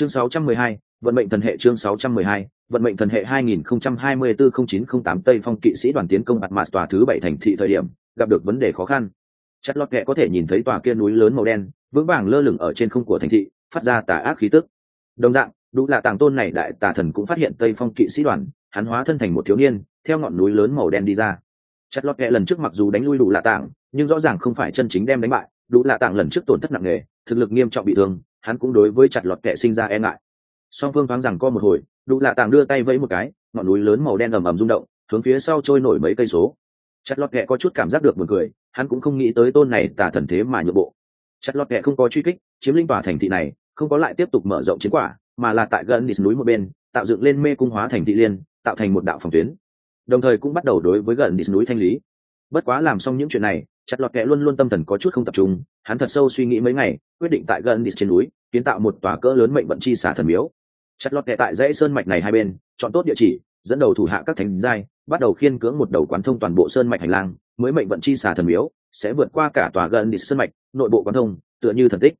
chương 612, vận mệnh thần hệ chương 612, vận mệnh thần hệ 2024-0908 Tây Phong kỵ sĩ đoàn tiến công ạt mạt tòa thứ bảy thành thị thời điểm, gặp được vấn đề khó khăn. Chất lót kẹ có thể nhìn thấy tòa kia núi lớn màu đen, vững vàng lơ lửng ở trên không của thành thị, phát ra tà ác khí tức. Đồng dạng, đủ là tàng tôn này đại tà thần cũng phát hiện Tây Phong kỵ sĩ đoàn, hắn hóa thân thành một thiếu niên, theo ngọn núi lớn màu đen đi ra. Chất lót kẹ lần trước mặc dù đánh lui đủ là tàng, nhưng rõ ràng không phải chân chính đem đánh bại, đủ là tàng lần trước tổn thất nặng nề, thực lực nghiêm trọng bị thương, hắn cũng đối với chặt lọt kẹ sinh ra e ngại. Song phương thoáng rằng co một hồi đủ lạ tàng đưa tay vẫy một cái ngọn núi lớn màu đen ầm ầm rung động hướng phía sau trôi nổi mấy cây số. Chặt lọt kẹ có chút cảm giác được buồn cười hắn cũng không nghĩ tới tôn này tà thần thế mà nhượng bộ. Chặt lọt kẹ không có truy kích chiếm linh tòa thành thị này không có lại tiếp tục mở rộng chiến quả mà là tại gần đỉnh núi một bên tạo dựng lên mê cung hóa thành thị liên tạo thành một đạo phòng tuyến. Đồng thời cũng bắt đầu đối với gần đỉnh núi thanh lý. Bất quá làm xong những chuyện này chặt lọt kẹ luôn luôn tâm thần có chút không tập trung, hắn thật sâu suy nghĩ mấy ngày, quyết định tại gần đỉnh trên núi, kiến tạo một tòa cỡ lớn mệnh vận chi xả thần miếu. Chặt lọt kẹ tại dãy sơn mạch này hai bên, chọn tốt địa chỉ, dẫn đầu thủ hạ các thành giai, bắt đầu khiên cưỡng một đầu quán thông toàn bộ sơn mạch hành lang, mới mệnh vận chi xả thần miếu sẽ vượt qua cả tòa gần đỉnh sơn mạch, nội bộ quán thông, tựa như thần tích.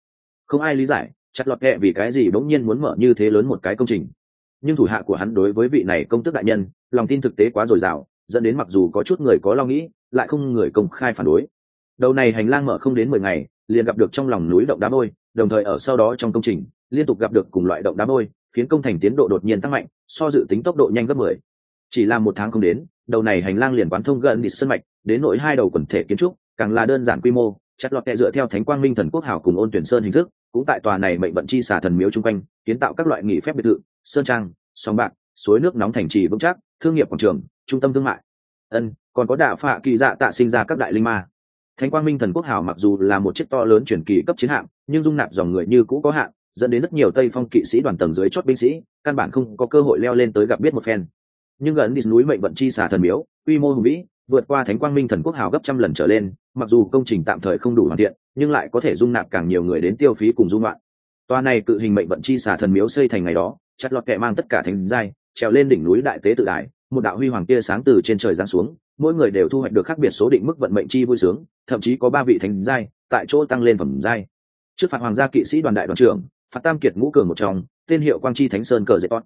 Không ai lý giải, chặt lọt kẹ vì cái gì bỗng nhiên muốn mở như thế lớn một cái công trình. Nhưng thủ hạ của hắn đối với vị này công tước đại nhân, lòng tin thực tế quá dồi dào, dẫn đến mặc dù có chút người có lo nghĩ, lại không người công khai phản đối đầu này hành lang mở không đến mười ngày, liền gặp được trong lòng núi động đá môi đồng thời ở sau đó trong công trình, liên tục gặp được cùng loại động đá môi khiến công thành tiến độ đột nhiên tăng mạnh, so dự tính tốc độ nhanh gấp mười. Chỉ là một tháng không đến, đầu này hành lang liền quán thông gần đi sân mạch, đến nỗi hai đầu quần thể kiến trúc, càng là đơn giản quy mô chặt lọt kẹ dựa theo thánh quang minh thần quốc hảo cùng ôn tuyển sơn hình thức, cũng tại tòa này mệnh vận chi xả thần miếu chung quanh, kiến tạo các loại nghỉ phép biệt thự, sơn trang song bạc, suối nước nóng thành trì vững chắc, thương nghiệp quảng trường, trung tâm thương mại. Ân, còn có đạo phạ kỳ dạ tạ sinh ra các đại linh ma thánh quang minh thần quốc Hào mặc dù là một chiếc to lớn chuyển kỳ cấp chiến hạm, nhưng dung nạp dòng người như cũ có hạn, dẫn đến rất nhiều tây phong kỵ sĩ đoàn tầng dưới chót binh sĩ, căn bản không có cơ hội leo lên tới gặp biết một phen. Nhưng gần đi núi mệnh vận chi xả thần miếu, quy mô hùng vĩ, vượt qua thánh quang minh thần quốc hào gấp trăm lần trở lên, mặc dù công trình tạm thời không đủ hoàn thiện, nhưng lại có thể dung nạp càng nhiều người đến tiêu phí cùng dung loạn. Toa này cự hình mệnh vận chi xả thần miếu xây thành ngày đó, chặt lọt kẹ mang tất cả thành giai, trèo lên đỉnh núi đại tế tự đại một đạo huy hoàng tia sáng từ trên trời giáng xuống mỗi người đều thu hoạch được khác biệt số định mức vận mệnh chi vui sướng, thậm chí có ba vị thánh giai tại chỗ tăng lên phẩm giai. Trước phạt hoàng gia kỵ sĩ đoàn đại đoàn trưởng, phạt tam kiệt ngũ cường một trong, tên hiệu quang chi thánh sơn cờ dễ tốt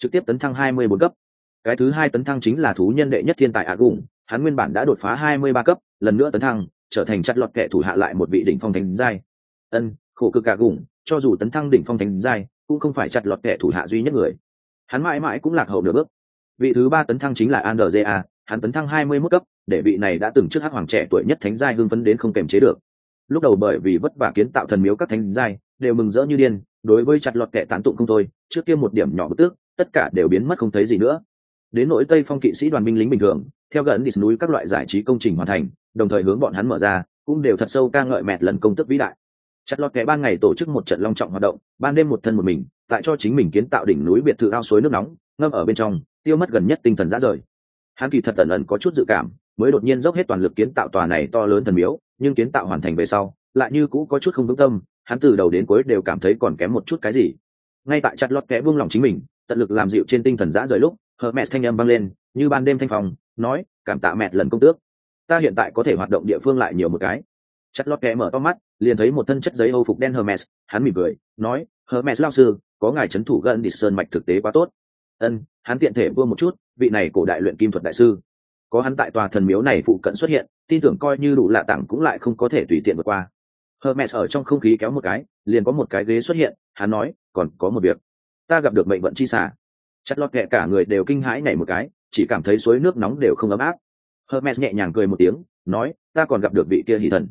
trực tiếp tấn thăng hai mươi bốn cấp. Cái thứ hai tấn thăng chính là thú nhân đệ nhất thiên tài ạ gùng hắn nguyên bản đã đột phá hai mươi ba cấp, lần nữa tấn thăng, trở thành chặt lọt kẻ thủ hạ lại một vị đỉnh phong thánh giai. Ân, khổ cực cả gùng cho dù tấn thăng đỉnh phong thánh giai, cũng không phải chặt lọt kẻ thủ hạ duy nhất người. Hắn mãi mãi cũng lạc hậu nửa bước. Vị thứ ba tấn thăng chính là andrea hắn tấn thăng hai mươi 21 cấp, để vị này đã từng trước hắc hoàng trẻ tuổi nhất thánh giai hưng phấn đến không kềm chế được. Lúc đầu bởi vì vất vả kiến tạo thần miếu các thánh giai, đều mừng rỡ như điên, đối với chặt lọt kẻ tán tụng không thôi, trước kia một điểm nhỏ bất tước tất cả đều biến mất không thấy gì nữa. Đến nỗi tây phong kỵ sĩ đoàn binh lính bình thường, theo gần đi núi các loại giải trí công trình hoàn thành, đồng thời hướng bọn hắn mở ra, cũng đều thật sâu ca ngợi mẹt lần công tức vĩ đại. Chặt lọt kẻ ban ngày tổ chức một trận long trọng hoạt động, ban đêm một thân một mình, tại cho chính mình kiến tạo đỉnh núi biệt thự ao suối nước nóng, ngâm ở bên trong, tiêu mất gần nhất tinh thần dã rời hắn kỳ thật ẩn ẩn có chút dự cảm, mới đột nhiên dốc hết toàn lực kiến tạo tòa này to lớn thần miếu, nhưng kiến tạo hoàn thành về sau, lại như cũ có chút không vững tâm, hắn từ đầu đến cuối đều cảm thấy còn kém một chút cái gì. Ngay tại chặt lọt kẽ buông lòng chính mình, tận lực làm dịu trên tinh thần giã rời lúc, hờ mẹ thanh âm vang lên, như ban đêm thanh phòng nói, cảm tạ mẹ lần công tước. Ta hiện tại có thể hoạt động địa phương lại nhiều một cái. Chặt lọt kẽ mở to mắt, liền thấy một thân chất giấy âu phục đen hermes hắn mỉm cười, nói hermes lao sư, có ngài c thủ gần đi sơn mạch thực tế quá tốt. Ân, hắn tiện thể vua một chút vị này cổ đại luyện kim thuật đại sư. Có hắn tại tòa thần miếu này phụ cận xuất hiện, tin tưởng coi như đủ lạ tặng cũng lại không có thể tùy tiện vượt qua. Hermes ở trong không khí kéo một cái, liền có một cái ghế xuất hiện, hắn nói, còn có một việc. Ta gặp được mệnh vận chi xả chất lót kệ cả người đều kinh hãi nhảy một cái, chỉ cảm thấy suối nước nóng đều không ấm áp. Hermes nhẹ nhàng cười một tiếng, nói, ta còn gặp được vị kia hỷ thần.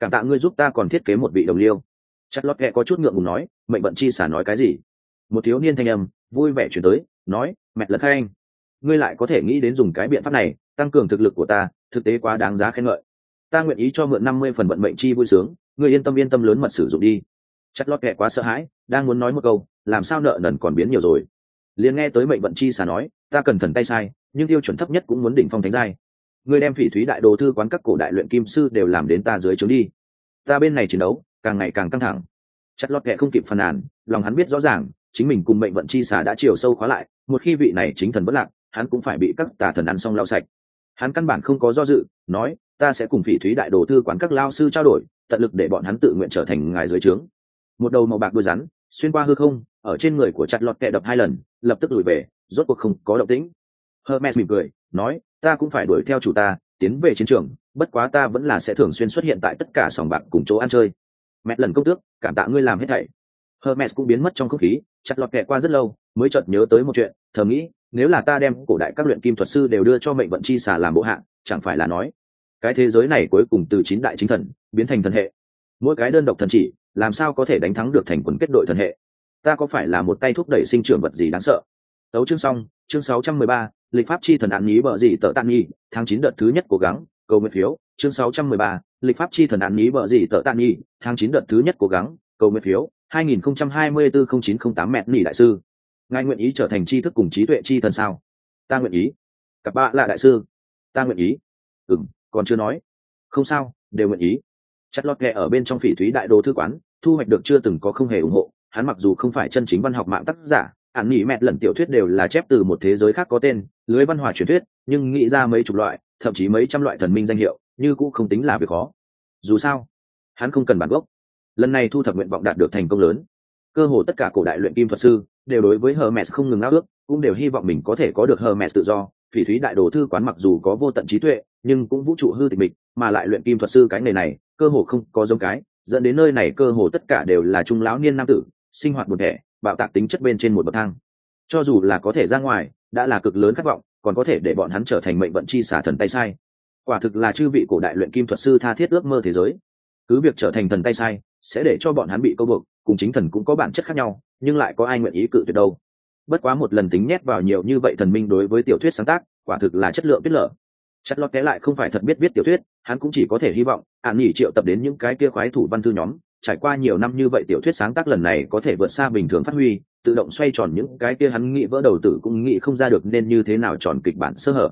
Cảm tạ ngươi giúp ta còn thiết kế một vị đồng liêu. Chất lót kệ có chút ngượng ngùng nói, mệnh vận chi xả nói cái gì? Một thiếu niên thanh âm, vui vẻ chuyển tới, nói, mẹ lật hai anh ngươi lại có thể nghĩ đến dùng cái biện pháp này, tăng cường thực lực của ta, thực tế quá đáng giá khen ngợi. Ta nguyện ý cho mượn năm mươi phần vận mệnh chi vui sướng, ngươi yên tâm yên tâm lớn mật sử dụng đi. Chất lót kệ quá sợ hãi, đang muốn nói một câu, làm sao nợ nần còn biến nhiều rồi. Liền nghe tới mệnh vận chi xà nói, ta cần thần tay sai, nhưng tiêu chuẩn thấp nhất cũng muốn đỉnh phong thánh giai. Ngươi đem phỉ thúy đại đồ thư quán các cổ đại luyện kim sư đều làm đến ta dưới trướng đi. Ta bên này chiến đấu, càng ngày càng căng thẳng. Chất lót kệ không kịp phàn nàn, lòng hắn biết rõ ràng, chính mình cùng mệnh vận chi xà đã chiều sâu khóa lại, một khi vị này chính thần bất lạc hắn cũng phải bị các tà thần ăn xong lau sạch. Hắn căn bản không có do dự, nói, ta sẽ cùng phỉ thúy đại đồ thư quán các lao sư trao đổi, tận lực để bọn hắn tự nguyện trở thành ngài dưới trướng. Một đầu màu bạc đuôi rắn, xuyên qua hư không, ở trên người của chặt lọt kẹ đập hai lần, lập tức lùi về, rốt cuộc không có động tĩnh. Hermes mỉm cười, nói, ta cũng phải đuổi theo chủ ta, tiến về chiến trường, bất quá ta vẫn là sẽ thường xuyên xuất hiện tại tất cả sòng bạc cùng chỗ ăn chơi. Mẹ lần công tước, cảm tạ ngươi làm hết thảy. Hermes cũng biến mất trong không khí, chặt lọt kẹ qua rất lâu, mới chợt nhớ tới một chuyện, thầm nghĩ nếu là ta đem cổ đại các luyện kim thuật sư đều đưa cho mệnh vận chi xà làm bộ hạng chẳng phải là nói cái thế giới này cuối cùng từ chín đại chính thần biến thành thần hệ. Mỗi cái đơn độc thần chỉ làm sao có thể đánh thắng được thành quần kết đội thần hệ? Ta có phải là một tay thúc đẩy sinh trưởng vật gì đáng sợ? Tấu chương xong chương 613, lịch pháp chi thần án nhí bờ gì tờ tàn nhi tháng chín đợt thứ nhất cố gắng cầu nguyện phiếu chương 613, lịch pháp chi thần án nhí bờ gì tờ tàn nhi tháng chín đợt thứ nhất cố gắng cầu nguyện phiếu 2024-0908 mẹ nỉ đại sư ngài nguyện ý trở thành tri thức cùng trí tuệ chi thần sao? Ta nguyện ý. Cặp bạ là đại sư. Ta nguyện ý. Ừng còn chưa nói. Không sao, đều nguyện ý. Chặt lọt ghẹ ở bên trong phỉ thúy đại đồ thư quán, thu hoạch được chưa từng có không hề ủng hộ. Hắn mặc dù không phải chân chính văn học mạng tác giả ạn nghỉ mẹt lần tiểu thuyết đều là chép từ một thế giới khác có tên, lưới văn hóa truyền thuyết, nhưng nghĩ ra mấy chục loại, thậm chí mấy trăm loại thần minh danh hiệu, như cũng không tính là việc khó. Dù sao, hắn không cần bản gốc. Lần này thu thập nguyện vọng đạt được thành công lớn. Cơ hồ tất cả cổ đại luyện kim thuật sư đều đối với hermes không ngừng ao ước cũng đều hy vọng mình có thể có được hermes tự do. Phỉ thúy đại đồ thư quán mặc dù có vô tận trí tuệ nhưng cũng vũ trụ hư tịch mịch mà lại luyện kim thuật sư cái nghề này cơ hồ không có giống cái dẫn đến nơi này cơ hồ tất cả đều là trung lão niên nam tử sinh hoạt buồn tẻ, bạo tạc tính chất bên trên một bậc thang. Cho dù là có thể ra ngoài đã là cực lớn khát vọng còn có thể để bọn hắn trở thành mệnh vận chi xả thần tay sai. Quả thực là chư vị cổ đại luyện kim thuật sư tha thiết ước mơ thế giới. Cứ việc trở thành thần tay sai sẽ để cho bọn hắn bị câu buộc cùng chính thần cũng có bản chất khác nhau, nhưng lại có ai nguyện ý cự tuyệt đâu. Bất quá một lần tính nhét vào nhiều như vậy thần minh đối với tiểu thuyết sáng tác, quả thực là chất lượng biết lở. Chất lót té lại không phải thật biết viết tiểu thuyết, hắn cũng chỉ có thể hy vọng ạn nghỉ triệu tập đến những cái kia khoái thủ văn thư nhóm, trải qua nhiều năm như vậy tiểu thuyết sáng tác lần này có thể vượt xa bình thường phát huy, tự động xoay tròn những cái kia hắn nghĩ vỡ đầu tử cũng nghĩ không ra được nên như thế nào tròn kịch bản sơ hở.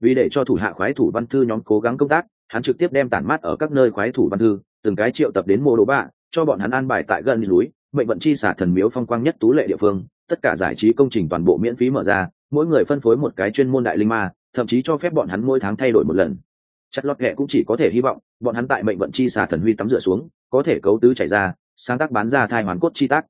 Vì để cho thủ hạ khoái thủ văn thư nhóm cố gắng công tác, hắn trực tiếp đem tản mát ở các nơi khoái thủ văn thư, từng cái triệu tập đến mô đồ bạ cho bọn hắn an bài tại gần núi, mệnh vận chi xả thần miếu phong quang nhất tú lệ địa phương, tất cả giải trí công trình toàn bộ miễn phí mở ra, mỗi người phân phối một cái chuyên môn đại linh ma, thậm chí cho phép bọn hắn mỗi tháng thay đổi một lần. Chặt lót ghẹ cũng chỉ có thể hy vọng, bọn hắn tại mệnh vận chi xả thần huy tắm rửa xuống, có thể cấu tứ chảy ra, sáng tác bán ra thai hoàn cốt chi tác.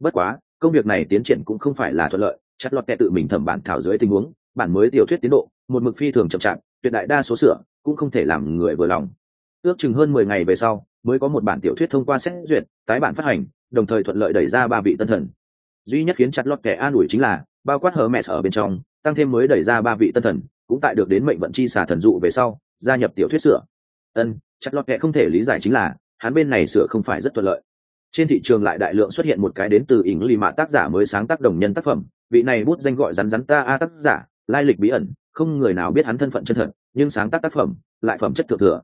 Bất quá, công việc này tiến triển cũng không phải là thuận lợi chặt lót ghẹ tự mình thẩm bản thảo dưới tình huống, bản mới tiểu thuyết tiến độ, một mực phi thường chậm chạp, tuyệt đại đa số sửa cũng không thể làm người vừa lòng. Ước chừng hơn mười ngày về sau mới có một bản tiểu thuyết thông qua xét duyệt, tái bản phát hành, đồng thời thuận lợi đẩy ra ba vị tân thần. Duy nhất khiến chặt lọt kẻ an ủi chính là, bao quát hờ mẹ ở bên trong, tăng thêm mới đẩy ra ba vị tân thần, cũng tại được đến mệnh vận chi xả thần dụ về sau, gia nhập tiểu thuyết sửa. Ân, chặt lọt kẻ không thể lý giải chính là, hắn bên này sửa không phải rất thuận lợi. Trên thị trường lại đại lượng xuất hiện một cái đến từ ỉng lì mạ tác giả mới sáng tác đồng nhân tác phẩm, vị này bút danh gọi rắn rắn ta a tác giả, lai lịch bí ẩn, không người nào biết hắn thân phận chân thật, nhưng sáng tác tác phẩm, lại phẩm chất thượng thừa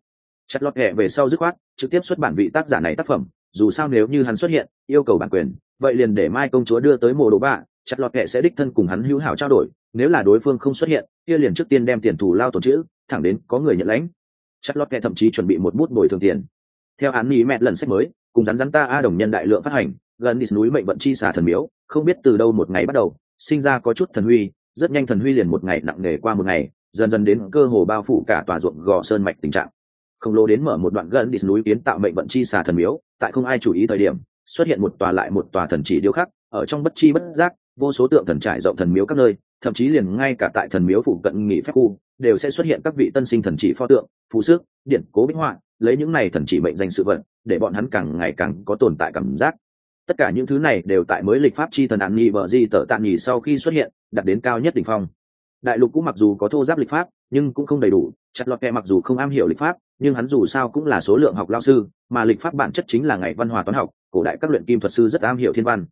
chặt lọt kẻ về sau dứt khoát, trực tiếp xuất bản vị tác giả này tác phẩm, dù sao nếu như hắn xuất hiện, yêu cầu bản quyền, vậy liền để mai công chúa đưa tới mồ đồ bạ, chặt lọt kệ sẽ đích thân cùng hắn hữu hảo trao đổi, nếu là đối phương không xuất hiện, kia liền trước tiên đem tiền thù lao tổn chữ, thẳng đến có người nhận lãnh. Chặt lọt kệ thậm chí chuẩn bị một bút bồi thường tiền. Theo án nghĩ mẹ lần sách mới, cùng rắn rắn ta a đồng nhân đại lượng phát hành gần đi núi mệnh vận chi xả thần miếu, không biết từ đâu một ngày bắt đầu, sinh ra có chút thần huy, rất nhanh thần huy liền một ngày nặng nề qua một ngày, dần dần đến cơ hồ bao phủ cả tòa ruộng gò sơn mạch tình trạng khổng lồ đến mở một đoạn gần đi núi kiến tạo mệnh vận chi xà thần miếu, tại không ai chú ý thời điểm, xuất hiện một tòa lại một tòa thần chỉ điêu khắc, ở trong bất chi bất giác, vô số tượng thần trải rộng thần miếu các nơi, thậm chí liền ngay cả tại thần miếu phụ cận nghỉ phép khu, đều sẽ xuất hiện các vị tân sinh thần chỉ pho tượng, phù sức điện, cố bích họa, lấy những này thần chỉ mệnh danh sự vận để bọn hắn càng ngày càng có tồn tại cảm giác. Tất cả những thứ này đều tại mới lịch pháp chi thần án nghi vợ di tở tạm nhì sau khi xuất hiện, đạt đến cao nhất đỉnh phong. Đại lục cũng mặc dù có thô giáp lịch pháp, nhưng cũng không đầy đủ, chặt lọt kẹ mặc dù không am hiểu lịch pháp nhưng hắn dù sao cũng là số lượng học lao sư, mà lịch pháp bản chất chính là ngày văn hóa toán học, cổ đại các luyện kim thuật sư rất am hiểu thiên văn.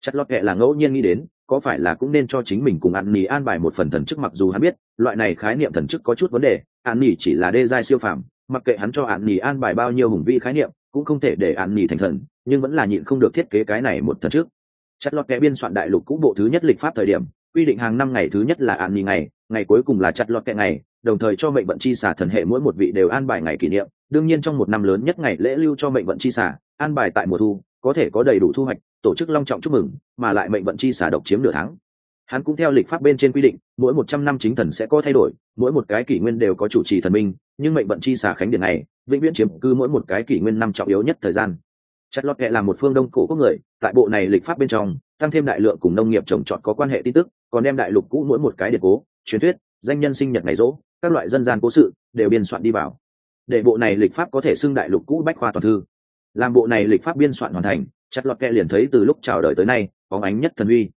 Chặt lọt kệ là ngẫu nhiên nghĩ đến, có phải là cũng nên cho chính mình cùng ăn nỉ an bài một phần thần chức mặc dù hắn biết, loại này khái niệm thần chức có chút vấn đề, an nỉ chỉ là đê giai siêu phàm, mặc kệ hắn cho an nỉ an bài bao nhiêu hùng vĩ khái niệm, cũng không thể để an nỉ thành thần, nhưng vẫn là nhịn không được thiết kế cái này một thần chức. Chặt lọt kệ biên soạn đại lục cũ bộ thứ nhất lịch pháp thời điểm, quy định hàng năm ngày thứ nhất là an nỉ ngày ngày cuối cùng là chặt lọt kệ ngày đồng thời cho mệnh vận chi xả thần hệ mỗi một vị đều an bài ngày kỷ niệm. Đương nhiên trong một năm lớn nhất ngày lễ lưu cho mệnh vận chi xả an bài tại mùa thu, có thể có đầy đủ thu hoạch, tổ chức long trọng chúc mừng, mà lại mệnh vận chi xả độc chiếm nửa tháng. Hắn cũng theo lịch pháp bên trên quy định, mỗi một trăm năm chính thần sẽ có thay đổi, mỗi một cái kỷ nguyên đều có chủ trì thần minh, nhưng mệnh vận chi xả khánh điện này, vĩnh viễn chiếm cư mỗi một cái kỷ nguyên năm trọng yếu nhất thời gian. Chất lót kệ là một phương đông cổ quốc người, tại bộ này lịch pháp bên trong, tăng thêm đại lượng cùng nông nghiệp trồng trọt có quan hệ tin tức, còn đem đại lục cũ mỗi một cái điện cố, truyền thuyết, danh nhân sinh nhật ngày rỗ các loại dân gian cố sự đều biên soạn đi vào. Để bộ này lịch pháp có thể xưng đại lục cũ bách khoa toàn thư. Làm bộ này lịch pháp biên soạn hoàn thành, chặt lọt kẹ liền thấy từ lúc chào đời tới nay bóng ánh nhất thần uy.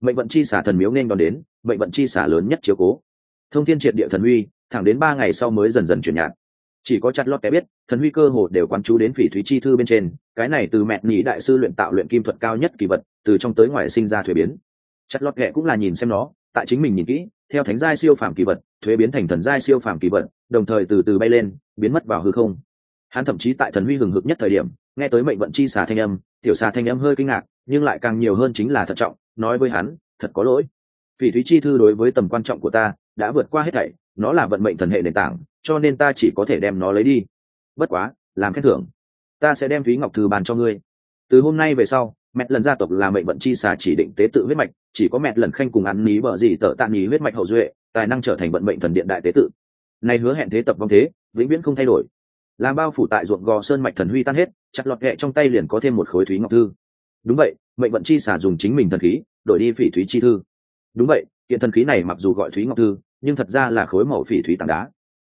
Mệnh vận chi xả thần miếu nên đón đến, mệnh vận chi xả lớn nhất chiếu cố. Thông thiên triệt địa thần uy, thẳng đến ba ngày sau mới dần dần chuyển nhạt. Chỉ có chặt lọt kẻ biết, thần huy cơ hồ đều quán chú đến phỉ thúy chi thư bên trên, cái này từ mẹ nhị đại sư luyện tạo luyện kim thuật cao nhất kỳ vật, từ trong tới ngoài sinh ra thuế biến. Chặt lọt kẻ cũng là nhìn xem nó, tại chính mình nhìn kỹ theo thánh giai siêu phàm kỳ vật, thuế biến thành thần giai siêu phàm kỳ vật, đồng thời từ từ bay lên, biến mất vào hư không. Hắn thậm chí tại thần huy hừng hực nhất thời điểm, nghe tới mệnh vận chi xà thanh âm, tiểu xà thanh âm hơi kinh ngạc, nhưng lại càng nhiều hơn chính là thận trọng, nói với hắn, thật có lỗi. Phỉ thúy chi thư đối với tầm quan trọng của ta, đã vượt qua hết thảy, nó là vận mệnh thần hệ nền tảng, cho nên ta chỉ có thể đem nó lấy đi. Bất quá, làm khen thưởng. Ta sẽ đem thúy ngọc thư bàn cho ngươi. Từ hôm nay về sau mẹ lần gia tộc là mệnh vận chi xà chỉ định tế tự huyết mạch chỉ có mẹ lần khanh cùng ăn ní bờ gì tợ tạ ní huyết mạch hậu duệ tài năng trở thành vận mệnh thần điện đại tế tự. Này hứa hẹn thế tập vong thế vĩnh viễn không thay đổi. Làm bao phủ tại ruộng gò sơn mạch thần huy tan hết chặt lọt ghẹ trong tay liền có thêm một khối thúy ngọc thư. Đúng vậy mệnh vận chi xả dùng chính mình thần khí đổi đi phỉ thúy chi thư. Đúng vậy kiện thần khí này mặc dù gọi thúy ngọc thư nhưng thật ra là khối màu phỉ thúy tảng đá.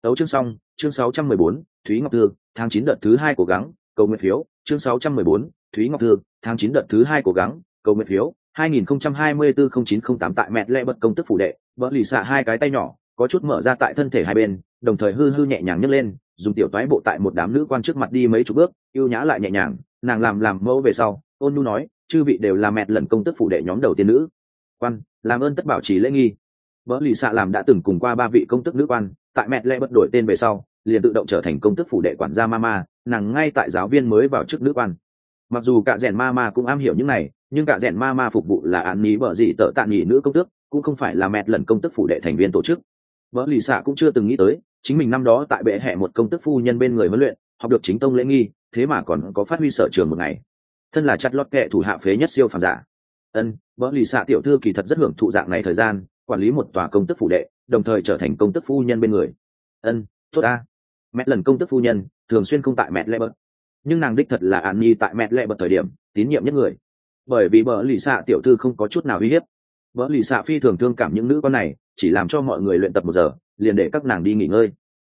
Tấu chương xong chương 614, thúy ngọc thư tháng chín đợt thứ hai cố gắng cầu nguyện phiếu chương 614, thúy ngọc thư tháng chín đợt thứ hai cố gắng cầu nguyện phiếu 2024-0908 tại mẹ lệ bật công tức phủ đệ vỡ lì xạ hai cái tay nhỏ có chút mở ra tại thân thể hai bên đồng thời hư hư nhẹ nhàng nhấc lên dùng tiểu toái bộ tại một đám nữ quan trước mặt đi mấy chục bước yêu nhã lại nhẹ nhàng nàng làm làm mẫu về sau ôn nhu nói chư vị đều là mẹ lần công tức phủ đệ nhóm đầu tiên nữ. Quan làm ơn tất bảo trì lễ nghi. Vỡ lì xạ làm đã từng cùng qua ba vị công tức nữ quan tại mẹ lệ bất đổi tên về sau liền tự động trở thành công tức phủ đệ quản gia mama, nàng ngay tại giáo viên mới vào chức nữ quan. Mặc dù cả rèn mama cũng am hiểu những này, nhưng cả rèn mama phục vụ là án ní bở gì tợ tạ nghỉ nữ công tước, cũng không phải là mẹ lần công tức phủ đệ thành viên tổ chức. Vợ lì xạ cũng chưa từng nghĩ tới, chính mình năm đó tại bệ hẹ một công tức phu nhân bên người huấn luyện, học được chính tông lễ nghi, thế mà còn có phát huy sở trường một ngày. Thân là chặt lót kệ thủ hạ phế nhất siêu phàm giả. Ân, vợ lì xạ tiểu thư kỳ thật rất hưởng thụ dạng này thời gian, quản lý một tòa công tức phủ đệ, đồng thời trở thành công tức phu nhân bên người. Ân, tốt a mẹ lần công tức phu nhân, thường xuyên không tại mẹ lệ bật nhưng nàng đích thật là an nhi tại mẹ lệ bật thời điểm, tín nhiệm nhất người. Bởi vì bờ lì xạ tiểu thư không có chút nào uy hiếp. Bờ lì xạ phi thường thương cảm những nữ con này, chỉ làm cho mọi người luyện tập một giờ, liền để các nàng đi nghỉ ngơi.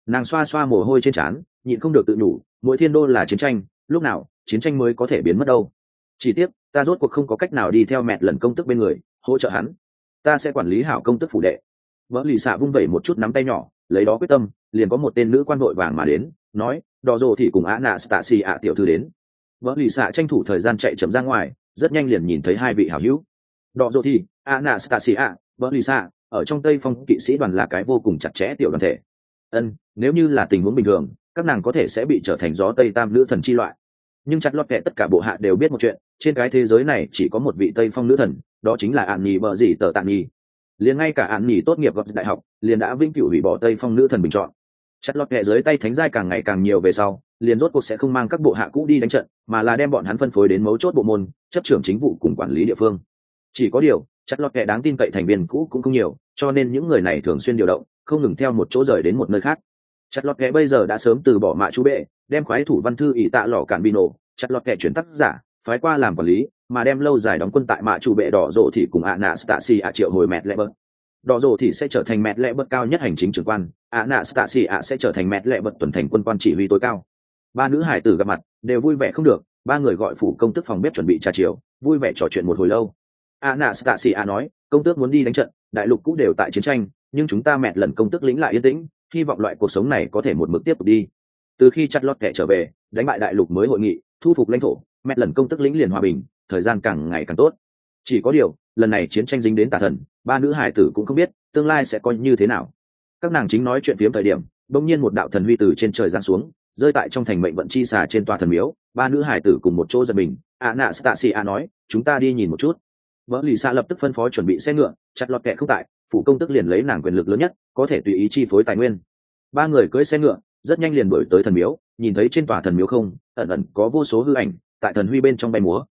Nàng xoa xoa mồ hôi trên trán, nhịn không được tự nhủ, mỗi thiên đô là chiến tranh, lúc nào, chiến tranh mới có thể biến mất đâu. Chỉ tiếc, ta rốt cuộc không có cách nào đi theo mẹ lần công tức bên người, hỗ trợ hắn. Ta sẽ quản lý hảo công tức phủ đệ. Vợ lì xạ vung vẩy một chút nắm tay nhỏ lấy đó quyết tâm, liền có một tên nữ quan đội vàng mà đến, nói đò rồ thì cùng á nạ stasi ạ tiểu thư đến. Vợ lì xạ tranh thủ thời gian chạy chậm ra ngoài, rất nhanh liền nhìn thấy hai vị hảo hữu. Đò rồ thì á nạ stasi ạ, vợ lì xạ ở trong tây phong kỵ sĩ đoàn là cái vô cùng chặt chẽ tiểu đoàn thể. Ân, nếu như là tình huống bình thường, các nàng có thể sẽ bị trở thành gió tây tam nữ thần chi loại. Nhưng chặt lọt kệ tất cả bộ hạ đều biết một chuyện, trên cái thế giới này chỉ có một vị tây phong nữ thần, đó chính là ạn nhì bờ gì tờ tạng nhì liền ngay cả ạn nghỉ tốt nghiệp gặp đại học, liền đã vĩnh cửu hủy bỏ tây phong nữ thần bình chọn. Chặt lọt kệ dưới tay thánh giai càng ngày càng nhiều về sau, liền rốt cuộc sẽ không mang các bộ hạ cũ đi đánh trận, mà là đem bọn hắn phân phối đến mấu chốt bộ môn, chấp trưởng chính vụ cùng quản lý địa phương. Chỉ có điều chặt lọt kệ đáng tin cậy thành viên cũ cũng không nhiều, cho nên những người này thường xuyên điều động, không ngừng theo một chỗ rời đến một nơi khác. Chặt lọt kệ bây giờ đã sớm từ bỏ mạ chú bệ, đem khoái thủ văn thư ỷ tạ lò cản bino chặt lọt kệ chuyển tác giả, phái qua làm quản lý mà đem lâu dài đóng quân tại mạ chủ bệ đỏ rộ thì cùng ạ nạ stasi ạ triệu hồi mẹt lệ bớt. Đỏ rộ thì sẽ trở thành mẹt lệ bớt cao nhất hành chính trưởng quan ạ nạ stasi ạ sẽ trở thành mẹt lệ bớt tuần thành quân quan chỉ huy tối cao. Ba nữ hải tử gặp mặt, đều vui vẻ không được, ba người gọi phủ công tức phòng bếp chuẩn bị trà chiều, vui vẻ trò chuyện một hồi lâu. Ạ nạ stasi ạ nói, công tước muốn đi đánh trận, đại lục cũ đều tại chiến tranh, nhưng chúng ta mẹt lần công tước lĩnh lại yên tĩnh, hy vọng loại cuộc sống này có thể một mực tiếp tục đi. Từ khi chặt lọt kẻ trở về, đánh bại đại lục mới hội nghị, thu phục lãnh thổ mẹ lần công tức lĩnh liền hòa bình thời gian càng ngày càng tốt. Chỉ có điều, lần này chiến tranh dính đến tà thần, ba nữ hải tử cũng không biết tương lai sẽ coi như thế nào. Các nàng chính nói chuyện phiếm thời điểm, bỗng nhiên một đạo thần huy từ trên trời giáng xuống, rơi tại trong thành mệnh vận chi xà trên tòa thần miếu. Ba nữ hải tử cùng một chỗ giật mình. A nạ stasi a nói, chúng ta đi nhìn một chút. Vợ lì xa lập tức phân phó chuẩn bị xe ngựa, chặt lọt kẹ không tại, phụ công tức liền lấy nàng quyền lực lớn nhất, có thể tùy ý chi phối tài nguyên. Ba người cưỡi xe ngựa, rất nhanh liền đổi tới thần miếu, nhìn thấy trên tòa thần miếu không, ẩn ẩn có vô số hư ảnh tại thần huy bên trong bay múa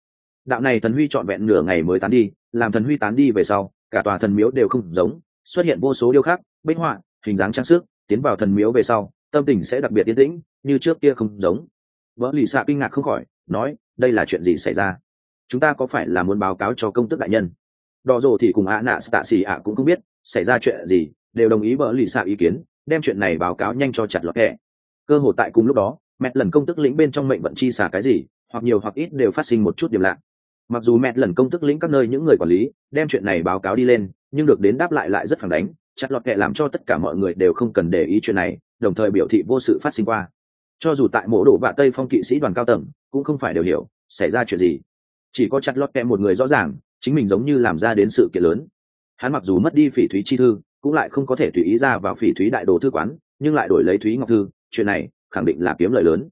đạo này thần huy trọn vẹn nửa ngày mới tán đi, làm thần huy tán đi về sau, cả tòa thần miếu đều không giống, xuất hiện vô số điêu khắc, bích họa, hình dáng trang sức, tiến vào thần miếu về sau, tâm tình sẽ đặc biệt yên tĩnh, như trước kia không giống. Vợ lì xạ kinh ngạc không khỏi, nói, đây là chuyện gì xảy ra? Chúng ta có phải là muốn báo cáo cho công tức đại nhân? Đỏ rồ thì cùng ạ nạ tạ xì ạ cũng không biết, xảy ra chuyện gì? Đều đồng ý vợ lì xạ ý kiến, đem chuyện này báo cáo nhanh cho chặt lọt kẻ cơ hội tại cùng lúc đó, mẹ lần công tức lĩnh bên trong mệnh vận chi xả cái gì, hoặc nhiều hoặc ít đều phát sinh một chút điểm lạ mặc dù mẹ lần công tức lĩnh các nơi những người quản lý, đem chuyện này báo cáo đi lên, nhưng được đến đáp lại lại rất phản đánh chặt lọt kệ làm cho tất cả mọi người đều không cần để ý chuyện này, đồng thời biểu thị vô sự phát sinh qua. Cho dù tại mộ đổ vạ tây phong kỵ sĩ đoàn cao tầng, cũng không phải đều hiểu, xảy ra chuyện gì. Chỉ có chặt lọt kệ một người rõ ràng, chính mình giống như làm ra đến sự kiện lớn. Hắn mặc dù mất đi phỉ thúy chi thư, cũng lại không có thể tùy ý ra vào phỉ thúy đại đồ thư quán, nhưng lại đổi lấy thúy ngọc thư, chuyện này khẳng định là kiếm lợi lớn.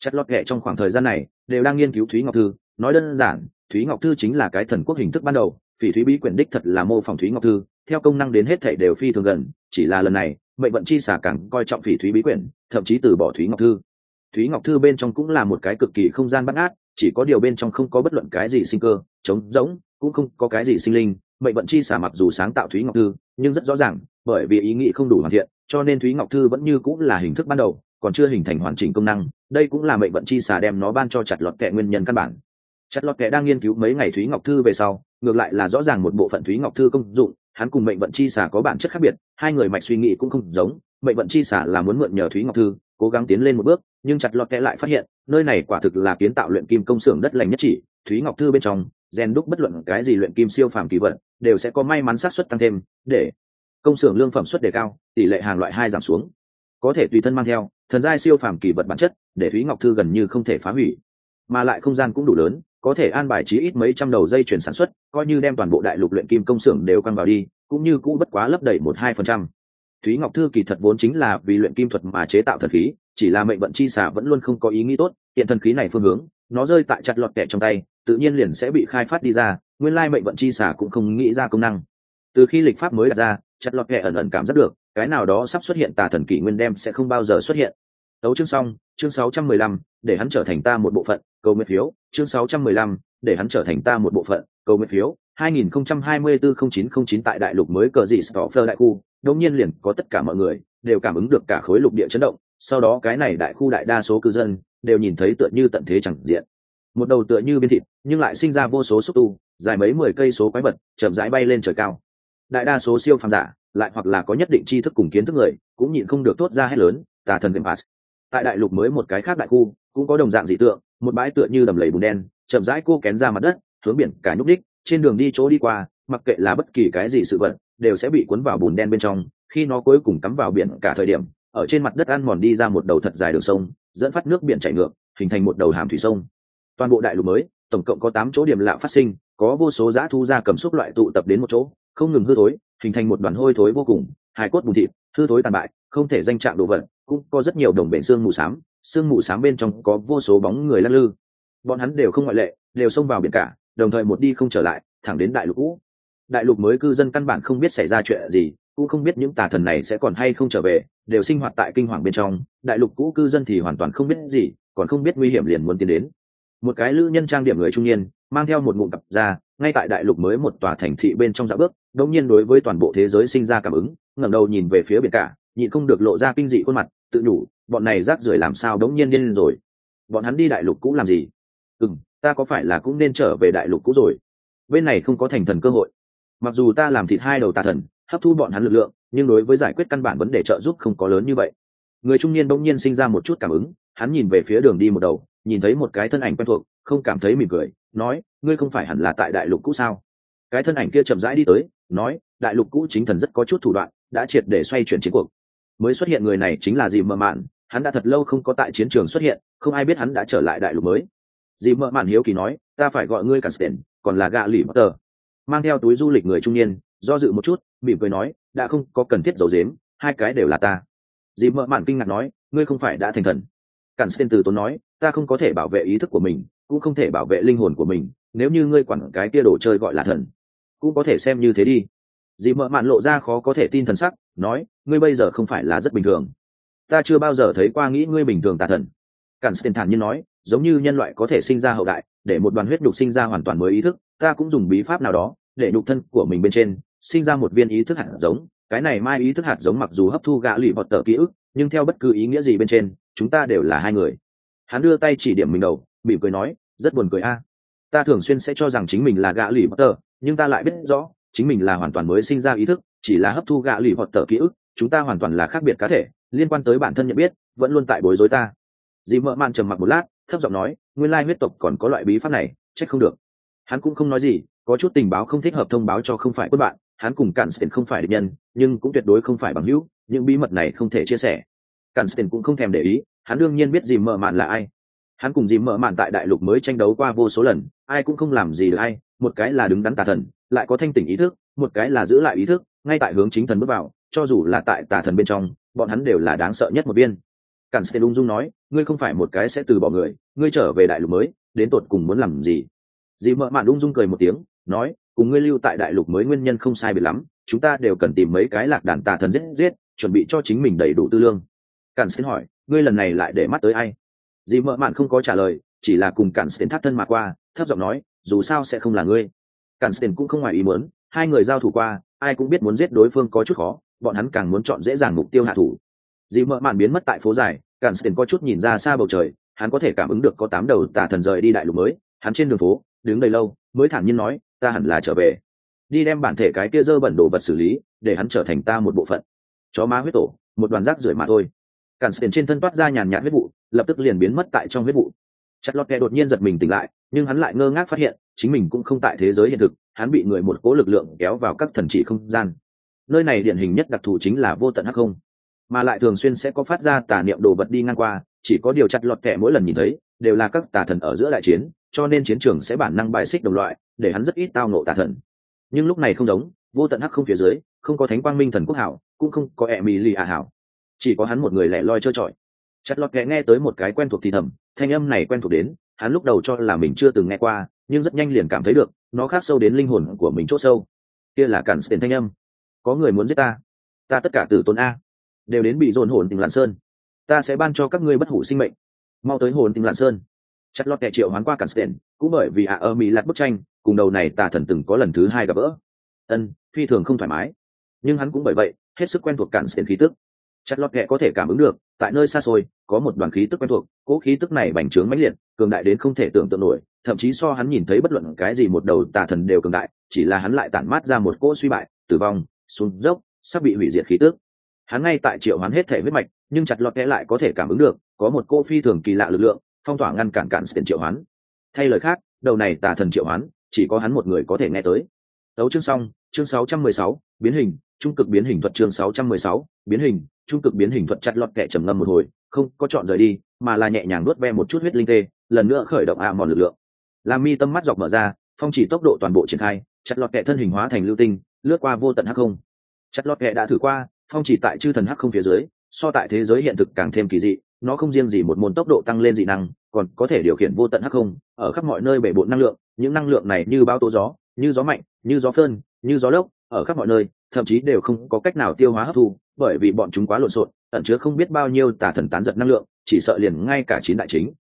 Chất lót ghẹ trong khoảng thời gian này, đều đang nghiên cứu thúy ngọc thư, nói đơn giản thúy ngọc thư chính là cái thần quốc hình thức ban đầu, phỉ thúy bí quyển đích thật là mô phỏng thúy ngọc thư, theo công năng đến hết thảy đều phi thường gần, chỉ là lần này, mệnh vận chi xả càng coi trọng phỉ thúy bí quyển, thậm chí từ bỏ thúy ngọc thư. Thúy ngọc thư bên trong cũng là một cái cực kỳ không gian bắt át chỉ có điều bên trong không có bất luận cái gì sinh cơ, trống rỗng, cũng không có cái gì sinh linh. Mệnh vận chi xả mặc dù sáng tạo thúy ngọc thư, nhưng rất rõ ràng, bởi vì ý nghĩ không đủ hoàn thiện, cho nên thúy ngọc thư vẫn như cũng là hình thức ban đầu, còn chưa hình thành hoàn chỉnh công năng. Đây cũng là mệnh vận chi xả đem nó ban cho chặt lọt kẹ nguyên nhân căn bản chặt lọt kẹ đang nghiên cứu mấy ngày thúy ngọc thư về sau, ngược lại là rõ ràng một bộ phận thúy ngọc thư công dụng, hắn cùng mệnh vận chi xả có bản chất khác biệt, hai người mạch suy nghĩ cũng không giống, mệnh vận chi xả là muốn mượn nhờ thúy ngọc thư, cố gắng tiến lên một bước, nhưng chặt lọt kẽ lại phát hiện, nơi này quả thực là kiến tạo luyện kim công xưởng đất lành nhất chỉ, thúy ngọc thư bên trong, gen đúc bất luận cái gì luyện kim siêu phàm kỳ vật, đều sẽ có may mắn xác suất tăng thêm, để công xưởng lương phẩm suất đề cao, tỷ lệ hàng loại hai giảm xuống. Có thể tùy thân mang theo, thần giai siêu phàm kỳ vật bản chất, để thúy ngọc thư gần như không thể phá hủy, mà lại không gian cũng đủ lớn có thể an bài trí ít mấy trăm đầu dây chuyển sản xuất, coi như đem toàn bộ đại lục luyện kim công xưởng đều căng vào đi, cũng như cũ bất quá lấp đầy một hai phần trăm. Thúy ngọc thư kỳ thật vốn chính là vì luyện kim thuật mà chế tạo thần khí, chỉ là mệnh vận chi xả vẫn luôn không có ý nghĩ tốt, hiện thần khí này phương hướng, nó rơi tại chặt lọt kẹ trong tay, tự nhiên liền sẽ bị khai phát đi ra, nguyên lai mệnh vận chi xả cũng không nghĩ ra công năng. Từ khi lịch pháp mới đặt ra, chặt lọt kẹ ẩn ẩn cảm giác được, cái nào đó sắp xuất hiện tà thần kỷ nguyên đem sẽ không bao giờ xuất hiện. Tấu chương xong chương 615, để hắn trở thành ta một bộ phận câu nguyện phiếu. Chương 615, để hắn trở thành ta một bộ phận câu nguyện phiếu. 2024-0909 tại đại lục mới cờ gì Stoffer đại khu đột nhiên liền có tất cả mọi người đều cảm ứng được cả khối lục địa chấn động. Sau đó cái này đại khu đại đa số cư dân đều nhìn thấy tựa như tận thế chẳng diện. Một đầu tựa như biên thịt nhưng lại sinh ra vô số xúc tu dài mấy mười cây số quái vật chậm rãi bay lên trời cao. Đại đa số siêu phàm giả lại hoặc là có nhất định tri thức cùng kiến thức người cũng nhịn không được tốt ra hết lớn tà thần game tại đại lục mới một cái khác đại khu, cũng có đồng dạng dị tượng, một bãi tựa như đầm lầy bùn đen, chậm rãi cô kén ra mặt đất, hướng biển cả nhúc đích trên đường đi chỗ đi qua, mặc kệ là bất kỳ cái gì sự vật, đều sẽ bị cuốn vào bùn đen bên trong, khi nó cuối cùng cắm vào biển cả thời điểm, ở trên mặt đất ăn mòn đi ra một đầu thật dài đường sông, dẫn phát nước biển chảy ngược, hình thành một đầu hàm thủy sông. Toàn bộ đại lục mới, tổng cộng có tám chỗ điểm lạ phát sinh, có vô số giã thu ra cầm xúc loại tụ tập đến một chỗ, không ngừng hư thối, hình thành một đoàn hôi thối vô cùng, hài cốt bùn thịt hư thối tàn bại, không thể danh trạng đồ vật, cũng có rất nhiều đồng bể xương mù xám, xương mù xám bên trong có vô số bóng người lăn lư. Bọn hắn đều không ngoại lệ, đều xông vào biển cả, đồng thời một đi không trở lại, thẳng đến đại lục cũ. Đại lục mới cư dân căn bản không biết xảy ra chuyện gì, cũng không biết những tà thần này sẽ còn hay không trở về, đều sinh hoạt tại kinh hoàng bên trong. Đại lục cũ cư dân thì hoàn toàn không biết gì, còn không biết nguy hiểm liền muốn tiến đến. Một cái lữ nhân trang điểm người trung niên, mang theo một ngụm cặp ra, ngay tại đại lục mới một tòa thành thị bên trong dạ bước, đống nhiên đối với toàn bộ thế giới sinh ra cảm ứng ngẩng đầu nhìn về phía biển cả, nhịn không được lộ ra kinh dị khuôn mặt, tự nhủ, bọn này rác rưởi làm sao đống nhiên điên rồi? Bọn hắn đi đại lục cũ làm gì? Ừ ta có phải là cũng nên trở về đại lục cũ rồi? Bên này không có thành thần cơ hội. Mặc dù ta làm thịt hai đầu tà thần, hấp thu bọn hắn lực lượng, nhưng đối với giải quyết căn bản vấn đề trợ giúp không có lớn như vậy. Người trung niên bỗng nhiên sinh ra một chút cảm ứng, hắn nhìn về phía đường đi một đầu, nhìn thấy một cái thân ảnh quen thuộc, không cảm thấy mỉm cười, nói, ngươi không phải hẳn là tại đại lục cũ sao? Cái thân ảnh kia chậm rãi đi tới, nói, đại lục cũ chính thần rất có chút thủ đoạn đã triệt để xoay chuyển chiến cuộc. Mới xuất hiện người này chính là dì mợ mạn, hắn đã thật lâu không có tại chiến trường xuất hiện, không ai biết hắn đã trở lại đại lục mới. Dì mợ mạn hiếu kỳ nói, ta phải gọi ngươi cả sten còn là gạ lì mất tờ mang theo túi du lịch người trung niên, do dự một chút, mỉm cười nói, đã không có cần thiết giấu dếm hai cái đều là ta. Dì mợ mạn kinh ngạc nói, ngươi không phải đã thành thần. Cản sten từ tốn nói, ta không có thể bảo vệ ý thức của mình, cũng không thể bảo vệ linh hồn của mình, nếu như ngươi quản cái kia đồ chơi gọi là thần, cũng có thể xem như thế đi dì mợ mạn lộ ra khó có thể tin thần sắc, nói, ngươi bây giờ không phải là rất bình thường. Ta chưa bao giờ thấy qua nghĩ ngươi bình thường tà thần. Cản sten thản nhiên nói, giống như nhân loại có thể sinh ra hậu đại, để một đoàn huyết nhục sinh ra hoàn toàn mới ý thức, ta cũng dùng bí pháp nào đó, để nhục thân của mình bên trên, sinh ra một viên ý thức hạt giống. Cái này mai ý thức hạt giống mặc dù hấp thu gạ lụy vọt tờ ký ức, nhưng theo bất cứ ý nghĩa gì bên trên, chúng ta đều là hai người. Hắn đưa tay chỉ điểm mình đầu bị cười nói, rất buồn cười a. Ta thường xuyên sẽ cho rằng chính mình là gã bọt tờ, nhưng ta lại biết rõ chính mình là hoàn toàn mới sinh ra ý thức, chỉ là hấp thu gạ lì tờ ký ức, chúng ta hoàn toàn là khác biệt cá thể, liên quan tới bản thân nhận biết, vẫn luôn tại bối rối ta. Dì mợ mạn trầm mặc một lát, thấp giọng nói, nguyên lai huyết tộc còn có loại bí pháp này, trách không được. Hắn cũng không nói gì, có chút tình báo không thích hợp thông báo cho không phải quân bạn, hắn cùng cản sten không phải địch nhân, nhưng cũng tuyệt đối không phải bằng hữu, những bí mật này không thể chia sẻ. Cản sten cũng không thèm để ý, hắn đương nhiên biết dì mợ mạn là ai. Hắn cùng dì mợ mạn tại đại lục mới tranh đấu qua vô số lần, ai cũng không làm gì được ai một cái là đứng đắn tà thần, lại có thanh tỉnh ý thức, một cái là giữ lại ý thức, ngay tại hướng chính thần bước vào, cho dù là tại tà thần bên trong, bọn hắn đều là đáng sợ nhất một viên. Cản sẽ lung dung nói, ngươi không phải một cái sẽ từ bỏ người, ngươi trở về đại lục mới, đến tột cùng muốn làm gì? Dì mợ mạn Lung dung cười một tiếng, nói, cùng ngươi lưu tại đại lục mới nguyên nhân không sai biệt lắm, chúng ta đều cần tìm mấy cái lạc đàn tà thần giết giết, chuẩn bị cho chính mình đầy đủ tư lương. Cản sẽ hỏi, ngươi lần này lại để mắt tới ai? Dì mợ mạn không có trả lời, chỉ là cùng cản sẽ thắt thân mà qua, thấp giọng nói dù sao sẽ không là ngươi. Cản stên cũng không ngoài ý muốn, hai người giao thủ qua, ai cũng biết muốn giết đối phương có chút khó, bọn hắn càng muốn chọn dễ dàng mục tiêu hạ thủ. Dì mợ mạn biến mất tại phố dài, cản stên có chút nhìn ra xa bầu trời, hắn có thể cảm ứng được có tám đầu tà thần rời đi đại lục mới, hắn trên đường phố, đứng đầy lâu, mới thản nhiên nói, ta hẳn là trở về. Đi đem bản thể cái kia dơ bẩn đồ vật xử lý, để hắn trở thành ta một bộ phận. Chó má huyết tổ, một đoàn rác rưởi mà thôi. Cản stiền trên thân toát ra nhàn nhạt huyết vụ, lập tức liền biến mất tại trong huyết vụ chặt lọt kẹ đột nhiên giật mình tỉnh lại, nhưng hắn lại ngơ ngác phát hiện, chính mình cũng không tại thế giới hiện thực, hắn bị người một cố lực lượng kéo vào các thần trị không gian. Nơi này điển hình nhất đặc thù chính là vô tận hắc không. Mà lại thường xuyên sẽ có phát ra tà niệm đồ vật đi ngang qua, chỉ có điều chặt lọt kẹ mỗi lần nhìn thấy, đều là các tà thần ở giữa đại chiến, cho nên chiến trường sẽ bản năng bài xích đồng loại, để hắn rất ít tao nộ tà thần. Nhưng lúc này không giống, vô tận hắc không phía dưới, không có thánh quang minh thần quốc hảo, cũng không có ẹ mì lì à hảo. Chỉ có hắn một người lẻ loi trơ trọi chặt lọt kẽ nghe tới một cái quen thuộc thì thầm, thanh âm này quen thuộc đến, hắn lúc đầu cho là mình chưa từng nghe qua, nhưng rất nhanh liền cảm thấy được, nó khác sâu đến linh hồn của mình c h ỗ sâu. Kia là cản tiền thanh âm. Có người muốn giết ta? Ta tất cả tử tôn a. Đều đến bị dồn hồn tình lạn sơn. Ta sẽ ban cho các ngươi bất hủ sinh mệnh. Mau tới hồn tình lạn sơn. Chặt lọt kẻ triệu hoán qua cản tiền cũng bởi vì ạ ở mỹ lạt bức tranh, cùng đầu này tà thần từng có lần thứ hai gặp gỡ. Ân, phi thường không thoải mái. Nhưng hắn cũng bởi vậy, hết sức quen thuộc cản tiền khí tức chặt lọt kệ có thể cảm ứng được tại nơi xa xôi có một đoàn khí tức quen thuộc cỗ khí tức này bành trướng mãnh liệt cường đại đến không thể tưởng tượng nổi thậm chí so hắn nhìn thấy bất luận cái gì một đầu tà thần đều cường đại chỉ là hắn lại tản mát ra một cỗ suy bại tử vong xuống dốc sắp bị hủy diệt khí tức. Hắn ngay tại triệu hắn hết thể huyết mạch nhưng chặt lọt kẽ lại có thể cảm ứng được có một cô phi thường kỳ lạ lực lượng phong tỏa ngăn cản cản tiền triệu hắn thay lời khác đầu này tà thần triệu hắn chỉ có hắn một người có thể nghe tới. Đấu chương xong chương 616, biến hình trung cực biến hình thuật chương 616, biến hình trung cực biến hình thuật chặt lọt kẻ trầm ngâm một hồi không có chọn rời đi mà là nhẹ nhàng nuốt ve một chút huyết linh tê lần nữa khởi động a mòn lực lượng. Lam mi tâm mắt dọc mở ra phong chỉ tốc độ toàn bộ triển khai chặt lọt kẻ thân hình hóa thành lưu tinh lướt qua vô tận hắc không. Chặt lọt kẻ đã thử qua phong chỉ tại chư thần hắc không phía dưới so tại thế giới hiện thực càng thêm kỳ dị nó không riêng gì một môn tốc độ tăng lên dị năng còn có thể điều khiển vô tận hắc không ở khắp mọi nơi bể bộn năng lượng những năng lượng này như bao tố gió như gió mạnh như gió phơn như gió lốc ở khắp mọi nơi, thậm chí đều không có cách nào tiêu hóa hấp thu, bởi vì bọn chúng quá lộn xộn, ẩn chứa không biết bao nhiêu tà thần tán giật năng lượng, chỉ sợ liền ngay cả chín đại chính.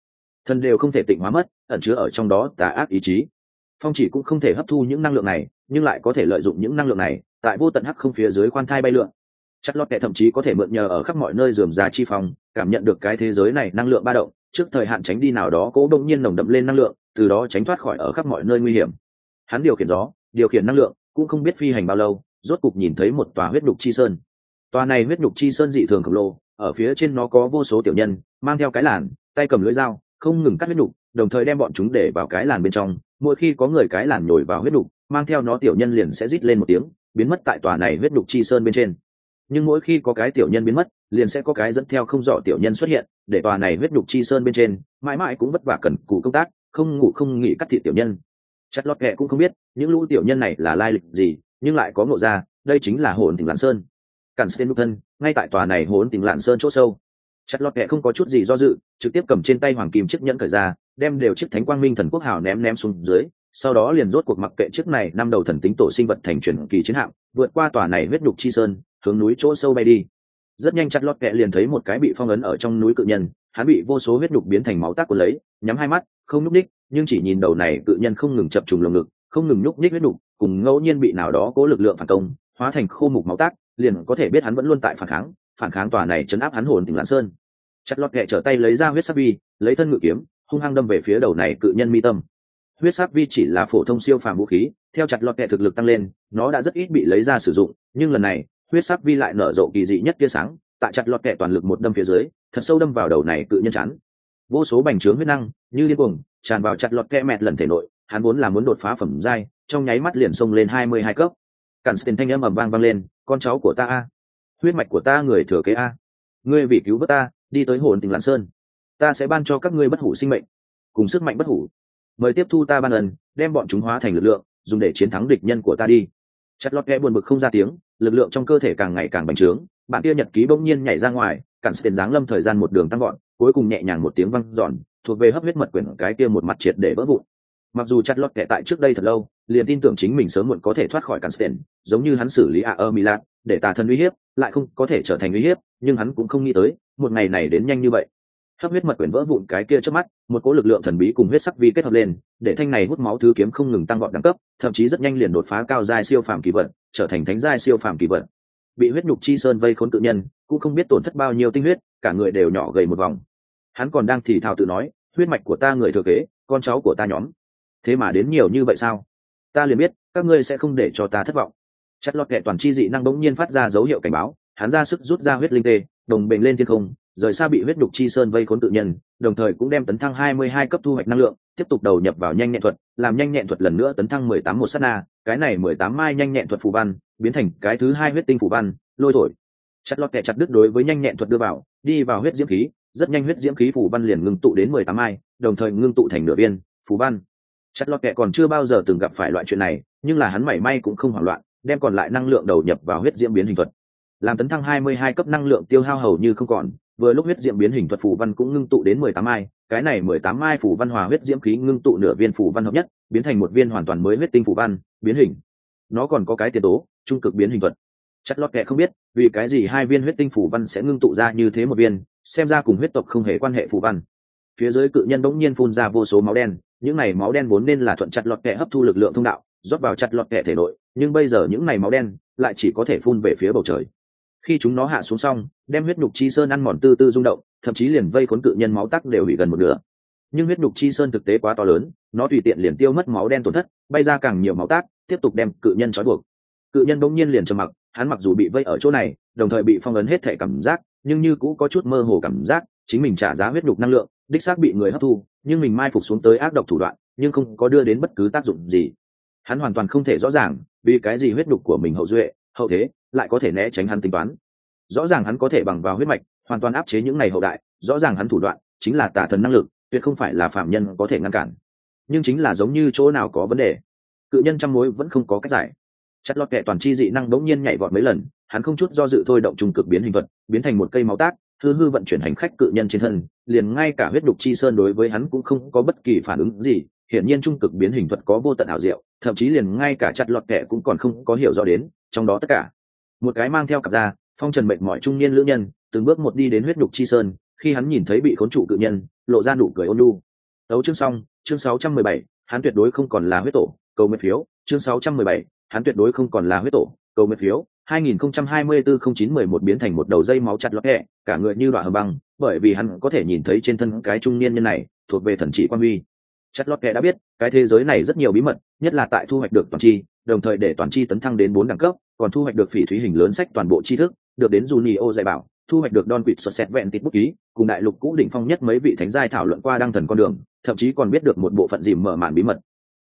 Thần đều không thể tịnh hóa mất, ẩn chứa ở trong đó tà ác ý chí. Phong chỉ cũng không thể hấp thu những năng lượng này, nhưng lại có thể lợi dụng những năng lượng này, tại vô tận hắc không phía dưới khoan thai bay lượn. Chất lót kệ thậm chí có thể mượn nhờ ở khắp mọi nơi dườm già chi phong, cảm nhận được cái thế giới này năng lượng ba động, trước thời hạn tránh đi nào đó cố đông nhiên nồng đậm lên năng lượng, từ đó tránh thoát khỏi ở khắp mọi nơi nguy hiểm. Hắn điều khiển gió, điều khiển năng lượng cũng không biết phi hành bao lâu, rốt cục nhìn thấy một tòa huyết nhục chi sơn. Tòa này huyết nhục chi sơn dị thường khổng lồ, ở phía trên nó có vô số tiểu nhân, mang theo cái làn, tay cầm lưỡi dao, không ngừng cắt huyết nhục, đồng thời đem bọn chúng để vào cái làn bên trong. Mỗi khi có người cái làn nhồi vào huyết nhục, mang theo nó tiểu nhân liền sẽ rít lên một tiếng, biến mất tại tòa này huyết nhục chi sơn bên trên. Nhưng mỗi khi có cái tiểu nhân biến mất, liền sẽ có cái dẫn theo không rõ tiểu nhân xuất hiện, để tòa này huyết nhục chi sơn bên trên mãi mãi cũng vất vả cần cù công tác, không ngủ không nghỉ cắt thịt tiểu nhân chặt lọt kệ cũng không biết, những lũ tiểu nhân này là lai lịch gì, nhưng lại có ngộ ra, đây chính là hồn tỉnh lạng sơn. Cản sten đục thân, ngay tại tòa này hồn tỉnh lạn sơn chỗ sâu. Chặt lọt kệ không có chút gì do dự, trực tiếp cầm trên tay hoàng kim chiếc nhẫn cởi ra, đem đều chiếc thánh quang minh thần quốc hào ném ném xuống dưới, sau đó liền rốt cuộc mặc kệ chiếc này năm đầu thần tính tổ sinh vật thành truyền kỳ chiến hạm, vượt qua tòa này huyết nhục chi sơn, hướng núi chỗ sâu bay đi. Rất nhanh chặt lọt kệ liền thấy một cái bị phong ấn ở trong núi cự nhân, hắn bị vô số huyết nhục biến thành máu tác của lấy, nhắm hai mắt không nhúc ních nhưng chỉ nhìn đầu này cự nhân không ngừng chập trùng lồng ngực không ngừng nhúc ních huyết nhục cùng ngẫu nhiên bị nào đó cố lực lượng phản công hóa thành khô mục máu tác liền có thể biết hắn vẫn luôn tại phản kháng phản kháng tòa này chấn áp hắn hồn tỉnh lãn sơn chặt lọt kệ trở tay lấy ra huyết sắc vi, lấy thân ngự kiếm hung hăng đâm về phía đầu này cự nhân mi tâm huyết sắc vi chỉ là phổ thông siêu phàm vũ khí theo chặt lọt kệ thực lực tăng lên nó đã rất ít bị lấy ra sử dụng nhưng lần này huyết sắc vi lại nở rộ kỳ dị nhất tia sáng tại chặt lọt kệ toàn lực một đâm phía dưới thật sâu đâm vào đầu này cự nhân chắn vô số bành trướng huyết năng, như điên cuồng, tràn vào chặt lọt kẽ mẹt lần thể nội, hắn vốn là muốn đột phá phẩm giai, trong nháy mắt liền xông lên hai mươi hai cấp. Cản tiền thanh âm ầm vang vang lên, con cháu của ta a! Huyết mạch của ta người thừa kế a! Ngươi vì cứu vớt ta, đi tới hồn tỉnh lạng sơn. Ta sẽ ban cho các ngươi bất hủ sinh mệnh, cùng sức mạnh bất hủ. Mời tiếp thu ta ban ẩn đem bọn chúng hóa thành lực lượng, dùng để chiến thắng địch nhân của ta đi. Chặt lọt kẽ buồn bực không ra tiếng, lực lượng trong cơ thể càng ngày càng bành trướng. Bạn kia nhật ký bỗng nhiên nhảy ra ngoài, cản tiền giáng lâm thời gian một đường tăng gọn cuối cùng nhẹ nhàng một tiếng văng giòn thuộc về hấp huyết mật quyển cái kia một mặt triệt để vỡ vụn. Mặc dù chặt lọt kẻ tại trước đây thật lâu, liền tin tưởng chính mình sớm muộn có thể thoát khỏi cản tiền giống như hắn xử lý a ơ milan, để tà thần uy hiếp, lại không có thể trở thành uy hiếp, nhưng hắn cũng không nghĩ tới, một ngày này đến nhanh như vậy. Hấp huyết mật quyển vỡ vụn cái kia trước mắt, một cỗ lực lượng thần bí cùng huyết sắc vi kết hợp lên, để thanh này hút máu thứ kiếm không ngừng tăng gọn đẳng cấp, thậm chí rất nhanh liền đột phá cao giai siêu phàm kỳ vật, trở thành thánh giai siêu phàm kỳ vật. Bị huyết nhục chi sơn vây khốn tự nhân cũng không biết tổn thất bao nhiêu tinh huyết, cả người đều nhỏ gầy một vòng. Hắn còn đang thì thào tự nói, huyết mạch của ta người thừa kế, con cháu của ta nhóm. Thế mà đến nhiều như vậy sao? Ta liền biết, các ngươi sẽ không để cho ta thất vọng. Chất lọt kệ toàn chi dị năng bỗng nhiên phát ra dấu hiệu cảnh báo, hắn ra sức rút ra huyết linh tê, đồng bền lên thiên không, rời xa bị huyết đục chi sơn vây khốn tự nhân, đồng thời cũng đem tấn thăng 22 cấp thu hoạch năng lượng, tiếp tục đầu nhập vào nhanh nhẹn thuật, làm nhanh nhẹn thuật lần nữa tấn thăng 18 một sát na, cái này 18 mai nhanh nhẹn thuật phù văn, biến thành cái thứ hai huyết tinh phù văn, lôi thổi chặt lọt kẻ chặt đứt đối với nhanh nhẹn thuật đưa vào, đi vào huyết diễm khí, rất nhanh huyết diễm khí phù văn liền ngưng tụ đến 18 mai, đồng thời ngưng tụ thành nửa viên, phù văn. Chặt lọt kẻ còn chưa bao giờ từng gặp phải loại chuyện này, nhưng là hắn mảy may cũng không hoảng loạn, đem còn lại năng lượng đầu nhập vào huyết diễm biến hình thuật. Làm tấn thăng 22 cấp năng lượng tiêu hao hầu như không còn, vừa lúc huyết diễm biến hình thuật phù văn cũng ngưng tụ đến 18 mai, cái này 18 mai phù văn hòa huyết diễm khí ngưng tụ nửa viên phù văn hợp nhất, biến thành một viên hoàn toàn mới huyết tinh phù văn, biến hình. Nó còn có cái tiền tố, trung cực biến hình thuật chắc lót kệ không biết, vì cái gì hai viên huyết tinh phủ văn sẽ ngưng tụ ra như thế một viên, xem ra cùng huyết tộc không hề quan hệ phủ văn. Phía dưới cự nhân bỗng nhiên phun ra vô số máu đen, những này máu đen vốn nên là thuận chặt lọt kệ hấp thu lực lượng thông đạo, rót vào chặt lọt kệ thể nội, nhưng bây giờ những này máu đen lại chỉ có thể phun về phía bầu trời. Khi chúng nó hạ xuống xong, đem huyết nhục chi sơn ăn mòn tư tư rung động, thậm chí liền vây khốn cự nhân máu tắc đều bị gần một nửa. Nhưng huyết nhục chi sơn thực tế quá to lớn, nó tùy tiện liền tiêu mất máu đen tổn thất, bay ra càng nhiều máu tác tiếp tục đem cự nhân trói buộc cự nhân bỗng nhiên liền trầm mặc, hắn mặc dù bị vây ở chỗ này, đồng thời bị phong ấn hết thể cảm giác, nhưng như cũ có chút mơ hồ cảm giác, chính mình trả giá huyết nhục năng lượng, đích xác bị người hấp thu, nhưng mình mai phục xuống tới ác độc thủ đoạn, nhưng không có đưa đến bất cứ tác dụng gì. Hắn hoàn toàn không thể rõ ràng, vì cái gì huyết nhục của mình hậu duệ, hậu thế, lại có thể né tránh hắn tính toán. Rõ ràng hắn có thể bằng vào huyết mạch, hoàn toàn áp chế những ngày hậu đại, rõ ràng hắn thủ đoạn chính là tà thần năng lực, tuyệt không phải là phạm nhân có thể ngăn cản. Nhưng chính là giống như chỗ nào có vấn đề. Cự nhân trăm mối vẫn không có cách giải chặt lót kệ toàn chi dị năng đống nhiên nhảy vọt mấy lần hắn không chút do dự thôi động trùng cực biến hình thuật biến thành một cây máu tác hư hư vận chuyển hành khách cự nhân trên thân liền ngay cả huyết đục chi sơn đối với hắn cũng không có bất kỳ phản ứng gì hiển nhiên trung cực biến hình thuật có vô tận ảo diệu thậm chí liền ngay cả chặt lọt kệ cũng còn không có hiểu rõ đến trong đó tất cả. Một cái mang theo cặp da phong trần mệnh mọi trung niên lữ nhân từng bước một đi đến huyết đục chi sơn khi hắn nhìn thấy bị khốn trụ cự nhân lộ ra nụ cười ôn lu đấu chương xong chương 617, hắn tuyệt đối không còn là huyết tổ cầu nguyện phiếu chương 617, hắn tuyệt đối không còn là huyết tổ cầu nguyện phiếu 2024-09-11 biến thành một đầu dây máu chặt lọt hẹ cả người như đoạn hầm băng bởi vì hắn có thể nhìn thấy trên thân cái trung niên nhân này thuộc về thần trị quan huy chặt lọt hẹ đã biết cái thế giới này rất nhiều bí mật nhất là tại thu hoạch được toàn chi đồng thời để toàn chi tấn thăng đến bốn đẳng cấp còn thu hoạch được phỉ thúy hình lớn sách toàn bộ tri thức được đến Junio dạy bảo, thu hoạch được Don Quỵt sọt sẹt vẹn tít bút ký, cùng đại lục cũ đỉnh phong nhất mấy vị thánh giai thảo luận qua đăng thần con đường, thậm chí còn biết được một bộ phận dìm mở màn bí mật.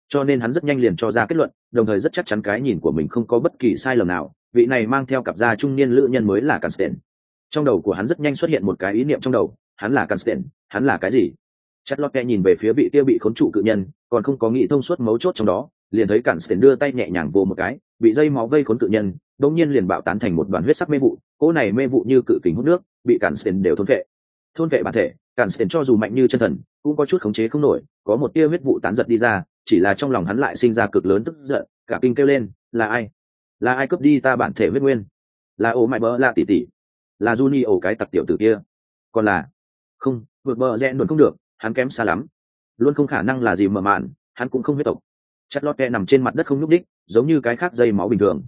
Cho nên hắn rất nhanh liền cho ra kết luận, đồng thời rất chắc chắn cái nhìn của mình không có bất kỳ sai lầm nào, vị này mang theo cặp da trung niên lữ nhân mới là Cansten. Trong đầu của hắn rất nhanh xuất hiện một cái ý niệm trong đầu, hắn là Cansten, hắn là cái gì? Chất lót nhìn về phía vị kia bị khốn trụ cự nhân, còn không có nghĩ thông suốt mấu chốt trong đó, liền thấy Cansten đưa tay nhẹ nhàng vô một cái, bị dây máu vây khốn cự nhân, đống nhiên liền bạo tán thành một đoàn huyết sắc mê vụ cỗ này mê vụ như cự kính hút nước bị Cansten đều thôn vệ thôn vệ bản thể Cansten cho dù mạnh như chân thần cũng có chút khống chế không nổi có một tia huyết vụ tán giật đi ra chỉ là trong lòng hắn lại sinh ra cực lớn tức giận, cả kinh kêu lên, là ai? Là ai cướp đi ta bản thể huyết nguyên? Là ô mại bơ là tỷ tỷ? Là Juni ổ cái tặc tiểu tử kia? Còn là? Không, vượt bờ rẽ luôn không được, hắn kém xa lắm. Luôn không khả năng là gì mở mạn, hắn cũng không huyết tộc. Chất lót kẹ nằm trên mặt đất không nhúc đích giống như cái khác dây máu bình thường.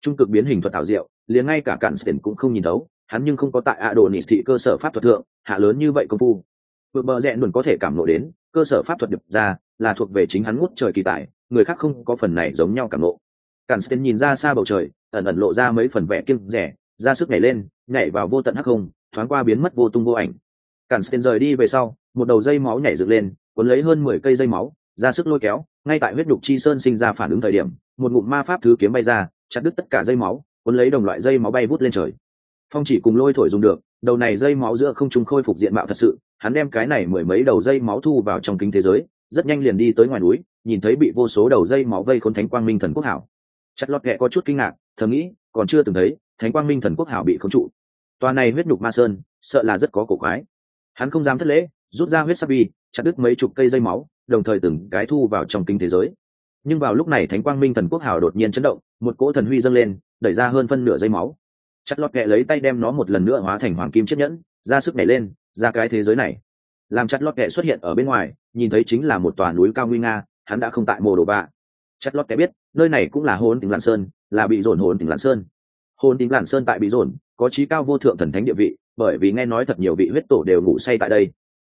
Trung cực biến hình thuật thảo diệu, liền ngay cả cản sển cũng không nhìn thấu, hắn nhưng không có tại ạ đồ nị thị cơ sở pháp thuật thượng, hạ lớn như vậy công phu. Vượt bờ rẽ luôn có thể cảm nộ đến, cơ sở pháp thuật đập ra là thuộc về chính hắn ngút trời kỳ tài, người khác không có phần này giống nhau cảm lộ cản sten nhìn ra xa bầu trời, ẩn ẩn lộ ra mấy phần vẻ kiêng rẻ, ra sức nhảy lên, nhảy vào vô tận hắc không, thoáng qua biến mất vô tung vô ảnh. Cản sten rời đi về sau, một đầu dây máu nhảy dựng lên, cuốn lấy hơn mười cây dây máu, ra sức lôi kéo, ngay tại huyết đục chi sơn sinh ra phản ứng thời điểm, một ngụm ma pháp thứ kiếm bay ra, chặt đứt tất cả dây máu, cuốn lấy đồng loại dây máu bay vút lên trời. Phong chỉ cùng lôi thổi dùng được, đầu này dây máu giữa không trung khôi phục diện mạo thật sự, hắn đem cái này mười mấy đầu dây máu thu vào trong kính thế giới rất nhanh liền đi tới ngoài núi, nhìn thấy bị vô số đầu dây máu vây khốn thánh quang minh thần quốc hảo. Chặt lọt kệ có chút kinh ngạc, thầm nghĩ, còn chưa từng thấy, thánh quang minh thần quốc hảo bị khống trụ. Toa này huyết nhục ma sơn, sợ là rất có cổ quái. Hắn không dám thất lễ, rút ra huyết sắc bi chặt đứt mấy chục cây dây máu, đồng thời từng cái thu vào trong kinh thế giới. Nhưng vào lúc này thánh quang minh thần quốc hảo đột nhiên chấn động, một cỗ thần huy dâng lên, đẩy ra hơn phân nửa dây máu. Chặt lọt kệ lấy tay đem nó một lần nữa hóa thành hoàng kim chiếc nhẫn, ra sức nhảy lên, ra cái thế giới này. Làm chặt lọt kệ xuất hiện ở bên ngoài nhìn thấy chính là một tòa núi cao nguy nga, hắn đã không tại mồ đồ bạ. Chất lót kẻ biết, nơi này cũng là hồn tỉnh lạn sơn, là bị dồn hồn tỉnh lạn sơn. Hồn tỉnh lạn sơn tại bị dồn, có trí cao vô thượng thần thánh địa vị, bởi vì nghe nói thật nhiều vị huyết tổ đều ngủ say tại đây.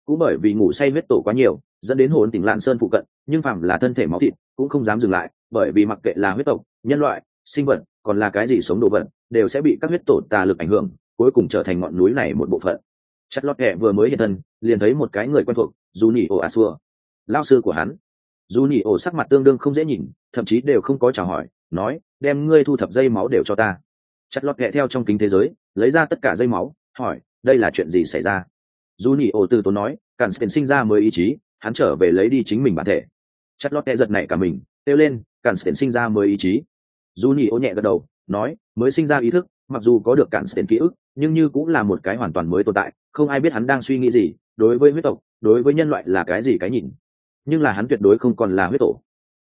Cũng bởi vì ngủ say huyết tổ quá nhiều, dẫn đến hồn tỉnh lạn sơn phụ cận, nhưng phàm là thân thể máu thịt, cũng không dám dừng lại, bởi vì mặc kệ là huyết tộc, nhân loại, sinh vật, còn là cái gì sống đồ vật, đều sẽ bị các huyết tổ tà lực ảnh hưởng, cuối cùng trở thành ngọn núi này một bộ phận. Chất lót kẹ vừa mới hiện thân, liền thấy một cái người quen thuộc dù nỉ ổ a xua. Lao sư của hắn. Dù nỉ ổ sắc mặt tương đương không dễ nhìn, thậm chí đều không có chào hỏi, nói, đem ngươi thu thập dây máu đều cho ta. Chặt lót kẹ theo trong kính thế giới, lấy ra tất cả dây máu, hỏi, đây là chuyện gì xảy ra? Dù nỉ ổ từ tốn nói, cản spen sinh ra mới ý chí, hắn trở về lấy đi chính mình bản thể. Chặt lót kẹ giật này cả mình, kêu lên, cản spen sinh ra mới ý chí. Dù nỉ ổ nhẹ gật đầu, nói, mới sinh ra ý thức, mặc dù có được cản spen ký ức, nhưng như cũng là một cái hoàn toàn mới tồn tại, không ai biết hắn đang suy nghĩ gì, đối với huyết tộc đối với nhân loại là cái gì cái nhìn? Nhưng là hắn tuyệt đối không còn là huyết tổ.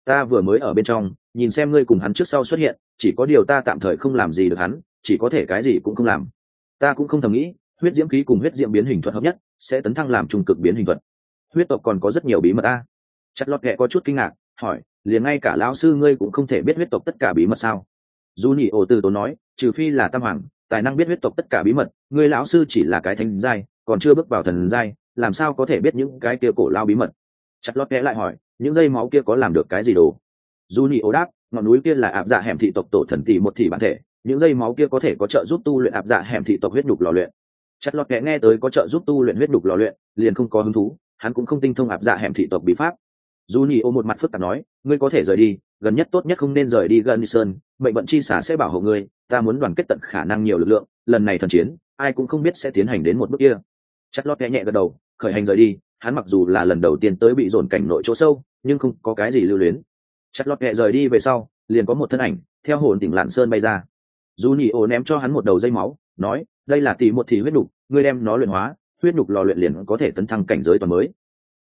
Ta vừa mới ở bên trong, nhìn xem ngươi cùng hắn trước sau xuất hiện, chỉ có điều ta tạm thời không làm gì được hắn, chỉ có thể cái gì cũng không làm. Ta cũng không thầm nghĩ, huyết diễm khí cùng huyết diễm biến hình thuật hợp nhất, sẽ tấn thăng làm trung cực biến hình thuật. Huyết tộc còn có rất nhiều bí mật ta. Chặt lọt kệ có chút kinh ngạc, hỏi, liền ngay cả lão sư ngươi cũng không thể biết huyết tộc tất cả bí mật sao? Dù nhị ổ từ tốn nói, trừ phi là tam hoàng, tài năng biết huyết tộc tất cả bí mật người lão sư chỉ là cái thánh giai, còn chưa bước vào thần giai làm sao có thể biết những cái kia cổ lao bí mật? Chặt lót kẽ lại hỏi, những dây máu kia có làm được cái gì đồ? Dù nhị ố đáp, ngọn núi kia là áp dạ hẻm thị tộc tổ thần tỷ một thị bản thể, những dây máu kia có thể có trợ giúp tu luyện áp dạ hẻm thị tộc huyết đục lò luyện. Chặt lọt kẽ nghe tới có trợ giúp tu luyện huyết đục lò luyện, liền không có hứng thú, hắn cũng không tinh thông áp dạ hẻm thị tộc bí pháp. Dù nhị ô một mặt phức tạp nói, ngươi có thể rời đi, gần nhất tốt nhất không nên rời đi gần sơn, mệnh vận chi xả sẽ bảo hộ ngươi, ta muốn đoàn kết tận khả năng nhiều lực lượng, lần này thần chiến, ai cũng không biết sẽ tiến hành đến một bước kia. Chất lót kẽ nhẹ gật đầu khởi hành rời đi hắn mặc dù là lần đầu tiên tới bị dồn cảnh nội chỗ sâu nhưng không có cái gì lưu luyến. Chất lót nhẹ rời đi về sau liền có một thân ảnh theo hồn tỉnh lạn sơn bay ra. Dù nhị ổ ném cho hắn một đầu dây máu nói đây là tỷ một thì huyết nục, ngươi đem nó luyện hóa huyết nục lò luyện liền có thể tấn thăng cảnh giới toàn mới.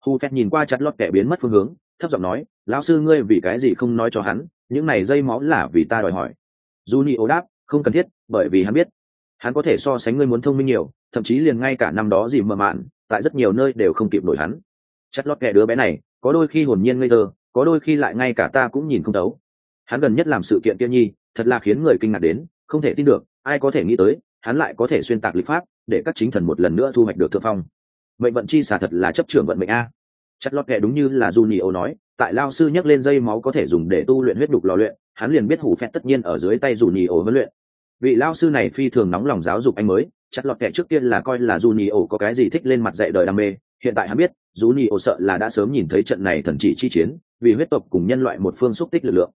Hu phép nhìn qua chặt lót kẻ biến mất phương hướng thấp giọng nói lão sư ngươi vì cái gì không nói cho hắn những này dây máu là vì ta đòi hỏi. Dù nhị ổ đáp không cần thiết bởi vì hắn biết hắn có thể so sánh ngươi muốn thông minh nhiều thậm chí liền ngay cả năm đó gì mờ mạn tại rất nhiều nơi đều không kịp nổi hắn. Chất lót kẻ đứa bé này, có đôi khi hồn nhiên ngây thơ, có đôi khi lại ngay cả ta cũng nhìn không đấu hắn gần nhất làm sự kiện kia nhi, thật là khiến người kinh ngạc đến, không thể tin được, ai có thể nghĩ tới, hắn lại có thể xuyên tạc lịch pháp, để các chính thần một lần nữa thu hoạch được thượng phong. Mệnh vận chi xả thật là chấp trưởng vận mệnh a. Chất lót kẻ đúng như là Junio nói, tại lao sư nhắc lên dây máu có thể dùng để tu luyện huyết đục lò luyện, hắn liền biết hủ phét tất nhiên ở dưới tay Junio huấn luyện. Vị lao sư này phi thường nóng lòng giáo dục anh mới chặt lọt kẻ trước tiên là coi là Junio có cái gì thích lên mặt dạy đời đam mê hiện tại hắn biết Junio sợ là đã sớm nhìn thấy trận này thần chỉ chi chiến vì huyết tộc cùng nhân loại một phương xúc tích lực lượng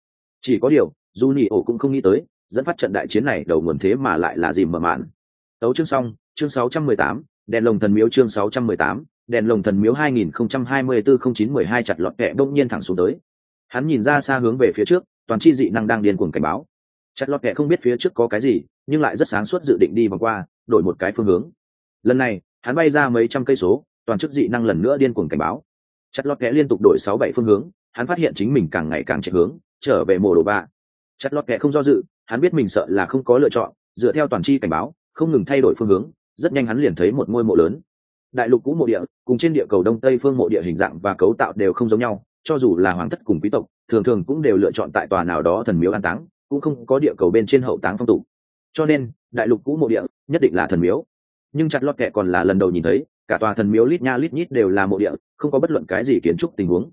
chỉ có điều Junio cũng không nghĩ tới dẫn phát trận đại chiến này đầu nguồn thế mà lại là gì mở mạn tấu chương xong chương 618, đèn lồng thần miếu chương 618, đèn lồng thần miếu 2024-09-12 chặt lọt kẹ đông nhiên thẳng xuống tới. Hắn nhìn ra xa hướng về phía trước, toàn chi dị năng đang điên cuồng cảnh báo. Chặt lọt kẹ không biết phía trước có cái gì, nhưng lại rất sáng suốt dự định đi vòng qua, đổi một cái phương hướng. Lần này, hắn bay ra mấy trăm cây số, toàn chức dị năng lần nữa điên cuồng cảnh báo. Chặt lọt kẽ liên tục đổi sáu bảy phương hướng, hắn phát hiện chính mình càng ngày càng chạy hướng, trở về mồ đồ ba. Chặt lọt kẽ không do dự, hắn biết mình sợ là không có lựa chọn, dựa theo toàn chi cảnh báo, không ngừng thay đổi phương hướng, rất nhanh hắn liền thấy một ngôi mộ lớn đại lục cũ mộ địa cùng trên địa cầu đông tây phương mộ địa hình dạng và cấu tạo đều không giống nhau cho dù là hoàng thất cùng quý tộc thường thường cũng đều lựa chọn tại tòa nào đó thần miếu an táng cũng không có địa cầu bên trên hậu táng phong tục cho nên, đại lục cũ mộ địa nhất định là thần miếu. Nhưng chặt lọt kệ còn là lần đầu nhìn thấy, cả tòa thần miếu lít nha lít nhít đều là mộ địa, không có bất luận cái gì kiến trúc tình huống.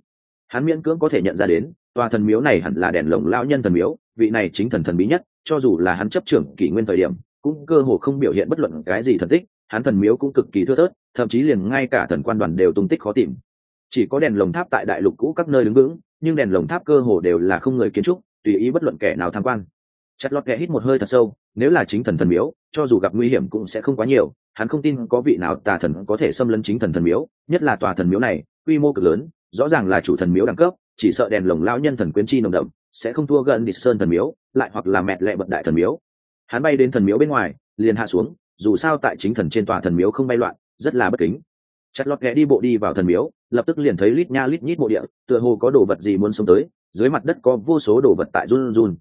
Hắn miễn cưỡng có thể nhận ra đến, tòa thần miếu này hẳn là đèn lồng lao nhân thần miếu, vị này chính thần thần bí nhất, cho dù là hắn chấp trưởng kỷ nguyên thời điểm, cũng cơ hồ không biểu hiện bất luận cái gì thần tích, hắn thần miếu cũng cực kỳ thưa thớt, thậm chí liền ngay cả thần quan đoàn đều tung tích khó tìm. Chỉ có đèn lồng tháp tại đại lục cũ các nơi đứng vững, nhưng đèn lồng tháp cơ hồ đều là không người kiến trúc, tùy ý bất luận kẻ nào tham quan. Chặt lọt kẻ hít một hơi thật sâu nếu là chính thần thần miếu, cho dù gặp nguy hiểm cũng sẽ không quá nhiều, hắn không tin có vị nào tà thần có thể xâm lấn chính thần thần miếu, nhất là tòa thần miếu này, quy mô cực lớn, rõ ràng là chủ thần miếu đẳng cấp, chỉ sợ đèn lồng lão nhân thần quyến chi nồng đậm, sẽ không thua gần đi sơn thần miếu, lại hoặc là mẹ lẹ bận đại thần miếu. Hắn bay đến thần miếu bên ngoài, liền hạ xuống, dù sao tại chính thần trên tòa thần miếu không bay loạn, rất là bất kính. Chặt lọt ghé đi bộ đi vào thần miếu, lập tức liền thấy lít nha lít nhít bộ địa, tựa hồ có đồ vật gì muốn sống tới, dưới mặt đất có vô số đồ vật tại run run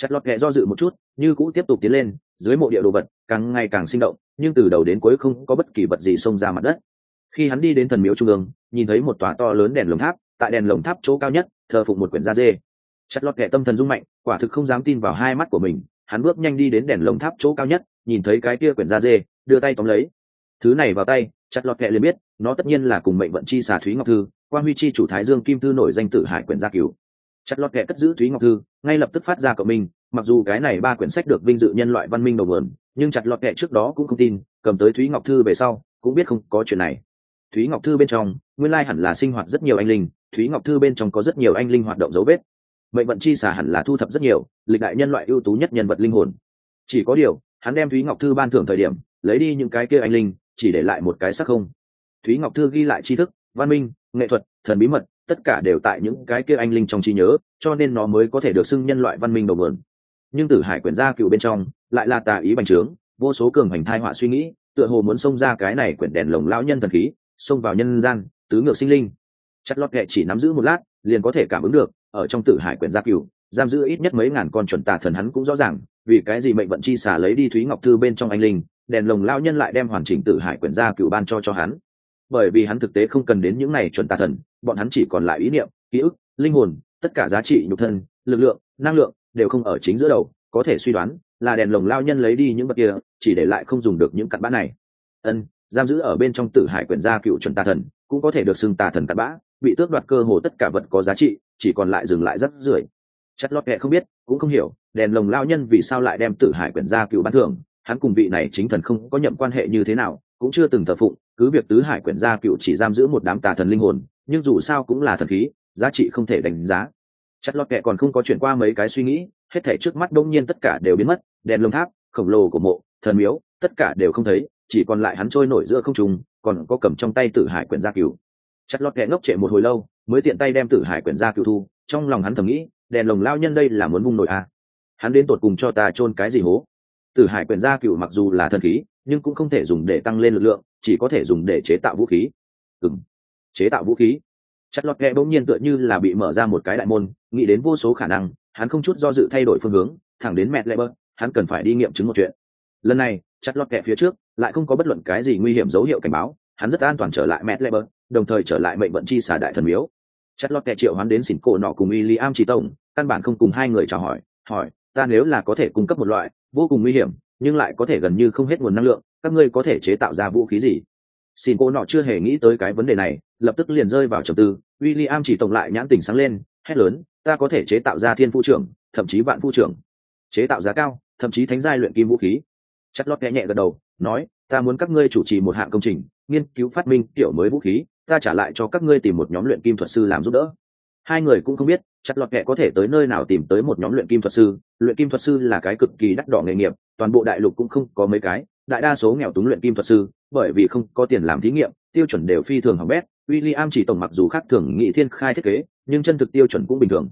chặt lọt kệ do dự một chút, như cũ tiếp tục tiến lên, dưới mộ địa đồ vật càng ngày càng sinh động, nhưng từ đầu đến cuối không có bất kỳ vật gì xông ra mặt đất. Khi hắn đi đến thần miếu trung ương, nhìn thấy một tòa to lớn đèn lồng tháp, tại đèn lồng tháp chỗ cao nhất, thờ phụng một quyển da dê. Chặt lọt kệ tâm thần rung mạnh, quả thực không dám tin vào hai mắt của mình, hắn bước nhanh đi đến đèn lồng tháp chỗ cao nhất, nhìn thấy cái kia quyển da dê, đưa tay tóm lấy. Thứ này vào tay, chặt lọt kệ liền biết, nó tất nhiên là cùng mệnh vận chi xà thúy ngọc thư quan huy chi chủ thái dương kim thư nổi danh tử hải quyển gia cứu chặt lọt kẻ cất giữ thúy ngọc thư, ngay lập tức phát ra cậu mình, mặc dù cái này ba quyển sách được vinh dự nhân loại văn minh đầu nguồn, nhưng chặt lọt kẻ trước đó cũng không tin, cầm tới thúy ngọc thư về sau, cũng biết không có chuyện này. Thúy ngọc thư bên trong, nguyên lai hẳn là sinh hoạt rất nhiều anh linh, thúy ngọc thư bên trong có rất nhiều anh linh hoạt động dấu vết. Mệnh vận chi xà hẳn là thu thập rất nhiều, lịch đại nhân loại ưu tú nhất nhân vật linh hồn. Chỉ có điều, hắn đem thúy ngọc thư ban thưởng thời điểm, lấy đi những cái kia anh linh, chỉ để lại một cái sắc không. Thúy ngọc thư ghi lại tri thức, văn minh, nghệ thuật, thần bí mật tất cả đều tại những cái kia anh linh trong trí nhớ, cho nên nó mới có thể được xưng nhân loại văn minh đầu mượn nhưng tử hải quyển gia cựu bên trong lại là tà ý bành trướng, vô số cường hành thai họa suy nghĩ, tựa hồ muốn xông ra cái này quyển đèn lồng lão nhân thần khí, xông vào nhân gian, tứ ngược sinh linh. Chất lót kệ chỉ nắm giữ một lát, liền có thể cảm ứng được, ở trong tử hải quyển gia cựu, giam giữ ít nhất mấy ngàn con chuẩn tà thần hắn cũng rõ ràng, vì cái gì mệnh vận chi xả lấy đi thúy ngọc thư bên trong anh linh, đèn lồng lao nhân lại đem hoàn chỉnh tử hải quyển gia cựu ban cho cho hắn bởi vì hắn thực tế không cần đến những này chuẩn tà thần, bọn hắn chỉ còn lại ý niệm, ký ức, linh hồn, tất cả giá trị nhục thân, lực lượng, năng lượng đều không ở chính giữa đầu, có thể suy đoán là đèn lồng lao nhân lấy đi những vật kia, chỉ để lại không dùng được những cặn bã này. Ân, giam giữ ở bên trong tử hải quyển gia cựu chuẩn tà thần, cũng có thể được xưng tà thần cặn bã, bị tước đoạt cơ hồ tất cả vật có giá trị, chỉ còn lại dừng lại rất rưởi. Chất lót kệ không biết, cũng không hiểu, đèn lồng lao nhân vì sao lại đem tử hải quyển gia cựu bán thưởng, hắn cùng vị này chính thần không có nhậm quan hệ như thế nào cũng chưa từng thờ phụng, cứ việc tứ hải quyển gia cựu chỉ giam giữ một đám tà thần linh hồn, nhưng dù sao cũng là thần khí, giá trị không thể đánh giá. Chất lót kệ còn không có chuyển qua mấy cái suy nghĩ, hết thể trước mắt đông nhiên tất cả đều biến mất, đèn lồng tháp, khổng lồ của mộ, thần miếu, tất cả đều không thấy, chỉ còn lại hắn trôi nổi giữa không trung, còn có cầm trong tay tử hải quyển gia cựu chất lót kệ ngốc trệ một hồi lâu, mới tiện tay đem tử hải quyển gia cựu thu, trong lòng hắn thầm nghĩ, đèn lồng lao nhân đây là muốn vung nổi à. hắn đến tột cùng cho ta chôn cái gì hố? Tử hải quyền gia cựu mặc dù là thần khí, nhưng cũng không thể dùng để tăng lên lực lượng, chỉ có thể dùng để chế tạo vũ khí. Ừng chế tạo vũ khí. Chất lọt ghẹ bỗng nhiên tựa như là bị mở ra một cái đại môn, nghĩ đến vô số khả năng, hắn không chút do dự thay đổi phương hướng, thẳng đến mẹ lệ bơ, hắn cần phải đi nghiệm chứng một chuyện. Lần này chặt lọt kẹ phía trước, lại không có bất luận cái gì nguy hiểm dấu hiệu cảnh báo, hắn rất an toàn trở lại mẹ lệ bơ, đồng thời trở lại mệnh vận chi xả đại thần miếu. Chặt lọt kẹ triệu hắn đến xỉn cổ nọ cùng y li am chỉ tổng, căn bản không cùng hai người chào hỏi hỏi ta nếu là có thể cung cấp một loại, vô cùng nguy hiểm, nhưng lại có thể gần như không hết nguồn năng lượng, các ngươi có thể chế tạo ra vũ khí gì? Xin cô nọ chưa hề nghĩ tới cái vấn đề này, lập tức liền rơi vào trầm tư w i l l i am chỉ tổng lại nhãn tình sáng lên, hét lớn, ta có thể chế tạo ra thiên phu trưởng, thậm chí vạn phu trưởng. Chế tạo giá cao, thậm chí thánh giai luyện kim vũ khí. Chất lót nhẹ nhẹ gật đầu, nói, ta muốn các ngươi chủ trì một hạng công trình, nghiên cứu phát minh kiểu mới vũ khí, ta trả lại cho các ngươi tìm một nhóm luyện kim thuật sư làm giúp đỡ. Hai người cũng không biết chặt lọt kệ có thể tới nơi nào tìm tới một nhóm luyện kim thuật sư. Luyện kim thuật sư là cái cực kỳ đắt đỏ nghề nghiệp, toàn bộ đại lục cũng không có mấy cái. Đại đa số nghèo túng luyện kim thuật sư, bởi vì không có tiền làm thí nghiệm, tiêu chuẩn đều phi thường hỏng bét. W i l l i am chỉ tổng mặc dù khác thường nghị thiên khai thiết kế, nhưng chân thực tiêu chuẩn cũng bình thường.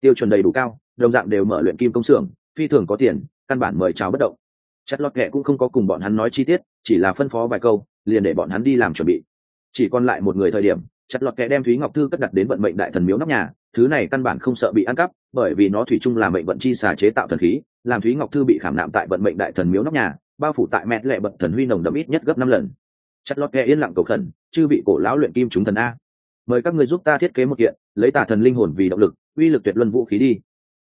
Tiêu chuẩn đầy đủ cao, đồng dạng đều mở luyện kim công xưởng, phi thường có tiền, căn bản mời chào bất động. Chất lọt kệ cũng không có cùng bọn hắn nói chi tiết, chỉ là phân phó vài câu, liền để bọn hắn đi làm chuẩn bị. Chỉ còn lại một người thời điểm, chặt lọt kẻ đem thúy ngọc thư cất đặt đến vận mệnh đại thần miếu nóc nhà thứ này căn bản không sợ bị ăn cắp bởi vì nó thủy chung là mệnh vận chi xà chế tạo thần khí làm thúy ngọc thư bị khảm nạm tại vận mệnh đại thần miếu nóc nhà bao phủ tại mẹ lệ bận thần huy nồng đậm ít nhất gấp năm lần. Chặt lót kẻ yên lặng cầu khẩn chư bị cổ lão luyện kim chúng thần a mời các người giúp ta thiết kế một kiện lấy tà thần linh hồn vì động lực uy lực tuyệt luân vũ khí đi.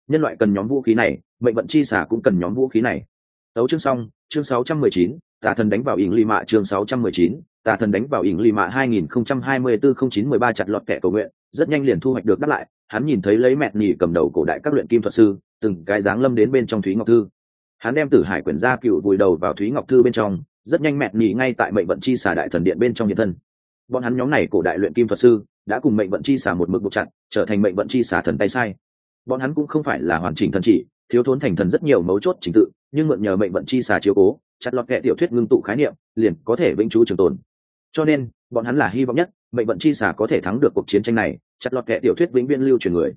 Nhân loại cần nhóm vũ khí này mệnh vận chi xà cũng cần nhóm vũ khí này. Tấu chương xong chương 619, tà thần đánh vào ỉng ly mạ chương 619, tà thần đánh vào ỉng ly mạ 2024-0913 chặt lọt kẻ cầu nguyện rất nhanh liền thu hoạch được đáp lại hắn nhìn thấy lấy mẹ nhì cầm đầu cổ đại các luyện kim thuật sư, từng cái dáng lâm đến bên trong thúy ngọc thư. Hắn đem tử hải quyển ra cựu vùi đầu vào thúy ngọc thư bên trong, rất nhanh mẹ nhì ngay tại mệnh vận chi xà đại thần điện bên trong hiện thân. Bọn hắn nhóm này cổ đại luyện kim thuật sư, đã cùng mệnh vận chi xà một mực buộc chặt, trở thành mệnh vận chi xà thần tay sai. Bọn hắn cũng không phải là hoàn chỉnh thần chỉ, thiếu thốn thành thần rất nhiều mấu chốt trình tự, nhưng mượn nhờ mệnh vận chi xà chiếu cố, chặt lọt kệ tiểu thuyết ngưng tụ khái niệm, liền có thể vĩnh trú trường tồn. Cho nên, bọn hắn là hy vọng nhất mệnh vận chi xà có thể thắng được cuộc chiến tranh này, chặt lọt kệ tiểu thuyết vĩnh viễn lưu truyền người.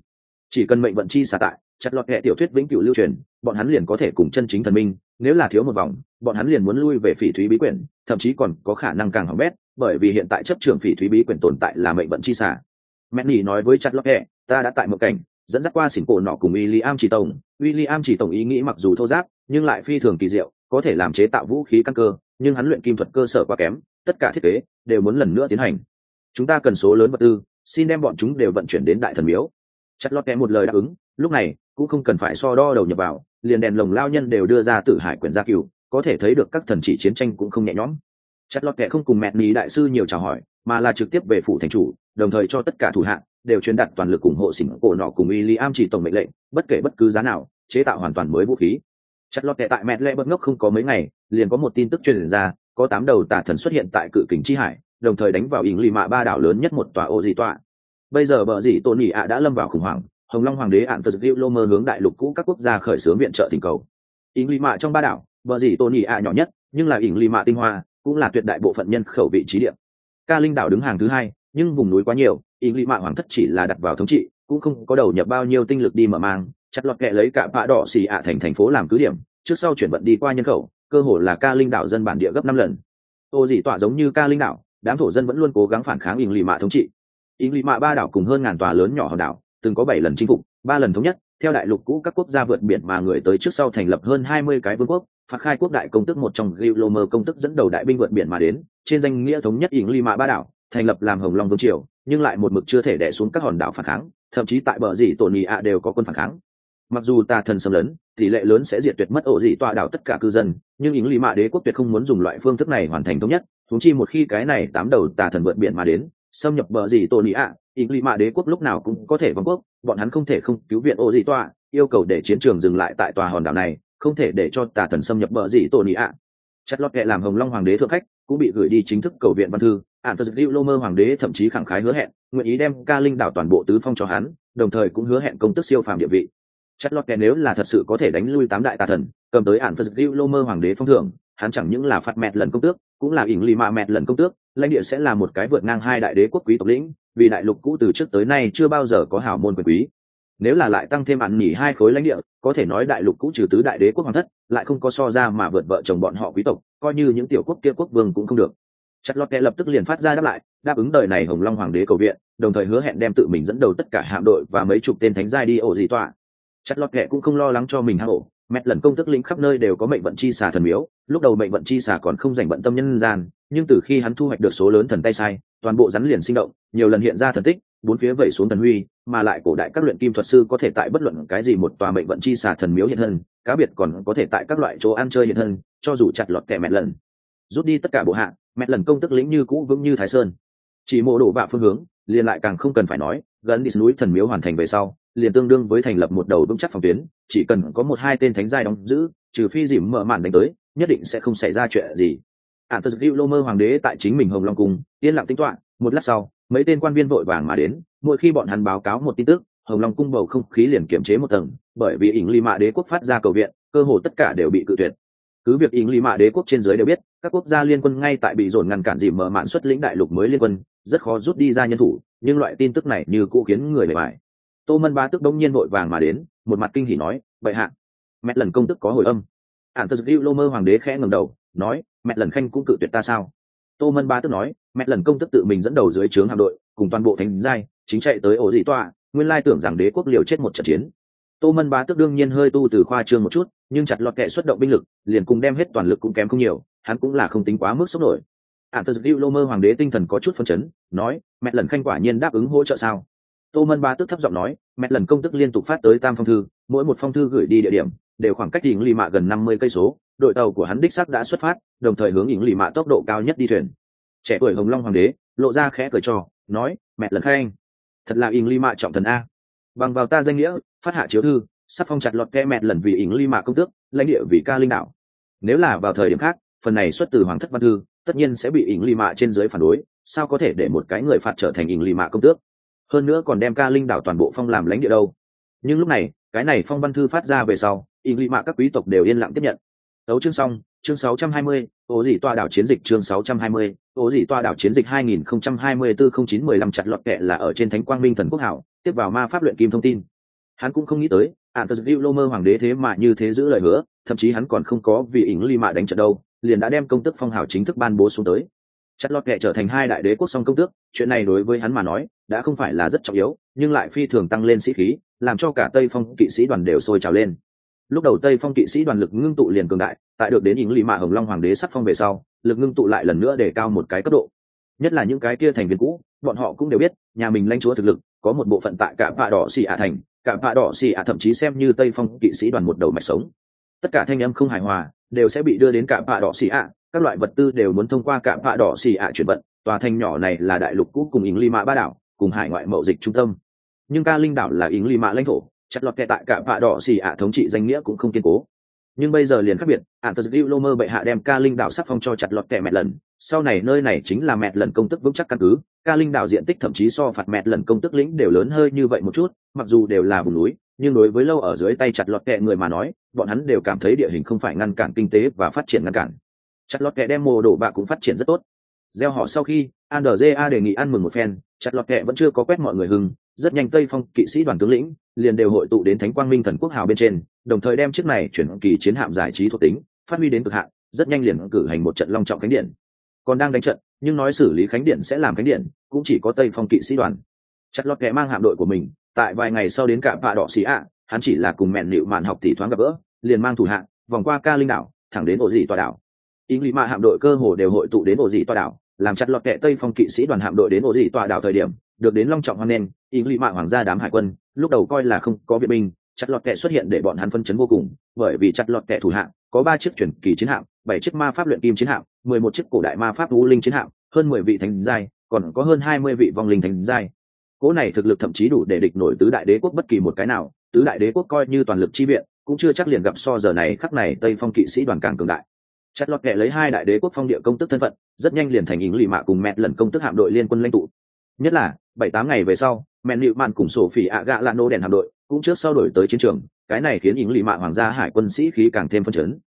Chỉ cần mệnh vận chi xà tại, chặt lọt kệ tiểu thuyết vĩnh cửu lưu truyền, bọn hắn liền có thể cùng chân chính thần minh, nếu là thiếu một vòng, bọn hắn liền muốn lui về phỉ thúy bí quyển, thậm chí còn có khả năng càng hỏng bét, bởi vì hiện tại chấp trường phỉ thúy bí quyển tồn tại là mệnh vận chi xà. Mẹ nỉ nói với chặt lọt kệ ta đã tại một cảnh, dẫn dắt qua xỉn cổ nọ cùng William chỉ tổng. William chỉ tổng ý nghĩ mặc dù thô giáp, nhưng lại phi thường kỳ diệu, có thể làm chế tạo vũ khí căn cơ, nhưng hắn luyện kim thuật cơ sở quá kém, tất cả thiết kế đều muốn lần nữa tiến hành chúng ta cần số lớn vật tư xin đem bọn chúng đều vận chuyển đến đại thần miếu chất lót kém một lời đáp ứng lúc này cũng không cần phải so đo đầu nhập vào liền đèn lồng lao nhân đều đưa ra tử hải Quyển gia cựu, có thể thấy được các thần chỉ chiến tranh cũng không nhẹ nhõm chất lót kẻ không cùng mẹ ní đại sư nhiều chào hỏi mà là trực tiếp về phủ thành chủ đồng thời cho tất cả thủ hạng đều truyền đạt toàn lực ủng hộ xỉn cổ nọ cùng William chỉ tổng mệnh lệnh, bất kể bất cứ giá nào, chế tạo hoàn toàn mới vũ khí. chất lót kệ tại mẹ lệ bất ngốc không có mấy ngày, liền có một tin tức truyền ra, có tám đầu tà thần xuất hiện tại cự kình chi hải, đồng thời đánh vào ỉng lì mạ ba đảo lớn nhất một tòa ô dị tọa. Bây giờ bờ dị tôn nhị ạ đã lâm vào khủng hoảng, Hồng Long Hoàng đế ạn Phật Diệu Lô mơ hướng đại lục cũ các quốc gia khởi xướng viện trợ tình cầu. Ỉng lì mạ trong ba đảo, bờ dị tôn nhị ạ nhỏ nhất, nhưng là ỉng lì mạ tinh hoa, cũng là tuyệt đại bộ phận nhân khẩu vị trí địa. Ca Linh đảo đứng hàng thứ hai, nhưng vùng núi quá nhiều, ỉng lì mạ hoàng thất chỉ là đặt vào thống trị cũng không có đầu nhập bao nhiêu tinh lực đi mở mang chặt lọt kệ lấy cả bạ đỏ xì ạ thành thành phố làm cứ điểm trước sau chuyển vận đi qua nhân khẩu cơ hồ là ca linh đảo dân bản địa gấp năm lần ô dị tọa giống như ca linh đảo đám thổ dân vẫn luôn cố gắng phản kháng ỉng lì mạ thống trị. Ỉng lì mạ ba đảo cùng hơn ngàn tòa lớn nhỏ hòn đảo, từng có bảy lần chinh phục, ba lần thống nhất, theo đại lục cũ các quốc gia vượt biển mà người tới trước sau thành lập hơn hai mươi cái vương quốc, phạt khai quốc đại công tức một trong Gilomer công tức dẫn đầu đại binh vượt biển mà đến, trên danh nghĩa thống nhất ỉng lì mạ ba đảo, thành lập làm hồng long vương triều, nhưng lại một mực chưa thể đẻ xuống các hòn đảo phản kháng, thậm chí tại bờ dì tổ nhì ạ đều có quân phản kháng. Mặc dù tà thần xâm lấn, tỷ lệ lớn sẽ diệt tuyệt mất ổ dị tọa đảo tất cả cư dân, nhưng ý lý mạ đế quốc tuyệt không muốn dùng loại phương thức này hoàn thành thống nhất thúng chi một khi cái này tám đầu tà thần vượt biển mà đến, xâm nhập bờ gì tổ ý ạ ý lý mạ đế quốc lúc nào cũng có thể vắng quốc, bọn hắn không thể không cứu viện ô dị tọa yêu cầu để chiến trường dừng lại tại tòa hòn đảo này, không thể để cho tà thần xâm nhập bờ gì tổ ý ạ. Chất lót kệ làm hồng long hoàng đế thượng khách, cũng bị gửi đi chính thức cầu viện văn thư. Ạn tật dịu lô mơ hoàng đế thậm chí khẳng khái hứa hẹn, nguyện ý đem ca linh đảo toàn bộ tứ phong cho hắn, đồng thời cũng hứa hẹn công tức siêu phàm địa vị. Chất lót kệ nếu là thật sự có thể đánh lui tám đại tà thần, cầm tới ạn phật dịu lô mơ hoàng đế phong thưởng hắn chẳng những là phạt mẹt lần công tước, cũng là ỉng lì mạ mẹt lần công tước, lãnh địa sẽ là một cái vượt ngang hai đại đế quốc quý tộc lĩnh, vì đại lục cũ từ trước tới nay chưa bao giờ có hảo môn quyền quý. Nếu là lại tăng thêm ăn nhỉ hai khối lãnh địa, có thể nói đại lục cũ trừ tứ đại đế quốc hoàng thất, lại không có so ra mà vượt vợ chồng bọn họ quý tộc, coi như những tiểu quốc kia quốc vương cũng không được. Chặt lọt kẹ lập tức liền phát ra đáp lại, đáp ứng đời này hồng long hoàng đế cầu viện, đồng thời hứa hẹn đem tự mình dẫn đầu tất cả hạm đội và mấy chục tên thánh giai đi ổ dị tọa. Chặt lọt kẹ cũng không lo lắng cho mình hạ ổ mẹ lần công tức lĩnh khắp nơi đều có mệnh vận chi xà thần miếu, lúc đầu mệnh vận chi xà còn không dành bận tâm nhân gian, nhưng từ khi hắn thu hoạch được số lớn thần tay sai, toàn bộ rắn liền sinh động, nhiều lần hiện ra thần tích, bốn phía vẩy xuống thần huy, mà lại cổ đại các luyện kim thuật sư có thể tại bất luận cái gì một tòa mệnh vận chi xà thần miếu hiện thân, cá biệt còn có thể tại các loại chỗ ăn chơi hiện thân, cho dù chặt lọt kẻ mẹ lần. Rút đi tất cả bộ hạ mẹ lần công tức lĩnh như cũ vững như thái sơn. Chỉ mộ đổ vạ phương hướng, liền lại càng không cần phải nói, gần đi núi thần miếu hoàn thành về sau liền tương đương với thành lập một đầu vững chắc phòng tuyến, chỉ cần có một hai tên thánh giai đóng giữ, trừ phi dìm mở màn đánh tới, nhất định sẽ không xảy ra chuyện gì. À, Ạn tật hữu lô mơ hoàng đế tại chính mình hồng long cung, yên lặng tính toán, một lát sau, mấy tên quan viên vội vàng mà đến, mỗi khi bọn hắn báo cáo một tin tức, hồng long cung bầu không khí liền kiểm chế một tầng, bởi vì ỉng ly mạ đế quốc phát ra cầu viện, cơ hồ tất cả đều bị cự tuyệt. Cứ việc ỉng ly mạ đế quốc trên giới đều biết, các quốc gia liên quân ngay tại bị dồn ngăn cản dìm mở mạn xuất lĩnh đại lục mới liên quân, rất khó rút đi ra nhân thủ, nhưng loại tin tức này như cũ khiến người bề bài tô mân ba tức đông nhiên vội vàng mà đến, một mặt kinh hỉ nói vậy hạ. Mẹ lần công tức có hồi âm. Ạn tật hữu lô mơ hoàng đế khẽ ngầm đầu, nói, mẹ lần khanh cũng cự tuyệt ta sao? Tô mân ba tức nói, mẹ lần công tức tự mình dẫn đầu dưới trướng hạm đội, cùng toàn bộ thành giai, chính chạy tới ổ dị tọa, nguyên lai tưởng rằng đế quốc liều chết một trận chiến. Tô mân ba tức đương nhiên hơi tu từ khoa trương một chút, nhưng chặt lọt kệ xuất động binh lực, liền cùng đem hết toàn lực cũng kém không nhiều, hắn cũng là không tính quá mức sốc nổi. Ạn tật hữu lô mơ hoàng đế tinh thần có chút phân chấn, nói, mẹ lần khanh quả nhiên đáp ứng hỗ trợ sao? Tô mân ba tức thấp giọng nói mẹ lần công tức liên tục phát tới tam phong thư mỗi một phong thư gửi đi địa điểm đều khoảng cách ỉng lì mạ gần năm mươi cây số đội tàu của hắn đích sắc đã xuất phát đồng thời hướng ỉng lì mạ tốc độ cao nhất đi thuyền. Trẻ tuổi hồng long hoàng đế lộ ra khẽ cười trò, nói mẹ lần khai anh. Thật là ỉng lì mạ trọng thần a. Bằng vào ta danh nghĩa phát hạ chiếu thư sắp phong chặt lọt kẽ mẹ lần vì ỉng lì mạ công tước lãnh địa vì ca linh đạo nếu là vào thời điểm khác phần này xuất từ hoàng thất văn thư tất nhiên sẽ bị ỉng lì mạ trên dưới phản đối sao có thể để một cái người phạt trở thành ỉng lì mạ công tước? Hơn nữa còn đem ca linh đảo toàn bộ phong làm lãnh địa đâu. Nhưng lúc này cái này phong văn thư phát ra về sau ý nghĩ mạ các quý tộc đều yên lặng tiếp nhận. Đấu chương xong chương 620, ố dị toa đảo chiến dịch chương 620, ố dị toa đảo chiến dịch 2024-09-15 chặt lọt kẹ là ở trên thánh quang minh thần quốc hảo tiếp vào ma pháp luyện kim thông tin. Hắn cũng không nghĩ tới ạn tật diệu lô mơ hoàng đế thế mà như thế giữ lời hứa thậm chí hắn còn không có vì ỉng ly mạ đánh trận đâu liền đã đem công tức phong hào chính thức ban bố xuống tới. Chặt lọt kệ trở thành hai đại đế quốc song công tước chuyện này đối với hắn mà nói đã không phải là rất trọng yếu, nhưng lại phi thường tăng lên sĩ khí, làm cho cả tây phong kỵ sĩ đoàn đều sôi trào lên. Lúc đầu tây phong kỵ sĩ đoàn lực ngưng tụ liền cường đại, tại được đến ý lì mạ hồng long hoàng đế sắc phong về sau, lực ngưng tụ lại lần nữa để cao một cái cấp độ. Nhất là những cái kia thành viên cũ, bọn họ cũng đều biết, nhà mình lãnh chúa thực lực, có một bộ phận tại cả vạ đỏ xì ả thành, cả vạ đỏ xì ả thậm chí xem như tây phong kỵ sĩ đoàn một đầu mạch sống. Tất cả thanh âm không hài hòa, đều sẽ bị đưa đến cả vạ đỏ xì ả các loại vật tư đều muốn thông qua cả vạ đỏ xì ả chuyển vận, tòa thành nhỏ này là đại lục cũ cùng ý lì mạ ba đảo cùng hải ngoại mậu dịch trung tâm. Nhưng ca linh đảo là ý lì mạ lãnh thổ, chặt lọt kẹ tại cả vạ đỏ xì ả thống trị danh nghĩa cũng không kiên cố. Nhưng bây giờ liền khác biệt ạn tật dữ lô mơ bệ hạ đem ca linh đảo sắc phong cho chặt lọt kẹ mẹ lần. Sau này nơi này chính là mẹ lần công tức vững chắc căn cứ. Ca linh đảo diện tích thậm chí so phạt mẹ lần công tức lĩnh đều lớn hơi như vậy một chút, mặc dù đều là vùng núi, nhưng đối với lâu ở dưới tay chặt lọt kẹ người mà nói, bọn hắn đều cảm thấy địa hình không phải ngăn cản kinh tế và phát triển ngăn cản. Chặt lọt kẹ đem mồ đổ bạ cũng phát triển rất tốt gieo họ sau khi andrja đề nghị ăn mừng một phen, chặt lọt kẹ vẫn chưa có quét mọi người hưng, rất nhanh tây phong kỵ sĩ đoàn tướng lĩnh liền đều hội tụ đến thánh quang minh thần quốc hào bên trên, đồng thời đem chiếc này chuyển kỳ chiến hạm giải trí thuộc tính phát huy đến cực hạn, rất nhanh liền cử hành một trận long trọng khánh điện. Còn đang đánh trận, nhưng nói xử lý khánh điện sẽ làm khánh điện, cũng chỉ có tây phong kỵ sĩ đoàn. Chặt lọt kẹ mang hạm đội của mình, tại vài ngày sau đến cả vạ đỏ xì ạ, hắn chỉ là cùng mẹn liệu mạn học tỷ thoáng gặp gỡ, liền mang thủ hạng vòng qua ca linh đảo, thẳng đến ổ dị tòa đảo ý lý mạ hạm đội cơ hồ đều hội tụ đến ổ dị tòa đảo, làm chặt lọt kẹ tây phong kỵ sĩ đoàn hạm đội đến ổ dị tòa đảo thời điểm, được đến long trọng hoan nghênh, ý lý mạ hoàng gia đám hải quân, lúc đầu coi là không có viện binh, chặt lọt kẹ xuất hiện để bọn hắn phân chấn vô cùng, bởi vì chặt lọt kẹ thủ hạng, có ba chiếc chuyển kỳ chiến hạm, bảy chiếc ma pháp luyện kim chiến hạm, mười một chiếc cổ đại ma pháp vũ linh chiến hạm, hơn mười vị thánh giai, còn có hơn hai mươi vị vong linh thánh giai. Cỗ này thực lực thậm chí đủ để địch nổi tứ đại đế quốc bất kỳ một cái nào, tứ đại đế quốc coi như toàn lực chi viện, cũng chưa chắc liền gặp so giờ này khắc này tây phong kỵ sĩ đoàn càng cường đại chặt lọt kệ lấy hai đại đế quốc phong địa công tức thân phận, rất nhanh liền thành ý lì mạ cùng mẹ lần công tức hạm đội liên quân lãnh tụ. Nhất là, bảy tám ngày về sau, mẹ nịu mạn cùng sổ phỉ ạ gạ lạ nô đèn hạm đội cũng trước sau đổi tới chiến trường, cái này khiến ý lì mạ hoàng gia hải quân sĩ khí càng thêm phân chấn.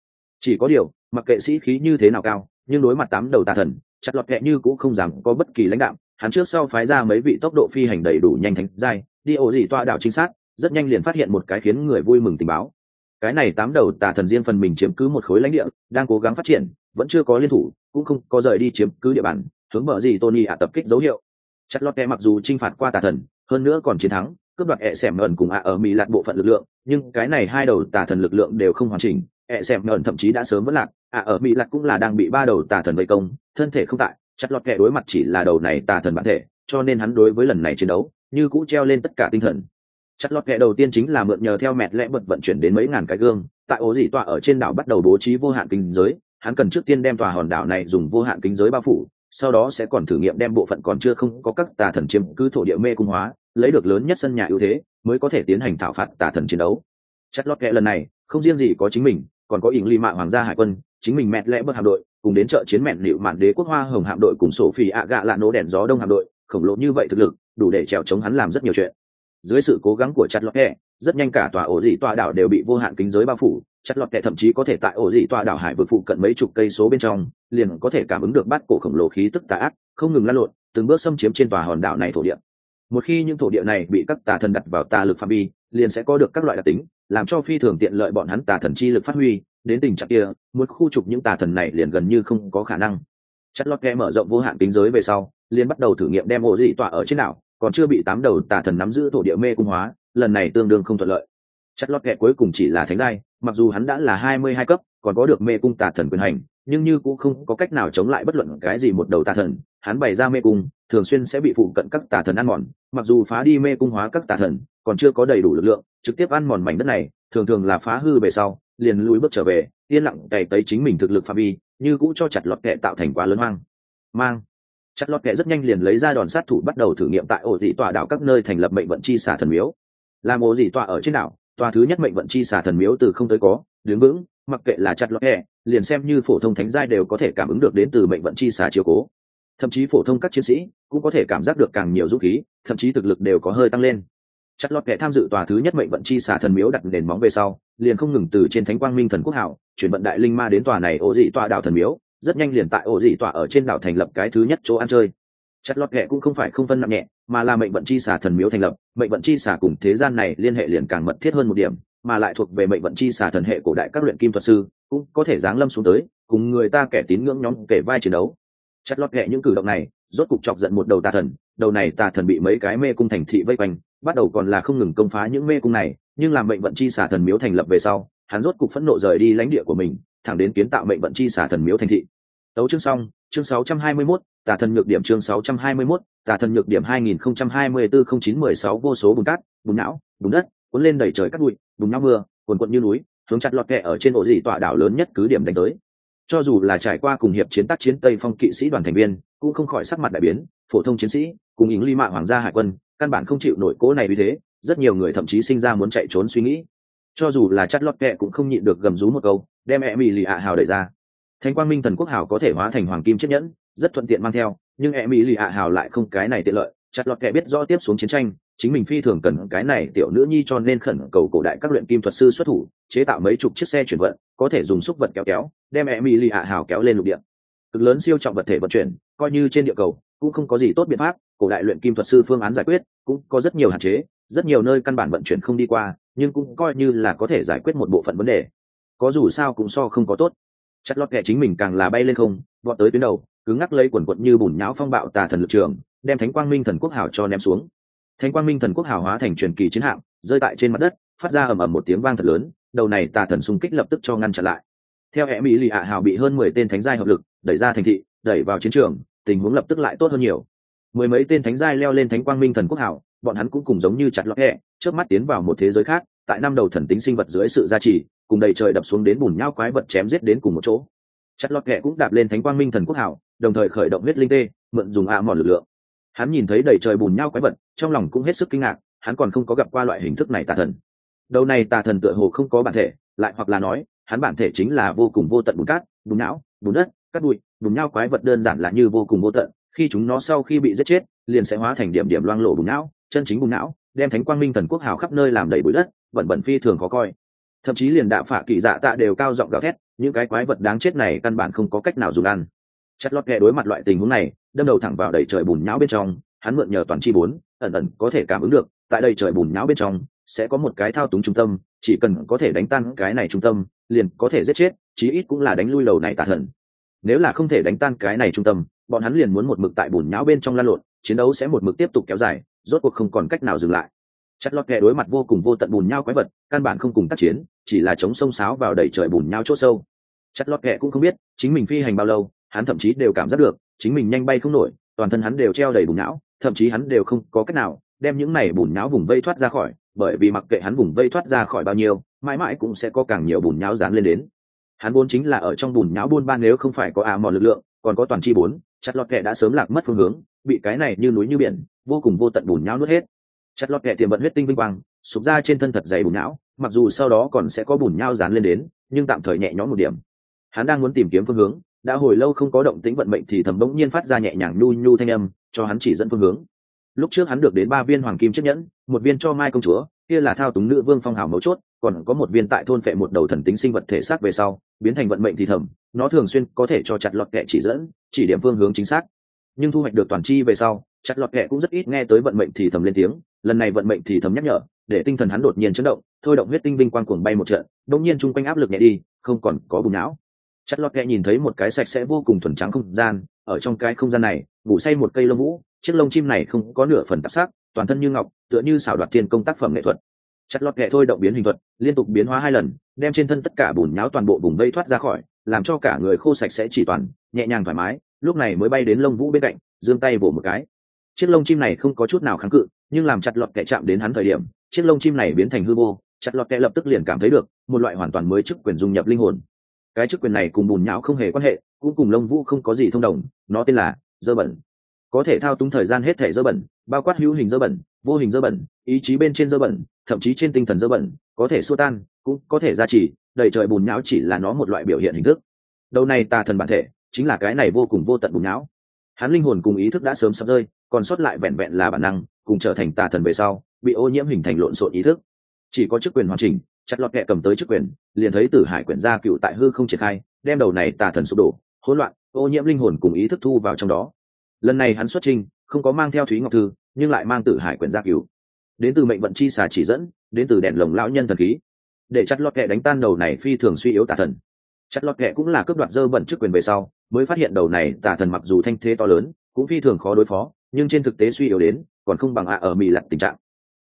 Chỉ có điều, mặc kệ sĩ khí như thế nào cao, nhưng đối mặt tám đầu tà thần, chặt lọt kệ như cũng không dám có bất kỳ lãnh đạo, hắn trước sau phái ra mấy vị tốc độ phi hành đầy đủ nhanh thánh giai, đi ổ gì toa đảo chính xác rất nhanh liền phát hiện một cái khiến người vui mừng tình báo cái này tám đầu tà thần riêng phần mình chiếm cứ một khối lãnh địa, đang cố gắng phát triển, vẫn chưa có liên thủ, cũng không có rời đi chiếm cứ địa bàn, hướng mở gì tony ạ tập kích dấu hiệu. Chặt lọt kẹ mặc dù chinh phạt qua tà thần, hơn nữa còn chiến thắng, cướp đoạt ẹ xẻm ẩn cùng ạ ở mỹ lạt bộ phận lực lượng, nhưng cái này hai đầu tà thần lực lượng đều không hoàn chỉnh ẹ xẻm ẩn thậm chí đã sớm vẫn lạc, ạ ở mỹ lạt cũng là đang bị ba đầu tà thần vây công, thân thể không tại chặt lọt kẹ đối mặt chỉ là đầu này tà thần bản thể, cho nên hắn đối với lần này chiến đấu, như cũ treo lên tất cả tinh thần chặt lọt kệ đầu tiên chính là mượn nhờ theo mẹt lẽ bật vận chuyển đến mấy ngàn cái gương. Tại ố dị tọa ở trên đảo bắt đầu bố trí vô hạn kinh giới, hắn cần trước tiên đem tòa hòn đảo này dùng vô hạn kinh giới bao phủ, sau đó sẽ còn thử nghiệm đem bộ phận còn chưa không có các tà thần chiếm cứ thổ địa mê cung hóa, lấy được lớn nhất sân nhà ưu thế, mới có thể tiến hành thảo phạt tà thần chiến đấu. Chất lót kệ lần này, không riêng gì có chính mình, còn có ỉng ly mạ hoàng gia hải quân, chính mình mẹt lẽ bớt hạm đội, cùng đến trợ chiến mẹn liệu mạn đế quốc hoa hồng hạm đội cùng sổ phi ạ gạ lạ nổ đèn gió đông hạm đội, khổng lồ như vậy thực lực, đủ để trèo chống hắn làm rất nhiều chuyện dưới sự cố gắng của chặt lọt Kẹ, rất nhanh cả tòa ổ dị tòa đảo đều bị vô hạn kính giới bao phủ. Chặt lọt Kẹ thậm chí có thể tại ổ dị tòa đảo hải vực phụ cận mấy chục cây số bên trong liền có thể cảm ứng được bát cổ khổng lồ khí tức tà ác không ngừng lan lộn từng bước xâm chiếm trên tòa hòn đảo này thổ địa. Một khi những thổ địa này bị các tà thần đặt vào tà lực phạm vi liền sẽ có được các loại đặc tính làm cho phi thường tiện lợi bọn hắn tà thần chi lực phát huy. Đến tình trạng kia một khu trục những tà thần này liền gần như không có khả năng. Chất lót kẽ mở rộng vô hạn kính giới về sau liền bắt đầu thử nghiệm đem ổ dị tọa ở trên đảo còn chưa bị tám đầu tà thần nắm giữ thổ địa mê cung hóa, lần này tương đương không thuận lợi. Chất lót kẹ cuối cùng chỉ là thánh giai, mặc dù hắn đã là hai mươi hai cấp, còn có được mê cung tà thần quyền hành, nhưng như cũng không có cách nào chống lại bất luận cái gì một đầu tà thần. Hắn bày ra mê cung, thường xuyên sẽ bị phụ cận các tà thần ăn mòn, mặc dù phá đi mê cung hóa các tà thần, còn chưa có đầy đủ lực lượng, trực tiếp ăn mòn mảnh đất này, thường thường là phá hư về sau, liền lùi bước trở về, yên lặng cày tới chính mình thực lực phạm vi, như cũ cho chặt lọt kệ tạo thành quá lớn hoang. Mang chặt lọt kệ rất nhanh liền lấy ra đòn sát thủ bắt đầu thử nghiệm tại ổ dị tọa đảo các nơi thành lập mệnh vận chi xả thần miếu. Làm ổ dị tọa ở trên đảo, tòa thứ nhất mệnh vận chi xả thần miếu từ không tới có, đứng vững, mặc kệ là chặt lọt kệ liền xem như phổ thông thánh giai đều có thể cảm ứng được đến từ mệnh vận chi xả chiều cố. Thậm chí phổ thông các chiến sĩ cũng có thể cảm giác được càng nhiều dũng khí, thậm chí thực lực đều có hơi tăng lên. Chặt lọt kệ tham dự tòa thứ nhất mệnh vận chi xả thần miếu đặt nền móng về sau, liền không ngừng từ trên thánh quang minh thần quốc hảo, chuyển vận đại linh ma đến tòa này ổ dị tọa đảo thần miếu rất nhanh liền tại ổ dị tọa ở trên đảo thành lập cái thứ nhất chỗ ăn chơi. Chất lót ghẹ cũng không phải không phân nặng nhẹ, mà là mệnh vận chi xả thần miếu thành lập. Mệnh vận chi xả cùng thế gian này liên hệ liền càng mật thiết hơn một điểm, mà lại thuộc về mệnh vận chi xả thần hệ cổ đại các luyện kim thuật sư, cũng có thể giáng lâm xuống tới, cùng người ta kẻ tín ngưỡng nhóm kể vai chiến đấu. Chất lót ghẹ những cử động này, rốt cục chọc giận một đầu tà thần, đầu này tà thần bị mấy cái mê cung thành thị vây quanh, bắt đầu còn là không ngừng công phá những mê cung này, nhưng làm mệnh vận chi xả thần miếu thành lập về sau, hắn rốt cục phẫn nộ rời đi lãnh địa của mình thẳng đến kiến tạo mệnh vận chi xả thần miếu thành thị. Tấu chương xong chương 621, tà thần nhược điểm chương 621, tà thần nhược điểm 2024-09-16 vô số bùn cát bùn não bùn đất cuốn lên đầy trời cát bụi bùn não mưa cuồn cuộn như núi hướng chặt lọt kẹ ở trên ổ dị tọa đảo lớn nhất cứ điểm đánh tới. Cho dù là trải qua cùng hiệp chiến tác chiến tây phong kỵ sĩ đoàn thành viên cũng không khỏi sắc mặt đại biến phổ thông chiến sĩ cùng ính ly mạng hoàng gia hải quân căn bản không chịu nổi cố này vì thế rất nhiều người thậm chí sinh ra muốn chạy trốn suy nghĩ. Cho dù là chặt lọt kẹ cũng không nhịn được gầm rú một câu đem e mỹ lì ạ hào đẩy ra. Thánh quang minh thần quốc hào có thể hóa thành hoàng kim chiếc nhẫn, rất thuận tiện mang theo, nhưng e mỹ lì ạ hào lại không cái này tiện lợi. Chặt lọt kẻ biết rõ tiếp xuống chiến tranh, chính mình phi thường cần cái này tiểu nữ nhi cho nên khẩn cầu cổ đại các luyện kim thuật sư xuất thủ, chế tạo mấy chục chiếc xe chuyển vận, có thể dùng xúc vật kéo kéo, đem e mỹ lì ạ hào kéo lên lục địa. Cực lớn siêu trọng vật thể vận chuyển, coi như trên địa cầu, cũng không có gì tốt biện pháp, cổ đại luyện kim thuật sư phương án giải quyết, cũng có rất nhiều hạn chế, rất nhiều nơi căn bản vận chuyển không đi qua, nhưng cũng coi như là có thể giải quyết một bộ phận vấn đề có dù sao cũng so không có tốt. Chặt lọt kệ chính mình càng là bay lên không, vọt tới tuyến đầu cứ ngắc lấy quần quận như bùn nháo phong bạo tà thần lực trường, đem thánh quang minh thần quốc hào cho ném xuống. Thánh quang minh thần quốc hào hóa thành truyền kỳ chiến hạm, rơi tại trên mặt đất, phát ra ầm ầm một tiếng vang thật lớn, đầu này tà thần xung kích lập tức cho ngăn chặn lại. Theo hệ mỹ lì ạ hào bị hơn mười tên thánh giai hợp lực, đẩy ra thành thị, đẩy vào chiến trường, tình huống lập tức lại tốt hơn nhiều. Mười mấy tên thánh giai leo lên thánh quang minh thần quốc hào, bọn hắn cũng cùng giống như chặt lọt hẹ, trước mắt tiến vào một thế giới khác, tại năm đầu thần tính sinh vật dưới sự gia trì cùng đầy trời đập xuống đến bùn nhau quái vật chém giết đến cùng một chỗ. Chặt lọt kẹ cũng đạp lên thánh quang minh thần quốc hảo, đồng thời khởi động huyết linh tê mượn dùng ạ mòn lực lượng. Hắn nhìn thấy đầy trời bùn nhau quái vật trong lòng cũng hết sức kinh ngạc hắn còn không có gặp qua loại hình thức này tà thần. Đầu này tà thần tựa hồ không có bản thể lại hoặc là nói hắn bản thể chính là vô cùng vô tận bùn cát bùn não bùn đất cát bụi bùn nhau quái vật đơn giản là như vô cùng vô tận khi chúng nó sau khi bị giết chết liền sẽ hóa thành điểm điểm loang lộ bùn não chân chính bùn não đem thánh quang minh thần quốc hào khắp nơi làm đầy bụi đất bẩn bẩn phi thường khó coi thậm chí liền đạo phạ kỳ dạ tạ đều cao giọng gào thét, những cái quái vật đáng chết này căn bản không có cách nào dùng ăn. Chất lót kẹ đối mặt loại tình huống này, đâm đầu thẳng vào đầy trời bùn nhão bên trong, hắn mượn nhờ toàn chi bốn, ẩn ẩn có thể cảm ứng được, tại đây trời bùn nhão bên trong, sẽ có một cái thao túng trung tâm, chỉ cần có thể đánh tan cái này trung tâm, liền có thể giết chết, chí ít cũng là đánh lui lầu này tà thần. Nếu là không thể đánh tan cái này trung tâm, bọn hắn liền muốn một mực tại bùn nhão bên trong lan lộn, chiến đấu sẽ một mực tiếp tục kéo dài, rốt cuộc không còn cách nào dừng lại chặt lót kẻ đối mặt vô cùng vô tận bùn nhau quái vật, căn bản không cùng tác chiến, chỉ là chống sông sáo vào đẩy trời bùn nhau chỗ sâu. Chặt lót kẹ cũng không biết, chính mình phi hành bao lâu, hắn thậm chí đều cảm giác được, chính mình nhanh bay không nổi, toàn thân hắn đều treo đầy bùn não, thậm chí hắn đều không có cách nào đem những này bùn não vùng vây thoát ra khỏi, bởi vì mặc kệ hắn vùng vây thoát ra khỏi bao nhiêu, mãi mãi cũng sẽ có càng nhiều bùn nhão dán lên đến. Hắn vốn chính là ở trong bùn nhão buôn ba nếu không phải có à mòn lực lượng, còn có toàn chi bốn, chặt lọt kẹ đã sớm lạc mất phương hướng, bị cái này như núi như biển, vô cùng vô tận bùn nhão nuốt hết chặt lọt kẹ tiềm vận huyết tinh vinh quang, sụp ra trên thân thật dày bùn não, mặc dù sau đó còn sẽ có bùn nhau dán lên đến, nhưng tạm thời nhẹ nhõm một điểm. Hắn đang muốn tìm kiếm phương hướng, đã hồi lâu không có động tĩnh vận mệnh thì thầm bỗng nhiên phát ra nhẹ nhàng nhu nhu thanh âm, cho hắn chỉ dẫn phương hướng. Lúc trước hắn được đến ba viên hoàng kim chiếc nhẫn, một viên cho mai công chúa, kia là thao túng nữ vương phong hào mấu chốt, còn có một viên tại thôn phệ một đầu thần tính sinh vật thể xác về sau, biến thành vận mệnh thì thầm, nó thường xuyên có thể cho chặt lọt kệ chỉ dẫn, chỉ điểm phương hướng chính xác. Nhưng thu hoạch được toàn chi về sau, chặt lọt kệ cũng rất ít nghe tới vận mệnh thì thầm lên tiếng lần này vận mệnh thì thầm nhắc nhở, để tinh thần hắn đột nhiên chấn động, thôi động huyết tinh vinh quang cuồng bay một trận, đột nhiên chung quanh áp lực nhẹ đi, không còn có bùn não. Chất lót kệ nhìn thấy một cái sạch sẽ vô cùng thuần trắng không gian, ở trong cái không gian này, ngủ say một cây lông vũ, chiếc lông chim này không có nửa phần tạp sắc, toàn thân như ngọc, tựa như xảo đoạt thiên công tác phẩm nghệ thuật. Chất lót kệ thôi động biến hình thuật, liên tục biến hóa hai lần, đem trên thân tất cả bùn nháo toàn bộ vùng vây thoát ra khỏi, làm cho cả người khô sạch sẽ chỉ toàn, nhẹ nhàng thoải mái, lúc này mới bay đến lông vũ bên cạnh, giương tay vỗ một cái. Chiếc lông chim này không có chút nào kháng cự nhưng làm chặt lọt kệ chạm đến hắn thời điểm, chiếc lông chim này biến thành hư vô, chặt lọt kệ lập tức liền cảm thấy được, một loại hoàn toàn mới chức quyền dung nhập linh hồn. Cái chức quyền này cùng bùn nhão không hề quan hệ, cũng cùng lông vũ không có gì thông đồng, nó tên là dơ bẩn. Có thể thao túng thời gian hết thể dơ bẩn, bao quát hữu hình dơ bẩn, vô hình dơ bẩn, ý chí bên trên dơ bẩn, thậm chí trên tinh thần dơ bẩn, có thể xua tan, cũng có thể gia trì, đầy trời bùn nhão chỉ là nó một loại biểu hiện hình thức. Đầu này tà thần bản thể, chính là cái này vô cùng vô tận bùn nhão. Hắn linh hồn cùng ý thức đã sớm sắp rơi, còn sót lại vẹn vẹn là bản năng cùng trở thành tà thần về sau, bị ô nhiễm hình thành lộn xộn ý thức. Chỉ có chức quyền hoàn chỉnh, chặt lọt kẹ cầm tới chức quyền, liền thấy tử hải quyển gia cựu tại hư không triển khai, đem đầu này tà thần sụp đổ, hỗn loạn, ô nhiễm linh hồn cùng ý thức thu vào trong đó. Lần này hắn xuất trình, không có mang theo thúy ngọc thư, nhưng lại mang tử hải quyển gia cựu. Đến từ mệnh vận chi xà chỉ dẫn, đến từ đèn lồng lão nhân thần khí. Để chặt lọt kẹ đánh tan đầu này phi thường suy yếu tà thần. Chặt lọt kẹ cũng là cướp đoạt dơ bẩn chức quyền về sau, mới phát hiện đầu này tà thần mặc dù thanh thế to lớn, cũng phi thường khó đối phó, nhưng trên thực tế suy yếu đến còn không bằng ạ ở mỹ lặt tình trạng.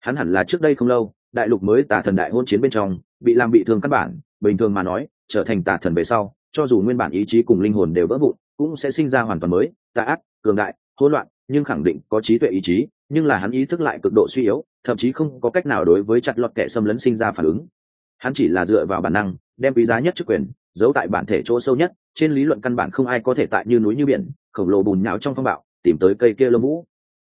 Hắn hẳn là trước đây không lâu, đại lục mới tà thần đại hôn chiến bên trong, bị làm bị thương căn bản, bình thường mà nói, trở thành tà thần về sau, cho dù nguyên bản ý chí cùng linh hồn đều vỡ vụn, cũng sẽ sinh ra hoàn toàn mới, tà ác, cường đại, hỗn loạn, nhưng khẳng định có trí tuệ ý chí, nhưng là hắn ý thức lại cực độ suy yếu, thậm chí không có cách nào đối với chặt lọt kẻ xâm lấn sinh ra phản ứng. Hắn chỉ là dựa vào bản năng, đem quý giá nhất chức quyền, giấu tại bản thể chỗ sâu nhất, trên lý luận căn bản không ai có thể tại như núi như biển, khổng lồ bùn nhão trong phong bạo, tìm tới cây kia lông vũ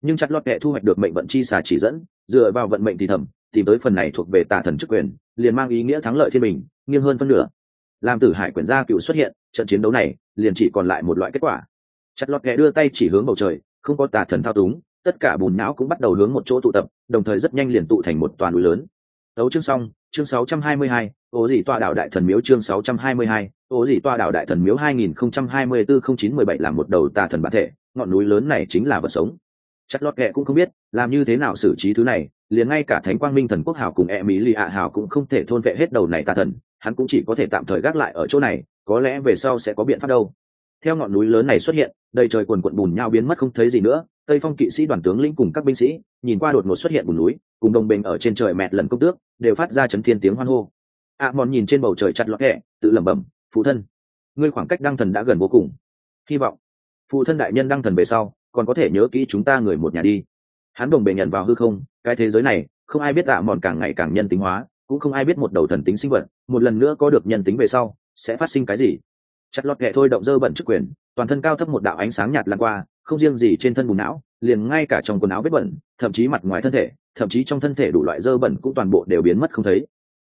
nhưng chặt lọt kệ thu hoạch được mệnh vận chi xà chỉ dẫn dựa vào vận mệnh thì thầm tìm tới phần này thuộc về tà thần chức quyền liền mang ý nghĩa thắng lợi thiên bình nghiêng hơn phân nửa. Làm tử hải quyển gia cựu xuất hiện trận chiến đấu này liền chỉ còn lại một loại kết quả. Chặt lọt kệ đưa tay chỉ hướng bầu trời không có tà thần thao túng tất cả bùn não cũng bắt đầu hướng một chỗ tụ tập đồng thời rất nhanh liền tụ thành một toàn núi lớn. Đấu chương xong chương 622, ố dị tọa đảo đại thần miếu chương 622, ố dị tọa đảo đại thần miếu 2024-0917 là một đầu tà thần bản thể ngọn núi lớn này chính là vật sống chắc lót kệ cũng không biết làm như thế nào xử trí thứ này liền ngay cả thánh quang minh thần quốc hào cùng e mỹ lì ạ hào cũng không thể thôn vệ hết đầu này tà thần hắn cũng chỉ có thể tạm thời gác lại ở chỗ này có lẽ về sau sẽ có biện pháp đâu. Theo ngọn núi lớn này xuất hiện đầy trời quần quận bùn nhau biến mất không thấy gì nữa tây phong kỵ sĩ đoàn tướng lĩnh cùng các binh sĩ nhìn qua đột ngột xuất hiện bùn núi cùng đồng bình ở trên trời mẹt lần công tước đều phát ra chấn thiên tiếng hoan hô. A à, mòn nhìn trên bầu trời chặt lọt kệ tự lẩm bẩm phụ thân ngươi khoảng cách đăng thần đã gần vô cùng. Hy vọng phụ thân đại nhân đăng thần về sau còn có thể nhớ kỹ chúng ta người một nhà đi. Hắn đồng bề nhận vào hư không, cái thế giới này, không ai biết tạ mòn càng ngày càng nhân tính hóa, cũng không ai biết một đầu thần tính sinh vật, một lần nữa có được nhân tính về sau, sẽ phát sinh cái gì. Chặt lọt kệ thôi động dơ bẩn chức quyền, toàn thân cao thấp một đạo ánh sáng nhạt lan qua, không riêng gì trên thân bùn não, liền ngay cả trong quần áo vết bẩn, thậm chí mặt ngoài thân thể, thậm chí trong thân thể đủ loại dơ bẩn cũng toàn bộ đều biến mất không thấy.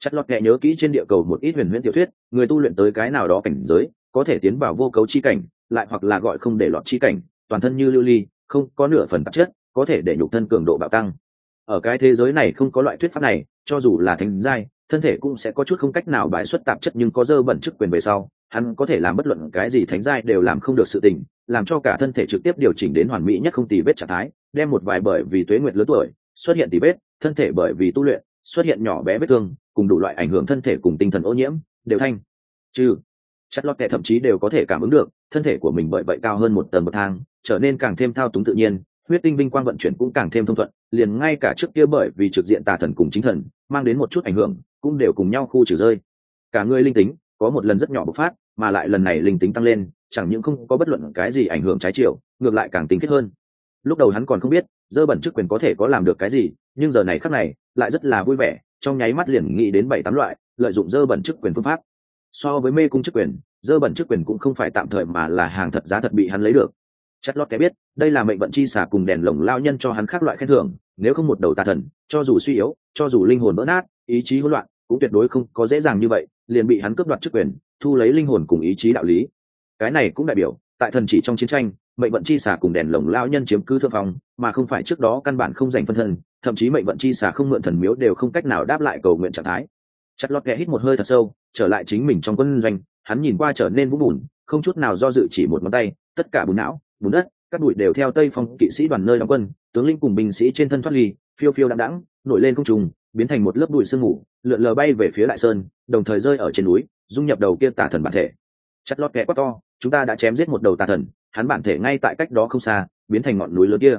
Chặt lọt kệ nhớ kỹ trên địa cầu một ít huyền huyễn tiểu thuyết, người tu luyện tới cái nào đó cảnh giới, có thể tiến vào vô cấu chi cảnh, lại hoặc là gọi không để lọt chi cảnh toàn thân như lưu ly, không có nửa phần tạp chất, có thể để nhục thân cường độ bạo tăng. Ở cái thế giới này không có loại thuyết pháp này, cho dù là thánh giai, thân thể cũng sẽ có chút không cách nào bài xuất tạp chất nhưng có dơ bẩn chức quyền về sau, hắn có thể làm bất luận cái gì thánh giai đều làm không được sự tình, làm cho cả thân thể trực tiếp điều chỉnh đến hoàn mỹ nhất không tì vết trạng thái, đem một vài bởi vì tuế nguyệt lớn tuổi xuất hiện tì vết, thân thể bởi vì tu luyện xuất hiện nhỏ bé vết thương, cùng đủ loại ảnh hưởng thân thể cùng tinh thần ô nhiễm, đều thanh. Trừ chất lót kẻ thậm chí đều có thể cảm ứng được, thân thể của mình bởi vậy cao hơn một tầng một thang trở nên càng thêm thao túng tự nhiên, huyết tinh binh quang vận chuyển cũng càng thêm thông thuận, liền ngay cả trước kia bởi vì trực diện tà thần cùng chính thần, mang đến một chút ảnh hưởng, cũng đều cùng nhau khu trừ rơi. Cả người linh tính, có một lần rất nhỏ bộc phát, mà lại lần này linh tính tăng lên, chẳng những không có bất luận cái gì ảnh hưởng trái chiều, ngược lại càng tính kết hơn. Lúc đầu hắn còn không biết, dơ bẩn chức quyền có thể có làm được cái gì, nhưng giờ này khắc này, lại rất là vui vẻ, trong nháy mắt liền nghĩ đến bảy tám loại, lợi dụng dơ bẩn chức quyền phương pháp. So với mê cung chức quyền, dơ bẩn chức quyền cũng không phải tạm thời mà là hàng thật giá thật bị hắn lấy được chất lót té biết, đây là mệnh vận chi xả cùng đèn lồng lao nhân cho hắn khác loại khen thưởng, nếu không một đầu tà thần, cho dù suy yếu, cho dù linh hồn vỡ nát, ý chí hỗn loạn, cũng tuyệt đối không có dễ dàng như vậy, liền bị hắn cướp đoạt chức quyền, thu lấy linh hồn cùng ý chí đạo lý. Cái này cũng đại biểu, tại thần chỉ trong chiến tranh, mệnh vận chi xả cùng đèn lồng lao nhân chiếm cứ thượng phong, mà không phải trước đó căn bản không giành phân thân, thậm chí mệnh vận chi xả không mượn thần miếu đều không cách nào đáp lại cầu nguyện trạng thái. Chặt lót kẻ hít một hơi thật sâu, trở lại chính mình trong quân doanh, hắn nhìn qua trở nên vũng bùn, không chút nào do dự chỉ một ngón tay, tất cả bùn não bùn đất, các bụi đều theo tây phong kỵ sĩ đoàn nơi đóng quân, tướng lĩnh cùng binh sĩ trên thân thoát ly, phiêu phiêu đạm đãng, nổi lên không trùng, biến thành một lớp bụi sương mù, lượn lờ bay về phía lại sơn, đồng thời rơi ở trên núi, dung nhập đầu kia tà thần bản thể. Chặt lót kẽ quá to, chúng ta đã chém giết một đầu tà thần, hắn bản thể ngay tại cách đó không xa, biến thành ngọn núi lớn kia.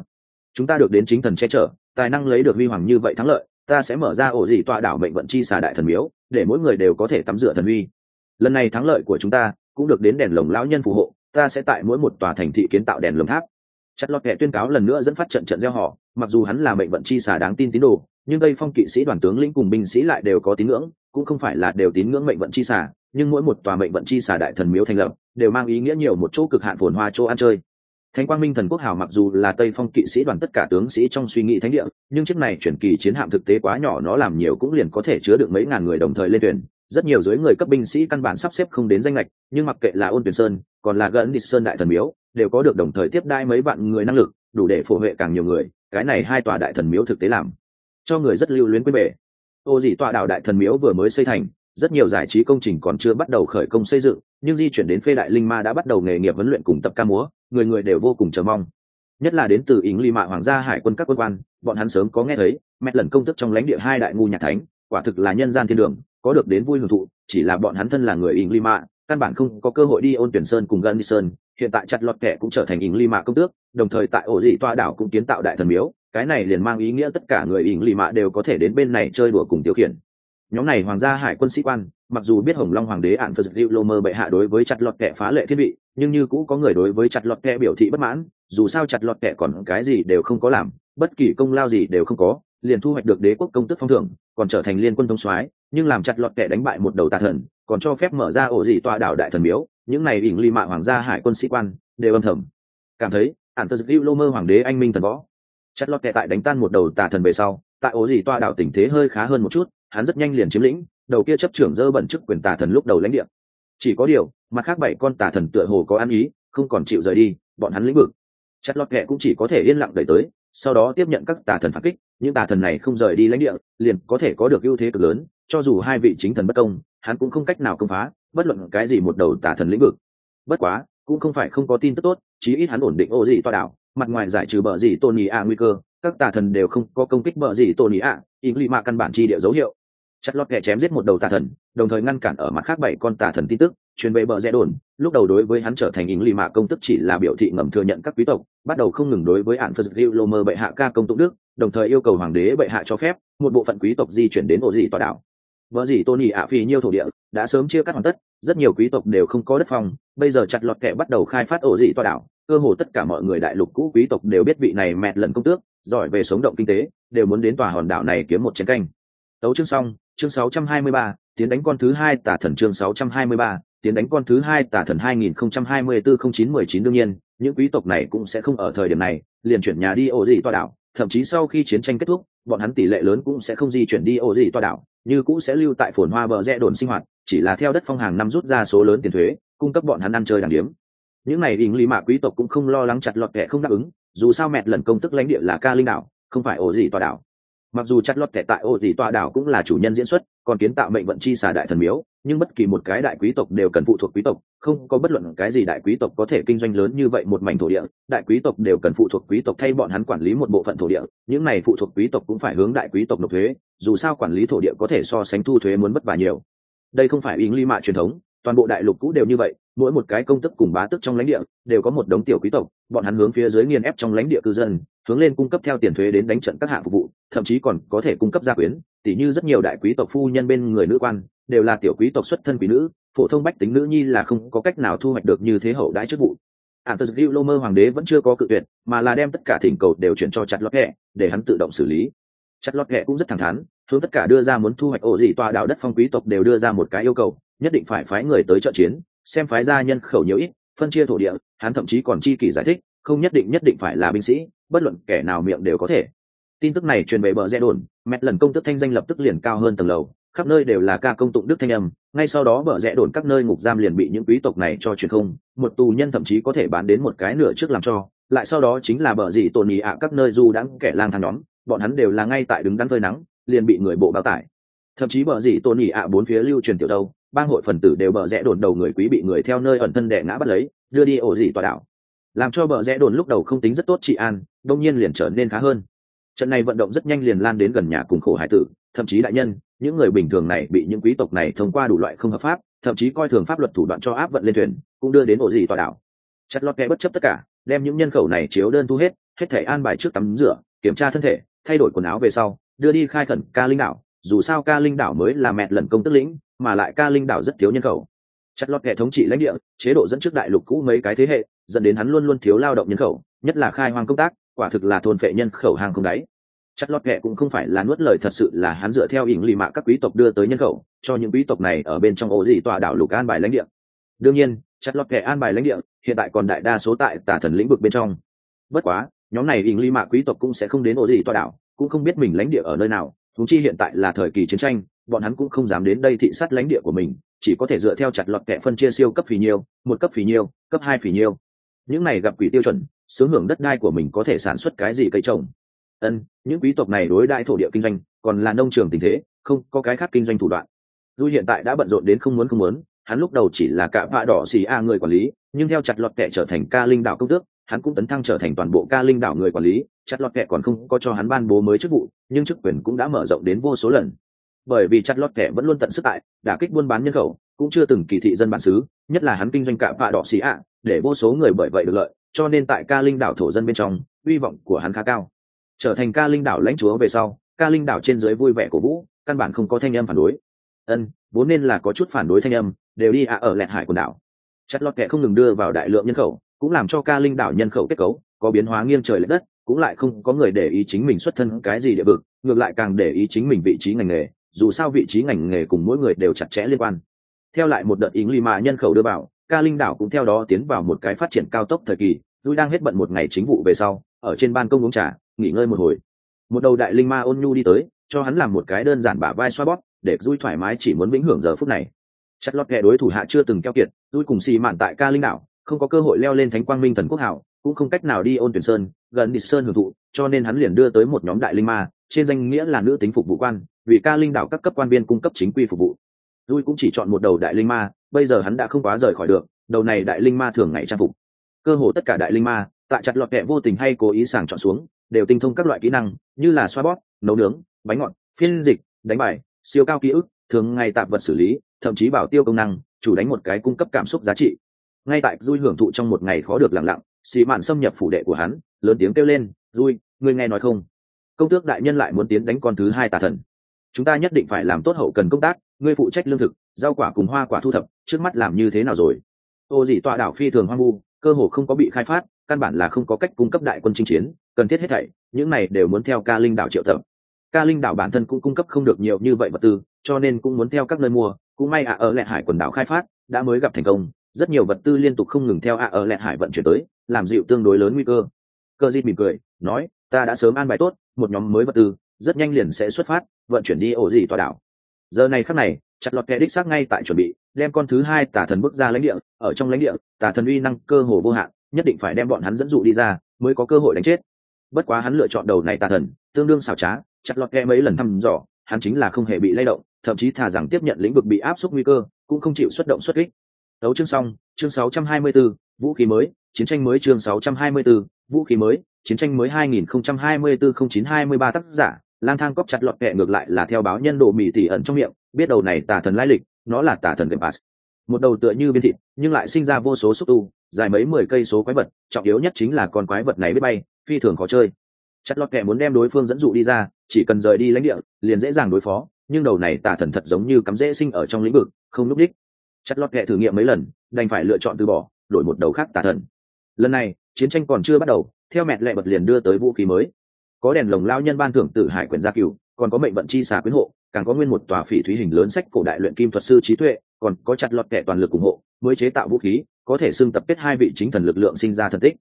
Chúng ta được đến chính thần che chở, tài năng lấy được huy hoàng như vậy thắng lợi, ta sẽ mở ra ổ dị tọa đảo mệnh vận chi xà đại thần miếu, để mỗi người đều có thể tắm rửa thần uy lần này thắng lợi của chúng ta cũng được đến đèn lồng lão nhân phù hộ ta sẽ tại mỗi một tòa thành thị kiến tạo đèn lồng tháp. Chặt lọt kệ tuyên cáo lần nữa dẫn phát trận trận gieo họ, mặc dù hắn là mệnh vận chi xà đáng tin tín đồ, nhưng tây phong kỵ sĩ đoàn tướng lĩnh cùng binh sĩ lại đều có tín ngưỡng, cũng không phải là đều tín ngưỡng mệnh vận chi xà, nhưng mỗi một tòa mệnh vận chi xà đại thần miếu thành lập, đều mang ý nghĩa nhiều một chỗ cực hạn phồn hoa chỗ ăn chơi. Thánh quang minh thần quốc hào mặc dù là tây phong kỵ sĩ đoàn tất cả tướng sĩ trong suy nghĩ thánh địa, nhưng chiếc này chuyển kỳ chiến hạm thực tế quá nhỏ nó làm nhiều cũng liền có thể chứa được mấy ngàn người đồng thời lên thuyền rất nhiều dưới người cấp binh sĩ căn bản sắp xếp không đến danh lệch nhưng mặc kệ là ôn tuyển sơn, còn là gần đi sơn đại thần miếu, đều có được đồng thời tiếp đai mấy vạn người năng lực, đủ để phổ huệ càng nhiều người, cái này hai tòa đại thần miếu thực tế làm cho người rất lưu luyến quên bể. Ô dị tọa đạo đại thần miếu vừa mới xây thành, rất nhiều giải trí công trình còn chưa bắt đầu khởi công xây dựng, nhưng di chuyển đến phê đại linh ma đã bắt đầu nghề nghiệp huấn luyện cùng tập ca múa, người người đều vô cùng chờ mong. Nhất là đến từ ý ly mạ hoàng gia hải quân các quân quan, bọn hắn sớm có nghe thấy, mẹ lần công tức trong lãnh địa hai đại ngu nhà thánh, quả thực là nhân gian thiên đường có được đến vui hưởng thụ, chỉ là bọn hắn thân là người ỉng lima căn bản không có cơ hội đi ôn tuyển sơn cùng gần đi sơn. Hiện tại chặt lọt kẻ cũng trở thành ỉng lima công tước, đồng thời tại ổ dị toa đảo cũng kiến tạo đại thần miếu, cái này liền mang ý nghĩa tất cả người ỉng lima đều có thể đến bên này chơi đùa cùng tiêu khiển. Nhóm này hoàng gia hải quân sĩ quan, mặc dù biết hồng long hoàng đế ạn phật lưu lô mơ bệ hạ đối với chặt lọt kẻ phá lệ thiết bị, nhưng như cũ có người đối với chặt lọt kẻ biểu thị bất mãn, dù sao chặt lọt kẻ còn cái gì đều không có làm, bất kỳ công lao gì đều không có, liền thu hoạch được đế quốc công tức phong thưởng, còn trở thành liên quân thông soái nhưng làm chặt lọt kẻ đánh bại một đầu tà thần, còn cho phép mở ra ổ dị tọa đảo đại thần miếu, những này ỉng ly mạ hoàng gia hải quân sĩ quan đều âm thầm cảm thấy ản tơ dữ lô mơ hoàng đế anh minh thần võ. Chặt lọt kẻ tại đánh tan một đầu tà thần về sau, tại ổ dị tọa đảo tình thế hơi khá hơn một chút, hắn rất nhanh liền chiếm lĩnh, đầu kia chấp trưởng dơ bẩn chức quyền tà thần lúc đầu lãnh địa. Chỉ có điều, mặt khác bảy con tà thần tựa hồ có ăn ý, không còn chịu rời đi, bọn hắn lĩnh vực. Chặt lọt kẻ cũng chỉ có thể yên lặng đẩy tới, sau đó tiếp nhận các tà thần phản kích, những tà thần này không rời đi lãnh địa, liền có thể có được ưu thế cực lớn cho dù hai vị chính thần bất công, hắn cũng không cách nào công phá, bất luận cái gì một đầu tả thần lĩnh vực. Bất quá, cũng không phải không có tin tức tốt, chí ít hắn ổn định ô gì toa đảo, mặt ngoài giải trừ bờ gì tôn nhị ạ nguy cơ, các tà thần đều không có công kích bờ gì tôn nhị ạ ý lì mạ căn bản chi địa dấu hiệu. Chặt lót kẻ chém giết một đầu tà thần, đồng thời ngăn cản ở mặt khác bảy con tà thần tin tức, truyền về bờ rẽ đồn, lúc đầu đối với hắn trở thành ý lì mạ công tức chỉ là biểu thị ngầm thừa nhận các quý tộc, bắt đầu không ngừng đối với hạn phật lưu lô mơ bệ hạ ca công tụng đức, đồng thời yêu cầu hoàng đế bệ hạ cho phép, một bộ phận quý tộc di chuyển đến ổ dị tòa đảo vợ gì tony ạ phi nhiêu thổ địa đã sớm chia cắt hoàn tất rất nhiều quý tộc đều không có đất phòng bây giờ chặt lọt kẻ bắt đầu khai phát ổ dị toa đảo cơ hồ tất cả mọi người đại lục cũ quý tộc đều biết vị này mẹ lần công tước giỏi về sống động kinh tế đều muốn đến tòa hòn đảo này kiếm một chiến canh. Tấu chương xong chương 623, tiến đánh con thứ hai tả thần chương 623, tiến đánh con thứ hai tả thần 2024-09-19 đương nhiên những quý tộc này cũng sẽ không ở thời điểm này liền chuyển nhà đi ổ dị toa đảo thậm chí sau khi chiến tranh kết thúc bọn hắn tỷ lệ lớn cũng sẽ không di chuyển đi ổ dị toa đảo như cũ sẽ lưu tại phồn hoa bờ rẽ đồn sinh hoạt, chỉ là theo đất phong hàng năm rút ra số lớn tiền thuế, cung cấp bọn hắn ăn chơi đàng điếm. Những này ý lý mạ quý tộc cũng không lo lắng chặt lọt kẻ không đáp ứng, dù sao mẹt lần công tức lãnh địa là ca linh đảo, không phải ổ gì tòa đảo. Mặc dù chặt lọt kẻ tại ổ gì tòa đảo cũng là chủ nhân diễn xuất, còn kiến tạo mệnh vận chi xà đại thần miếu nhưng bất kỳ một cái đại quý tộc đều cần phụ thuộc quý tộc, không có bất luận cái gì đại quý tộc có thể kinh doanh lớn như vậy một mảnh thổ địa. Đại quý tộc đều cần phụ thuộc quý tộc thay bọn hắn quản lý một bộ phận thổ địa, những này phụ thuộc quý tộc cũng phải hướng đại quý tộc nộp thuế, dù sao quản lý thổ địa có thể so sánh thu thuế muốn bất vả nhiều. Đây không phải ý lý mạ truyền thống, toàn bộ đại lục cũ đều như vậy, mỗi một cái công tức cùng bá tức trong lãnh địa đều có một đống tiểu quý tộc, bọn hắn hướng phía dưới nghiền ép trong lãnh địa cư dân, hướng lên cung cấp theo tiền thuế đến đánh trận các hạng phục vụ, thậm chí còn có thể cung cấp gia quyến, tỉ như rất nhiều đại quý tộc phu nhân bên người nữ quan đều là tiểu quý tộc xuất thân quý nữ, phổ thông bách tính nữ nhi là không có cách nào thu hoạch được như thế hậu đãi chức vụ. Ạn tật lô mơ hoàng đế vẫn chưa có cự tuyệt, mà là đem tất cả thỉnh cầu đều chuyển cho chặt lót ghẹ, để hắn tự động xử lý. Chặt lót ghẹ cũng rất thẳng thắn, hướng tất cả đưa ra muốn thu hoạch ổ gì tòa đạo đất phong quý tộc đều đưa ra một cái yêu cầu, nhất định phải phái người tới trợ chiến, xem phái gia nhân khẩu nhiều ít, phân chia thổ địa, hắn thậm chí còn chi kỷ giải thích, không nhất định nhất định phải là binh sĩ, bất luận kẻ nào miệng đều có thể. Tin tức này truyền về bờ rẽ đồn, mẹt lần công tức thanh danh lập tức liền cao hơn tầng lầu khắp nơi đều là ca công tụng đức thanh âm, ngay sau đó bờ rẽ đồn các nơi ngục giam liền bị những quý tộc này cho truyền không, một tù nhân thậm chí có thể bán đến một cái nửa trước làm cho, lại sau đó chính là bờ gì tồn ý ạ, các nơi du đãng kẻ lang thang nhóm, bọn hắn đều là ngay tại đứng đắn phơi nắng, liền bị người bộ bao tải. Thậm chí bờ gì tôn ý ạ, bốn phía lưu truyền tiểu đâu bang hội phần tử đều bờ rẽ đồn đầu người quý bị người theo nơi ẩn thân đệ ngã bắt lấy, đưa đi ổ gì tòa đảo. Làm cho bờ rẽ đồn lúc đầu không tính rất tốt trị an, đông nhiên liền trở nên khá hơn. Trận này vận động rất nhanh liền lan đến gần nhà cùng khổ hải tử thậm chí đại nhân, những người bình thường này bị những quý tộc này thông qua đủ loại không hợp pháp, thậm chí coi thường pháp luật thủ đoạn cho áp vận lên thuyền, cũng đưa đến ổ gì tòa đảo. Chặt lót kẽ bất chấp tất cả, đem những nhân khẩu này chiếu đơn thu hết hết thể an bài trước tắm rửa, kiểm tra thân thể, thay đổi quần áo về sau, đưa đi khai khẩn ca linh đảo. Dù sao ca linh đảo mới là mẹ lần công tức lĩnh, mà lại ca linh đảo rất thiếu nhân khẩu. Chặt lót hệ thống trị lãnh địa, chế độ dẫn trước đại lục cũ mấy cái thế hệ, dẫn đến hắn luôn luôn thiếu lao động nhân khẩu, nhất là khai hoang công tác, quả thực là thôn phệ nhân khẩu hàng không đáy chặt lọt hệ cũng không phải là nuốt lời thật sự là hắn dựa theo ỉng lì mạ các quý tộc đưa tới nhân khẩu, cho những quý tộc này ở bên trong ổ gì tòa đảo lục an bài lãnh địa. Đương nhiên chặt lọt hệ an bài lãnh địa, hiện tại còn đại đa số tại tà thần lĩnh vực bên trong. Bất quá, nhóm này ỉng lì mạ quý tộc cũng sẽ không đến ổ gì tòa đảo, cũng không biết mình lãnh địa ở nơi nào thúng chi hiện tại là thời kỳ chiến tranh, bọn hắn cũng không dám đến đây thị sát lãnh địa của mình, chỉ có thể dựa theo chặt lọt kẹ phân chia siêu cấp phì nhiêu, một cấp phì nhiêu, cấp hai phì nhiêu. Những này gặp quỷ tiêu chuẩn sướng hưởng đất đai của mình có thể sản xuất cái gì cây trồng? Ân, những quý tộc này đối đại thổ địa kinh doanh còn là nông trường tình thế, không có cái khác kinh doanh thủ đoạn. Dù hiện tại đã bận rộn đến không muốn không muốn, hắn lúc đầu chỉ là cả vạ đỏ xì a người quản lý, nhưng theo chặt lọt kẹ trở thành ca linh đạo công tước, hắn cũng tấn thăng trở thành toàn bộ ca linh đảo người quản lý, chặt lọt kẹ còn không có cho hắn ban bố mới chức vụ, nhưng chức quyền cũng đã mở rộng đến vô số lần. Bởi vì chặt lọt kẹ vẫn luôn tận sức tại, đả kích buôn bán nhân khẩu, cũng chưa từng kỳ thị dân bản xứ, nhất là hắn kinh doanh cả vạ đỏ xì ạ để vô số người bởi vậy được lợi, cho nên tại ca linh đảo thổ dân bên trong hy vọng của hắn khá cao trở thành ca linh đảo lãnh chúa về sau, ca linh đảo trên dưới vui vẻ của vũ, căn bản không có thanh âm phản đối. Ân, vốn nên là có chút phản đối thanh âm, đều đi ạ ở lẹn hải quần đảo. Chặt lọt kệ không ngừng đưa vào đại lượng nhân khẩu, cũng làm cho ca linh đảo nhân khẩu kết cấu, có biến hóa nghiêng trời l ệ đất, cũng lại không có người để ý chính mình xuất thân cái gì địa vực, ngược lại càng để ý chính mình vị trí ngành nghề, dù sao vị trí ngành nghề cùng mỗi người đều chặt chẽ liên quan. Theo lại một đợt ý nghĩ mà nhân khẩu đưa vào, ca linh đảo cũng theo đó tiến vào một cái phát triển cao tốc thời kỳ, tôi đang hết bận một ngày chính vụ về sau, ở trên ban công uống trà nghỉ ngơi một hồi. Một đầu đại linh ma ôn nhu đi tới, cho hắn làm một cái đơn giản bả vai xoa bóp, để dui thoải mái chỉ muốn vĩnh hưởng giờ phút này. Chặt lọt kẻ đối thủ hạ chưa từng keo kiệt, dui cùng xì mạn tại ca linh đảo, không có cơ hội leo lên thánh quang minh thần quốc hảo, cũng không cách nào đi ôn tuyển sơn, gần đi sơn hưởng thụ, cho nên hắn liền đưa tới một nhóm đại linh ma, trên danh nghĩa là nữ tính phục vụ quan, vì ca linh đảo các cấp quan viên cung cấp chính quy phục vụ. Dui cũng chỉ chọn một đầu đại linh ma, bây giờ hắn đã không quá rời khỏi được, đầu này đại linh ma thường ngày trang phục. Cơ hồ tất cả đại linh ma, tại chặt lọt kẹ vô tình hay cố ý sàng chọn xuống đều tinh thông các loại kỹ năng, như là xoa bóp, nấu nướng, bánh ngọt, phiên dịch, đánh bài, siêu cao ký ức, thường ngày tạp vật xử lý, thậm chí bảo tiêu công năng, chủ đánh một cái cung cấp cảm xúc giá trị. Ngay tại dui hưởng thụ trong một ngày khó được lặng lặng xì mạn xâm nhập phủ đệ của hắn, lớn tiếng kêu lên, dui, ngươi nghe nói không? Công tước đại nhân lại muốn tiến đánh con thứ hai tà thần. Chúng ta nhất định phải làm tốt hậu cần công tác, ngươi phụ trách lương thực, rau quả cùng hoa quả thu thập, trước mắt làm như thế nào rồi? Ô dị tọa đảo phi thường hoang vu, cơ hồ không có bị khai phát căn bản là không có cách cung cấp đại quân chinh chiến, cần thiết hết thảy, những này đều muốn theo ca linh đảo triệu tập. Ca linh đảo bản thân cũng cung cấp không được nhiều như vậy vật tư, cho nên cũng muốn theo các nơi mua. Cũng may ạ ở lệ hải quần đảo khai phát, đã mới gặp thành công, rất nhiều vật tư liên tục không ngừng theo ạ ở lệ hải vận chuyển tới, làm dịu tương đối lớn nguy cơ. Cơ di mỉm cười, nói, ta đã sớm an bài tốt, một nhóm mới vật tư, rất nhanh liền sẽ xuất phát, vận chuyển đi ổ gì tòa đảo. Giờ này khắc này, chặt lọt kẻ đích xác ngay tại chuẩn bị, đem con thứ hai tà thần bước ra lãnh địa, ở trong lãnh địa, tà thần uy năng cơ hồ vô hạn nhất định phải đem bọn hắn dẫn dụ đi ra mới có cơ hội đánh chết. Bất quá hắn lựa chọn đầu này tà thần tương đương xảo trá chặt lọt kẻ mấy lần thăm dò hắn chính là không hề bị lay động thậm chí thà rằng tiếp nhận lĩnh vực bị áp suất nguy cơ cũng không chịu xuất động xuất kích. Đấu chương xong chương 624, vũ khí mới chiến tranh mới chương 624, vũ khí mới chiến tranh mới 2024-0923 tác giả lang thang cóp chặt lọt kẹ ngược lại là theo báo nhân độ mỹ tỷ ẩn trong miệng biết đầu này tà thần lai lịch nó là tà thần game pass một đầu tựa như viên thịt, nhưng lại sinh ra vô số xúc tu, dài mấy mười cây số quái vật, trọng yếu nhất chính là con quái vật này biết bay, phi thường khó chơi. Chặt lọt kẻ muốn đem đối phương dẫn dụ đi ra, chỉ cần rời đi lãnh địa, liền dễ dàng đối phó, nhưng đầu này tà thần thật giống như cắm dễ sinh ở trong lĩnh vực, không núp đích. Chặt lọt kẻ thử nghiệm mấy lần, đành phải lựa chọn từ bỏ, đổi một đầu khác tà thần. Lần này, chiến tranh còn chưa bắt đầu, theo mẹ lệ bật liền đưa tới vũ khí mới. Có đèn lồng lao nhân ban thưởng tử hải quyển gia cửu, còn có mệnh vận chi xà quyến hộ, càng có nguyên một tòa phỉ thúy hình lớn sách cổ đại luyện kim thuật sư trí tuệ còn có chặt lọt kẻ toàn lực ủng hộ, mới chế tạo vũ khí, có thể xưng tập kết hai vị chính thần lực lượng sinh ra thần tích.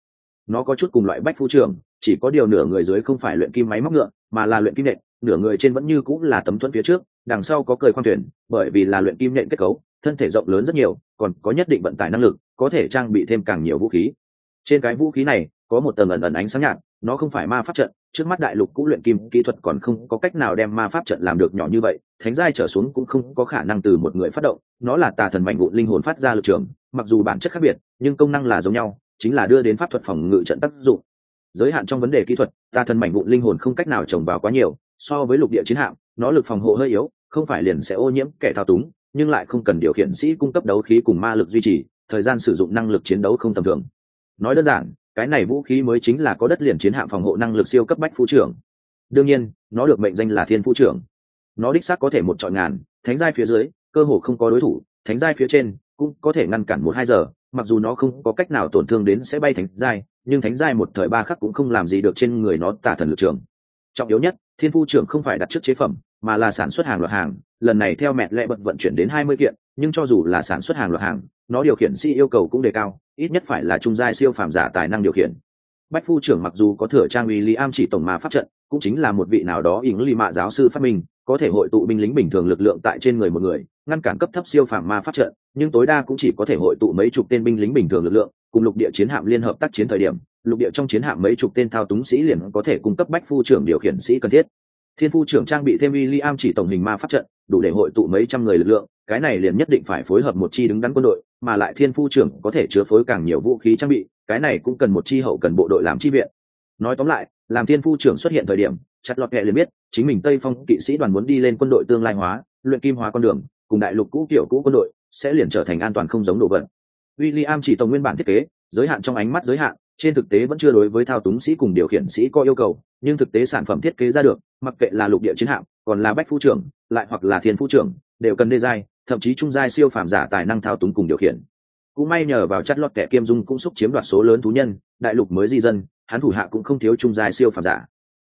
Nó có chút cùng loại bách phu trường chỉ có điều nửa người dưới không phải luyện kim máy móc ngựa, mà là luyện kim nện, nửa người trên vẫn như cũng là tấm thuẫn phía trước, đằng sau có cười khoang thuyền, bởi vì là luyện kim nện kết cấu, thân thể rộng lớn rất nhiều, còn có nhất định vận tải năng lực, có thể trang bị thêm càng nhiều vũ khí. Trên cái vũ khí này có một tầng ẩn ẩn ánh sáng nhạt, nó không phải ma pháp trận, trước mắt đại lục cũ luyện kim kỹ thuật còn không có cách nào đem ma pháp trận làm được nhỏ như vậy, thánh giai trở xuống cũng không có khả năng từ một người phát động, nó là tà thần mạnh vụ linh hồn phát ra lực trường, mặc dù bản chất khác biệt, nhưng công năng là giống nhau, chính là đưa đến pháp thuật phòng ngự trận tác dụng. Giới hạn trong vấn đề kỹ thuật, tà thần mạnh vụ linh hồn không cách nào trồng vào quá nhiều, so với lục địa chiến hạm, nó lực phòng hộ hơi yếu, không phải liền sẽ ô nhiễm kẻ thao túng, nhưng lại không cần điều khiển sĩ cung cấp đấu khí cùng ma lực duy trì, thời gian sử dụng năng lực chiến đấu không tầm thường. Nói đơn giản cái này vũ khí mới chính là có đất liền chiến hạm phòng hộ năng lực siêu cấp bách phu trưởng. Đương nhiên, nó được mệnh danh là thiên phu trưởng. Nó đích xác có thể một chọn ngàn, thánh giai phía dưới, cơ hồ không có đối thủ, thánh giai phía trên cũng có thể ngăn cản một hai giờ, mặc dù nó không có cách nào tổn thương đến sẽ bay thánh giai, nhưng thánh giai một thời ba khắc cũng không làm gì được trên người nó tả thần lực trường. Trọng yếu nhất, thiên phu trưởng không phải đặt trước chế phẩm, mà là sản xuất hàng loạt hàng, lần này theo mẹ lệ bận vận chuyển đến hai mươi kiện nhưng cho dù là sản xuất hàng loạt hàng, nó điều khiển sĩ yêu cầu cũng đề cao, ít nhất phải là trung giai siêu phàm giả tài năng điều khiển. Bách phu trưởng mặc dù có thừa trang uy lý am chỉ tổng ma pháp trận, cũng chính là một vị nào đó ỉng lì mạ giáo sư phát minh, có thể hội tụ binh lính bình thường lực lượng tại trên người một người, ngăn cản cấp thấp siêu phàm ma pháp trận, nhưng tối đa cũng chỉ có thể hội tụ mấy chục tên binh lính bình thường lực lượng, cùng lục địa chiến hạm liên hợp tác chiến thời điểm, lục địa trong chiến hạm mấy chục tên thao túng sĩ liền có thể cung cấp bách phu trưởng điều khiển sĩ cần thiết. Thiên phu trưởng trang bị thêm w i am chỉ tổng hình ma pháp trận, đủ để hội tụ mấy trăm người lực lượng cái này liền nhất định phải phối hợp một chi đứng đắn quân đội, mà lại thiên phu trưởng có thể chứa phối càng nhiều vũ khí trang bị, cái này cũng cần một chi hậu cần bộ đội làm chi viện. Nói tóm lại, làm thiên phu trưởng xuất hiện thời điểm chặt lọt kệ liền biết, chính mình tây phong kỵ sĩ đoàn muốn đi lên quân đội tương lai hóa, luyện kim hóa con đường, cùng đại lục cũ kiểu cũ quân đội, sẽ liền trở thành an toàn không giống đồ vật. William chỉ tổng nguyên bản thiết kế, giới hạn trong ánh mắt giới hạn, trên thực tế vẫn chưa đối với thao túng sĩ cùng điều khiển sĩ có yêu cầu, nhưng thực tế sản phẩm thiết kế ra được, mặc kệ là lục địa chiến hạm, còn là bách phu trưởng, lại hoặc là thiên phu trưởng, đều cần đê giai thậm chí trung giai siêu phàm giả tài năng thao túng cùng điều khiển. Cũng may nhờ vào chất lọt kẻ kiêm dung cũng xúc chiếm đoạt số lớn thú nhân, đại lục mới di dân, hắn thủ hạ cũng không thiếu trung giai siêu phàm giả.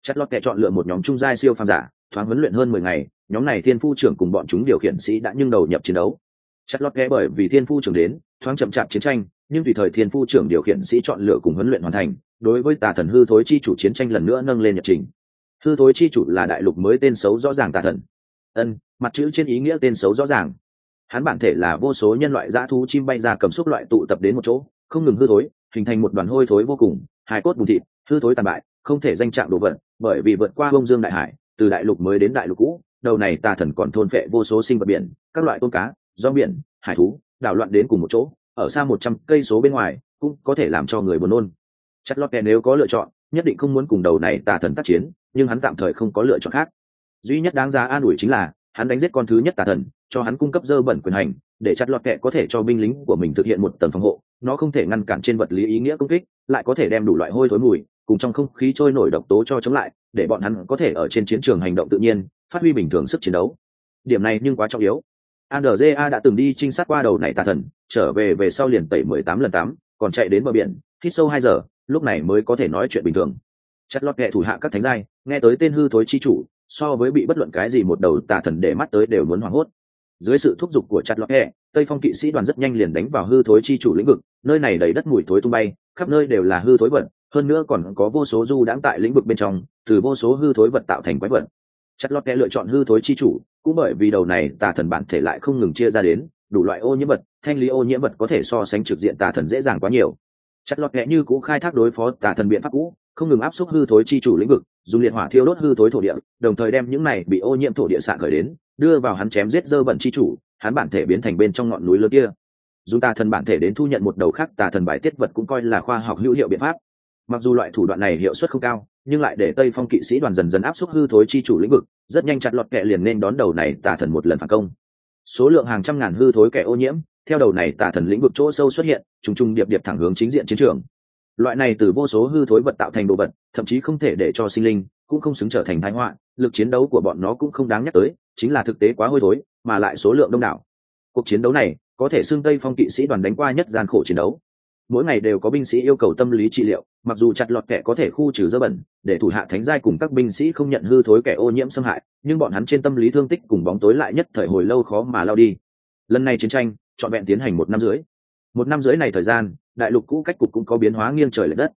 Chất lọt kẻ chọn lựa một nhóm trung giai siêu phàm giả, thoáng huấn luyện hơn mười ngày, nhóm này thiên phu trưởng cùng bọn chúng điều khiển sĩ đã nhưng đầu nhập chiến đấu. Chất lọt kẻ bởi vì thiên phu trưởng đến, thoáng chậm chạp chiến tranh, nhưng tùy thời thiên phu trưởng điều khiển sĩ chọn lựa cùng huấn luyện hoàn thành, đối với tà thần hư thối chi chủ chiến tranh lần nữa nâng lên nhật trình. Hư thối chi chủ là đại lục mới tên xấu rõ ràng tà thần ân, mặt chữ trên ý nghĩa tên xấu rõ ràng. Hắn bản thể là vô số nhân loại dã thú chim bay ra cầm xúc loại tụ tập đến một chỗ, không ngừng hư thối, hình thành một đoàn hôi thối vô cùng, hài cốt bùn thịt, hư thối tàn bại, không thể danh trạng đồ vật, bởi vì vượt qua bông dương đại hải, từ đại lục mới đến đại lục cũ, đầu này tà thần còn thôn phệ vô số sinh vật biển, các loại tôm cá do biển, hải thú, đảo loạn đến cùng một chỗ, ở xa một trăm cây số bên ngoài, cũng có thể làm cho người buồn nôn. Chất lót kẻ nếu có lựa chọn, nhất định không muốn cùng đầu này tà thần tác chiến, nhưng hắn tạm thời không có lựa chọn khác duy nhất đáng giá an ủi chính là, hắn đánh giết con thứ nhất tà thần, cho hắn cung cấp dơ bẩn quyền hành, để chặt lọt kẹ có thể cho binh lính của mình thực hiện một tầng phòng hộ. Nó không thể ngăn cản trên vật lý ý nghĩa công kích, lại có thể đem đủ loại hôi thối mùi, cùng trong không khí trôi nổi độc tố cho chống lại, để bọn hắn có thể ở trên chiến trường hành động tự nhiên, phát huy bình thường sức chiến đấu. Điểm này nhưng quá trọng yếu. Andrza đã từng đi trinh sát qua đầu này tà thần, trở về về sau liền tẩy mười tám lần tám, còn chạy đến bờ biển, hít sâu hai giờ, lúc này mới có thể nói chuyện bình thường. Chặt lọt kệ thủ hạ các thánh giai, nghe tới tên hư thối chi chủ so với bị bất luận cái gì một đầu tà thần để mắt tới đều muốn hoảng hốt. Dưới sự thúc giục của chặt lọt hẹ, tây phong kỵ sĩ đoàn rất nhanh liền đánh vào hư thối chi chủ lĩnh vực, nơi này đầy đất mùi thối tung bay, khắp nơi đều là hư thối vật, hơn nữa còn có vô số du đãng tại lĩnh vực bên trong, từ vô số hư thối vật tạo thành quái vật. Chặt lọt hẹ lựa chọn hư thối chi chủ, cũng bởi vì đầu này tà thần bản thể lại không ngừng chia ra đến, đủ loại ô nhiễm vật, thanh lý ô nhiễm vật có thể so sánh trực diện tà thần dễ dàng quá nhiều. Chặt lọt hẹ như cũ khai thác đối phó tà thần biện pháp cũ không ngừng áp suất hư thối chi chủ lĩnh vực, dùng liệt hỏa thiêu đốt hư thối thổ địa, đồng thời đem những này bị ô nhiễm thổ địa sạn khởi đến, đưa vào hắn chém giết dơ bẩn chi chủ, hắn bản thể biến thành bên trong ngọn núi lớn kia. Dùng tà thần bản thể đến thu nhận một đầu khác tà thần bài tiết vật cũng coi là khoa học hữu hiệu biện pháp. Mặc dù loại thủ đoạn này hiệu suất không cao, nhưng lại để tây phong kỵ sĩ đoàn dần dần áp suất hư thối chi chủ lĩnh vực, rất nhanh chặt lọt kẹ liền nên đón đầu này tà thần một lần phản công. Số lượng hàng trăm ngàn hư thối kẻ ô nhiễm, theo đầu này tà thần lĩnh vực chỗ sâu xuất hiện, trùng trùng điệp điệp thẳng hướng chính diện chiến trường loại này từ vô số hư thối vật tạo thành đồ vật, thậm chí không thể để cho sinh linh, cũng không xứng trở thành thái họa, lực chiến đấu của bọn nó cũng không đáng nhắc tới, chính là thực tế quá hôi thối, mà lại số lượng đông đảo. Cuộc chiến đấu này, có thể xưng tây phong kỵ sĩ đoàn đánh qua nhất gian khổ chiến đấu. Mỗi ngày đều có binh sĩ yêu cầu tâm lý trị liệu, mặc dù chặt lọt kẻ có thể khu trừ dơ bẩn, để thủ hạ thánh giai cùng các binh sĩ không nhận hư thối kẻ ô nhiễm xâm hại, nhưng bọn hắn trên tâm lý thương tích cùng bóng tối lại nhất thời hồi lâu khó mà lao đi. Lần này chiến tranh, trọn vẹn tiến hành một năm rưỡi. Một năm rưỡi này thời gian đại lục cũ cách cục cũng có biến hóa nghiêng trời l ệ đất.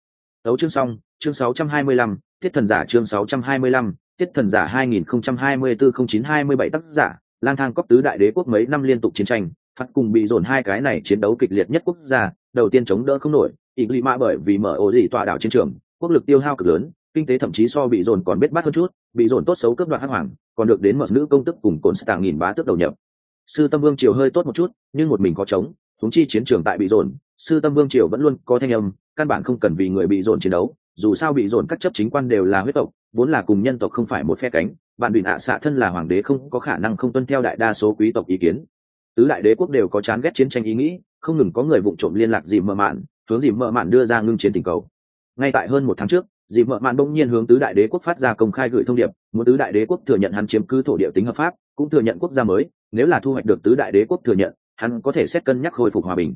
Đấu chương xong chương 625, tiết thần giả chương 625, tiết thần giả 2024-0927 tác giả lang thang cóp tứ đại đế quốc mấy năm liên tục chiến tranh phát cùng bị dồn hai cái này chiến đấu kịch liệt nhất quốc gia đầu tiên chống đỡ không nổi ỉ ghi mã bởi vì mở ổ gì tọa đảo chiến trường quốc lực tiêu hao cực lớn kinh tế thậm chí so bị dồn còn biết bát hơn chút bị dồn tốt xấu cướp đoạt hắc hoàng còn được đến mật nữ công tức cùng cồn stạng nghìn bá tước đầu nhập. Sư tâm vương triều hơi tốt một chút nhưng một mình có chống thúng chi chiến trường tại bị dồn sư tâm vương triều vẫn luôn có thanh âm, căn bản không cần vì người bị dồn chiến đấu, dù sao bị dồn các chấp chính quan đều là huyết tộc, vốn là cùng nhân tộc không phải một phe cánh, bạn bị ạ xạ thân là hoàng đế không có khả năng không tuân theo đại đa số quý tộc ý kiến. Tứ đại đế quốc đều có chán ghét chiến tranh ý nghĩ, không ngừng có người vụ trộm liên lạc dìm mợ mạn, hướng dìm mợ mạn đưa ra ngưng chiến tình cầu. Ngay tại hơn một tháng trước dìm mợ mạn bỗng nhiên hướng tứ đại đế quốc phát ra công khai gửi thông điệp, muốn tứ đại đế quốc thừa nhận hắn chiếm cứ thổ địa tính hợp pháp, cũng thừa nhận quốc gia mới, nếu là thu hoạch được tứ đại đế quốc thừa nhận, hắn có thể xét cân nhắc khôi phục hòa bình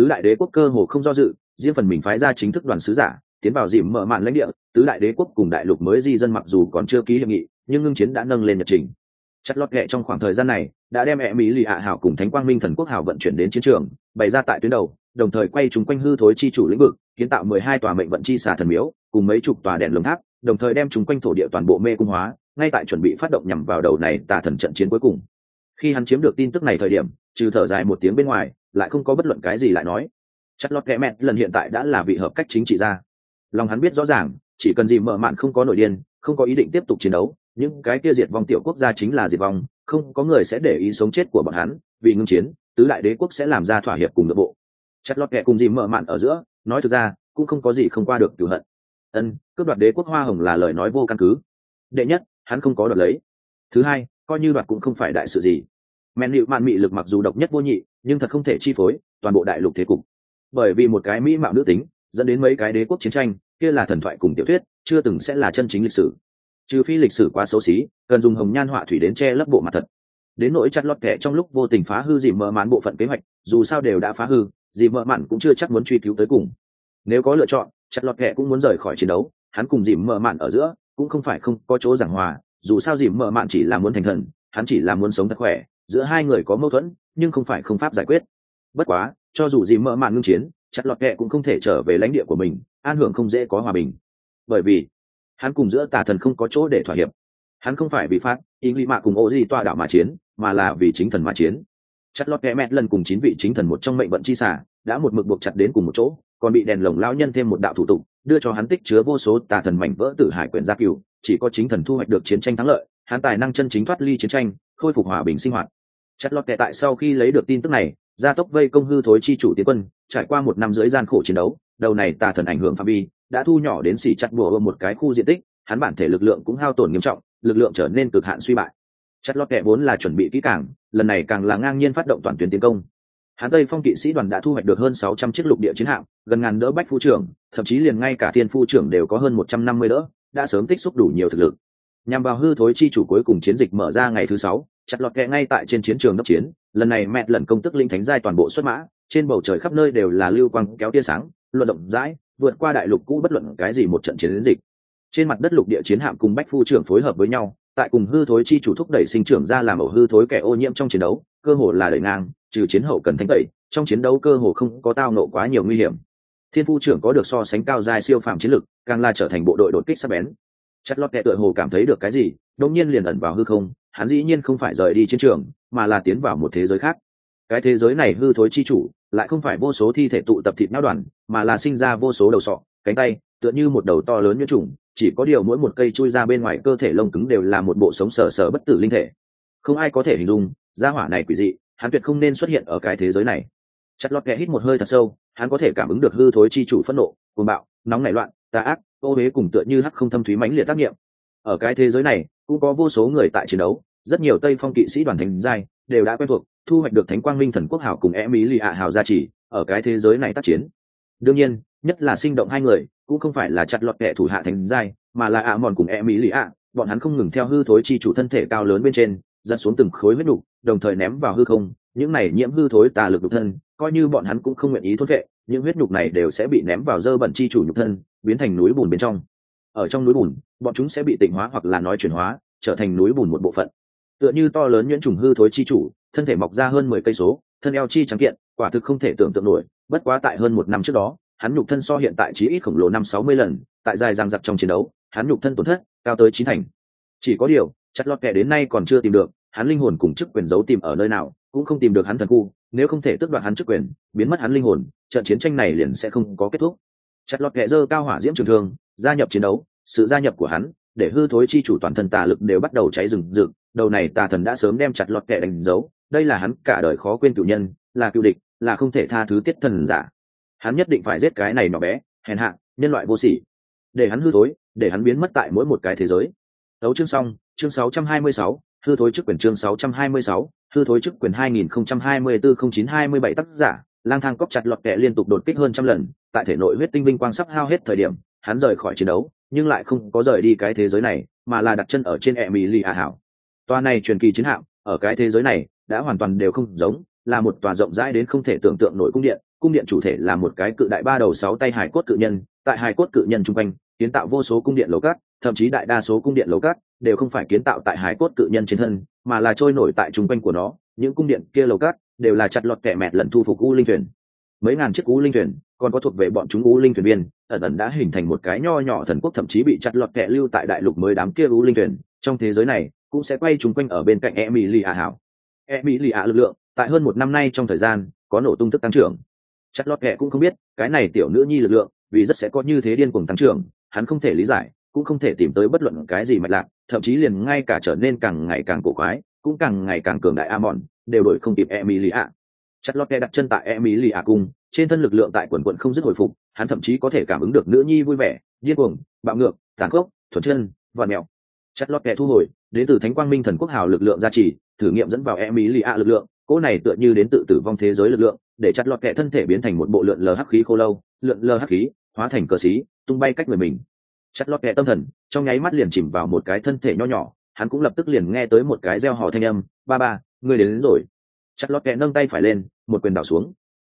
tứ đại đế quốc cơ hồ không do dự, riêng phần mình phái ra chính thức đoàn sứ giả, tiến vào dìm mở mạn lãnh địa, tứ đại đế quốc cùng đại lục mới di dân mặc dù còn chưa ký hiệp nghị, nhưng ngưng chiến đã nâng lên nhật trình. Chất lót ghẹ trong khoảng thời gian này, đã đem mẹ mỹ lì hạ hảo cùng thánh quang minh thần quốc hảo vận chuyển đến chiến trường, bày ra tại tuyến đầu, đồng thời quay chúng quanh hư thối chi chủ lĩnh vực, kiến tạo mười hai tòa mệnh vận chi xà thần miếu, cùng mấy chục tòa đèn lồng tháp, đồng thời đem chúng quanh thổ địa toàn bộ mê cung hóa, ngay tại chuẩn bị phát động nhằm vào đầu này tà thần trận chiến cuối cùng. Khi hắn chiếm được tin tức này thời điểm, trừ thở dài một tiếng bên ngoài lại không có bất luận cái gì lại nói. Chất lót kẽ mẹ lần hiện tại đã là vị hợp cách chính trị ra. lòng hắn biết rõ ràng, chỉ cần gì mở mạn không có nổi điên, không có ý định tiếp tục chiến đấu, những cái kia diệt vong tiểu quốc gia chính là diệt vong, không có người sẽ để ý sống chết của bọn hắn, vì ngưng chiến, tứ đại đế quốc sẽ làm ra thỏa hiệp cùng nội bộ. Chất lót kẽ cùng gì mở mạn ở giữa, nói thực ra, cũng không có gì không qua được cửu hận. Ân, cướp đoạt đế quốc hoa hồng là lời nói vô căn cứ. Đệ nhất, hắn không có đoạt lấy. Thứ hai, coi như đoạt cũng không phải đại sự gì. Men liệu mạn mị lực mặc dù độc nhất vô nhị nhưng thật không thể chi phối toàn bộ đại lục thế cục. Bởi vì một cái mỹ mạo nữ tính, dẫn đến mấy cái đế quốc chiến tranh, kia là thần thoại cùng tiểu thuyết, chưa từng sẽ là chân chính lịch sử. Trừ phi lịch sử quá xấu xí, cần dùng hồng nhan họa thủy đến che lấp bộ mặt thật. Đến nỗi chặt lọt kẻ trong lúc vô tình phá hư dìm mờ mạn bộ phận kế hoạch, dù sao đều đã phá hư dìm mờ mạn cũng chưa chắc muốn truy cứu tới cùng. Nếu có lựa chọn, chặt lọt kẻ cũng muốn rời khỏi chiến đấu, hắn cùng dìm mờ mạn ở giữa cũng không phải không có chỗ giảng hòa, dù sao dìm mờ mạn chỉ là muốn thành thần, hắn chỉ là muốn sống thật khỏe giữa hai người có mâu thuẫn, nhưng không phải không pháp giải quyết. Bất quá, cho dù gì mở màn ngưng chiến chặt lọt kẹ cũng không thể trở về lãnh địa của mình, an hưởng không dễ có hòa bình. Bởi vì, hắn cùng giữa tà thần không có chỗ để thỏa hiệp. Hắn không phải vì phát ý nghĩ mạ cùng ô di toa đạo mà chiến, mà là vì chính thần mà chiến. Chặt lọt kẹ mẹt lần cùng chín vị chính thần một trong mệnh vận chi xả, đã một mực buộc chặt đến cùng một chỗ, còn bị đèn lồng lao nhân thêm một đạo thủ tục, đưa cho hắn tích chứa vô số tà thần mảnh vỡ tử hải quyển gia cửu. Chỉ có chính thần thu hoạch được chiến tranh thắng lợi, hắn tài năng chân chính thoát ly chiến tranh, khôi phục hòa bình sinh hoạt chặt lọt kẻ tại sau khi lấy được tin tức này, gia tốc vây công hư thối chi chủ tiến quân, trải qua một năm dưới gian khổ chiến đấu, đầu này tà thần ảnh hưởng phạm vi, đã thu nhỏ đến xỉ chặt bùa một cái khu diện tích, hắn bản thể lực lượng cũng hao tổn nghiêm trọng, lực lượng trở nên cực hạn suy bại. Chặt lọt kẻ vốn là chuẩn bị kỹ càng, lần này càng là ngang nhiên phát động toàn tuyến tiến công. Hắn tây phong kỵ sĩ đoàn đã thu hoạch được hơn sáu trăm chiếc lục địa chiến hạm, gần ngàn đỡ bách phu trưởng, thậm chí liền ngay cả thiên phu trưởng đều có hơn một trăm năm mươi đỡ, đã sớm tích xúc đủ nhiều thực lực. Nhằm vào hư thối chi chủ cuối cùng chiến dịch mở ra ngày thứ sáu chặt lọt kẹ ngay tại trên chiến trường đốc chiến, lần này mẹ lần công tức linh thánh giai toàn bộ xuất mã, trên bầu trời khắp nơi đều là lưu quang kéo tia sáng, luận động rãi, vượt qua đại lục cũ bất luận cái gì một trận chiến dịch. Trên mặt đất lục địa chiến hạm cùng bách phu trưởng phối hợp với nhau, tại cùng hư thối chi chủ thúc đẩy sinh trưởng ra làm ẩu hư thối kẻ ô nhiễm trong chiến đấu, cơ hồ là đẩy ngang, trừ chiến hậu cần thanh tẩy, trong chiến đấu cơ hồ không có tao nộ quá nhiều nguy hiểm. Thiên phu trưởng có được so sánh cao dài siêu phàm chiến lực, càng là trở thành bộ đội đột kích sắc bén. Chất lót kẻ tựa hồ cảm thấy được cái gì, đột nhiên liền ẩn vào hư không hắn dĩ nhiên không phải rời đi chiến trường, mà là tiến vào một thế giới khác. Cái thế giới này hư thối chi chủ, lại không phải vô số thi thể tụ tập thịt náo đoàn, mà là sinh ra vô số đầu sọ, cánh tay, tựa như một đầu to lớn như trùng, chỉ có điều mỗi một cây chui ra bên ngoài cơ thể lông cứng đều là một bộ sống sờ sờ bất tử linh thể. Không ai có thể hình dung, gia hỏa này quỷ dị, hắn tuyệt không nên xuất hiện ở cái thế giới này. Chặt lọt kẹ hít một hơi thật sâu, hắn có thể cảm ứng được hư thối chi chủ phẫn nộ, cuồng bạo, nóng nảy loạn, tà ác, ô huế cùng tựa như hắc không thâm thúy mãnh liệt tác nghiệm ở cái thế giới này, cũng có vô số người tại chiến đấu, rất nhiều tây phong kỵ sĩ đoàn thành giai, đều đã quen thuộc, thu hoạch được thánh quang minh thần quốc hảo cùng e mỹ lì ạ hảo gia trì, ở cái thế giới này tác chiến. Đương nhiên, nhất là sinh động hai người, cũng không phải là chặt lọt kẻ thủ hạ thành giai, mà là ạ mòn cùng e mỹ lì ạ bọn hắn không ngừng theo hư thối chi chủ thân thể cao lớn bên trên, dẫn xuống từng khối huyết đục đồng thời ném vào hư không, những này nhiễm hư thối tà lực nhục thân, coi như bọn hắn cũng không nguyện ý thốt vệ, những huyết nhục này đều sẽ bị ném vào dơ bẩn chi chủ nhục thân, biến thành núi bùn bên trong ở trong núi bùn, bọn chúng sẽ bị tỉnh hóa hoặc là nói chuyển hóa, trở thành núi bùn một bộ phận. Tựa như to lớn nhuyễn trùng hư thối chi chủ, thân thể mọc ra hơn mười cây số, thân eo chi trắng kiện, quả thực không thể tưởng tượng nổi, bất quá tại hơn một năm trước đó, hắn nhục thân so hiện tại chỉ ít khổng lồ năm sáu mươi lần, tại dài giang giặc trong chiến đấu, hắn nhục thân tổn thất cao tới chín thành. Chỉ có điều, chặt lọt kẻ đến nay còn chưa tìm được, hắn linh hồn cùng chức quyền giấu tìm ở nơi nào, cũng không tìm được hắn thần khu, nếu không thể tước đoạt hắn chức quyền, biến mất hắn linh hồn, trận chiến tranh này liền sẽ không có kết thúc. Chặt lọt kẻ dơ cao hỏa diễm trường thương gia nhập chiến đấu sự gia nhập của hắn để hư thối chi chủ toàn thân tà lực đều bắt đầu cháy rừng rực. Đầu này tà thần đã sớm đem chặt lọt kẻ đánh dấu. Đây là hắn cả đời khó quên cựu nhân là cựu địch là không thể tha thứ tiết thần giả. Hắn nhất định phải giết cái này nhỏ bé hèn hạ nhân loại vô sỉ. Để hắn hư thối để hắn biến mất tại mỗi một cái thế giới. Đấu chương xong chương 626, hư thối chức quyền chương 626, hư thối chức quyền 2024-0927 tác giả. Lang thang cóc chặt lọt kẹ liên tục đột kích hơn trăm lần tại thể nội huyết tinh vinh quang sắp hao hết thời điểm hắn rời khỏi chiến đấu, nhưng lại không có rời đi cái thế giới này, mà là đặt chân ở trên e mỹ lì a hảo. Toa này truyền kỳ chiến hạm, ở cái thế giới này, đã hoàn toàn đều không giống, là một tòa rộng rãi đến không thể tưởng tượng nổi cung điện. Cung điện chủ thể là một cái cự đại ba đầu sáu tay hải cốt cự nhân, tại hải cốt cự nhân chung quanh, kiến tạo vô số cung điện lầu cát, thậm chí đại đa số cung điện lầu cát đều không phải kiến tạo tại hải cốt cự nhân trên thân, mà là trôi nổi tại chung quanh của nó. Những cung điện kia lầu cát đều là chặt lọt kẻ mẹt lần thu phục u linh thuyền. Mấy ngàn chiếc u linh thuyền còn có thuộc về bọn chúng u linh thuyền viên, ẩn ẩn đã hình thành một cái nho nhỏ thần quốc thậm chí bị chặt lọt kẹ lưu tại đại lục mới đám kia u linh thuyền. Trong thế giới này, cũng sẽ quay chúng quanh ở bên cạnh e mỹ lì ạ hảo. E mỹ lì ạ lực lượng, tại hơn một năm nay trong thời gian, có nổ tung tức tăng trưởng. Chặt lọt kẹ cũng không biết, cái này tiểu nữ nhi lực lượng, vì rất sẽ có như thế điên cuồng tăng trưởng, hắn không thể lý giải, cũng không thể tìm tới bất luận cái gì mạch lạc, thậm chí liền ngay cả trở nên càng ngày càng cổ quái, cũng càng ngày càng cường đại a mòn đều đổi không kịp e mỹ lì ạ chặt lọt kẹ đặt chân tại e mỹ lì ạ cung trên thân lực lượng tại quần quận không dứt hồi phục hắn thậm chí có thể cảm ứng được nữ nhi vui vẻ điên cuồng bạo ngược tàn khốc thuần chân và mèo. Chặt lót kẹ thu hồi đến từ thánh quang minh thần quốc hào lực lượng gia trì thử nghiệm dẫn vào e mỹ lì ạ lực lượng cỗ này tựa như đến tự tử vong thế giới lực lượng để chặt lọt kẹ thân thể biến thành một bộ lượn lờ hắc khí khô lâu lượn lờ hắc khí hóa thành cờ xí tung bay cách người mình. Chặt lọt kẹ tâm thần trong nháy mắt liền chìm vào một cái thân thể nho nhỏ hắn cũng lập tức liền nghe tới một cái reo hò thanh âm ba ba người đến, đến rồi. Chặt lọt kẹ nâng tay phải lên một quyền đảo xuống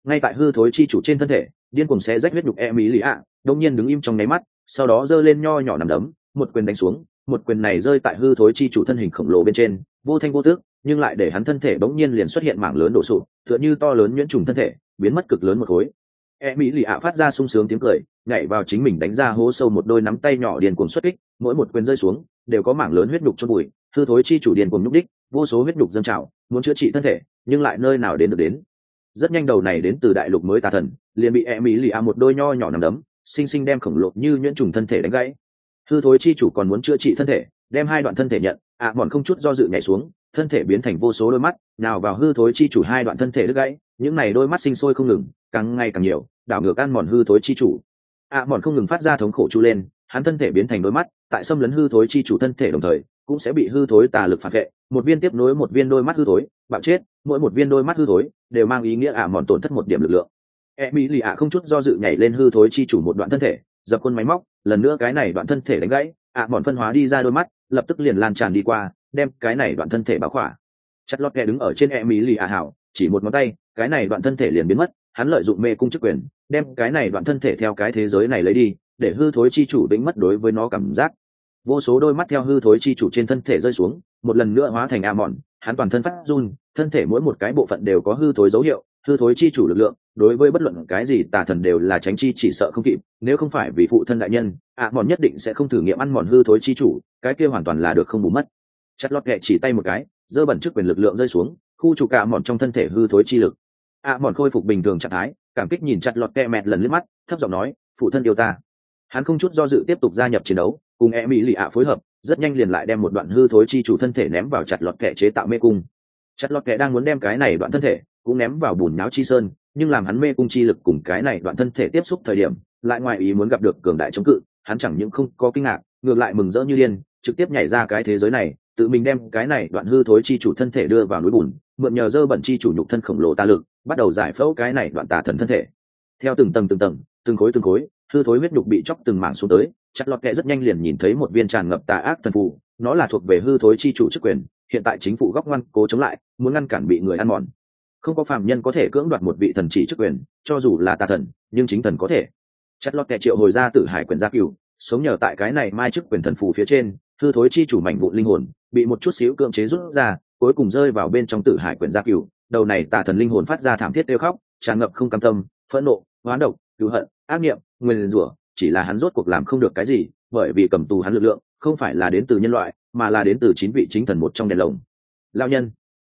ngay tại hư thối chi chủ trên thân thể, điên cùng sẽ rách huyết nhục e mỹ lì ạ đông nhiên đứng im trong nháy mắt, sau đó giơ lên nho nhỏ nằm đấm, một quyền đánh xuống, một quyền này rơi tại hư thối chi chủ thân hình khổng lồ bên trên, vô thanh vô tước nhưng lại để hắn thân thể bỗng nhiên liền xuất hiện mảng lớn đổ sụp, tựa như to lớn nhuyễn trùng thân thể, biến mất cực lớn một khối. E mỹ lì ạ phát ra sung sướng tiếng cười, nhảy vào chính mình đánh ra hố sâu một đôi nắm tay nhỏ điền cuồng xuất kích, mỗi một quyền rơi xuống, đều có mảng lớn huyết nhục cho bụi, hư thối chi chủ điền cuồng nhúc đích vô số huyết nhục dâng trào, muốn chữa trị thân thể, nhưng lại nơi nào đến được đến rất nhanh đầu này đến từ đại lục mới tà thần liền bị e mỹ lì một đôi nho nhỏ nằm đấm xinh xinh đem khổng lồ như nhuyễn trùng thân thể đánh gãy. Hư thối chi chủ còn muốn chữa trị thân thể đem hai đoạn thân thể nhận ạ à, bọn không chút do dự nhảy xuống thân thể biến thành vô số đôi mắt nào vào hư thối chi chủ hai đoạn thân thể đứt gãy những này đôi mắt sinh sôi không ngừng càng ngày càng nhiều đảo ngược ăn mòn hư thối chi chủ. ạ à, mòn không ngừng phát ra thống khổ chu lên hắn thân thể biến thành đôi mắt tại xâm lấn hư thối chi chủ thân thể đồng thời cũng sẽ bị hư thối tà lực phản vệ. Một viên tiếp nối một viên đôi mắt hư thối, bạo chết, mỗi một viên đôi mắt hư thối đều mang ý nghĩa ả à mòn tổn thất một điểm lực lượng. E mỹ lì ả không chút do dự nhảy lên hư thối chi chủ một đoạn thân thể, dập khuôn máy móc, lần nữa cái này đoạn thân thể đánh gãy, ả à mòn phân hóa đi ra đôi mắt, lập tức liền lan tràn đi qua, đem cái này đoạn thân thể báo khỏa. Chặt lót kẹ đứng ở trên e mỹ lì ả hảo, chỉ một ngón tay, cái này đoạn thân thể liền biến mất, hắn lợi dụng mê cung chức quyền, đem cái này đoạn thân thể theo cái thế giới này lấy đi, để hư thối chi chủ đánh mất đối với nó cảm giác vô số đôi mắt theo hư thối chi chủ trên thân thể rơi xuống, một lần nữa hóa thành a mòn hắn toàn thân phát run, thân thể mỗi một cái bộ phận đều có hư thối dấu hiệu, hư thối chi chủ lực lượng, đối với bất luận cái gì tà thần đều là tránh chi chỉ sợ không kịp, nếu không phải vì phụ thân đại nhân ạ mòn nhất định sẽ không thử nghiệm ăn mòn hư thối chi chủ, cái kia hoàn toàn là được không bù mất. Chặt lót kệ chỉ tay một cái dơ bẩn trước quyền lực lượng rơi xuống, khu trục cả mòn trong thân thể hư thối chi lực. Ạ mòn khôi phục bình thường trạng thái, cảm kích nhìn chặt lọt kẹ mẹt lần liếc mắt, thấp giọng nói, phụ thân yêu ta hắn không chút do dự tiếp tục gia nhập chiến đấu, cùng e mỹ lì ạ phối hợp, rất nhanh liền lại đem một đoạn hư thối chi chủ thân thể ném vào chặt lọt kệ chế tạo mê cung. Chặt lọt kệ đang muốn đem cái này đoạn thân thể cũng ném vào bùn nháo chi sơn, nhưng làm hắn mê cung chi lực cùng cái này đoạn thân thể tiếp xúc thời điểm, lại ngoài ý muốn gặp được cường đại chống cự, hắn chẳng những không có kinh ngạc, ngược lại mừng rỡ như điên, trực tiếp nhảy ra cái thế giới này, tự mình đem cái này đoạn hư thối chi chủ thân thể đưa vào núi bùn, mượn nhờ dơ bẩn chi chủ nhục thân khổng lồ ta lực, bắt đầu giải phẫu cái này đoạn tà thần thân thể. Theo từng tầng từng tầng, từng khối từng khối hư thối huyết nhục bị chóc từng mảng xuống tới chặt lọt kệ rất nhanh liền nhìn thấy một viên tràn ngập tà ác thần phù nó là thuộc về hư thối chi chủ chức quyền, hiện tại chính phủ góc ngoan cố chống lại, muốn ngăn cản bị người ăn mòn. Không có phạm nhân có thể cưỡng đoạt một vị thần chỉ chức quyền, cho dù là tà thần, nhưng chính thần có thể. Chặt lọt kệ triệu hồi ra tử hải quyền gia cửu, sống nhờ tại cái này mai chức quyền thần phù phía trên, hư thối chi chủ mảnh vụ linh hồn, bị một chút xíu cưỡng chế rút ra, cuối cùng rơi vào bên trong tử hải quyền gia cửu. Đầu này tà thần linh hồn phát ra thảm thiết đeo khóc, tràn ngập không cam tâm, phẫn nộ hoán độc cứu hận, ác niệm nguyên rủa, chỉ là hắn rốt cuộc làm không được cái gì, bởi vì cầm tù hắn lực lượng, không phải là đến từ nhân loại, mà là đến từ chín vị chính thần một trong đèn lồng. Lao nhân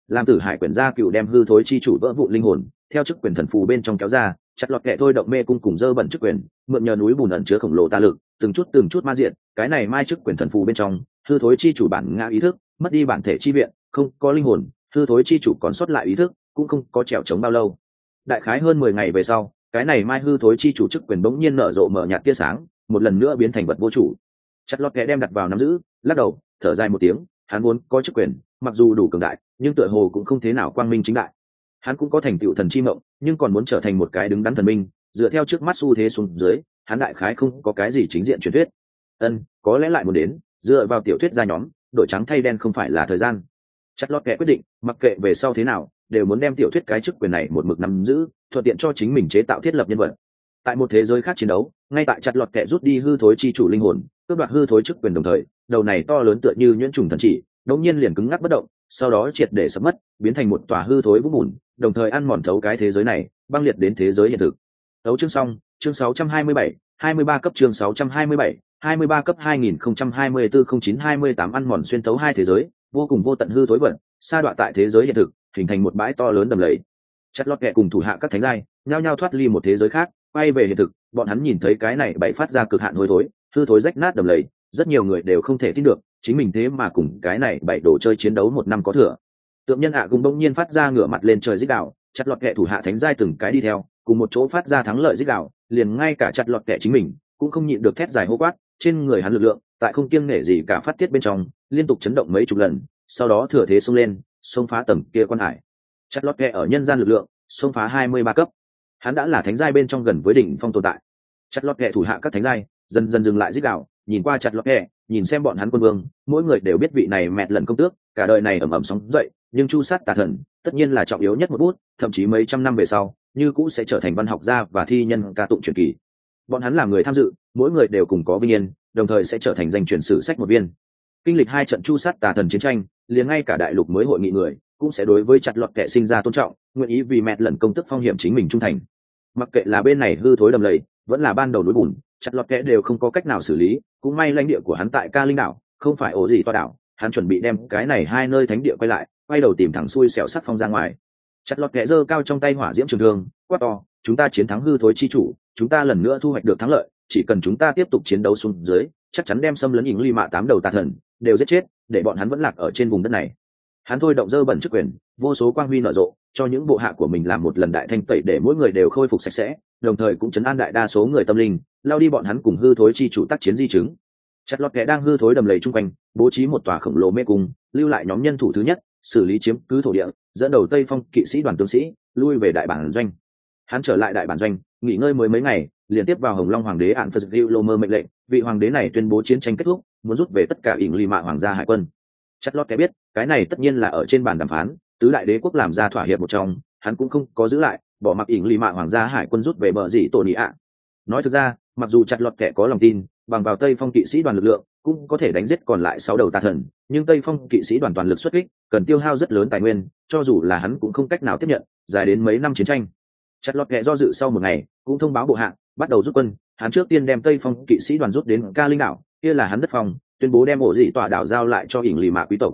làm tử hải quyền gia cựu đem hư thối chi chủ vỡ vụ linh hồn, theo chức quyền thần phù bên trong kéo ra, chặt lọt kệ thôi động mê cung cùng dơ bẩn chức quyền, mượn nhờ núi bùn ẩn chứa khổng lồ ta lực, từng chút từng chút ma diện, cái này mai chức quyền thần phù bên trong, hư thối chi chủ bản ngã ý thức, mất đi bản thể chi viện, không có linh hồn, hư thối chi chủ còn sót lại ý thức, cũng không có trèo trống bao lâu. Đại khái hơn mười ngày về sau cái này mai hư thối chi chủ chức quyền bỗng nhiên nở rộ mở nhạt tia sáng, một lần nữa biến thành vật vô chủ. Chặt lọt kẻ đem đặt vào nắm giữ, lắc đầu, thở dài một tiếng, hắn vốn có chức quyền, mặc dù đủ cường đại, nhưng tựa hồ cũng không thế nào quang minh chính đại. Hắn cũng có thành tựu thần chi mộng, nhưng còn muốn trở thành một cái đứng đắn thần minh, dựa theo trước mắt xu thế xuống dưới, hắn đại khái không có cái gì chính diện truyền thuyết. Ân, có lẽ lại muốn đến, dựa vào tiểu thuyết ra nhóm đội trắng thay đen không phải là thời gian. Chặt lọt kẻ quyết định, mặc kệ về sau thế nào đều muốn đem tiểu thuyết cái chức quyền này một mực nắm giữ thuận tiện cho chính mình chế tạo thiết lập nhân vật. Tại một thế giới khác chiến đấu ngay tại chặt lọt kẻ rút đi hư thối chi chủ linh hồn cướp đoạt hư thối chức quyền đồng thời đầu này to lớn tựa như nhuyễn trùng thần chỉ đột nhiên liền cứng ngắc bất động sau đó triệt để sập mất biến thành một tòa hư thối vũng bùn đồng thời ăn mòn thấu cái thế giới này băng liệt đến thế giới hiện thực. Tấu chương xong chương 627, 23 cấp chương 627, 23 cấp 2024-09-28 ăn mòn xuyên tấu hai thế giới vô cùng vô tận hư thối vận sa đọa tại thế giới hiện thực hình thành một bãi to lớn đầm lầy. Chặt lót kẹ cùng thủ hạ các thánh giai, nhao nhao thoát ly một thế giới khác, quay về hiện thực, bọn hắn nhìn thấy cái này bậy phát ra cực hạn hôi thối, hư thối rách nát đầm lầy, rất nhiều người đều không thể tin được, chính mình thế mà cùng cái này bậy đồ chơi chiến đấu một năm có thừa. Tượng nhân ạ à cùng bỗng nhiên phát ra ngửa mặt lên trời dích đạo chặt lọt kẹ thủ hạ thánh giai từng cái đi theo, cùng một chỗ phát ra thắng lợi dích đạo liền ngay cả chặt lọt kẹ chính mình cũng không nhịn được thét dài hô quát, trên người hắn lực lượng, tại không kiêng nể gì cả phát tiết bên trong, liên tục chấn động mấy chục lần, sau đó thừa thế xông lên xông phá tầng kia quan hải. Chặt lót kẹ ở nhân gian lực lượng, xông phá hai mươi ba cấp. Hắn đã là thánh giai bên trong gần với đỉnh phong tồn tại. Chặt lót kẹ thủ hạ các thánh giai, dần dần dừng lại dích đạo, nhìn qua chặt lót kẹ, nhìn xem bọn hắn quân vương, mỗi người đều biết vị này mẹ lần công tước, cả đời này ẩm ẩm sóng dậy, nhưng chu sát tà thần, tất nhiên là trọng yếu nhất một bút, thậm chí mấy trăm năm về sau, như cũ sẽ trở thành văn học gia và thi nhân ca tụng truyền kỳ. Bọn hắn là người tham dự, mỗi người đều cùng có vinh yên, đồng thời sẽ trở thành danh truyền sử sách một viên. Kinh lịch hai trận chu sát tà thần chiến tranh liền ngay cả đại lục mới hội nghị người cũng sẽ đối với chặt lọt kệ sinh ra tôn trọng, nguyện ý vì mẹ lần công tức phong hiểm chính mình trung thành. Mặc kệ là bên này hư thối đầm lầy, vẫn là ban đầu núi bùn, chặt lọt kệ đều không có cách nào xử lý, cũng may lãnh địa của hắn tại ca linh đảo, không phải ổ gì toa đảo, hắn chuẩn bị đem cái này hai nơi thánh địa quay lại, quay đầu tìm thẳng xuôi xẻo sắt phong ra ngoài. Chặt lọt kệ giơ cao trong tay hỏa diễm trường thương, quát to, chúng ta chiến thắng hư thối chi chủ, chúng ta lần nữa thu hoạch được thắng lợi, chỉ cần chúng ta tiếp tục chiến đấu xuống dưới, chắc chắn đem xâm lấn ỉng ly mạ tám đầu tà thần đều giết chết, để bọn hắn vẫn lạc ở trên vùng đất này. Hắn thôi động dơ bẩn chức quyền, vô số quang huy nở rộ, cho những bộ hạ của mình làm một lần đại thanh tẩy để mỗi người đều khôi phục sạch sẽ, đồng thời cũng chấn an đại đa số người tâm linh, lao đi bọn hắn cùng hư thối chi chủ tác chiến di chứng. Chặt lọt kẻ đang hư thối đầm lầy chung quanh, bố trí một tòa khổng lồ mê cung, lưu lại nhóm nhân thủ thứ nhất, xử lý chiếm cứ thổ địa, dẫn đầu tây phong kỵ sĩ đoàn tướng sĩ, lui về đại bản doanh. Hắn trở lại đại bản doanh, nghỉ ngơi mới mấy ngày liên tiếp vào hồng long hoàng đế ạn phật diệu lô mơ mệnh lệnh, vị hoàng đế này tuyên bố chiến tranh kết thúc, muốn rút về tất cả ỉng lì mạ hoàng gia hải quân. Chất lót kẻ biết, cái này tất nhiên là ở trên bàn đàm phán, tứ đại đế quốc làm ra thỏa hiệp một trong, hắn cũng không có giữ lại, bỏ mặc ỉng lì mạ hoàng gia hải quân rút về bờ gì tổ nị ạ. Nói thực ra, mặc dù chặt lọt kẻ có lòng tin, bằng vào tây phong kỵ sĩ đoàn lực lượng, cũng có thể đánh giết còn lại sáu đầu tà thần, nhưng tây phong kỵ sĩ đoàn toàn lực xuất kích, cần tiêu hao rất lớn tài nguyên, cho dù là hắn cũng không cách nào tiếp nhận, dài đến mấy năm chiến tranh. Chặt lọt kẻ do dự sau một ngày, cũng thông báo bộ hạng bắt đầu rút quân, hắn trước tiên đem tây phong kỵ sĩ đoàn rút đến ca linh đảo, kia là hắn đất phong, tuyên bố đem ổ dị tọa đảo giao lại cho hình lì mạ quý tộc.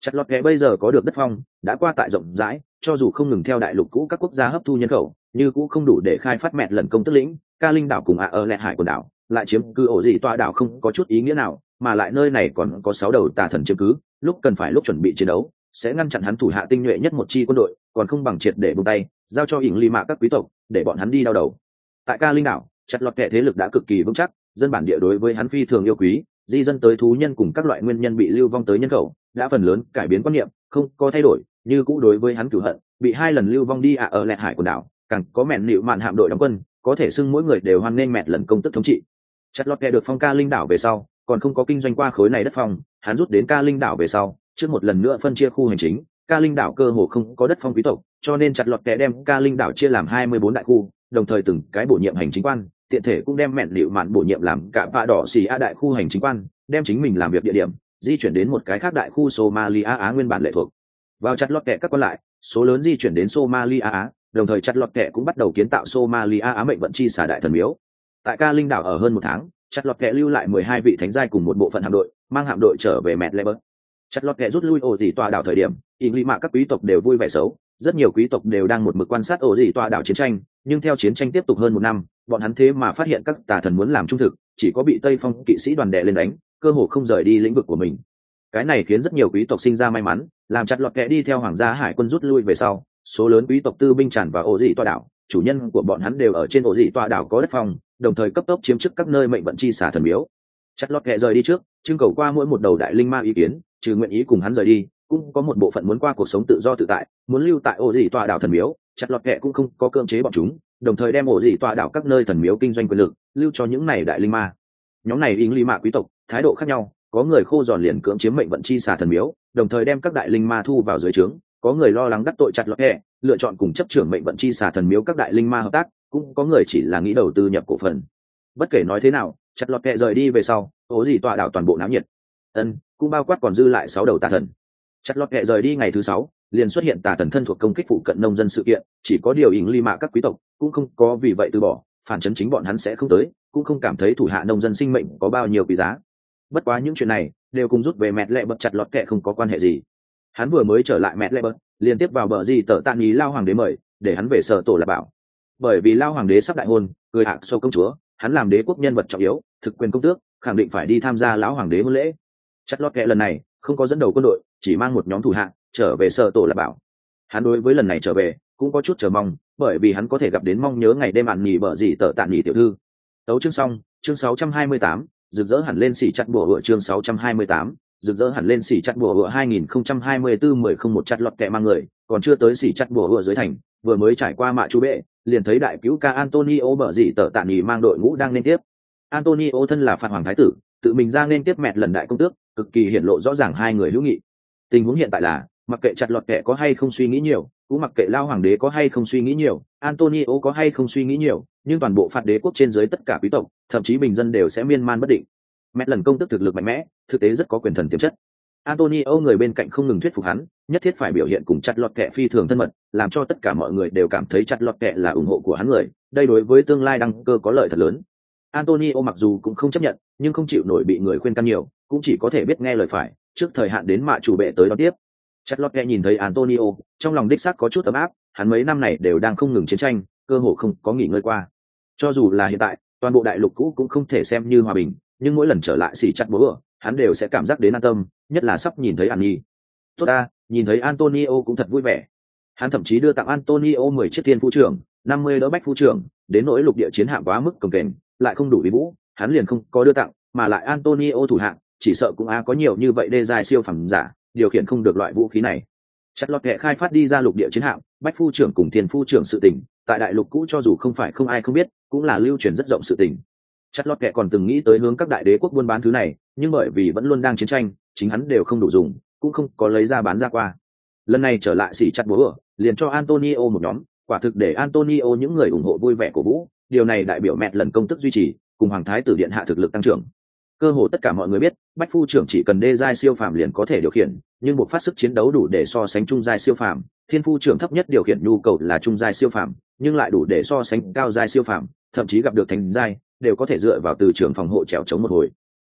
Chặt lọt kẽ bây giờ có được đất phong, đã qua tại rộng rãi, cho dù không ngừng theo đại lục cũ các quốc gia hấp thu nhân khẩu, như cũ không đủ để khai phát mẹt lần công tức lĩnh, ca linh đảo cùng ạ ở lẹ hải quần đảo, lại chiếm cứ ổ dị tọa đảo không có chút ý nghĩa nào, mà lại nơi này còn có sáu đầu tà thần chiếm cứ, lúc cần phải lúc chuẩn bị chiến đấu, sẽ ngăn chặn hắn thủ hạ tinh nhuệ nhất một chi quân đội, còn không bằng triệt để buông tay, giao cho ỉng ly mạ các quý tộc, để bọn hắn đi đau đầu tại ca linh đảo, chặt lọt kệ thế lực đã cực kỳ vững chắc, dân bản địa đối với hắn phi thường yêu quý, di dân tới thú nhân cùng các loại nguyên nhân bị lưu vong tới nhân khẩu, đã phần lớn cải biến quan niệm, không có thay đổi, như cũ đối với hắn cửu hận, bị hai lần lưu vong đi ạ ở lẹt hải quần đảo, càng có mẹn nịu mạn hạm đội đóng quân, có thể xưng mỗi người đều hoan nghênh mẹn lần công tức thống trị. Chặt lọt kệ được phong ca linh đảo về sau, còn không có kinh doanh qua khối này đất phong, hắn rút đến ca linh đảo về sau, trước một lần nữa phân chia khu hành chính, ca linh đảo cơ hồ không có đất phong quý tộc, cho nên chặt lọt kẻ đem ca linh đảo chia làm hai mươi bốn đại khu đồng thời từng cái bổ nhiệm hành chính quan, tiện thể cũng đem mẹn liệu mạn bổ nhiệm làm cả vạ đỏ xì a đại khu hành chính quan, đem chính mình làm việc địa điểm, di chuyển đến một cái khác đại khu somalia á nguyên bản lệ thuộc. Vào chặt lọt kẻ các quan lại, số lớn di chuyển đến somalia á, đồng thời chặt lọt kẻ cũng bắt đầu kiến tạo somalia á mệnh vận chi xả đại thần miếu. Tại ca linh đảo ở hơn một tháng, chặt lọt kẻ lưu lại mười hai vị thánh giai cùng một bộ phận hạm đội, mang hạm đội trở về mẹt lệ bớt. Chặt lọt kẻ rút lui ổ tỷ tòa đảo thời điểm ỉng lì mạ các quý tộc đều vui vẻ xấu rất nhiều quý tộc đều đang một mực quan sát ổ dị tọa đảo chiến tranh, nhưng theo chiến tranh tiếp tục hơn một năm, bọn hắn thế mà phát hiện các tà thần muốn làm trung thực, chỉ có bị tây phong kỵ sĩ đoàn đệ lên đánh, cơ hồ không rời đi lĩnh vực của mình. Cái này khiến rất nhiều quý tộc sinh ra may mắn, làm chặt lọt kẽ đi theo hoàng gia hải quân rút lui về sau, số lớn quý tộc tư binh tràn vào ổ dị tọa đảo, chủ nhân của bọn hắn đều ở trên ổ dị tọa đảo có đất phong, đồng thời cấp tốc chiếm chức các nơi mệnh vận chi xả thần miếu. Chặt lọt kẻ rời đi trước, trưng cầu qua mỗi một đầu đại linh ma ý kiến, trừ nguyện ý cùng hắn rời đi cũng có một bộ phận muốn qua cuộc sống tự do tự tại, muốn lưu tại ổ dị tọa đảo thần miếu, chặt lọt kệ cũng không có cưỡng chế bọn chúng, đồng thời đem ổ dị tọa đảo các nơi thần miếu kinh doanh quyền lực, lưu cho những này đại linh ma. Nhóm này ý lý mạ quý tộc, thái độ khác nhau, có người khô giòn liền cưỡng chiếm mệnh vận chi xà thần miếu, đồng thời đem các đại linh ma thu vào dưới trướng, có người lo lắng đắc tội chặt lọt kệ lựa chọn cùng chấp trưởng mệnh vận chi xà thần miếu các đại linh ma hợp tác, cũng có người chỉ là nghĩ đầu tư nhập cổ phần. Bất kể nói thế nào, chặt lọt kệ rời đi về sau ố gì tọa đảo toàn bộ náo nhiệt. Ân, cũng bao quát còn dư lại sáu đầu tà thần chặt lọt kệ rời đi ngày thứ sáu, liền xuất hiện tà thần thân thuộc công kích phụ cận nông dân sự kiện, chỉ có điều ỉng ly mạ các quý tộc cũng không có vì vậy từ bỏ, phản chấn chính bọn hắn sẽ không tới, cũng không cảm thấy thủ hạ nông dân sinh mệnh có bao nhiêu quý giá. Bất quá những chuyện này đều cùng rút về mẹ lệ bật chặt lọt kệ không có quan hệ gì. Hắn vừa mới trở lại mẹ lệ bật liên tiếp vào bờ gì tờ tàn ý lao hoàng đế mời, để hắn về sở tổ là bảo. Bởi vì lao hoàng đế sắp đại hôn, người hạ sâu công chúa, hắn làm đế quốc nhân vật trọng yếu, thực quyền công tước, khẳng định phải đi tham gia lão hoàng đế hôn lễ. Chặt lọt kệ lần này không có dẫn đầu quân đội chỉ mang một nhóm thủ hạ trở về sở tổ là bảo. Hắn đối với lần này trở về cũng có chút chờ mong bởi vì hắn có thể gặp đến mong nhớ ngày đêm ạn nghỉ bở gì tờ tàn nghỉ tiểu thư. Tấu chương xong chương 628, rực rỡ hẳn lên xỉ chặt bùa vựa chương 628, rực rỡ hẳn lên xỉ chặt bùa vựa 2024 10 không một chặt lọt kẹ mang người còn chưa tới xỉ chặt bùa vựa dưới thành vừa mới trải qua mạ chú bệ liền thấy đại cứu ca antonio bở dị tờ tạ nghỉ mang đội ngũ đang lên tiếp. Antonio thân là phạt hoàng thái tử tự mình ra nên tiếp mẹ lần đại công tước, cực kỳ hiển lộ rõ ràng hai người hữu nghị. Tình huống hiện tại là, mặc kệ chặt lọt kẻ có hay không suy nghĩ nhiều, cũng mặc kệ lao hoàng đế có hay không suy nghĩ nhiều, antonio có hay không suy nghĩ nhiều, nhưng toàn bộ phạt đế quốc trên dưới tất cả quý tộc, thậm chí bình dân đều sẽ miên man bất định. Mẹ lần công tức thực lực mạnh mẽ, thực tế rất có quyền thần tiềm chất. Antonio người bên cạnh không ngừng thuyết phục hắn, nhất thiết phải biểu hiện cùng chặt lọt kẻ phi thường thân mật, làm cho tất cả mọi người đều cảm thấy chặt lọt kẻ là ủng hộ của hắn người, đây đối với tương lai đăng cơ có lợi thật lớn antonio mặc dù cũng không chấp nhận, nhưng không chịu nổi bị người khuyên can nhiều, cũng chỉ có thể biết nghe lời phải, trước thời hạn đến mạ chủ bệ tới đón tiếp. Chặt lọt nghe nhìn thấy antonio, trong lòng đích xác có chút ấm áp, hắn mấy năm này đều đang không ngừng chiến tranh, cơ hồ không có nghỉ ngơi qua. Cho dù là hiện tại, toàn bộ đại lục cũ cũng không thể xem như hòa bình, nhưng mỗi lần trở lại xỉ chặt bố ở hắn đều sẽ cảm giác đến an tâm, nhất là sắp nhìn thấy an nhi tốt ta, nhìn thấy antonio cũng thật vui vẻ. Hắn thậm chí đưa tặng antonio mười chiếc thiên phu trưởng, năm mươi đỡ bách phu trưởng, đến nỗi lục địa chiến hạm quá mức cồng kềnh lại không đủ bí vũ, hắn liền không có đưa tặng, mà lại antonio thủ hạng, chỉ sợ cũng a có nhiều như vậy đê dài siêu phẩm giả, điều khiển không được loại vũ khí này. Chất lọt kệ khai phát đi ra lục địa chiến hạm, bách phu trưởng cùng thiền phu trưởng sự tỉnh tại đại lục cũ cho dù không phải không ai không biết, cũng là lưu truyền rất rộng sự tình. Chất lọt kệ còn từng nghĩ tới hướng các đại đế quốc buôn bán thứ này, nhưng bởi vì vẫn luôn đang chiến tranh, chính hắn đều không đủ dùng, cũng không có lấy ra bán ra qua. Lần này trở lại xỉ chặt bố ở, liền cho antonio một nhóm, quả thực để antonio những người ủng hộ vui vẻ của vũ điều này đại biểu mẹ lần công tức duy trì, cùng hoàng thái tử điện hạ thực lực tăng trưởng. Cơ hồ tất cả mọi người biết, bách phu trưởng chỉ cần đê giai siêu phàm liền có thể điều khiển, nhưng buộc phát sức chiến đấu đủ để so sánh trung giai siêu phàm. Thiên phu trưởng thấp nhất điều khiển nhu cầu là trung giai siêu phàm, nhưng lại đủ để so sánh cao giai siêu phàm, thậm chí gặp được thành giai, đều có thể dựa vào từ trường phòng hộ trèo chống một hồi.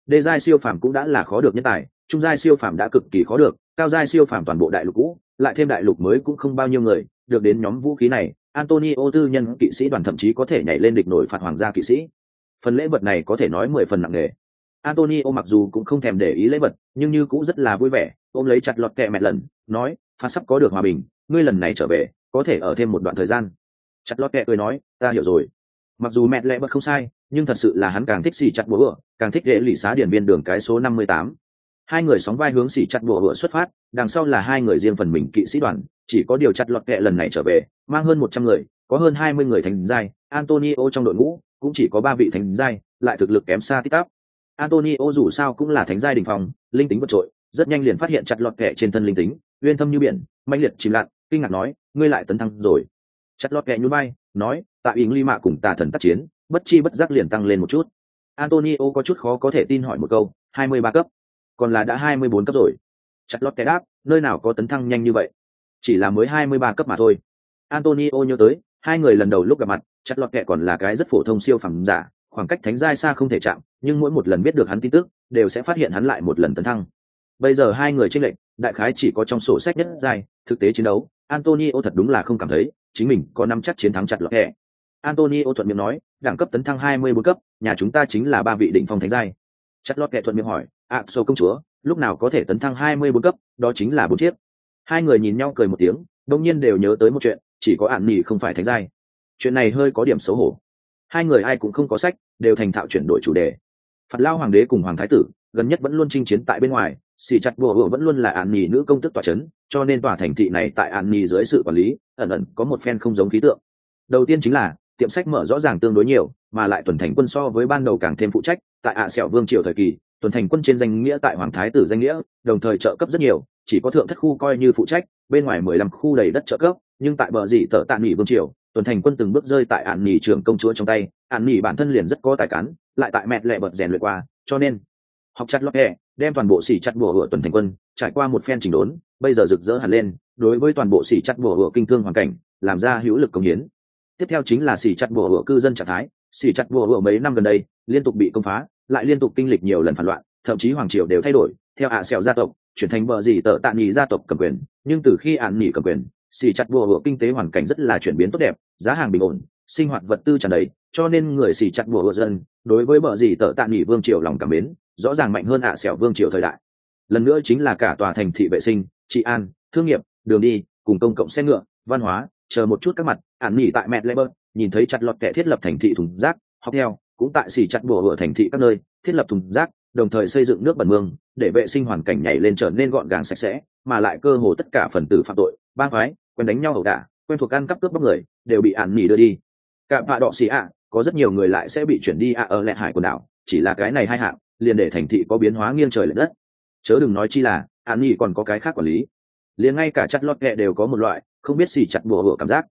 Đê giai siêu phàm cũng đã là khó được nhân tài, trung giai siêu phàm đã cực kỳ khó được, cao giai siêu phàm toàn bộ đại lục cũ, lại thêm đại lục mới cũng không bao nhiêu người được đến nhóm vũ khí này, antonio tư nhân kỵ sĩ đoàn thậm chí có thể nhảy lên địch nổi phạt hoàng gia kỵ sĩ. Phần lễ vật này có thể nói mười phần nặng nề. Antonio mặc dù cũng không thèm để ý lễ vật, nhưng như cũng rất là vui vẻ, ôm lấy chặt lọt kẹ mẹ lần, nói pha sắp có được hòa bình, ngươi lần này trở về, có thể ở thêm một đoạn thời gian. Chặt lọt kẹ cười nói, ta hiểu rồi. Mặc dù mẹ lẽ bật không sai, nhưng thật sự là hắn càng thích xì chặt búa càng thích để lì xá điển biên đường cái số năm mươi tám. Hai người sóng vai hướng xì chặt búa vựa xuất phát, đằng sau là hai người riêng phần mình kỵ sĩ đoàn chỉ có điều chặt lọt kẹ lần này trở về, mang hơn một trăm người, có hơn hai mươi người thành giai, antonio trong đội ngũ cũng chỉ có ba vị thành giai, lại thực lực kém xa tít tắp. Antonio dù sao cũng là thánh giai đình phòng linh tính vượt trội, rất nhanh liền phát hiện chặt lọt kẹ trên thân linh tính, uyên thâm như biển mạnh liệt chìm lặn kinh ngạc nói, ngươi lại tấn thăng rồi. Chặt lọt kẹ nhún bay nói tại ý ly mạ cùng tà thần tác chiến, bất chi bất giác liền tăng lên một chút. Antonio có chút khó có thể tin hỏi một câu, hai mươi ba cấp, còn là đã hai mươi bốn cấp rồi. Chặt lọt kẹ đáp, nơi nào có tấn thăng nhanh như vậy? Chỉ là mới hai mươi ba cấp mà thôi. Antonio nhớ tới hai người lần đầu lúc gặp mặt chặt lọt kẹ còn là cái rất phổ thông siêu phẩm giả khoảng cách thánh giai xa không thể chạm nhưng mỗi một lần biết được hắn tin tức đều sẽ phát hiện hắn lại một lần tấn thăng. Bây giờ hai người tranh lệch đại khái chỉ có trong sổ sách nhất giai thực tế chiến đấu antonio thật đúng là không cảm thấy chính mình có năm chắc chiến thắng chặt lọt kẹ. Antonio thuận miệng nói đẳng cấp tấn thăng hai mươi bốn cấp nhà chúng ta chính là ba vị đỉnh phong thánh giai. Chặt lọt kẹ thuận miệng hỏi ạ à, công chúa lúc nào có thể tấn thăng hai mươi bốn cấp? Đó chính là bốn chiếc hai người nhìn nhau cười một tiếng đông nhiên đều nhớ tới một chuyện, chỉ có ạn nỉ không phải thánh giai. Chuyện này hơi có điểm xấu hổ. Hai người ai cũng không có sách, đều thành thạo chuyển đổi chủ đề. Phạt lao hoàng đế cùng hoàng thái tử, gần nhất vẫn luôn chinh chiến tại bên ngoài xì chặt bùa bùa vẫn luôn là ạn nỉ nữ công tức tòa c h ấ n cho nên tòa thành thị này tại ạn nỉ dưới sự quản lý, ẩn ẩn có một phen không giống khí tượng. Đầu tiên chính là, tiệm sách mở rõ ràng tương đối nhiều, mà lại tuần thành quân so với ban đầu càng thêm phụ trách, tại ạ sẹo vương triều thời kỳ tuần thành quân trên danh nghĩa tại hoàng thái tử danh nghĩa, đồng thời trợ cấp rất nhiều, chỉ có thượng thất khu coi như phụ trách, bên ngoài mười lăm khu đầy đất trợ cấp, nhưng tại bờ dì tở tạ nghỉ vương triều, tuần thành quân từng bước rơi tại ạn nghỉ trưởng công chúa trong tay, ạn nghỉ bản thân liền rất có tài cán, lại tại mẹ lẹ bật rèn luyện qua, cho nên học chặt lót hẹ đem toàn bộ xỉ chặt bùa hựa tuần thành quân, trải qua một phen chỉnh đốn, bây giờ rực rỡ hẳn lên, đối với toàn bộ xỉ chặt bùa hựa kinh thương hoàn cảnh, làm ra hữu lực công hiến. Tiếp theo chính là xỉ chặt bùa hựa cư dân trạng thái, xỉ chặt bùa hựa mấy năm gần đây, liên tục bị công phá lại liên tục kinh lịch nhiều lần phản loạn, thậm chí hoàng triều đều thay đổi, theo ạ à gia tộc, chuyển thành bờ gì tợ tạ nghỉ gia tộc cầm quyền. Nhưng từ khi ạn nghỉ cầm quyền, xì chặt bùa hựa kinh tế hoàn cảnh rất là chuyển biến tốt đẹp, giá hàng bình ổn, sinh hoạt vật tư tràn đầy, cho nên người xì chặt bùa hựa dân đối với bờ gì tợ tạ nghỉ vương triều lòng cảm mến, rõ ràng mạnh hơn ạ à vương triều thời đại. Lần nữa chính là cả tòa thành thị vệ sinh, trị an, thương nghiệp, đường đi, cùng công cộng xe ngựa, văn hóa, chờ một chút các mặt ạn nghỉ tại mẹ lê nhìn thấy chặt lọt kẻ thiết lập thành thị thùng rác học theo cũng tại xỉ chặt bùa ở thành thị các nơi, thiết lập thùng rác, đồng thời xây dựng nước bẩn mương, để vệ sinh hoàn cảnh nhảy lên trở nên gọn gàng sạch sẽ, mà lại cơ hồ tất cả phần tử phạm tội bang phái, quen đánh nhau ẩu đả, quen thuộc ăn cắp cướp bóc người, đều bị ạn nghỉ đưa đi. Cả bạ đọ xì ạ, có rất nhiều người lại sẽ bị chuyển đi ạ ở lẹ hải quần đảo, chỉ là cái này hai hạng, liền để thành thị có biến hóa nghiêng trời l đất. Chớ đừng nói chi là ạn nghỉ còn có cái khác quản lý. Liền ngay cả chặt lọt kẹ đều có một loại, không biết xì chặt bùa hựa cảm giác.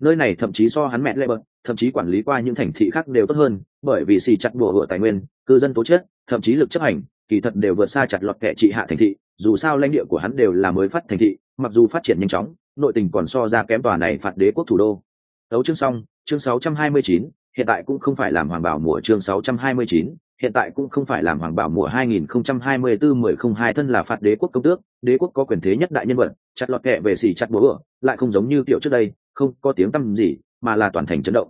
Nơi này thậm chí so hắn mẹ lê bật thậm chí quản lý qua những thành thị khác đều tốt hơn bởi vì xì chặt bùa hựa tài nguyên cư dân tố chất thậm chí lực chấp hành kỳ thật đều vượt xa chặt lọt kẻ trị hạ thành thị dù sao lãnh địa của hắn đều là mới phát thành thị mặc dù phát triển nhanh chóng nội tình còn so ra kém tòa này phạt đế quốc thủ đô. Đấu chương xong chương 629, hiện tại cũng không phải làm hoàng bảo mùa chương 629, hiện tại cũng không phải làm hoàng bảo mùa 2024-1002 thân là phạt đế quốc công tước, đế quốc có quyền thế nhất đại nhân vật, chặt lọt kẹ về xỉ chặt búa lại không giống như kiểu trước đây, không có tiếng tăm gì, mà là toàn thành chấn động.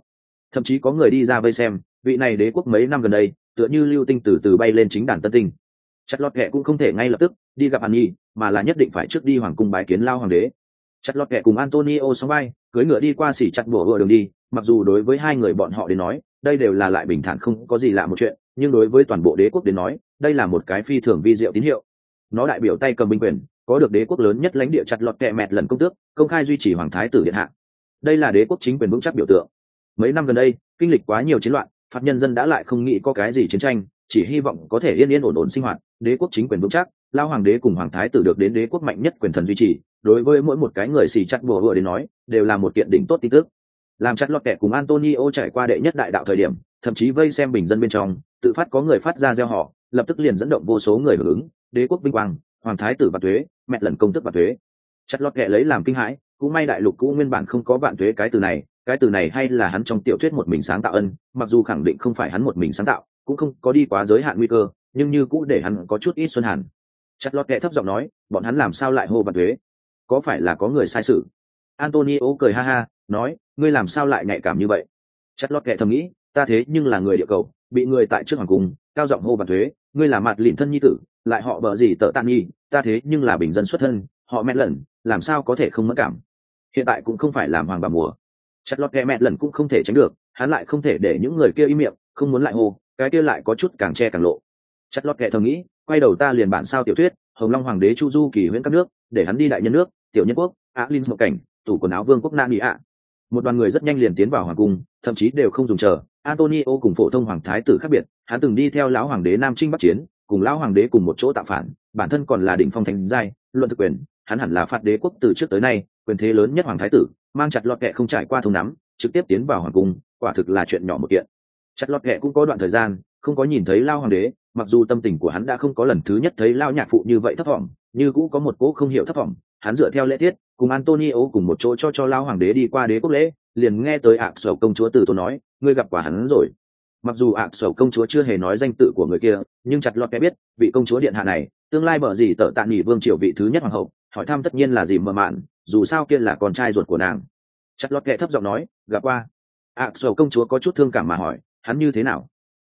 Thậm chí có người đi ra vây xem, vị này đế quốc mấy năm gần đây, tựa như lưu tinh từ từ bay lên chính đàn tân tinh. Chặt lọt kẹ cũng không thể ngay lập tức đi gặp An Nhi, mà là nhất định phải trước đi hoàng cung bái kiến lao hoàng đế. Chặt lọt kẹ cùng Antonio sóng bay, cưới ngựa đi qua xỉ chặt búa đường đi, mặc dù đối với hai người bọn họ đến nói, đây đều là lại bình thản không có gì lạ một chuyện, nhưng đối với toàn bộ đế quốc đến nói đây là một cái phi thường vi diệu tín hiệu nó đại biểu tay cầm binh quyền có được đế quốc lớn nhất lãnh địa chặt lọt kẹ mẹt lần công tước công khai duy trì hoàng thái tử điện hạ đây là đế quốc chính quyền vững chắc biểu tượng. Mấy năm gần đây, kinh lịch quá nhiều chiến loạn phạt nhân dân đã lại không nghĩ có cái gì chiến tranh, chỉ hy vọng có thể yên yên ổn ổn sinh hoạt. Đế quốc chính quyền vững chắc, lao hoàng đế cùng hoàng thái tử được đến đế quốc mạnh nhất quyền thần duy trì, đối với mỗi một cái người xì chặt bùa vừa đến nói, đều là một kiện đỉnh tốt tin tức. Làm chặt lọt kẹ cùng antonio trải qua đệ nhất đại đạo thời điểm, thậm chí vây xem bình dân bên trong, tự phát có người phát ra gieo họ, lập tức liền dẫn động vô số người hưởng ứng, đế quốc vinh quang, hoàng thái tử và thuế, mẹ lần công tức và thuế. Chặt lọt kẻ lấy làm kinh hãi cũng may đại lục cũ nguyên bản không có vạn thuế cái từ này, cái từ này hay là hắn trong tiểu thuyết một mình sáng tạo ân, mặc dù khẳng định không phải hắn một mình sáng tạo, cũng không có đi quá giới hạn nguy cơ, nhưng như cũ để hắn có chút ít xuân hàn chặt lọt kệ thấp giọng nói, bọn hắn làm sao lại hô vạn thuế có phải là có người sai sự? Antonio cười ha ha, nói, ngươi làm sao lại nhạy cảm như vậy? Chặt lọt kệ thầm nghĩ, ta thế nhưng là người địa cầu, bị người tại trước hoàng cung, cao giọng hô vạn thuế ngươi là mặt lìn thân nhi tử, lại họ bờ gì tợ tàn nghi ta thế nhưng là bình dân xuất thân, họ mẹ lần làm sao có thể không mất cảm? Hiện tại cũng không phải làm hoàng bà mùa. Chặt lọt kẹ mẹ lần cũng không thể tránh được, hắn lại không thể để những người kia im miệng, không muốn lại hô, cái kia lại có chút càng che càng lộ. Chặt lọt kẹ thầm nghĩ, quay đầu ta liền bản sao tiểu thuyết, hồng long hoàng đế chu du kỳ huyễn các nước, để hắn đi đại nhân nước, tiểu nhân quốc, á linh mộng cảnh, tủ quần áo vương quốc nam mỹ ạ. Một đoàn người rất nhanh liền tiến vào hoàng cung, thậm chí đều không dùng chờ, antonio cùng phổ thông hoàng thái tử khác biệt, hắn từng đi theo lão hoàng đế nam trinh bắc chiến, cùng lão hoàng đế cùng một chỗ tạo phản, bản thân còn là đỉnh phong thành giai, luận thực quyền, hắn hẳn là phạt đế quốc từ trước tới nay quyền thế lớn nhất hoàng thái tử, mang chặt lọt kệ không trải qua thông nắm, trực tiếp tiến vào hoàng cung, quả thực là chuyện nhỏ một kiện. Chặt lọt kệ cũng có đoạn thời gian, không có nhìn thấy lao hoàng đế, mặc dù tâm tình của hắn đã không có lần thứ nhất thấy lao nhạc phụ như vậy thấp thỏm, như cũ có một cỗ không hiểu thấp thỏm, hắn dựa theo lễ tiết, cùng antonio cùng một chỗ cho cho lao hoàng đế đi qua đế quốc lễ, liền nghe tới ạc sầu công chúa từ tôi nói, ngươi gặp quả hắn rồi. Mặc dù ạc sầu công chúa chưa hề nói danh tự của người kia, nhưng chặt lọt kẻ biết, vị công chúa điện hạ này, tương lai bở gì tở tạ nghỉ vương triều vị thứ nhất hoàng hậu, hỏi thăm tất nhiên là gì mờ mạn dù sao kia là con trai ruột của nàng. Chặt lọt kệ thấp giọng nói gặp qua. À, Ạc sầu công chúa có chút thương cảm mà hỏi hắn như thế nào?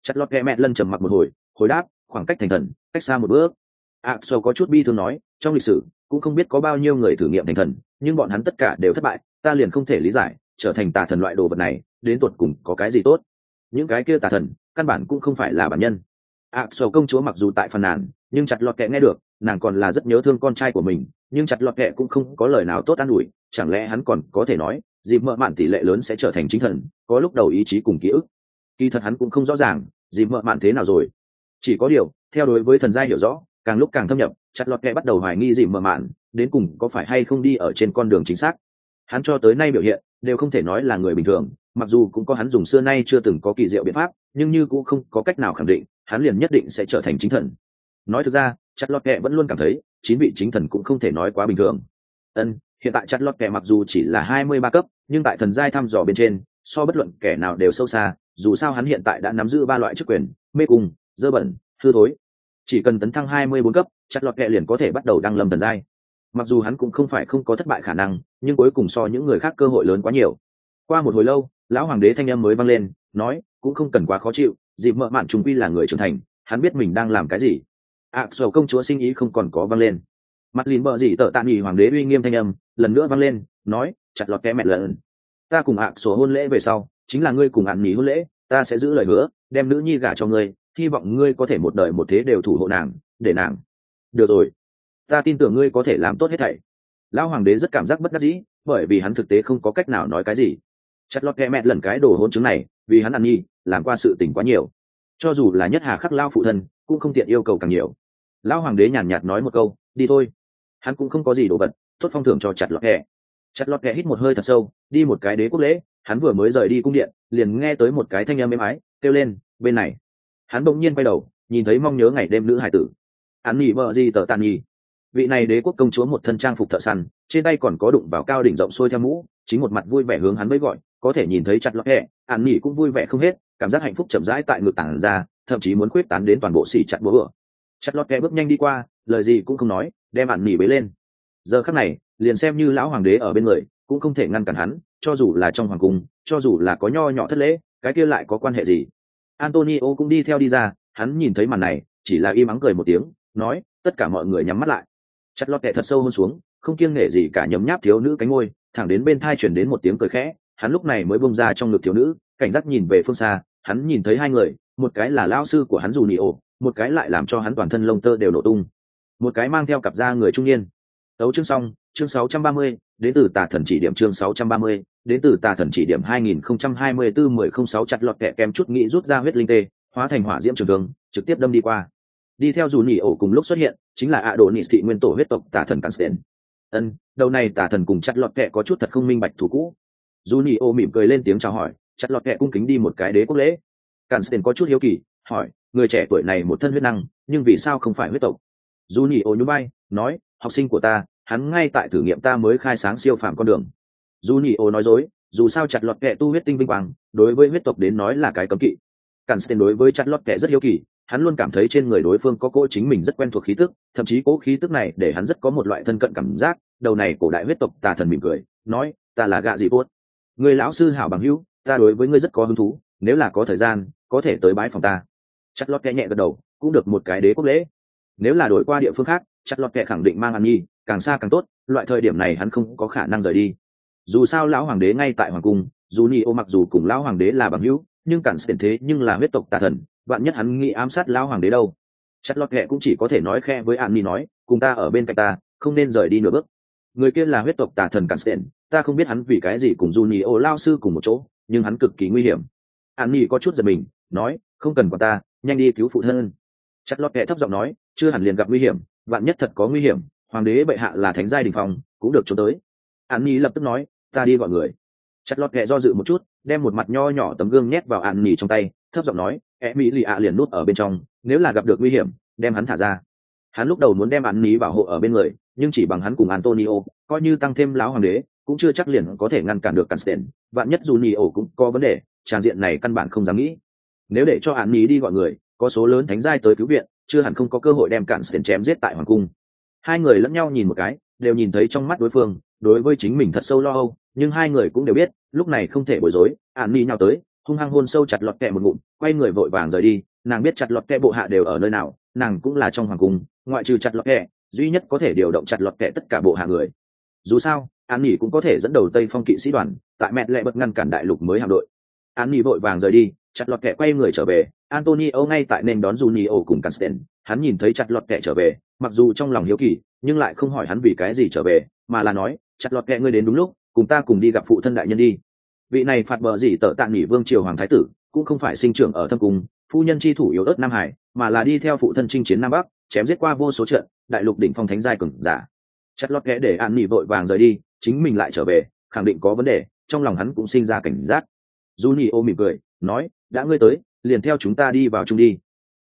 Chặt lọt kệ mẹ lân trầm mặc một hồi hồi đáp khoảng cách thành thần cách xa một bước. À, Ạc sầu có chút bi thương nói trong lịch sử cũng không biết có bao nhiêu người thử nghiệm thành thần nhưng bọn hắn tất cả đều thất bại ta liền không thể lý giải trở thành tà thần loại đồ vật này đến tột cùng có cái gì tốt? Những cái kia tà thần căn bản cũng không phải là bản nhân. Ạ à, sầu công chúa mặc dù tại phần nàn nhưng chặt lọt kệ nghe được nàng còn là rất nhớ thương con trai của mình nhưng chặt lọt kệ cũng không có lời nào tốt an ủi, chẳng lẽ hắn còn có thể nói, dịp mợ mạn tỷ lệ lớn sẽ trở thành chính thần, có lúc đầu ý chí cùng ký ức. Kỳ thật hắn cũng không rõ ràng, dịp mợ mạn thế nào rồi. Chỉ có điều, theo đối với thần gia hiểu rõ, càng lúc càng thâm nhập, chặt lọt kệ bắt đầu hoài nghi dịp mợ mạn, đến cùng có phải hay không đi ở trên con đường chính xác. Hắn cho tới nay biểu hiện, đều không thể nói là người bình thường, mặc dù cũng có hắn dùng xưa nay chưa từng có kỳ diệu biện pháp, nhưng như cũng không có cách nào khẳng định, hắn liền nhất định sẽ trở thành chính thần. Nói thực ra, chặt lọt kệ vẫn luôn cảm thấy chín vị chính thần cũng không thể nói quá bình thường. Ân, hiện tại chặt lọt kẻ mặc dù chỉ là hai mươi ba cấp, nhưng tại thần giai thăm dò bên trên, so bất luận kẻ nào đều sâu xa, dù sao hắn hiện tại đã nắm giữ ba loại chức quyền, mê cung, dơ bẩn, hư thối. Chỉ cần tấn thăng hai mươi bốn cấp, chặt lọt kẹ liền có thể bắt đầu đăng lầm thần giai. Mặc dù hắn cũng không phải không có thất bại khả năng, nhưng cuối cùng so những người khác cơ hội lớn quá nhiều. Qua một hồi lâu, lão hoàng đế thanh em mới vang lên, nói, cũng không cần quá khó chịu, dịp mợ mạn chúng quy là người trưởng thành, hắn biết mình đang làm cái gì ạ à, sầu công chúa sinh ý không còn có vang lên. Mặt lìn bờ dì tợ tạ nghỉ hoàng đế uy nghiêm thanh âm lần nữa vang lên nói chặt lọt kẽ mẹ lợn. ta cùng ạ à hôn lễ về sau chính là ngươi cùng ạn nghỉ hôn lễ ta sẽ giữ lời hứa đem nữ nhi gả cho ngươi hy vọng ngươi có thể một đời một thế đều thủ hộ nàng để nàng. Được rồi. Ta tin tưởng ngươi có thể làm tốt hết thảy. Lão hoàng đế rất cảm giác bất đắc dĩ bởi vì hắn thực tế không có cách nào nói cái gì. Chặt lọt kẽ mẹ lần cái đồ hôn chứng này vì hắn ăn nhi làm qua sự tình quá nhiều. Cho dù là nhất hà khắc lao phụ thân cũng không tiện yêu cầu càng nhiều. Lão hoàng đế nhàn nhạt nói một câu, đi thôi. Hắn cũng không có gì đồ vật, tốt phong thưởng cho chặt lọt kẹ. Chặt lọt kẹ hít một hơi thật sâu, đi một cái đế quốc lễ, hắn vừa mới rời đi cung điện, liền nghe tới một cái thanh âm êm ái, kêu lên, bên này. Hắn bỗng nhiên quay đầu, nhìn thấy mong nhớ ngày đêm nữ hải tử. Hắn nhỉ vợ gì tờ tàn nhỉ? Vị này đế quốc công chúa một thân trang phục thợ săn, trên tay còn có đụng vào cao đỉnh rộng xuôi theo mũ, chính một mặt vui vẻ hướng hắn mới gọi, có thể nhìn thấy chặt lọt hẹ ạn nhỉ cũng vui vẻ không hết, cảm giác hạnh phúc chậm rãi tại ngực tảng ra thậm chí muốn khuyết tán đến toàn bộ xỉ chặt búa bữa chặt lót kẽ bước nhanh đi qua, lời gì cũng không nói, đem ạn nỉ bế lên. Giờ khắc này, liền xem như lão hoàng đế ở bên người, cũng không thể ngăn cản hắn, cho dù là trong hoàng cung, cho dù là có nho nhỏ thất lễ, cái kia lại có quan hệ gì? Antonio cũng đi theo đi ra, hắn nhìn thấy màn này, chỉ là im ắng cười một tiếng, nói, tất cả mọi người nhắm mắt lại. Chặt lọt kẹ thật sâu hơn xuống, không kiêng nể gì cả nhấm nháp thiếu nữ cánh ngôi thẳng đến bên thai chuyển đến một tiếng cười khẽ, hắn lúc này mới bông ra trong ngực thiếu nữ, cảnh giác nhìn về phương xa, hắn nhìn thấy hai người một cái là lao sư của hắn dù nị ổ một cái lại làm cho hắn toàn thân lông tơ đều nổ tung. Một cái mang theo cặp da người trung niên. Tấu chương xong chương 630, đến từ tà thần chỉ điểm chương 630, đến từ tà thần chỉ điểm 2024-1006 chặt lọt kẹ kem chút nghĩ rút ra huyết linh tê hóa thành hỏa diễm trường đường, trực tiếp đâm đi qua. Đi theo dù nỉ ổ cùng lúc xuất hiện chính là ạ đồ nị thị nguyên tổ huyết tộc tà thần Constantine. ân đầu này tà thần cùng chặt lọt kẹ có chút thật không minh bạch thủ cũ. Dù nỉ ổ mỉm cười lên tiếng chào hỏi chặt lọt kẹ cung kính đi một cái đế quốc lễ. Constantine có chút hiếu kỳ, hỏi, người trẻ tuổi này một thân huyết năng, nhưng vì sao không phải huyết tộc? Dù nhị ổ nhún bay nói, học sinh của ta, hắn ngay tại thử nghiệm ta mới khai sáng siêu phạm con đường. Dù nhị ô nói dối, dù sao chặt lọt kệ tu huyết tinh vinh quang, đối với huyết tộc đến nói là cái cấm kỵ. Cản sten đối với chặt lọt kệ rất hiếu kỳ, hắn luôn cảm thấy trên người đối phương có cỗ chính mình rất quen thuộc khí tức, thậm chí cỗ khí tức này để hắn rất có một loại thân cận cảm giác, đầu này cổ đại huyết tộc tà thần mỉm cười, nói, ta là gạ dị bốt người lão sư hảo bằng hữu, ta đối với ngươi rất có hứng thú nếu là có thời gian, có thể tới bãi phòng ta. Chặt lọt kẹ nhẹ gật đầu, cũng được một cái đế quốc lễ. Nếu là đổi qua địa phương khác chặt lọt kẹ khẳng định mang ăn nhi, càng xa càng tốt, loại thời điểm này hắn không có khả năng rời đi. Dù sao lão hoàng đế ngay tại hoàng cung, dù ni ô mặc dù cùng lão hoàng đế là bằng hữu, nhưng cản tiền thế nhưng là huyết tộc tà thần, vạn nhất hắn nghĩ ám sát lão hoàng đế đâu. Chặt lọt kẹ cũng chỉ có thể nói khe với an ni nói, cùng ta ở bên cạnh ta, không nên rời đi nửa bước. Người kia là huyết tộc tà thần cản tiền ta không biết hắn vì cái gì cùng dù ni ô lao sư cùng một chỗ, nhưng hắn cực kỳ nguy hiểm an ni có chút giật mình nói không cần quản ta nhanh đi cứu phụ thân. Chặt lọt kệ thấp giọng nói chưa hẳn liền gặp nguy hiểm bạn nhất thật có nguy hiểm hoàng đế bệ hạ là thánh giai đình phòng cũng được trốn tới. An nhi lập tức nói ta đi gọi người. Chặt lọt kệ do dự một chút đem một mặt nho nhỏ tấm gương nhét vào an nhi trong tay thấp giọng nói e mỹ lì ạ liền nút ở bên trong nếu là gặp được nguy hiểm đem hắn thả ra. Hắn lúc đầu muốn đem an nhi bảo hộ ở bên người nhưng chỉ bằng hắn cùng antonio coi như tăng thêm lão hoàng đế cũng chưa chắc liền có thể ngăn cản được Constantine, vạn nhất dù Nio cũng có vấn đề, tràng diện này căn bản không dám nghĩ. Nếu để cho Án Ní đi gọi người, có số lớn thánh giai tới cứu viện, chưa hẳn không có cơ hội đem Constantine chém giết tại hoàng cung. Hai người lẫn nhau nhìn một cái đều nhìn thấy trong mắt đối phương đối với chính mình thật sâu lo âu nhưng hai người cũng đều biết lúc này không thể bối rối ạn ni nhào tới hung hăng hôn sâu chặt lọt kẹ một ngụm quay người vội vàng rời đi nàng biết chặt lọt kẹ bộ hạ đều ở nơi nào nàng cũng là trong hoàng cung ngoại trừ chặt lọt kẹ duy nhất có thể điều động chặt lọt kẹ tất cả bộ hạ người. Dù sao an nỉ cũng có thể dẫn đầu tây phong kỵ sĩ đoàn tại mẹ lệ bật ngăn cản đại lục mới hạm đội an nỉ vội vàng rời đi chặt lọt kẹ quay người trở về. Antonio ngay tại nền đón junio cùng Casten, hắn nhìn thấy chặt lọt kẹ trở về mặc dù trong lòng hiếu kỳ nhưng lại không hỏi hắn vì cái gì trở về mà là nói chặt lọt kẹ ngươi đến đúng lúc cùng ta cùng đi gặp phụ thân đại nhân đi. Vị này phạt bờ gì tợ tạng nghỉ vương triều hoàng thái tử cũng không phải sinh trưởng ở thâm cung phu nhân chi thủ yếu ớt nam hải mà là đi theo phụ thân chinh chiến nam bắc chém giết qua vô số trận đại lục đỉnh phong thánh giai cường giả. Chặt lọt kẽ để an nghỉ vội vàng rời đi chính mình lại trở về khẳng định có vấn đề trong lòng hắn cũng sinh ra cảnh giác du ô mỉm cười nói đã ngươi tới liền theo chúng ta đi vào chung đi.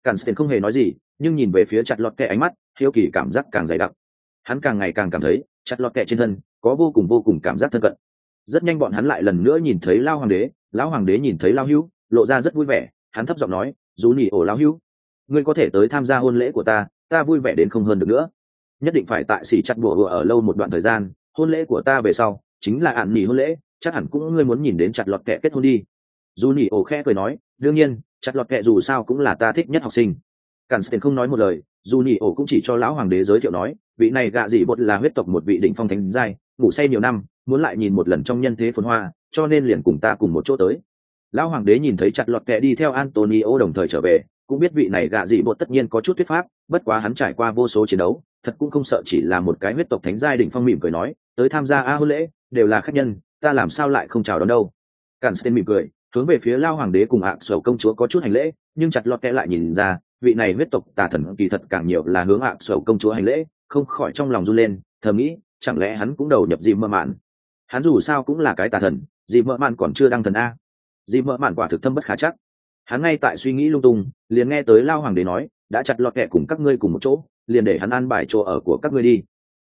Cản sten không hề nói gì nhưng nhìn về phía chặt lọt kẹ, ánh mắt hiếu kỳ cảm giác càng dày đặc. Hắn càng ngày càng cảm thấy chặt lọt kẹ trên thân có vô cùng vô cùng cảm giác thân cận. Rất nhanh bọn hắn lại lần nữa nhìn thấy lao hoàng đế lão hoàng đế nhìn thấy lao hữu lộ ra rất vui vẻ hắn thấp giọng nói dù nỉ ổ hữu ngươi có thể tới tham gia hôn lễ của ta ta vui vẻ đến không hơn được nữa. Nhất định phải tại xỉ chặt bùa ở lâu một đoạn thời gian hôn lễ của ta về sau chính là ạn nỉ hôn lễ chắc hẳn cũng ngươi muốn nhìn đến chặt lọt kệ kết hôn đi. Dù nỉ ổ khẽ cười nói, đương nhiên, chặt lọt kệ dù sao cũng là ta thích nhất học sinh. Cản tiền không nói một lời, dù nỉ ổ cũng chỉ cho lão hoàng đế giới thiệu nói, vị này gạ dị bột là huyết tộc một vị đỉnh phong thánh giai, ngủ say nhiều năm, muốn lại nhìn một lần trong nhân thế phồn hoa, cho nên liền cùng ta cùng một chỗ tới. Lão hoàng đế nhìn thấy chặt lọt kệ đi theo antonio đồng thời trở về, cũng biết vị này gạ dị bột tất nhiên có chút thuyết pháp, bất quá hắn trải qua vô số chiến đấu, thật cũng không sợ chỉ là một cái huyết tộc thánh giai đỉnh phong mỉm cười nói, tới tham gia a hôn lễ, đều là khách nhân ta làm sao lại không chào đón đâu? Cản sten mỉm cười, hướng về phía lao hoàng đế cùng ạ, sầu công chúa có chút hành lễ, nhưng chặt lọt kẹ lại nhìn ra, vị này huyết tộc tà thần kỳ thật càng nhiều là hướng ạ, sầu công chúa hành lễ, không khỏi trong lòng run lên, thầm nghĩ, chẳng lẽ hắn cũng đầu nhập dìm mơ mạn? Hắn dù sao cũng là cái tà thần dìm mơ mạn còn chưa đăng thần a. Dìm mơ mạn quả thực thâm bất khá chắc. Hắn ngay tại suy nghĩ lung tung, liền nghe tới lao hoàng đế nói, đã chặt lọt kẹ cùng các ngươi cùng một chỗ, liền để hắn an bài chỗ ở của các ngươi đi.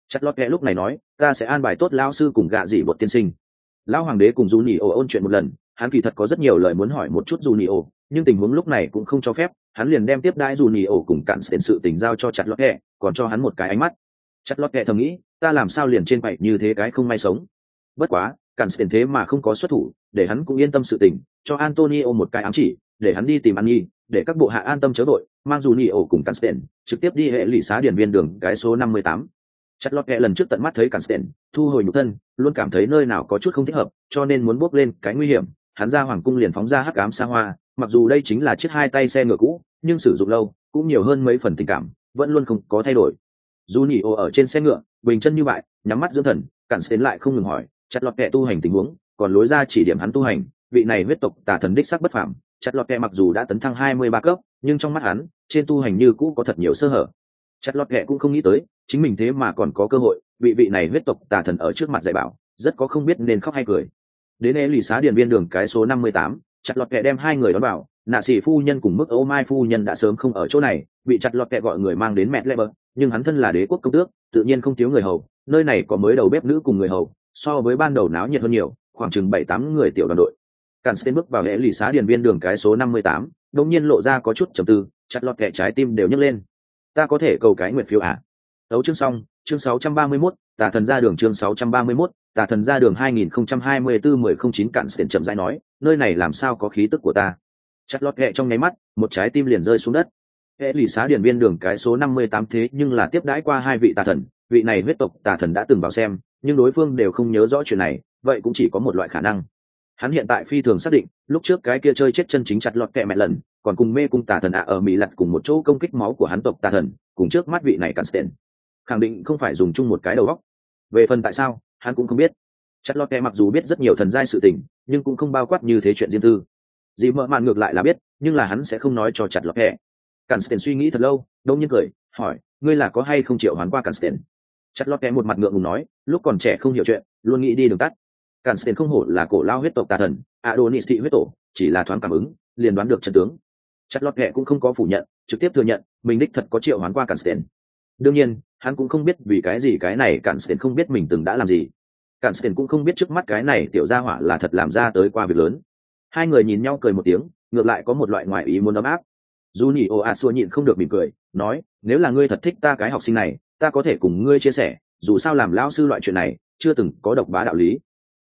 Chặt lọt kẹ lúc này nói, ta sẽ an bài tốt lao sư cùng gạ dị bột tiên sinh. Lão hoàng đế cùng du nhị ô ôn chuyện một lần, hắn kỳ thật có rất nhiều lời muốn hỏi một chút du nhị ô nhưng tình huống lúc này cũng không cho phép, hắn liền đem tiếp đãi du nhị ô cùng cạn sự tình giao cho chặt lót kẹ, còn cho hắn một cái ánh mắt. Chặt lót kẹ thầm nghĩ, ta làm sao liền trên bậy như thế cái không may sống? Bất quá cạn tiền thế mà không có xuất thủ, để hắn cũng yên tâm sự tình, cho antonio một cái ám chỉ, để hắn đi tìm ăn nhi để các bộ hạ an tâm chớ đội mang dù nhị ô cùng cạn trực tiếp đi hệ lụy xá điển viên đường cái số năm mươi tám chặt lọt kẹ lần trước tận mắt thấy cản sten thu hồi nhục thân, luôn cảm thấy nơi nào có chút không thích hợp, cho nên muốn bước lên cái nguy hiểm. Hắn ra hoàng cung liền phóng ra hắc ám xa hoa, mặc dù đây chính là chiếc hai tay xe ngựa cũ, nhưng sử dụng lâu, cũng nhiều hơn mấy phần tình cảm, vẫn luôn không có thay đổi. Dù nhị ô ở trên xe ngựa, bình chân như vậy, nhắm mắt dưỡng thần, cản sten lại không ngừng hỏi, chặt lọt kẹ tu hành tình huống, còn lối ra chỉ điểm hắn tu hành, vị này huyết tộc tà thần đích sắc bất phạm chặt lọt kẹ mặc dù đã tấn thăng hai mươi ba cấp, nhưng trong mắt hắn, trên tu hành như cũ có thật nhiều sơ hở chặt lọt ghẹ cũng không nghĩ tới, chính mình thế mà còn có cơ hội, bị vị này huyết tộc tà thần ở trước mặt dạy bảo, rất có không biết nên khóc hay cười. Đến e lì xá điện viên đường cái số năm mươi tám, chặt lọt kẹ đem hai người đón bảo nạ sĩ phu nhân cùng mức ô mai phu nhân đã sớm không ở chỗ này, bị chặt lọt kẹ gọi người mang đến mẹ lê bờ, nhưng hắn thân là đế quốc công tước, tự nhiên không thiếu người hầu, nơi này có mới đầu bếp nữ cùng người hầu, so với ban đầu náo nhiệt hơn nhiều, khoảng chừng bảy tám người tiểu đoàn đội. Càn xên bước vào hệ lì xá điện viên đường cái số năm mươi tám đông nhiên lộ ra có chút trầm tư, chặt lọt kẹ trái tim đều nhấc lên ta có thể cầu cái nguyện phiếu à Tấu chương xong, chương 631, Tà thần ra đường chương 631, Tà thần ra đường 2024-1009 cạn tiền chậm rãi nói, nơi này làm sao có khí tức của ta. Chặt lót ghẹ trong nháy mắt, một trái tim liền rơi xuống đất. Hệ lì xá điển viên đường cái số 58 thế nhưng là tiếp đãi qua hai vị tà thần, vị này huyết tộc tà thần đã từng vào xem, nhưng đối phương đều không nhớ rõ chuyện này, vậy cũng chỉ có một loại khả năng. Hắn hiện tại phi thường xác định, lúc trước cái kia chơi chết chân chính chặt lọt kẹ mẹ lần, còn cùng mê cung tà thần ạ ở mỹ lặt cùng một chỗ công kích máu của hắn tộc tà thần, cùng trước mắt vị này cản tiền khẳng định không phải dùng chung một cái đầu góc về phần tại sao hắn cũng không biết. Chất lót mặc dù biết rất nhiều thần giai sự tình nhưng cũng không bao quát như thế chuyện riêng tư. Dì mợ mạn ngược lại là biết nhưng là hắn sẽ không nói cho chặt lọt kẹ Constantine suy nghĩ thật lâu đông nhiên cười hỏi ngươi là có hay không chịu hoán qua Constantine chặt lọt kẹ một mặt ngượng ngùng nói lúc còn trẻ không hiểu chuyện luôn nghĩ đi đường tắt. Constantine không hổ là cổ lao huyết tộc tà thần adonis thị huyết tổ chỉ là thoáng cảm ứng liền đoán được trận tướng chặt lọt ghẹ cũng không có phủ nhận, trực tiếp thừa nhận, mình đích thật có triệu hoán qua cản sten đương nhiên, hắn cũng không biết vì cái gì cái này cản sten không biết mình từng đã làm gì. Cản sten cũng không biết trước mắt cái này tiểu gia hỏa là thật làm ra tới qua việc lớn. Hai người nhìn nhau cười một tiếng, ngược lại có một loại ngoại ý muốn ấm áp. Dù nhỉ ồ a xua nhịn không được mỉm cười, nói, nếu là ngươi thật thích ta cái học sinh này, ta có thể cùng ngươi chia sẻ, dù sao làm lao sư loại chuyện này, chưa từng có độc bá đạo lý.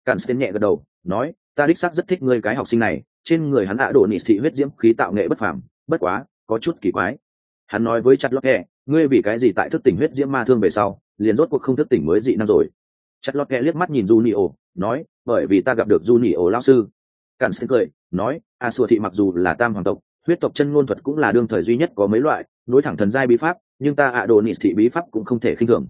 Cản sten nhẹ gật đầu, nói, ta đích xác rất thích ngươi cái học sinh này trên người hắn ạ đổ nị thị huyết diễm khí tạo nghệ bất phàm bất quá có chút kỳ quái. Hắn nói với chặt lót kẹ ngươi vì cái gì tại thức tỉnh huyết diễm ma thương về sau liền rốt cuộc không thức tỉnh mới dị năng rồi? Chặt lót kẹ liếc mắt nhìn Junio, nói bởi vì ta gặp được Junio lao sư. Cản xin cười nói a xua thị mặc dù là tam hoàng tộc huyết tộc chân ngôn thuật cũng là đương thời duy nhất có mấy loại nối thẳng thần giai bí pháp nhưng ta ạ đồ adonis thị bí pháp cũng không thể khinh thường.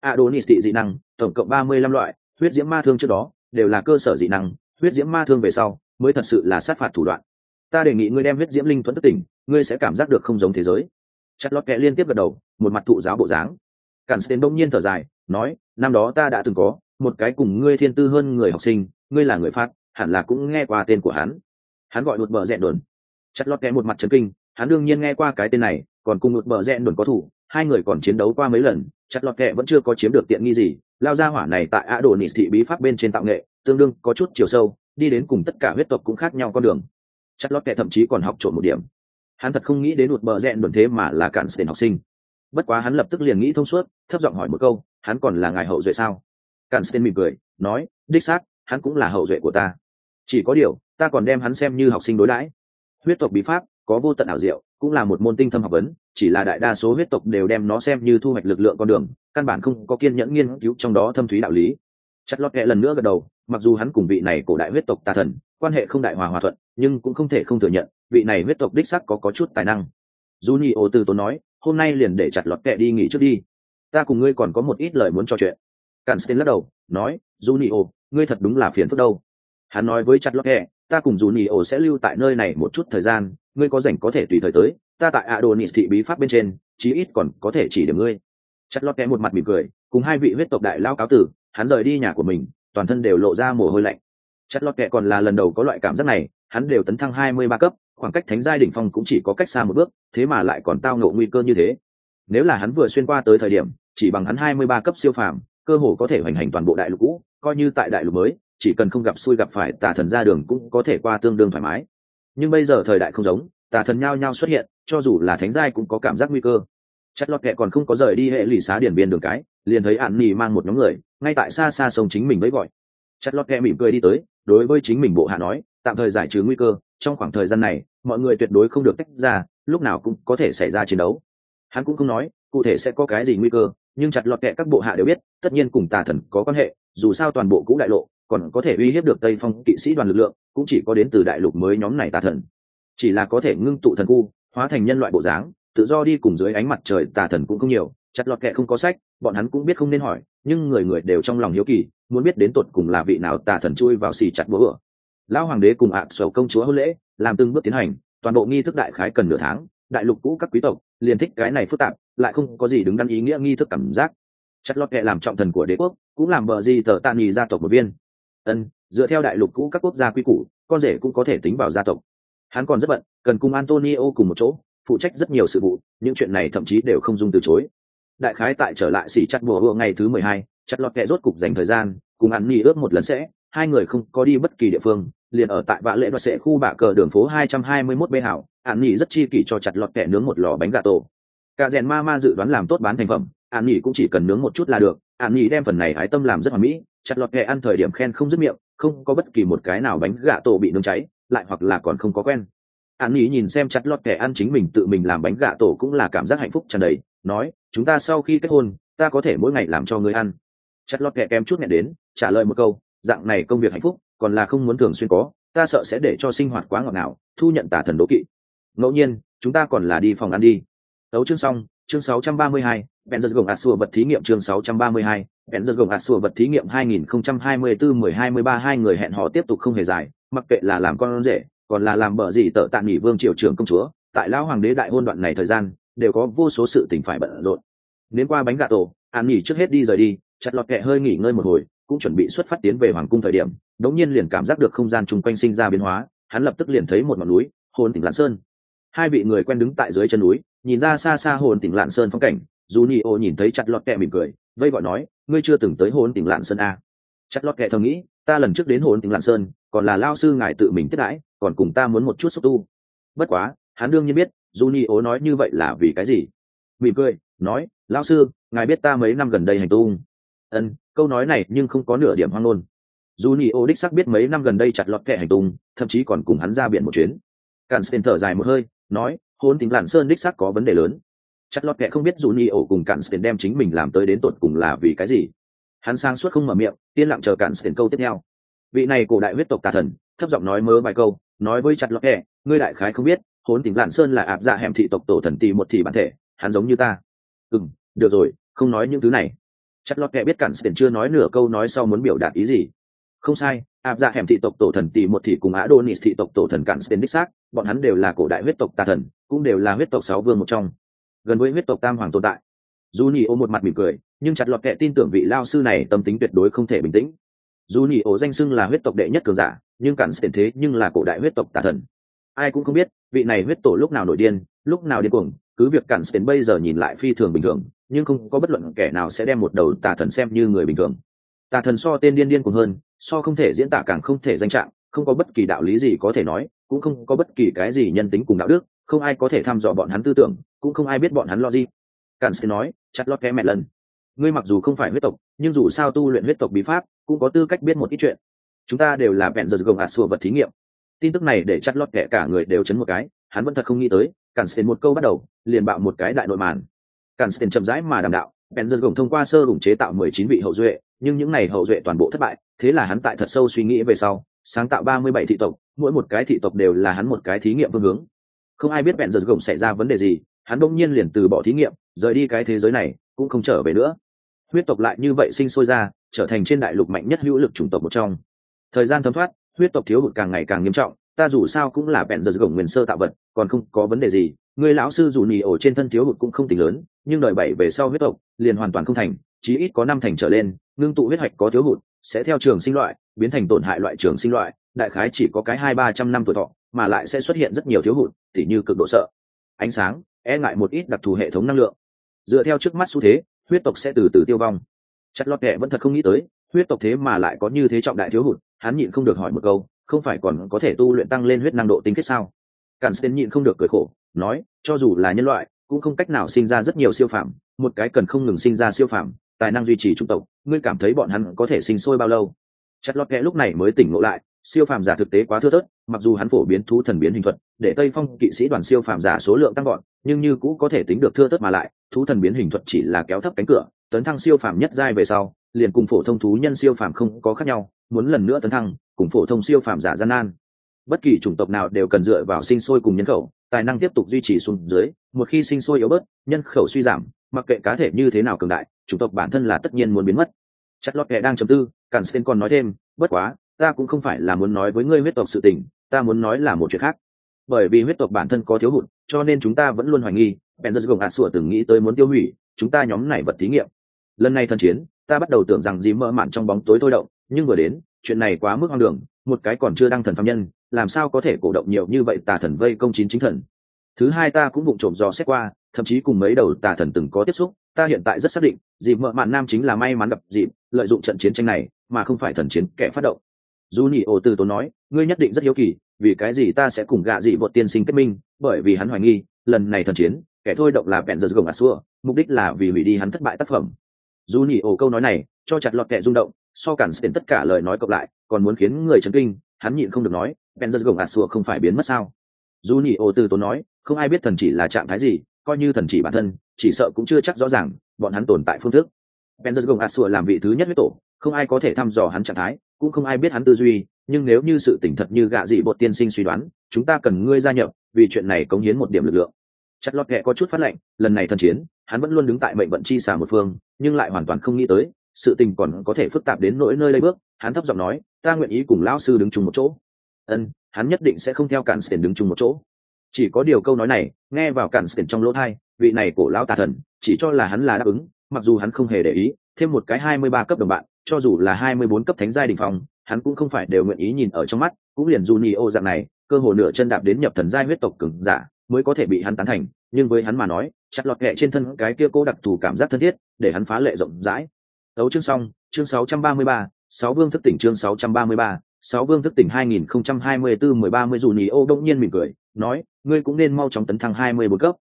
Ạ đồ adonis thị dị năng tổng cộng ba mươi lăm loại huyết diễm ma thương trước đó đều là cơ sở dị năng huyết diễm ma thương về sau mới thật sự là sát phạt thủ đoạn. Ta đề nghị ngươi đem huyết diễm linh thuẫn thức tỉnh, ngươi sẽ cảm giác được không giống thế giới. Chặt lót kẹ liên tiếp gật đầu, một mặt thụ giáo bộ dáng. Cản tên đông nhiên thở dài, nói, năm đó ta đã từng có, một cái cùng ngươi thiên tư hơn người học sinh, ngươi là người phát hẳn là cũng nghe qua tên của hắn. Hắn gọi một bờ rẽ đồn. Chặt lót kẹ một mặt trấn kinh, hắn đương nhiên nghe qua cái tên này, còn cùng một bờ rẽ đồn có thủ, hai người còn chiến đấu qua mấy lần chặt lọt kệ vẫn chưa có chiếm được tiện nghi gì, lao ra hỏa này tại a đồ nịt thị bí pháp bên trên tạo nghệ, tương đương có chút chiều sâu đi đến cùng tất cả huyết tộc cũng khác nhau con đường. Chặt lót kệ thậm chí còn học trộn một điểm. Hắn thật không nghĩ đến một bờ rẽn đồn thế mà là cản tiền học sinh. Bất quá hắn lập tức liền nghĩ thông suốt, thấp giọng hỏi một câu, hắn còn là ngài hậu duệ sao? Cản tiền mỉm cười, nói, đích xác, hắn cũng là hậu duệ của ta. Chỉ có điều, ta còn đem hắn xem như học sinh đối đãi. Huyết tộc bí pháp, có vô tận ảo diệu, cũng là một môn tinh thâm học vấn, chỉ là đại đa số huyết tộc đều đem nó xem như thu hoạch lực lượng con đường, căn bản không có kiên nhẫn nghiên cứu trong đó thâm thúy đạo lý. Chất lót kệ lần nữa gật đầu mặc dù hắn cùng vị này cổ đại huyết tộc tà thần, quan hệ không đại hòa hòa thuận, nhưng cũng không thể không thừa nhận, vị này huyết tộc đích sắc có có chút tài năng. Dù nhị ô từ tốn nói, hôm nay liền để chặt lọt kệ đi nghỉ trước đi. Ta cùng ngươi còn có một ít lời muốn trò chuyện. Càn xin lắc đầu, nói dù nhị ô ngươi thật đúng là phiền phức đâu. Hắn nói với chặt lọt kệ ta cùng dù nhị ô sẽ lưu tại nơi này một chút thời gian, ngươi có rảnh có thể tùy thời tới, ta tại adonis thị bí pháp bên trên, chí ít còn có thể chỉ điểm ngươi. Chặt lọt kệ một mặt mỉm cười, cùng hai vị huyết tộc đại lao cáo tử, hắn rời đi nhà của mình toàn thân đều lộ ra mồ hôi lạnh. Chất lót kệ còn là lần đầu có loại cảm giác này, hắn đều tấn thăng hai mươi ba cấp, khoảng cách thánh giai đỉnh phong cũng chỉ có cách xa một bước, thế mà lại còn tao ngộ nguy cơ như thế. Nếu là hắn vừa xuyên qua tới thời điểm, chỉ bằng hắn hai mươi ba cấp siêu phàm, cơ hồ có thể hoành hành toàn bộ đại lục cũ, coi như tại đại lục mới, chỉ cần không gặp xui gặp phải, tà thần ra đường cũng có thể qua tương đương thoải mái. Nhưng bây giờ thời đại không giống, tà thần nhao nhao xuất hiện, cho dù là thánh giai cũng có cảm giác nguy cơ. Chất lọt kệ còn không có rời đi hệ lì xá điển biên đường cái, liền thấy ạn nỉ mang một nhóm người ngay tại xa xa sông chính mình mới gọi. Chất lọt kẹ mỉm cười đi tới, đối với chính mình bộ hạ nói, tạm thời giải trừ nguy cơ, trong khoảng thời gian này, mọi người tuyệt đối không được tách ra, lúc nào cũng có thể xảy ra chiến đấu. Hắn cũng không nói, cụ thể sẽ có cái gì nguy cơ, nhưng chặt lọt kẹ các bộ hạ đều biết, tất nhiên cùng tà thần có quan hệ, dù sao toàn bộ cũ đại lộ, còn có thể uy hiếp được tây phong kỵ sĩ đoàn lực lượng, cũng chỉ có đến từ đại lục mới nhóm này tà thần. Chỉ là có thể ngưng tụ thần khu, hóa thành nhân loại bộ dáng, tự do đi cùng dưới ánh mặt trời tà thần cũng không nhiều, chặt lọt kẹ không có sách bọn hắn cũng biết không nên hỏi, nhưng người người đều trong lòng hiếu kỳ, muốn biết đến tột cùng là vị nào tà thần chui vào xì chặt búa lão hoàng đế cùng ạ à sầu công chúa hôn lễ, làm từng bước tiến hành, toàn bộ nghi thức đại khái cần nửa tháng, đại lục cũ các quý tộc, liền thích cái này phức tạp, lại không có gì đứng đắn ý nghĩa nghi thức cảm giác. Chất lót kệ làm trọng thần của đế quốc, cũng làm bờ gì tờ tạ nghỉ gia tộc một viên. Ân, dựa theo đại lục cũ các quốc gia quy củ, con rể cũng có thể tính vào gia tộc. Hắn còn rất bận, cần cùng antonio cùng một chỗ, phụ trách rất nhiều sự vụ, những chuyện này thậm chí đều không dung từ chối đại khái tại trở lại xỉ chặt bùa ngày thứ mười hai, chặt lọt kệ rốt cục dành thời gian, cùng ăn ni ước một lần sẽ, hai người không có đi bất kỳ địa phương, liền ở tại vạ lễ đoạt sẽ khu bạ cờ đường phố 221 b hảo, ăn nhỉ rất chi kỷ cho chặt lọt kẹ nướng một lò bánh gà tổ. Cả rèn ma ma dự đoán làm tốt bán thành phẩm, ăn nhỉ cũng chỉ cần nướng một chút là được, ăn nhỉ đem phần này hái tâm làm rất hoàn mỹ, chặt lọt kệ ăn thời điểm khen không dứt miệng, không có bất kỳ một cái nào bánh gà tổ bị nướng cháy, lại hoặc là còn không có quen. Ăn nhỉ nhìn xem chặt lọt kệ ăn chính mình tự mình làm bánh gà tổ cũng là cảm giác hạnh phúc tràn đầy, nói chúng ta sau khi kết hôn ta có thể mỗi ngày làm cho người ăn. Chặt lọt kẹ kém chút nhẹ đến trả lời một câu dạng này công việc hạnh phúc còn là không muốn thường xuyên có ta sợ sẽ để cho sinh hoạt quá ngọt ngào thu nhận tả thần đố kỵ. Ngẫu nhiên chúng ta còn là đi phòng ăn đi. Tấu chương xong chương 632, bèn giật gồng ạt xua vật thí nghiệm chương 632, bèn giật gồng ạt xua vật thí nghiệm 2024-1023 hai người hẹn họ tiếp tục không hề dài mặc kệ là làm con rể còn là làm bở gì tợ tạm nghỉ vương triều trưởng công chúa tại lão hoàng đế đại hôn đoạn này thời gian đều có vô số sự tình phải bận rộn. Đến qua bánh gà tổ, an nghỉ trước hết đi rời đi, chặt lọt kẹ hơi nghỉ ngơi một hồi, cũng chuẩn bị xuất phát tiến về hoàng cung thời điểm, đống nhiên liền cảm giác được không gian chung quanh sinh ra biến hóa, hắn lập tức liền thấy một ngọn núi, hồn tỉnh lạn sơn. Hai vị người quen đứng tại dưới chân núi, nhìn ra xa xa hồn tỉnh lạn sơn phong cảnh, dù nhị ô nhìn thấy chặt lọt kẹ mỉm cười, vây gọi nói, ngươi chưa từng tới hồn tỉnh lạn sơn a chặt lọt kẹ thầm nghĩ, ta lần trước đến hồn tỉnh lạn sơn, còn là lao sư ngài tự mình tiếp đãi, còn cùng ta muốn một chút xúc tu. Bất quá, hắn đương nhiên biết dù nhị nói như vậy là vì cái gì? Mỉm cười nói lão sư ngài biết ta mấy năm gần đây hành tung. Ân câu nói này nhưng không có nửa điểm hoang ngôn. Dù nhị ô đích sắc biết mấy năm gần đây chặt lọt kẻ hành tung thậm chí còn cùng hắn ra biển một chuyến. Càn thở dài một hơi nói hôn tính lạn sơn đích sắc có vấn đề lớn. Chặt lọt kệ không biết dù nhị ô cùng càn sten đem chính mình làm tới đến tột cùng là vì cái gì. Hắn sang suốt không mở miệng yên lặng chờ càn sten câu tiếp theo. Vị này cổ đại huyết tộc tà thần thấp giọng nói mớ vài câu nói với chặt lọt kệ, ngươi đại khái không biết hôn tỉnh lạn sơn là áp dạ hẻm thị tộc tổ thần tì một thị bản thể, hắn giống như ta. Ừ được rồi, không nói những thứ này. Chắc lót kẻ biết cản tiền chưa nói nửa câu nói sau muốn biểu đạt ý gì? Không sai áp dạ hẻm thị tộc tổ thần tì một thị cùng á đô nịt thị tộc tổ thần cản tiền đích xác, bọn hắn đều là cổ đại huyết tộc tà thần, cũng đều là huyết tộc sáu vương một trong. Gần với huyết tộc tam hoàng tồn tại. Dù nhì ô một mặt mỉm cười, nhưng chặt lọt kệ tin tưởng vị lao sư này tâm tính tuyệt đối không thể bình tĩnh. Dù nhì ô danh xưng là huyết tộc đệ nhất cường giả, nhưng cản tiền thế nhưng là cổ đại huyết tộc tà thần ai cũng không biết, vị này huyết tổ lúc nào nổi điên, lúc nào điên cuồng, cứ việc cản đến bây giờ nhìn lại phi thường bình thường, nhưng không có bất luận kẻ nào sẽ đem một đầu tà thần xem như người bình thường. Tà thần so tên điên điên cuồng hơn, so không thể diễn tả càng không thể danh trạng, không có bất kỳ đạo lý gì có thể nói, cũng không có bất kỳ cái gì nhân tính cùng đạo đức, không ai có thể thăm dò bọn hắn tư tưởng, cũng không ai biết bọn hắn lo gì. Cản sẽ nói, chặt lót kẽ mẹ lần. Ngươi mặc dù không phải huyết tộc, nhưng dù sao tu luyện huyết tộc bí pháp, cũng có tư cách biết một ít chuyện. Chúng ta đều là vẹn giật gồng ạt sùa vật thí nghiệm tin tức này để chặt lót kẻ cả người đều chấn một cái, hắn vẫn thật không nghĩ tới, cản sẽ một câu bắt đầu, liền bạo một cái đại nội màn. Cản sẽ chậm rãi mà đàm đạo bèn dân gồng thông qua sơ gồng chế tạo mười chín vị hậu duệ, nhưng những này hậu duệ toàn bộ thất bại, thế là hắn tại thật sâu suy nghĩ về sau, sáng tạo ba mươi bảy thị tộc, mỗi một cái thị tộc đều là hắn một cái thí nghiệm phương hướng. Không ai biết bèn dân gồng xảy ra vấn đề gì, hắn đông nhiên liền từ bỏ thí nghiệm, rời đi cái thế giới này, cũng không trở về nữa. Huyết tộc lại như vậy sinh sôi ra, trở thành trên đại lục mạnh nhất hữu lực chủng tộc một trong. Thời gian thấm thoát huyết tộc thiếu hụt càng ngày càng nghiêm trọng, ta dù sao cũng là bẹn giật gồng nguyên sơ tạo vật, còn không có vấn đề gì. Người lão sư dù nhì ổ trên thân thiếu hụt cũng không tính lớn, nhưng đợi bảy về sau huyết tộc liền hoàn toàn không thành, chí ít có năm thành trở lên, ngưng tụ huyết hạch có thiếu hụt, sẽ theo trường sinh loại, biến thành tổn hại loại trường sinh loại, đại khái chỉ có cái hai ba trăm năm tuổi thọ, mà lại sẽ xuất hiện rất nhiều thiếu hụt, tỉ như cực độ sợ, ánh sáng e ngại một ít đặc thù hệ thống năng lượng. Dựa theo trước mắt xu thế, huyết tộc sẽ từ từ tiêu vong. Chặt lọt kệ vẫn thật không nghĩ tới, huyết tộc thế mà lại có như thế trọng đại thiếu hụt hắn nhịn không được hỏi một câu, không phải còn có thể tu luyện tăng lên huyết năng độ tinh kết sao? Càn sten nhịn không được cười khổ, nói, cho dù là nhân loại, cũng không cách nào sinh ra rất nhiều siêu phạm một cái cần không ngừng sinh ra siêu phạm tài năng duy trì chủng tộc, ngươi cảm thấy bọn hắn có thể sinh sôi bao lâu? Chặt lót kẽ lúc này mới tỉnh ngộ lại, siêu phàm giả thực tế quá thưa thớt, mặc dù hắn phổ biến thú thần biến hình thuật, để tây phong kỵ sĩ đoàn siêu phàm giả số lượng tăng gọn nhưng như cũ có thể tính được thưa thớt mà lại, thú thần biến hình thuật chỉ là kéo thấp cánh cửa, tấn thăng siêu phàm nhất giai về sau liền cùng phổ thông thú nhân siêu phàm không có khác nhau, muốn lần nữa tấn thăng, cùng phổ thông siêu phàm giả gian nan. Bất kỳ chủng tộc nào đều cần dựa vào sinh sôi cùng nhân khẩu, tài năng tiếp tục duy trì xuống dưới, một khi sinh sôi yếu bớt, nhân khẩu suy giảm, mặc kệ cá thể như thế nào cường đại, chủng tộc bản thân là tất nhiên muốn biến mất. Chất lót kệ đang chấm tư, cản sten còn nói thêm, bất quá, ta cũng không phải là muốn nói với ngươi huyết tộc sự tình, ta muốn nói là một chuyện khác. Bởi vì huyết tộc bản thân có thiếu hụt, cho nên chúng ta vẫn luôn hoài nghi, bèn giật gồng ả sủa từng nghĩ tới muốn tiêu hủy, chúng ta nhóm này vật thí nghiệm. Lần này thần chiến ta bắt đầu tưởng rằng dì mơ mạn trong bóng tối thôi động, nhưng vừa đến, chuyện này quá mức hoang đường, một cái còn chưa đăng thần phạm nhân, làm sao có thể cổ động nhiều như vậy tà thần vây công chín chính thần? Thứ hai ta cũng vụng trộm dò xét qua, thậm chí cùng mấy đầu tà thần từng có tiếp xúc, ta hiện tại rất xác định dịp mợ mạn nam chính là may mắn gặp dịp, lợi dụng trận chiến tranh này, mà không phải thần chiến kẻ phát động. Dù nhị ổ từ tốn nói, ngươi nhất định rất hiếu kỳ, vì cái gì ta sẽ cùng gạ dị bột tiên sinh kết minh, bởi vì hắn hoài nghi, lần này thần chiến, kẻ thôi động là bèn giật gồng ạt xua, mục đích là vì hủy đi hắn thất bại tác phẩm dù nhị ổ câu nói này, cho chặt lọt kệ rung động, so cản tiền tất cả lời nói cộng lại, còn muốn khiến người chấn kinh, hắn nhịn không được nói Ben giật gồng ạt sùa không phải biến mất sao? Dù nhị ổ từ tốn nói, không ai biết thần chỉ là trạng thái gì, coi như thần chỉ bản thân, chỉ sợ cũng chưa chắc rõ ràng, bọn hắn tồn tại phương thức. Ben giật gồng ạt sùa làm vị thứ nhất với tổ, không ai có thể thăm dò hắn trạng thái, cũng không ai biết hắn tư duy, nhưng nếu như sự tỉnh thật như gạ dị bột tiên sinh suy đoán, chúng ta cần ngươi gia nhập, vì chuyện này cống hiến một điểm lực lượng. Chặt lọt kệ có chút phát lệnh, lần này thần chiến hắn vẫn luôn đứng tại mệnh vận chi xà một phương nhưng lại hoàn toàn không nghĩ tới sự tình còn có thể phức tạp đến nỗi nơi đây bước hắn thấp giọng nói ta nguyện ý cùng lão sư đứng chung một chỗ. Ân hắn nhất định sẽ không theo cản tiền đứng chung một chỗ. Chỉ có điều câu nói này nghe vào cản tiền trong lỗ thai vị này cổ lão tà thần chỉ cho là hắn là đáp ứng mặc dù hắn không hề để ý thêm một cái hai mươi ba cấp đồng bạn cho dù là hai mươi bốn cấp thánh giai đỉnh phòng, hắn cũng không phải đều nguyện ý nhìn ở trong mắt, cũng liền Junio dạng này, cơ hồ nửa chân đạp đến nhập thần giai huyết tộc cường giả, mới có thể bị hắn tán thành, nhưng với hắn mà nói, chặt lọt kệ trên thân cái kia cố đặc thù cảm giác thân thiết, để hắn phá lệ rộng rãi. Đấu chương xong, chương 633, sáu vương thức tỉnh chương 633, sáu vương thức tỉnh 2024 1030 Junio đông nhiên mỉm cười, nói, ngươi cũng nên mau chóng tấn thăng 24 cấp.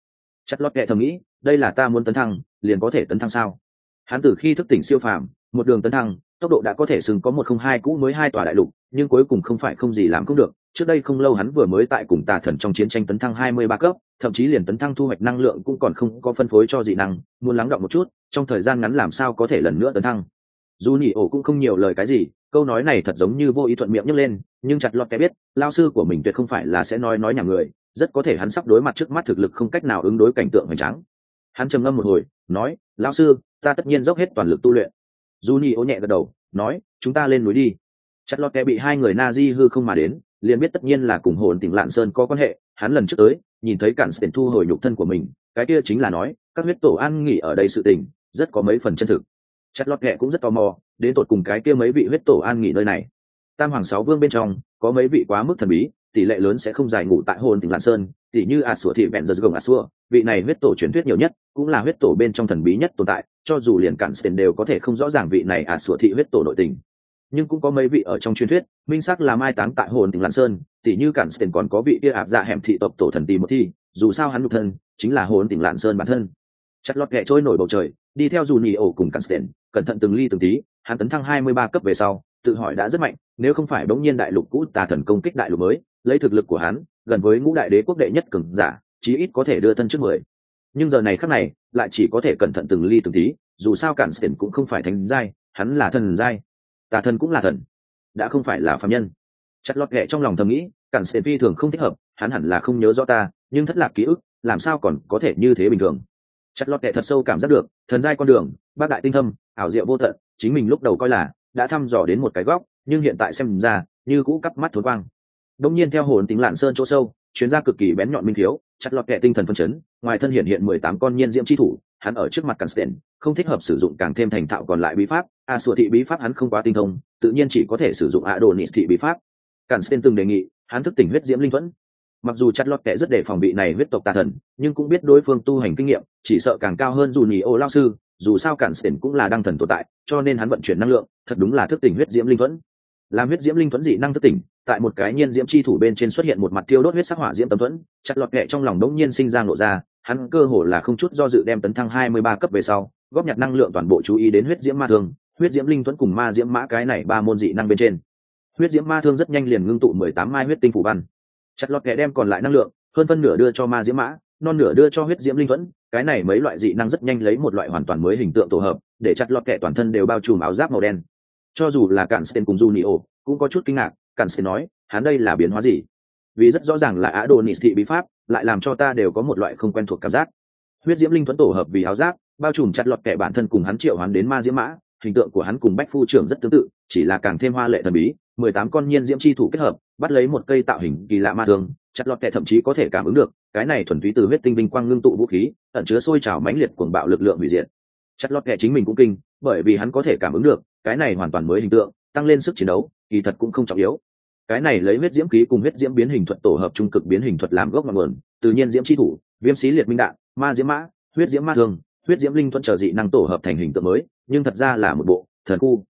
Chặt lọt kệ thầm nghĩ, đây là ta muốn tấn thăng, liền có thể tấn thăng sao? Hắn từ khi thức tỉnh siêu phàm, một đường tấn thăng tốc độ đã có thể sừng có một không hai cũ mới hai tòa đại lục nhưng cuối cùng không phải không gì làm không được trước đây không lâu hắn vừa mới tại cùng tà thần trong chiến tranh tấn thăng hai mươi ba cấp thậm chí liền tấn thăng thu hoạch năng lượng cũng còn không có phân phối cho dị năng muốn lắng động một chút trong thời gian ngắn làm sao có thể lần nữa tấn thăng. Dù nhị ổ cũng không nhiều lời cái gì câu nói này thật giống như vô ý thuận miệng nhấc lên nhưng chặt lọt cái biết lao sư của mình tuyệt không phải là sẽ nói nói nhà người rất có thể hắn sắp đối mặt trước mắt thực lực không cách nào ứng đối cảnh tượng hoành tráng. Hắn trầm ngâm một hồi nói lao sư ta tất nhiên dốc hết toàn lực tu luyện. Juni ô nhẹ gật đầu, nói, chúng ta lên núi đi. Chặt lọt kẻ bị hai người Nazi hư không mà đến, liền biết tất nhiên là cùng hồn tỉnh Lạn Sơn có quan hệ, hắn lần trước tới, nhìn thấy cản tiền thu hồi nhục thân của mình, cái kia chính là nói, các huyết tổ an nghỉ ở đây sự tình, rất có mấy phần chân thực. Chặt lót kẻ cũng rất tò mò, đến tột cùng cái kia mấy vị huyết tổ an nghỉ nơi này. Tam hoàng sáu vương bên trong, có mấy vị quá mức thần bí, tỷ lệ lớn sẽ không dài ngủ tại hồn tỉnh lạn sơn tỷ như ạt sủa thị vẹn giật gồng ạt sủa vị này huyết tổ truyền thuyết nhiều nhất cũng là huyết tổ bên trong thần bí nhất tồn tại cho dù liền cản tiền đều có thể không rõ ràng vị này ạt sủa thị huyết tổ nội tình nhưng cũng có mấy vị ở trong truyền thuyết, minh sắc là mai táng tại hồn tỉnh lạn sơn tỷ như cản tiền còn có vị kia ạp dạ hẻm thị tộc tổ thần tì một thi, dù sao hắn nhục thân chính là hồn tỉnh lạn sơn bản thân. Chặt lọt kẹ trôi nổi bầu trời, đi theo dù nhì ổ cùng cản tiền cẩn thận từng ly từng tí, hắn tấn thăng hai mươi ba cấp về sau, tự hỏi đã rất mạnh, nếu không phải bỗng nhiên đại lục cũ tà thần công kích đại lục mới, lấy thực lực của hắn, gần với ngũ đại đế quốc đệ nhất cường giả, chí ít có thể đưa thân trước mười. Nhưng giờ này khắc này, lại chỉ có thể cẩn thận từng ly từng tí, dù sao cản tiền cũng không phải thành giai, hắn là thần giai tà thần cũng là thần. Đã không phải là phạm nhân. Chặt lọt ghẹ trong lòng thầm nghĩ cản sệ phi thường không thích hợp hắn hẳn là không nhớ rõ ta nhưng thất lạc ký ức làm sao còn có thể như thế bình thường? Chặt lọt ghẹ thật sâu cảm giác được thần giai con đường bác đại tinh thâm ảo diệu vô tận chính mình lúc đầu coi là đã thăm dò đến một cái góc nhưng hiện tại xem ra như cũ cắp mắt thối quang. Đông nhiên theo hồn tính lạn sơn chỗ sâu chuyến ra cực kỳ bén nhọn minh thiếu chặt lọt kệ tinh thần phân chấn ngoài thân hiện hiện mười tám con nhiên diễm chi thủ hắn ở trước mặt Cansten, không thích hợp sử dụng càng thêm thành thạo còn lại bí pháp, a sủa thị bí pháp hắn không quá tinh thông, tự nhiên chỉ có thể sử dụng a đồ nị thị bí pháp. Cản Cansten từng đề nghị, hắn thức tỉnh huyết diễm linh thuẫn. Mặc dù chặt lọt kệ rất đề phòng bị này huyết tộc tà thần, nhưng cũng biết đối phương tu hành kinh nghiệm, chỉ sợ càng cao hơn dù nhì ô lao sư, dù sao Cản Cansten cũng là đăng thần tồn tại, cho nên hắn vận chuyển năng lượng, thật đúng là thức tỉnh huyết diễm linh thuẫn. Làm huyết diễm linh thuẫn dị năng thức tỉnh, tại một cái nhiên diễm chi thủ bên trên xuất hiện một mặt tiêu đốt huyết sắc hỏa diễm tấm thuẫn, chặt lọt kệ trong lòng đống nhiên sinh ra nộ ra, hắn cơ hồ là không chút do dự đem tấn thăng 23 cấp về sau, góp nhặt năng lượng toàn bộ chú ý đến huyết diễm ma thương, huyết diễm linh tuấn cùng ma diễm mã cái này ba môn dị năng bên trên. Huyết diễm ma thương rất nhanh liền ngưng tụ 18 mai huyết tinh phủ văn. Chặt lọt kẻ đem còn lại năng lượng, hơn phân nửa đưa cho ma diễm mã, non nửa đưa cho huyết diễm linh tuấn, cái này mấy loại dị năng rất nhanh lấy một loại hoàn toàn mới hình tượng tổ hợp, để chặt lọt kẻ toàn thân đều bao trùm áo giáp màu đen. Cho dù là Cản Sten cùng Junio, cũng có chút kinh ngạc, Cản Sten nói, hắn đây là biến hóa gì? Vì rất rõ ràng là Á Đô Nị thị bí pháp, lại làm cho ta đều có một loại không quen thuộc cảm giác huyết diễm linh thuẫn tổ hợp vì áo giáp bao trùm chặt lọt kẻ bản thân cùng hắn triệu hắn đến ma diễm mã hình tượng của hắn cùng bách phu trưởng rất tương tự, chỉ là càng thêm hoa lệ thần bí. Mười tám con nhiên diễm chi thủ kết hợp, bắt lấy một cây tạo hình kỳ lạ ma thường, chặt lọt kẻ thậm chí có thể cảm ứng được, cái này thuần túy từ huyết tinh vinh quang ngưng tụ vũ khí, ẩn chứa sôi trào mãnh liệt cuồng bạo lực lượng hủy diệt. Chặt lọt kẻ chính mình cũng kinh, bởi vì hắn có thể cảm ứng được, cái này hoàn toàn mới hình tượng, tăng lên sức chiến đấu, kỳ thật cũng không trọng yếu. Cái này lấy huyết diễm khí cùng huyết diễm biến hình thuật tổ hợp trung cực biến hình thuật làm gốc ngọn nguồn tự nhiên diễm chi thủ, viêm xí liệt minh đạn, ma diễm mã, huyết diễm ma thương huyết diễm linh thuận trở dị năng tổ hợp thành hình tượng mới nhưng thật ra là một bộ thần khu.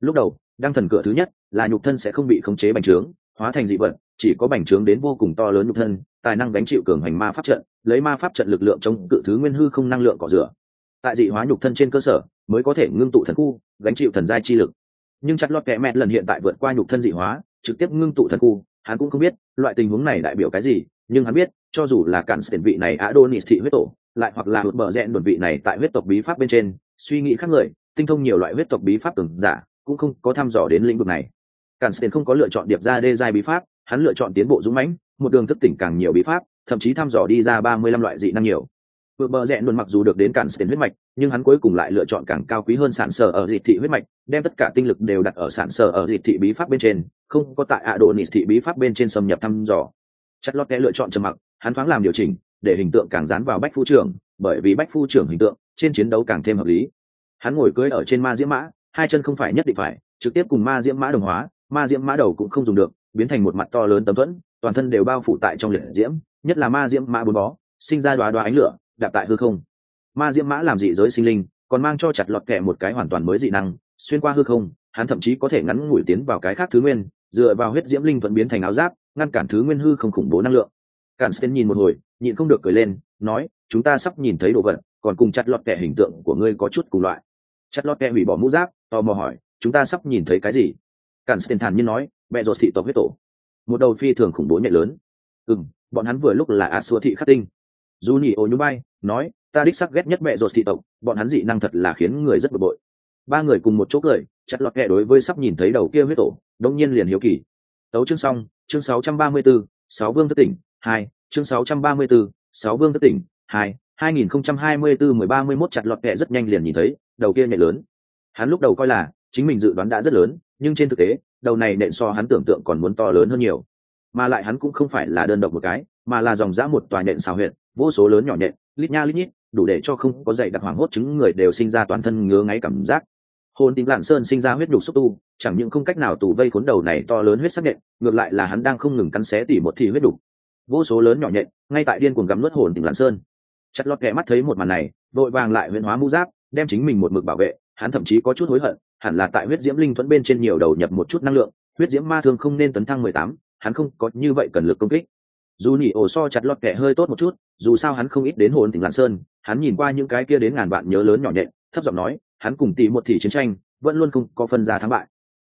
Lúc đầu, đăng thần cửa thứ nhất là nhục thân sẽ không bị khống chế bành trướng, hóa thành dị vật, chỉ có bành trướng đến vô cùng to lớn nhục thân, tài năng gánh chịu cường hành ma pháp trận, lấy ma pháp trận lực lượng chống cự thứ nguyên hư không năng lượng cỏ rửa. Tại dị hóa nhục thân trên cơ sở, mới có thể ngưng tụ thần khu, gánh chịu thần giai chi lực. Nhưng chặt lọt kẹ mẹ lần hiện tại vượt qua nhục thân dị hóa, trực tiếp ngưng tụ thần khu, hắn cũng không biết loại tình huống này đại biểu cái gì, nhưng hắn biết, cho dù là cản tiền vị này adonis thị huyết tổ, lại hoặc là hụt bờ rẽn đột vị này tại huyết tộc bí pháp bên trên, suy nghĩ khác người tinh thông nhiều loại huyết tộc bí pháp từng giả, cũng không có thăm dò đến lĩnh vực này. Cản tiền không có lựa chọn điệp ra đê giai bí pháp, hắn lựa chọn tiến bộ dũng mãnh, một đường thức tỉnh càng nhiều bí pháp, thậm chí thăm dò đi ra ba mươi lăm loại dị năng nhiều. Vừa bờ rẽ luôn mặc dù được đến cản tiền huyết mạch, nhưng hắn cuối cùng lại lựa chọn càng cao quý hơn sản sở ở dị thị huyết mạch, đem tất cả tinh lực đều đặt ở sản sở ở dị thị bí pháp bên trên, không có tại ạ độ nịt thị bí pháp bên trên xâm nhập thăm dò. Chất lót kẽ lựa chọn trầm mặc, hắn thoáng làm điều chỉnh, để hình tượng càng dán vào bách phu trưởng, bởi vì bách phu trưởng hình tượng, trên chiến đấu càng thêm hợp lý hắn ngồi cưỡi ở trên ma diễm mã, hai chân không phải nhất định phải, trực tiếp cùng ma diễm mã đồng hóa, ma diễm mã đầu cũng không dùng được, biến thành một mặt to lớn tấm thuẫn, toàn thân đều bao phủ tại trong liệt diễm, nhất là ma diễm mã bốn bó, sinh ra đoá đoá ánh lửa, đạp tại hư không. Ma diễm mã làm dị giới sinh linh, còn mang cho chặt lọt kẹ một cái hoàn toàn mới dị năng, xuyên qua hư không, hắn thậm chí có thể ngắn ngủi tiến vào cái khác thứ nguyên, dựa vào huyết diễm linh thuận biến thành áo giáp, ngăn cản thứ nguyên hư không khủng bố năng lượng. Cản sten nhìn một hồi, nhịn không được cười lên, nói, chúng ta sắp nhìn thấy đồ vật, còn cùng chặt lọt kẹ hình tượng của ngươi có chút cùng loại chặt lót kẹ hủy bỏ mũ giáp tò mò hỏi chúng ta sắp nhìn thấy cái gì? Cản sten thản nhiên nói mẹ ruột thị tộc huyết tổ. Một đầu phi thường khủng bố nhẹ lớn. Ừ bọn hắn vừa lúc là a xua thị khắc tinh. Dù nhị ô nhú bay nói ta đích sắc ghét nhất mẹ ruột thị tộc bọn hắn dị năng thật là khiến người rất bực bội. Ba người cùng một chỗ cười chặt lọt kẹ đối với sắp nhìn thấy đầu kia huyết tổ đông nhiên liền hiếu kỳ. Tấu chương xong chương 634, sáu vương thất tỉnh hai chương 634, sáu vương thất tỉnh hai 2024 mười ba mươi mốt chặt lọt kẹ rất nhanh liền nhìn thấy đầu kia nhện lớn. Hắn lúc đầu coi là chính mình dự đoán đã rất lớn nhưng trên thực tế đầu này nện so hắn tưởng tượng còn muốn to lớn hơn nhiều. Mà lại hắn cũng không phải là đơn độc một cái mà là dòng dã một tòa nện xào huyện vô số lớn nhỏ nện, lít nha lít nhít đủ để cho không có dậy đặc hoàng hốt chứng người đều sinh ra toàn thân ngứa ngáy cảm giác. Hồn tính lạn sơn sinh ra huyết đủ xúc tu chẳng những không cách nào tù vây cuốn đầu này to lớn huyết sắc nện, ngược lại là hắn đang không ngừng cắn xé tỉ một thì huyết đủ, vô số lớn nhỏ nện, ngay tại điên cuồng gắm nuốt hồn tỉnh lạn sơn. Chặt lọt kẹ mắt thấy một màn này vội vàng lại huyễn hóa mũ giáp đem chính mình một mực bảo vệ, hắn thậm chí có chút hối hận, hẳn là tại huyết diễm linh thuẫn bên trên nhiều đầu nhập một chút năng lượng, huyết diễm ma thương không nên tấn thăng mười tám, hắn không có như vậy cần lực công kích. Dù nhị ổ so chặt lọt kẻ hơi tốt một chút, dù sao hắn không ít đến hồn tỉnh lạng sơn, hắn nhìn qua những cái kia đến ngàn bạn nhớ lớn nhỏ nhện, thấp giọng nói, hắn cùng tỷ một tỷ chiến tranh, vẫn luôn không có phân ra thắng bại.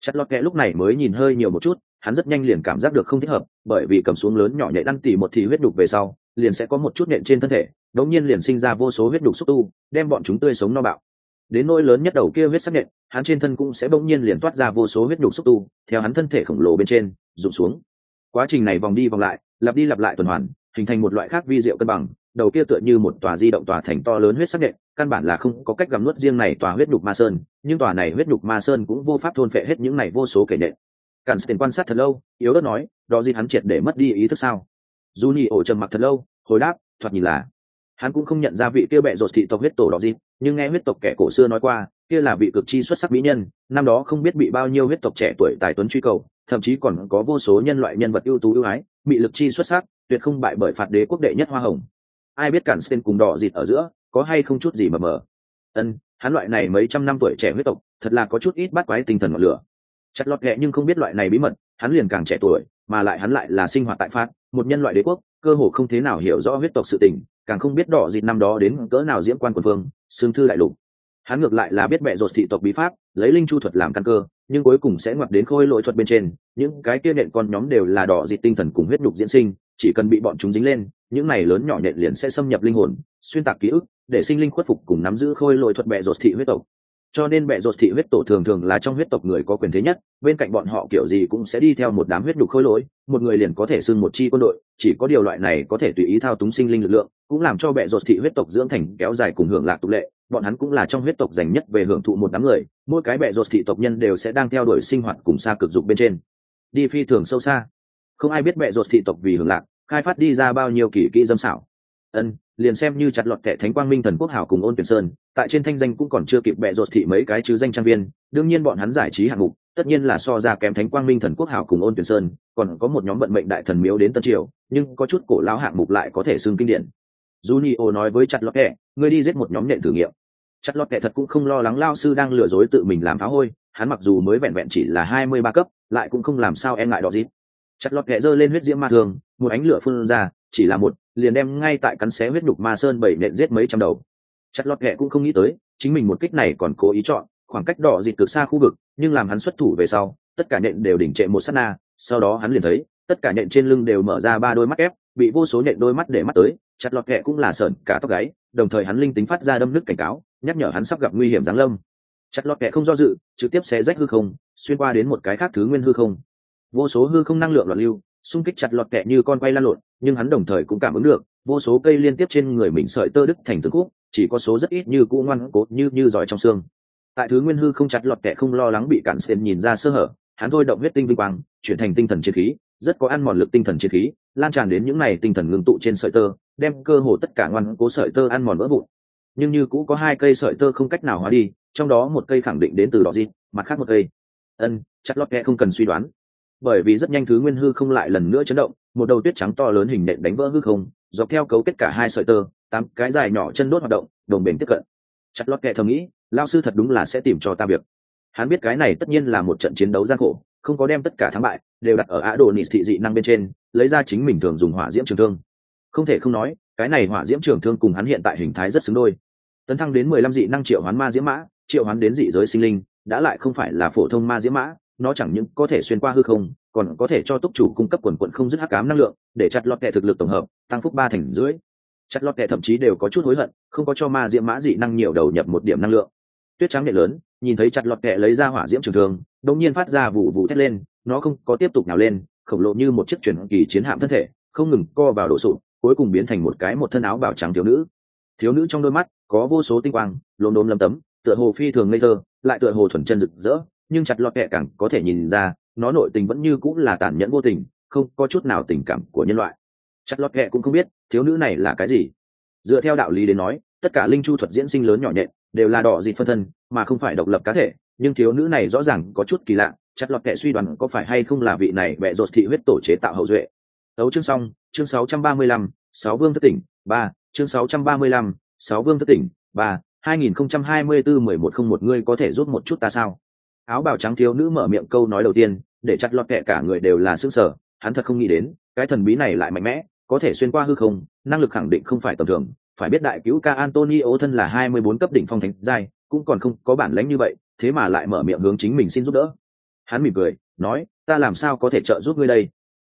Chặt lọt kẻ lúc này mới nhìn hơi nhiều một chút, hắn rất nhanh liền cảm giác được không thích hợp, bởi vì cầm xuống lớn nhỏ nhện ăn tỉ một thị huyết đục về sau liền sẽ có một chút nện trên thân thể đống nhiên liền sinh ra vô số huyết đục xúc tu, đem bọn chúng tươi sống no bạo. Đến nỗi lớn nhất đầu kia huyết sắc nện, hắn trên thân cũng sẽ bỗng nhiên liền toát ra vô số huyết đục xúc tu, theo hắn thân thể khổng lồ bên trên, rụng xuống. Quá trình này vòng đi vòng lại, lặp đi lặp lại tuần hoàn, hình thành một loại khác vi diệu cân bằng, đầu kia tựa như một tòa di động tòa thành to lớn huyết sắc nện, căn bản là không có cách gặm nuốt riêng này tòa huyết nhục ma sơn, nhưng tòa này huyết nhục ma sơn cũng vô pháp thôn phệ hết những này vô số kể nện. Cản tiền quan sát thật lâu, yếu ớt nói, đó gì hắn triệt để mất đi ý thức sao? Dù nhị ổ trầm mặc thật lâu, hồi đáp, thoạt nhìn là. Hắn cũng không nhận ra vị kia bệ rột thị tộc huyết tổ đó gì, nhưng nghe huyết tộc kẻ cổ xưa nói qua, kia là vị cực chi xuất sắc mỹ nhân, năm đó không biết bị bao nhiêu huyết tộc trẻ tuổi tài tuấn truy cầu, thậm chí còn có vô số nhân loại nhân vật ưu tú ưu ái, bị lực chi xuất sắc, tuyệt không bại bởi phạt đế quốc đệ nhất hoa hồng. Ai biết cản tên cùng đỏ dịt ở giữa, có hay không chút gì mờ mờ. Ân, hắn loại này mấy trăm năm tuổi trẻ huyết tộc, thật là có chút ít bắt quái tinh thần ngọn lửa. Chặt lọt ghẹ nhưng không biết loại này bí mật, hắn liền càng trẻ tuổi, mà lại hắn lại là sinh hoạt tại phát một nhân loại đế quốc, cơ hồ không thế nào hiểu rõ huyết tộc sự tình, càng không biết đỏ dịt năm đó đến cỡ nào diễm quan quân phương xương thư đại lục. Hắn ngược lại là biết mẹ ruột thị tộc bí pháp, lấy linh chu thuật làm căn cơ, nhưng cuối cùng sẽ ngoặt đến khôi lỗi thuật bên trên. Những cái kia nện con nhóm đều là đỏ dịt tinh thần cùng huyết nhục diễn sinh, chỉ cần bị bọn chúng dính lên, những này lớn nhỏ nện liền sẽ xâm nhập linh hồn, xuyên tạc ký ức, để sinh linh khuất phục cùng nắm giữ khôi lỗi thuật mẹ ruột thị huyết tộc cho nên mẹ ruột thị huyết tổ thường thường là trong huyết tộc người có quyền thế nhất, bên cạnh bọn họ kiểu gì cũng sẽ đi theo một đám huyết nhục khôi lỗi, một người liền có thể xưng một chi quân đội, chỉ có điều loại này có thể tùy ý thao túng sinh linh lực lượng, cũng làm cho mẹ ruột thị huyết tộc dưỡng thành kéo dài cùng hưởng lạc tục lệ. Bọn hắn cũng là trong huyết tộc dành nhất về hưởng thụ một đám người, mỗi cái bệ ruột thị tộc nhân đều sẽ đang theo đuổi sinh hoạt cùng xa cực dục bên trên. Đi phi thường sâu xa. Không ai biết bệ ruột thị tộc vì hưởng lạc, khai phát đi ra bao nhiêu kỳ kỹ dâm xảo. Ân liền xem như chặt lọt kẻ thánh quang minh thần quốc hảo cùng ôn tuyển sơn, tại trên thanh danh cũng còn chưa kịp bệ ruột thị mấy cái chứ danh trang viên, đương nhiên bọn hắn giải trí hạng mục, tất nhiên là so ra kém thánh quang minh thần quốc hảo cùng ôn tuyển sơn, còn có một nhóm vận mệnh đại thần miếu đến tân triều, nhưng có chút cổ lão hạng mục lại có thể xưng kinh điển Junio nói với chặt lọt kẻ, ngươi đi giết một nhóm nện thử nghiệm chặt lọt kẻ thật cũng không lo lắng lao sư đang lừa dối tự mình làm phá hôi, hắn mặc dù mới vẹn vẹn chỉ là hai mươi ba cấp, lại cũng không làm sao e ngại đỏ gì. chặt lọt kẻ giơ lên huyết diễm ma thường một ánh lửa phun ra, chỉ là một liền đem ngay tại cắn xé huyết đục ma sơn bảy nện giết mấy trăm đầu. Chặt lọt kẹ cũng không nghĩ tới, chính mình một kích này còn cố ý chọn, khoảng cách đỏ dịt cực xa khu vực, nhưng làm hắn xuất thủ về sau, tất cả nện đều đỉnh trệ một sát na, sau đó hắn liền thấy, tất cả nện trên lưng đều mở ra ba đôi mắt ép, bị vô số nện đôi mắt để mắt tới chặt lọt kẹ cũng là sợn cả tóc gáy, đồng thời hắn linh tính phát ra đâm nước cảnh cáo, nhắc nhở hắn sắp gặp nguy hiểm giáng lâm. Chặt lọt kẹ không do dự, trực tiếp xé rách hư không, xuyên qua đến một cái khác thứ nguyên hư không. Vô số hư không năng lượng loạn lưu xung kích chặt lọt kẹ như con quay lan lộn, nhưng hắn đồng thời cũng cảm ứng được, vô số cây liên tiếp trên người mình sợi tơ đức thành từng khúc, chỉ có số rất ít như cũ ngoan cố như như giỏi trong xương. Tại thứ nguyên hư không chặt lọt kẹ không lo lắng bị cản xen nhìn ra sơ hở, hắn thôi động huyết tinh vinh quang, chuyển thành tinh thần chiến khí, rất có ăn mòn lực tinh thần chiến khí, lan tràn đến những này tinh thần ngưng tụ trên sợi tơ, đem cơ hồ tất cả ngoan cố sợi tơ ăn mòn vỡ vụn. Nhưng như cũ có hai cây sợi tơ không cách nào hóa đi, trong đó một cây khẳng định đến từ đỏ dịt mặt khác một cây. Ân, chặt lọt kẹ không cần suy đoán bởi vì rất nhanh thứ nguyên hư không lại lần nữa chấn động, một đầu tuyết trắng to lớn hình nện đánh vỡ hư không, dọc theo cấu kết cả hai sợi tơ, tám cái dài nhỏ chân đốt hoạt động, đồng bền tiếp cận. Chặt lót kệ thầm nghĩ, lao sư thật đúng là sẽ tìm cho ta việc. Hắn biết cái này tất nhiên là một trận chiến đấu gian khổ, không có đem tất cả thắng bại, đều đặt ở á đồ nị thị dị năng bên trên, lấy ra chính mình thường dùng hỏa diễm trường thương. Không thể không nói, cái này hỏa diễm trường thương cùng hắn hiện tại hình thái rất xứng đôi. Tấn thăng đến mười lăm dị năng triệu hoán ma diễm mã, triệu hoán đến dị giới sinh linh, đã lại không phải là phổ thông ma diễm mã nó chẳng những có thể xuyên qua hư không, còn có thể cho túc chủ cung cấp quần quận không dứt hắc cám năng lượng, để chặt lọt kệ thực lực tổng hợp, tăng phúc ba thành rưỡi. chặt lọt kệ thậm chí đều có chút hối hận, không có cho ma diễm mã dị năng nhiều đầu nhập một điểm năng lượng. Tuyết trắng nghệ lớn, nhìn thấy chặt lọt kệ lấy ra hỏa diễm trường thường đột nhiên phát ra vụ vụ thét lên, nó không có tiếp tục nào lên, khổng lồ như một chiếc chuyển kỳ chiến hạm thân thể, không ngừng co vào đổ sụt cuối cùng biến thành một cái một thân áo bảo trắng thiếu nữ. Thiếu nữ trong đôi mắt có vô số tinh quang, lốm đốm lấm tấm, tựa hồ phi thường ngây thơ, lại tựa hồ thuần chân rực rỡ nhưng chặt lọt kệ càng có thể nhìn ra nó nội tình vẫn như cũng là tàn nhẫn vô tình không có chút nào tình cảm của nhân loại. Chặt lọt kệ cũng không biết thiếu nữ này là cái gì. Dựa theo đạo lý đến nói tất cả linh chu thuật diễn sinh lớn nhỏ nhện đều là đỏ dịt phân thân mà không phải độc lập cá thể nhưng thiếu nữ này rõ ràng có chút kỳ lạ chặt lọt kệ suy đoán có phải hay không là vị này bẹ rột thị huyết tổ chế tạo hậu duệ. Đấu chương xong chương 635, sáu vương thất tỉnh ba chương 635, sáu vương thất tỉnh ba 2024 1101 ngươi có thể giúp một chút ta sao? Áo bào trắng thiếu nữ mở miệng câu nói đầu tiên, để chặt lọt kệ cả người đều là xương sở hắn thật không nghĩ đến, cái thần bí này lại mạnh mẽ, có thể xuyên qua hư không, năng lực khẳng định không phải tầm thường, phải biết đại cứu ca antonio thân là 24 cấp đỉnh phong thánh giai, cũng còn không có bản lãnh như vậy, thế mà lại mở miệng hướng chính mình xin giúp đỡ. Hắn mỉm cười, nói, ta làm sao có thể trợ giúp ngươi đây?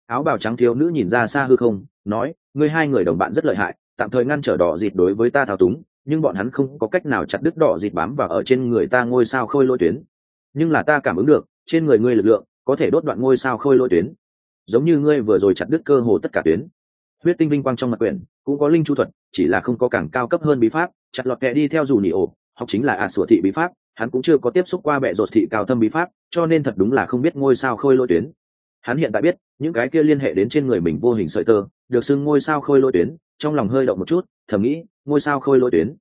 Áo bào trắng thiếu nữ nhìn ra xa hư không, nói, ngươi hai người đồng bạn rất lợi hại, tạm thời ngăn trở đỏ dịt đối với ta thao túng, nhưng bọn hắn không có cách nào chặt đứt đỏ dịt bám vào ở trên người ta ngôi sao khôi lôi tuyến nhưng là ta cảm ứng được, trên người ngươi lực lượng có thể đốt đoạn ngôi sao khôi lỗi tuyến. Giống như ngươi vừa rồi chặt đứt cơ hồ tất cả tuyến. Huyết tinh vinh quang trong mặt quyển, cũng có linh chu thuật, chỉ là không có càng cao cấp hơn bí pháp, chặt lọt kẹ đi theo dù nỉ ổ, học chính là ả sửa thị bí pháp, hắn cũng chưa có tiếp xúc qua bệ rột thị cao thâm bí pháp, cho nên thật đúng là không biết ngôi sao khôi lỗi tuyến. Hắn hiện tại biết, những cái kia liên hệ đến trên người mình vô hình sợi tơ, được xưng ngôi sao khôi lỗi tuyến, trong lòng hơi động một chút, thầm nghĩ, ngôi sao khôi lỗi tuyến.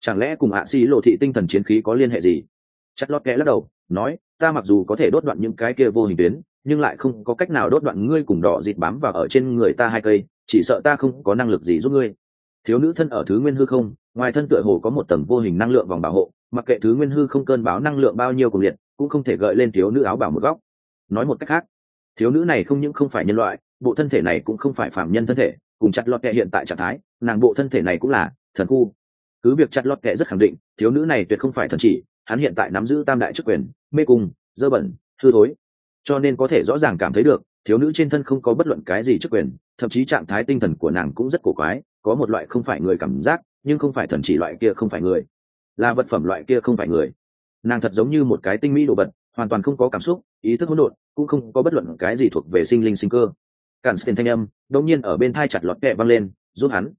Chẳng lẽ cùng ạ xì lộ thị tinh thần chiến khí có liên hệ gì? Chặt lót kẽ lắc đầu, nói, ta mặc dù có thể đốt đoạn những cái kia vô hình tuyến, nhưng lại không có cách nào đốt đoạn ngươi cùng đỏ dịt bám vào ở trên người ta hai cây, chỉ sợ ta không có năng lực gì giúp ngươi. Thiếu nữ thân ở thứ nguyên hư không, ngoài thân tựa hồ có một tầng vô hình năng lượng vòng bảo hộ, mặc kệ thứ nguyên hư không cơn báo năng lượng bao nhiêu cùng liệt, cũng không thể gợi lên thiếu nữ áo bảo một góc. Nói một cách khác, thiếu nữ này không những không phải nhân loại, bộ thân thể này cũng không phải phạm nhân thân thể, cùng chặt lọt kệ hiện tại trạng thái, nàng bộ thân thể này cũng là thần khu. Cứ việc chặt lọt kệ rất khẳng định, thiếu nữ này tuyệt không phải thần chỉ hắn hiện tại nắm giữ tam đại chức quyền, mê cung, dơ bẩn, hư thối. Cho nên có thể rõ ràng cảm thấy được, thiếu nữ trên thân không có bất luận cái gì chức quyền, thậm chí trạng thái tinh thần của nàng cũng rất cổ quái, có một loại không phải người cảm giác, nhưng không phải thần chỉ loại kia không phải người. Là vật phẩm loại kia không phải người. Nàng thật giống như một cái tinh mỹ đồ vật, hoàn toàn không có cảm xúc, ý thức hỗn độn, cũng không có bất luận cái gì thuộc về sinh linh sinh cơ. Cản tiền thanh âm, đột nhiên ở bên thai chặt lọt kẹ văng lên, giúp hắn.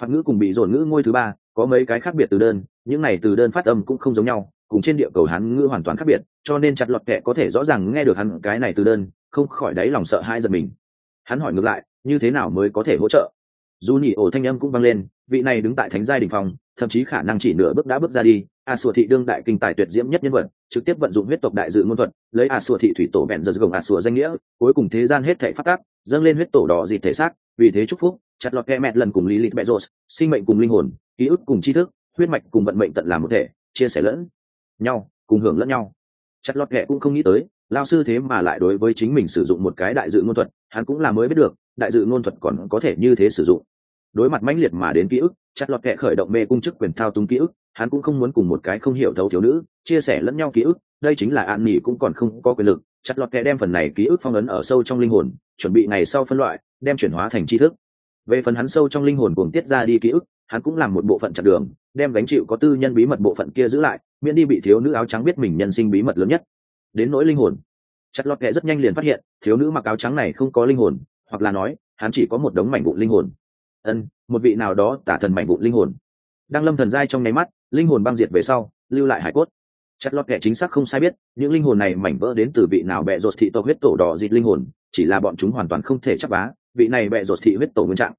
Phạt ngữ cùng bị dồn ngữ ngôi thứ ba, có mấy cái khác biệt từ đơn, những này từ đơn phát âm cũng không giống nhau cùng trên địa cầu hắn ngữ hoàn toàn khác biệt, cho nên chặt lọt kẹ có thể rõ ràng nghe được hắn cái này từ đơn, không khỏi đáy lòng sợ hai giật mình. Hắn hỏi ngược lại, như thế nào mới có thể hỗ trợ? Dù nhị ổ thanh âm cũng vang lên, vị này đứng tại thánh giai đình phòng thậm chí khả năng chỉ nửa bước đã bước ra đi, a sùa thị đương đại kinh tài tuyệt diễm nhất nhân vật, trực tiếp vận dụng huyết tộc đại dự ngôn thuật, lấy a sùa thị thủy tổ bèn giật gồng a sùa danh nghĩa, cuối cùng thế gian hết thể phát tác, dâng lên huyết tổ đỏ dịp thể xác, vì thế chúc phúc, chặt lọt kẹ mẹ lần cùng lý lịch bẹ rột, sinh mệnh cùng linh hồn, ký ức cùng tri thức, huyết mạch cùng vận mệnh tận làm một thể, chia sẻ lẫn nhau, cùng hưởng lẫn nhau. Chặt lọt kệ cũng không nghĩ tới, lao sư thế mà lại đối với chính mình sử dụng một cái đại dự ngôn thuật, hắn cũng là mới biết được, đại dự ngôn thuật còn có thể như thế sử dụng. Đối mặt mãnh liệt mà đến ký ức chặt lọt kệ khởi động mê cung chức quyền thao túng ký ức, hắn cũng không muốn cùng một cái không hiểu thấu thiếu nữ, chia sẻ lẫn nhau ký ức, đây chính là an nỉ cũng còn không có quyền lực. Chặt lọt kệ đem phần này ký ức phong ấn ở sâu trong linh hồn, chuẩn bị ngày sau phân loại, đem chuyển hóa thành tri thức. Về phần hắn sâu trong linh hồn cuồng tiết ra đi ký ức hắn cũng làm một bộ phận chặn đường đem gánh chịu có tư nhân bí mật bộ phận kia giữ lại miễn đi bị thiếu nữ áo trắng biết mình nhân sinh bí mật lớn nhất. Đến nỗi linh hồn. Chặt lọt kệ rất nhanh liền phát hiện thiếu nữ mặc áo trắng này không có linh hồn hoặc là nói hắn chỉ có một đống mảnh vụn linh hồn. Ân một vị nào đó tả thần mảnh vụn linh hồn. Đang lâm thần giai trong nháy mắt linh hồn băng diệt về sau lưu lại hải cốt. Chặt lọt kệ chính xác không sai biết những linh hồn này mảnh vỡ đến từ vị nào bẹ rột thị tộc huyết tổ đỏ dịt linh hồn chỉ là bọn chúng hoàn toàn không thể chắc vá, vị này bẹ rột thị huyết tổ nguyên trạng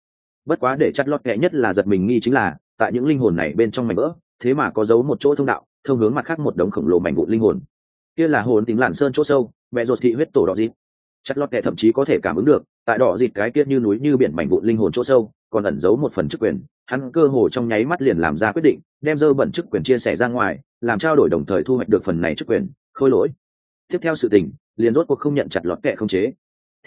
bất quá để chặt lọt kẻ nhất là giật mình nghi chính là, tại những linh hồn này bên trong mảnh vỡ, thế mà có giấu một chỗ thông đạo, thông hướng mặt khác một đống khổng lồ mảnh vụn linh hồn. Kia là hồn tính lạn sơn chỗ sâu, mẹ ruột thị huyết tổ đỏ dịp. Chặt lọt kẻ thậm chí có thể cảm ứng được, tại đỏ dịp cái kia như núi như biển mảnh vụn linh hồn chỗ sâu, còn ẩn giấu một phần chức quyền, hắn cơ hồ trong nháy mắt liền làm ra quyết định, đem dơ bẩn chức quyền chia sẻ ra ngoài, làm trao đổi đồng thời thu hoạch được phần này chức quyền, khôi lỗi. Tiếp theo sự tình, liền rốt cuộc không nhận chặt lọt kệ không chế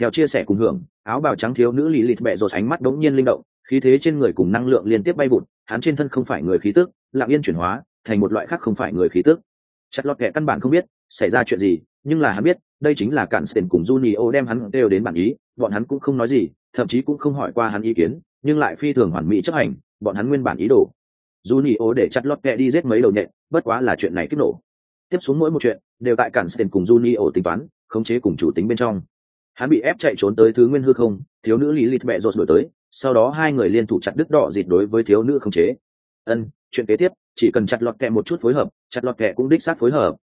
theo chia sẻ cùng hưởng, áo bào trắng thiếu nữ lì lịt bẹ rột ánh mắt đống nhiên linh động, khí thế trên người cùng năng lượng liên tiếp bay vụt, hắn trên thân không phải người khí tức, lặng yên chuyển hóa, thành một loại khác không phải người khí tức. Chặt lọt kẻ căn bản không biết, xảy ra chuyện gì, nhưng là hắn biết, đây chính là cản tiền cùng Junio đem hắn đều đến bản ý, bọn hắn cũng không nói gì, thậm chí cũng không hỏi qua hắn ý kiến, nhưng lại phi thường hoàn mỹ chấp hành, bọn hắn nguyên bản ý đồ. Junio để chặt lót kẻ đi giết mấy đầu nhện, bất quá là chuyện này kích nổ. Tiếp xuống mỗi một chuyện, đều tại cản tiền cùng Junio tính toán, khống chế cùng chủ tính bên trong hắn bị ép chạy trốn tới thứ nguyên hư không, thiếu nữ lý lịt bẹ rột đổi tới, sau đó hai người liên thủ chặt đứt đỏ dịt đối với thiếu nữ không chế. Ân, chuyện kế tiếp, chỉ cần chặt lọt kẹ một chút phối hợp, chặt lọt kẹ cũng đích xác phối hợp.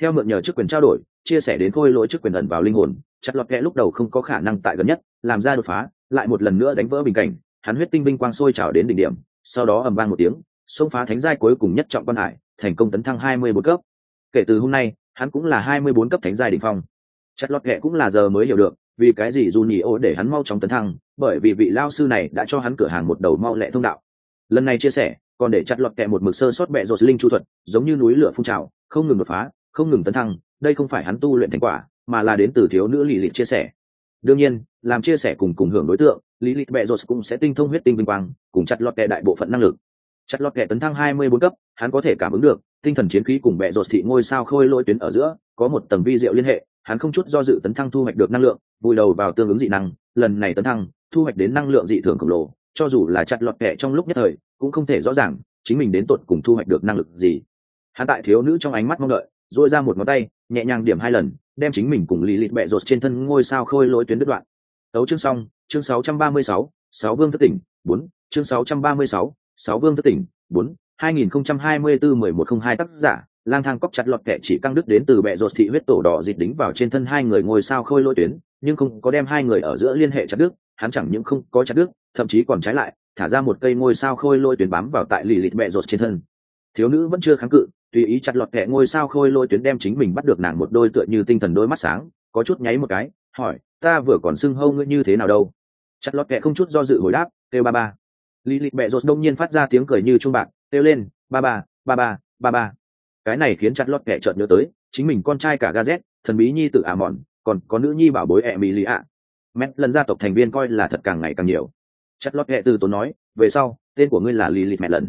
Theo mượn nhờ chức quyền trao đổi, chia sẻ đến khôi lỗi chức quyền ẩn vào linh hồn, chặt lọt kẹ lúc đầu không có khả năng tại gần nhất, làm ra đột phá, lại một lần nữa đánh vỡ bình cảnh, hắn huyết tinh binh quang sôi trào đến đỉnh điểm, sau đó ầm vang một tiếng, xông phá thánh giai cuối cùng nhất trọng quan hải, thành công tấn thăng hai mươi bốn cấp. Kể từ hôm nay, hắn cũng là hai mươi bốn cấp thánh giai đỉnh phong chặt lọt kệ cũng là giờ mới hiểu được, vì cái gì dù nhì ô để hắn mau chóng tấn thăng, bởi vì vị lao sư này đã cho hắn cửa hàng một đầu mau lẹ thông đạo. Lần này chia sẻ, còn để chặt lọt kệ một mực sơ sót bẹ rột linh chu thuật, giống như núi lửa phun trào, không ngừng đột phá, không ngừng tấn thăng, đây không phải hắn tu luyện thành quả, mà là đến từ thiếu nữ lì lịt chia sẻ. Đương nhiên, làm chia sẻ cùng cùng hưởng đối tượng lý lịch bẹ rột cũng sẽ tinh thông huyết tinh vinh quang, cùng chặt lọt kệ đại bộ phận năng lực. Chặt lọt kệ tấn thăng hai mươi bốn cấp, hắn có thể cảm ứng được, tinh thần chiến khí cùng bẹ rột thị ngôi sao khôi lỗi tuyến ở giữa, có một tầng vi diệu liên hệ hắn không chút do dự tấn thăng thu hoạch được năng lượng vùi đầu vào tương ứng dị năng lần này tấn thăng thu hoạch đến năng lượng dị thường khổng lồ cho dù là chặt lọt kệ trong lúc nhất thời cũng không thể rõ ràng chính mình đến tột cùng thu hoạch được năng lực gì. Hắn tại thiếu nữ trong ánh mắt mong đợi dội ra một ngón tay nhẹ nhàng điểm hai lần đem chính mình cùng lý lịt bẹ rột trên thân ngôi sao khôi lỗi tuyến đứt đoạn. Tấu chương xong chương 636, sáu vương thất tỉnh bốn chương 636, sáu vương thất tỉnh bốn 2024-1102 tác giả lang thang cóc chặt lọt kẻ chỉ căng đứt đến từ bệ rột thị huyết tổ đỏ dịt đính vào trên thân hai người ngồi sao khôi lôi tuyến, nhưng không có đem hai người ở giữa liên hệ chặt đứt, hắn chẳng những không có chặt đứt, thậm chí còn trái lại, thả ra một cây ngôi sao khôi lôi tuyến bám vào tại lì lịt bệ rột trên thân. Thiếu nữ vẫn chưa kháng cự, tùy ý chặt lọt kẻ ngôi sao khôi lôi tuyến đem chính mình bắt được nàng một đôi tựa như tinh thần đôi mắt sáng, có chút nháy một cái, hỏi, ta vừa còn xưng hâu ngươi như thế nào đâu? Chặt lọt kẻ không chút do dự hồi đáp kêu ba ba. Lì lịt bệ rột đông nhiên phát ra tiếng cười như trung bạc, kêu lên, ba ba ba ba ba ba cái này khiến chặt lót kẻ chợt nhớ tới, chính mình con trai cả gazet thần bí nhi tự ả mòn còn có nữ nhi bảo bối ẹ mỹ lì ạ mét lần gia tộc thành viên coi là thật càng ngày càng nhiều. Chặt lót kẻ từ tốn nói, về sau, tên của ngươi là lì lịt mẹ lần.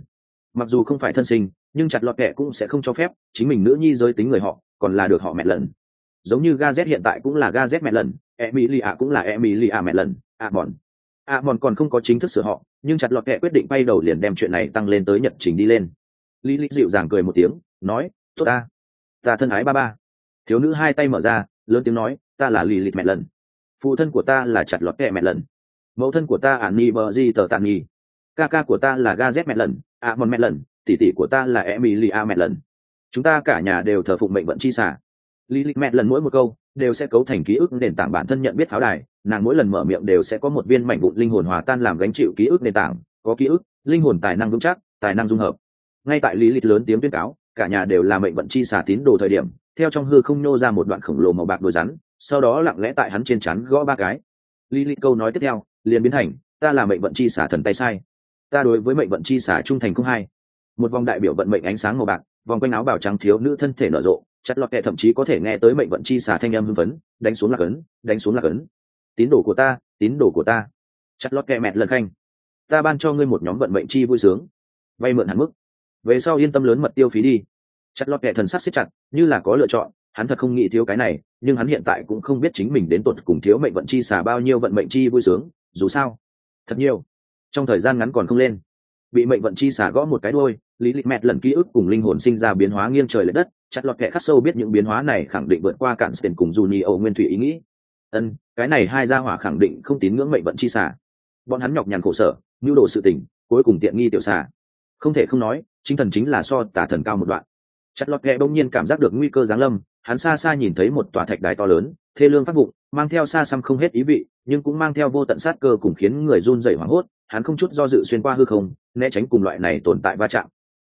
Mặc dù không phải thân sinh, nhưng chặt lọt kẻ cũng sẽ không cho phép chính mình nữ nhi giới tính người họ, còn là được họ mẹ lần. Giống như gazet hiện tại cũng là gazet mẹ lần ẹ mỹ lì ạ cũng là ẹ mỹ lì ạ mẹ lần ạ mòn ạ mòn còn không có chính thức sửa họ, nhưng chặt lọt kẻ quyết định bay đầu liền đem chuyện này tăng lên tới nhật trình đi lên. Lý lý dịu dàng cười một tiếng nói, tốt ta ta thân ái ba ba. Thiếu nữ hai tay mở ra, lớn tiếng nói, ta là lì lịt mẹ lần. Phụ thân của ta là chặt lọt kẹ mẹ lần. Mẫu thân của ta ả ni bờ di tờ tàn nhi ca ca của ta là ga z mẹ lần ạ mòn mẹ lần, tỷ tỷ của ta là emily a mẹ lần. Chúng ta cả nhà đều thờ phụng mệnh vận chi xả. Lì lịt mẹ lần mỗi một câu đều sẽ cấu thành ký ức nền tảng bản thân nhận biết pháo đài. Nàng mỗi lần mở miệng đều sẽ có một viên mảnh vụn linh hồn hòa tan làm gánh chịu ký ức nền tảng. Có ký ức, linh hồn tài năng vững chắc, tài năng dung hợp. Ngay tại lý lịch lớn tiếng tuyên cáo cả nhà đều là mệnh vận chi xả tín đồ thời điểm, theo trong hư không nhô ra một đoạn khổng lồ màu bạc đôi rắn, sau đó lặng lẽ tại hắn trên chắn gõ ba cái. Lý lịch câu nói tiếp theo, liền biến thành, ta là mệnh vận chi xả thần tay sai. Ta đối với mệnh vận chi xả trung thành không hai một vòng đại biểu vận mệnh ánh sáng màu bạc, vòng quanh áo bào trắng thiếu nữ thân thể nở rộ, chặt lọt kệ thậm chí có thể nghe tới mệnh vận chi xả thanh âm hưng phấn, đánh xuống là cấn đánh xuống là cấn tín đồ của ta, tín đồ của ta. Chặt lọt kệ mẹt lần khanh. Ta ban cho ngươi một nhóm vận mệnh chi vui sướng. Vay mượn hẳn mức về sau yên tâm lớn mật tiêu phí đi. Chặt lọt kẻ thần sắc siết chặt, như là có lựa chọn, hắn thật không nghĩ thiếu cái này, nhưng hắn hiện tại cũng không biết chính mình đến tột cùng thiếu mệnh vận chi xả bao nhiêu vận mệnh chi vui sướng, dù sao, thật nhiều. Trong thời gian ngắn còn không lên, bị mệnh vận chi xả gõ một cái đôi lý lịch mẹt lần ký ức cùng linh hồn sinh ra biến hóa nghiêng trời l ệ đất, chặt lọt kẻ khắc sâu biết những biến hóa này khẳng định vượt qua cạn tiền cùng dù nhì ẩu nguyên thủy ý nghĩ. Ân, cái này hai gia hỏa khẳng định không tín ngưỡng mệnh vận chi xả. Bọn hắn nhọc nhằn khổ sở nhu đồ sự tình, cuối cùng tiện nghi tiểu xả. Không thể không nói chính thần chính là so tả thần cao một đoạn. Chặt lọt ghẹ bỗng nhiên cảm giác được nguy cơ giáng lâm, hắn xa xa nhìn thấy một tòa thạch đài to lớn, thê lương phát vụng, mang theo xa xăm không hết ý vị, nhưng cũng mang theo vô tận sát cơ cùng khiến người run rẩy hoảng hốt, hắn không chút do dự xuyên qua hư không, né tránh cùng loại này tồn tại va chạm.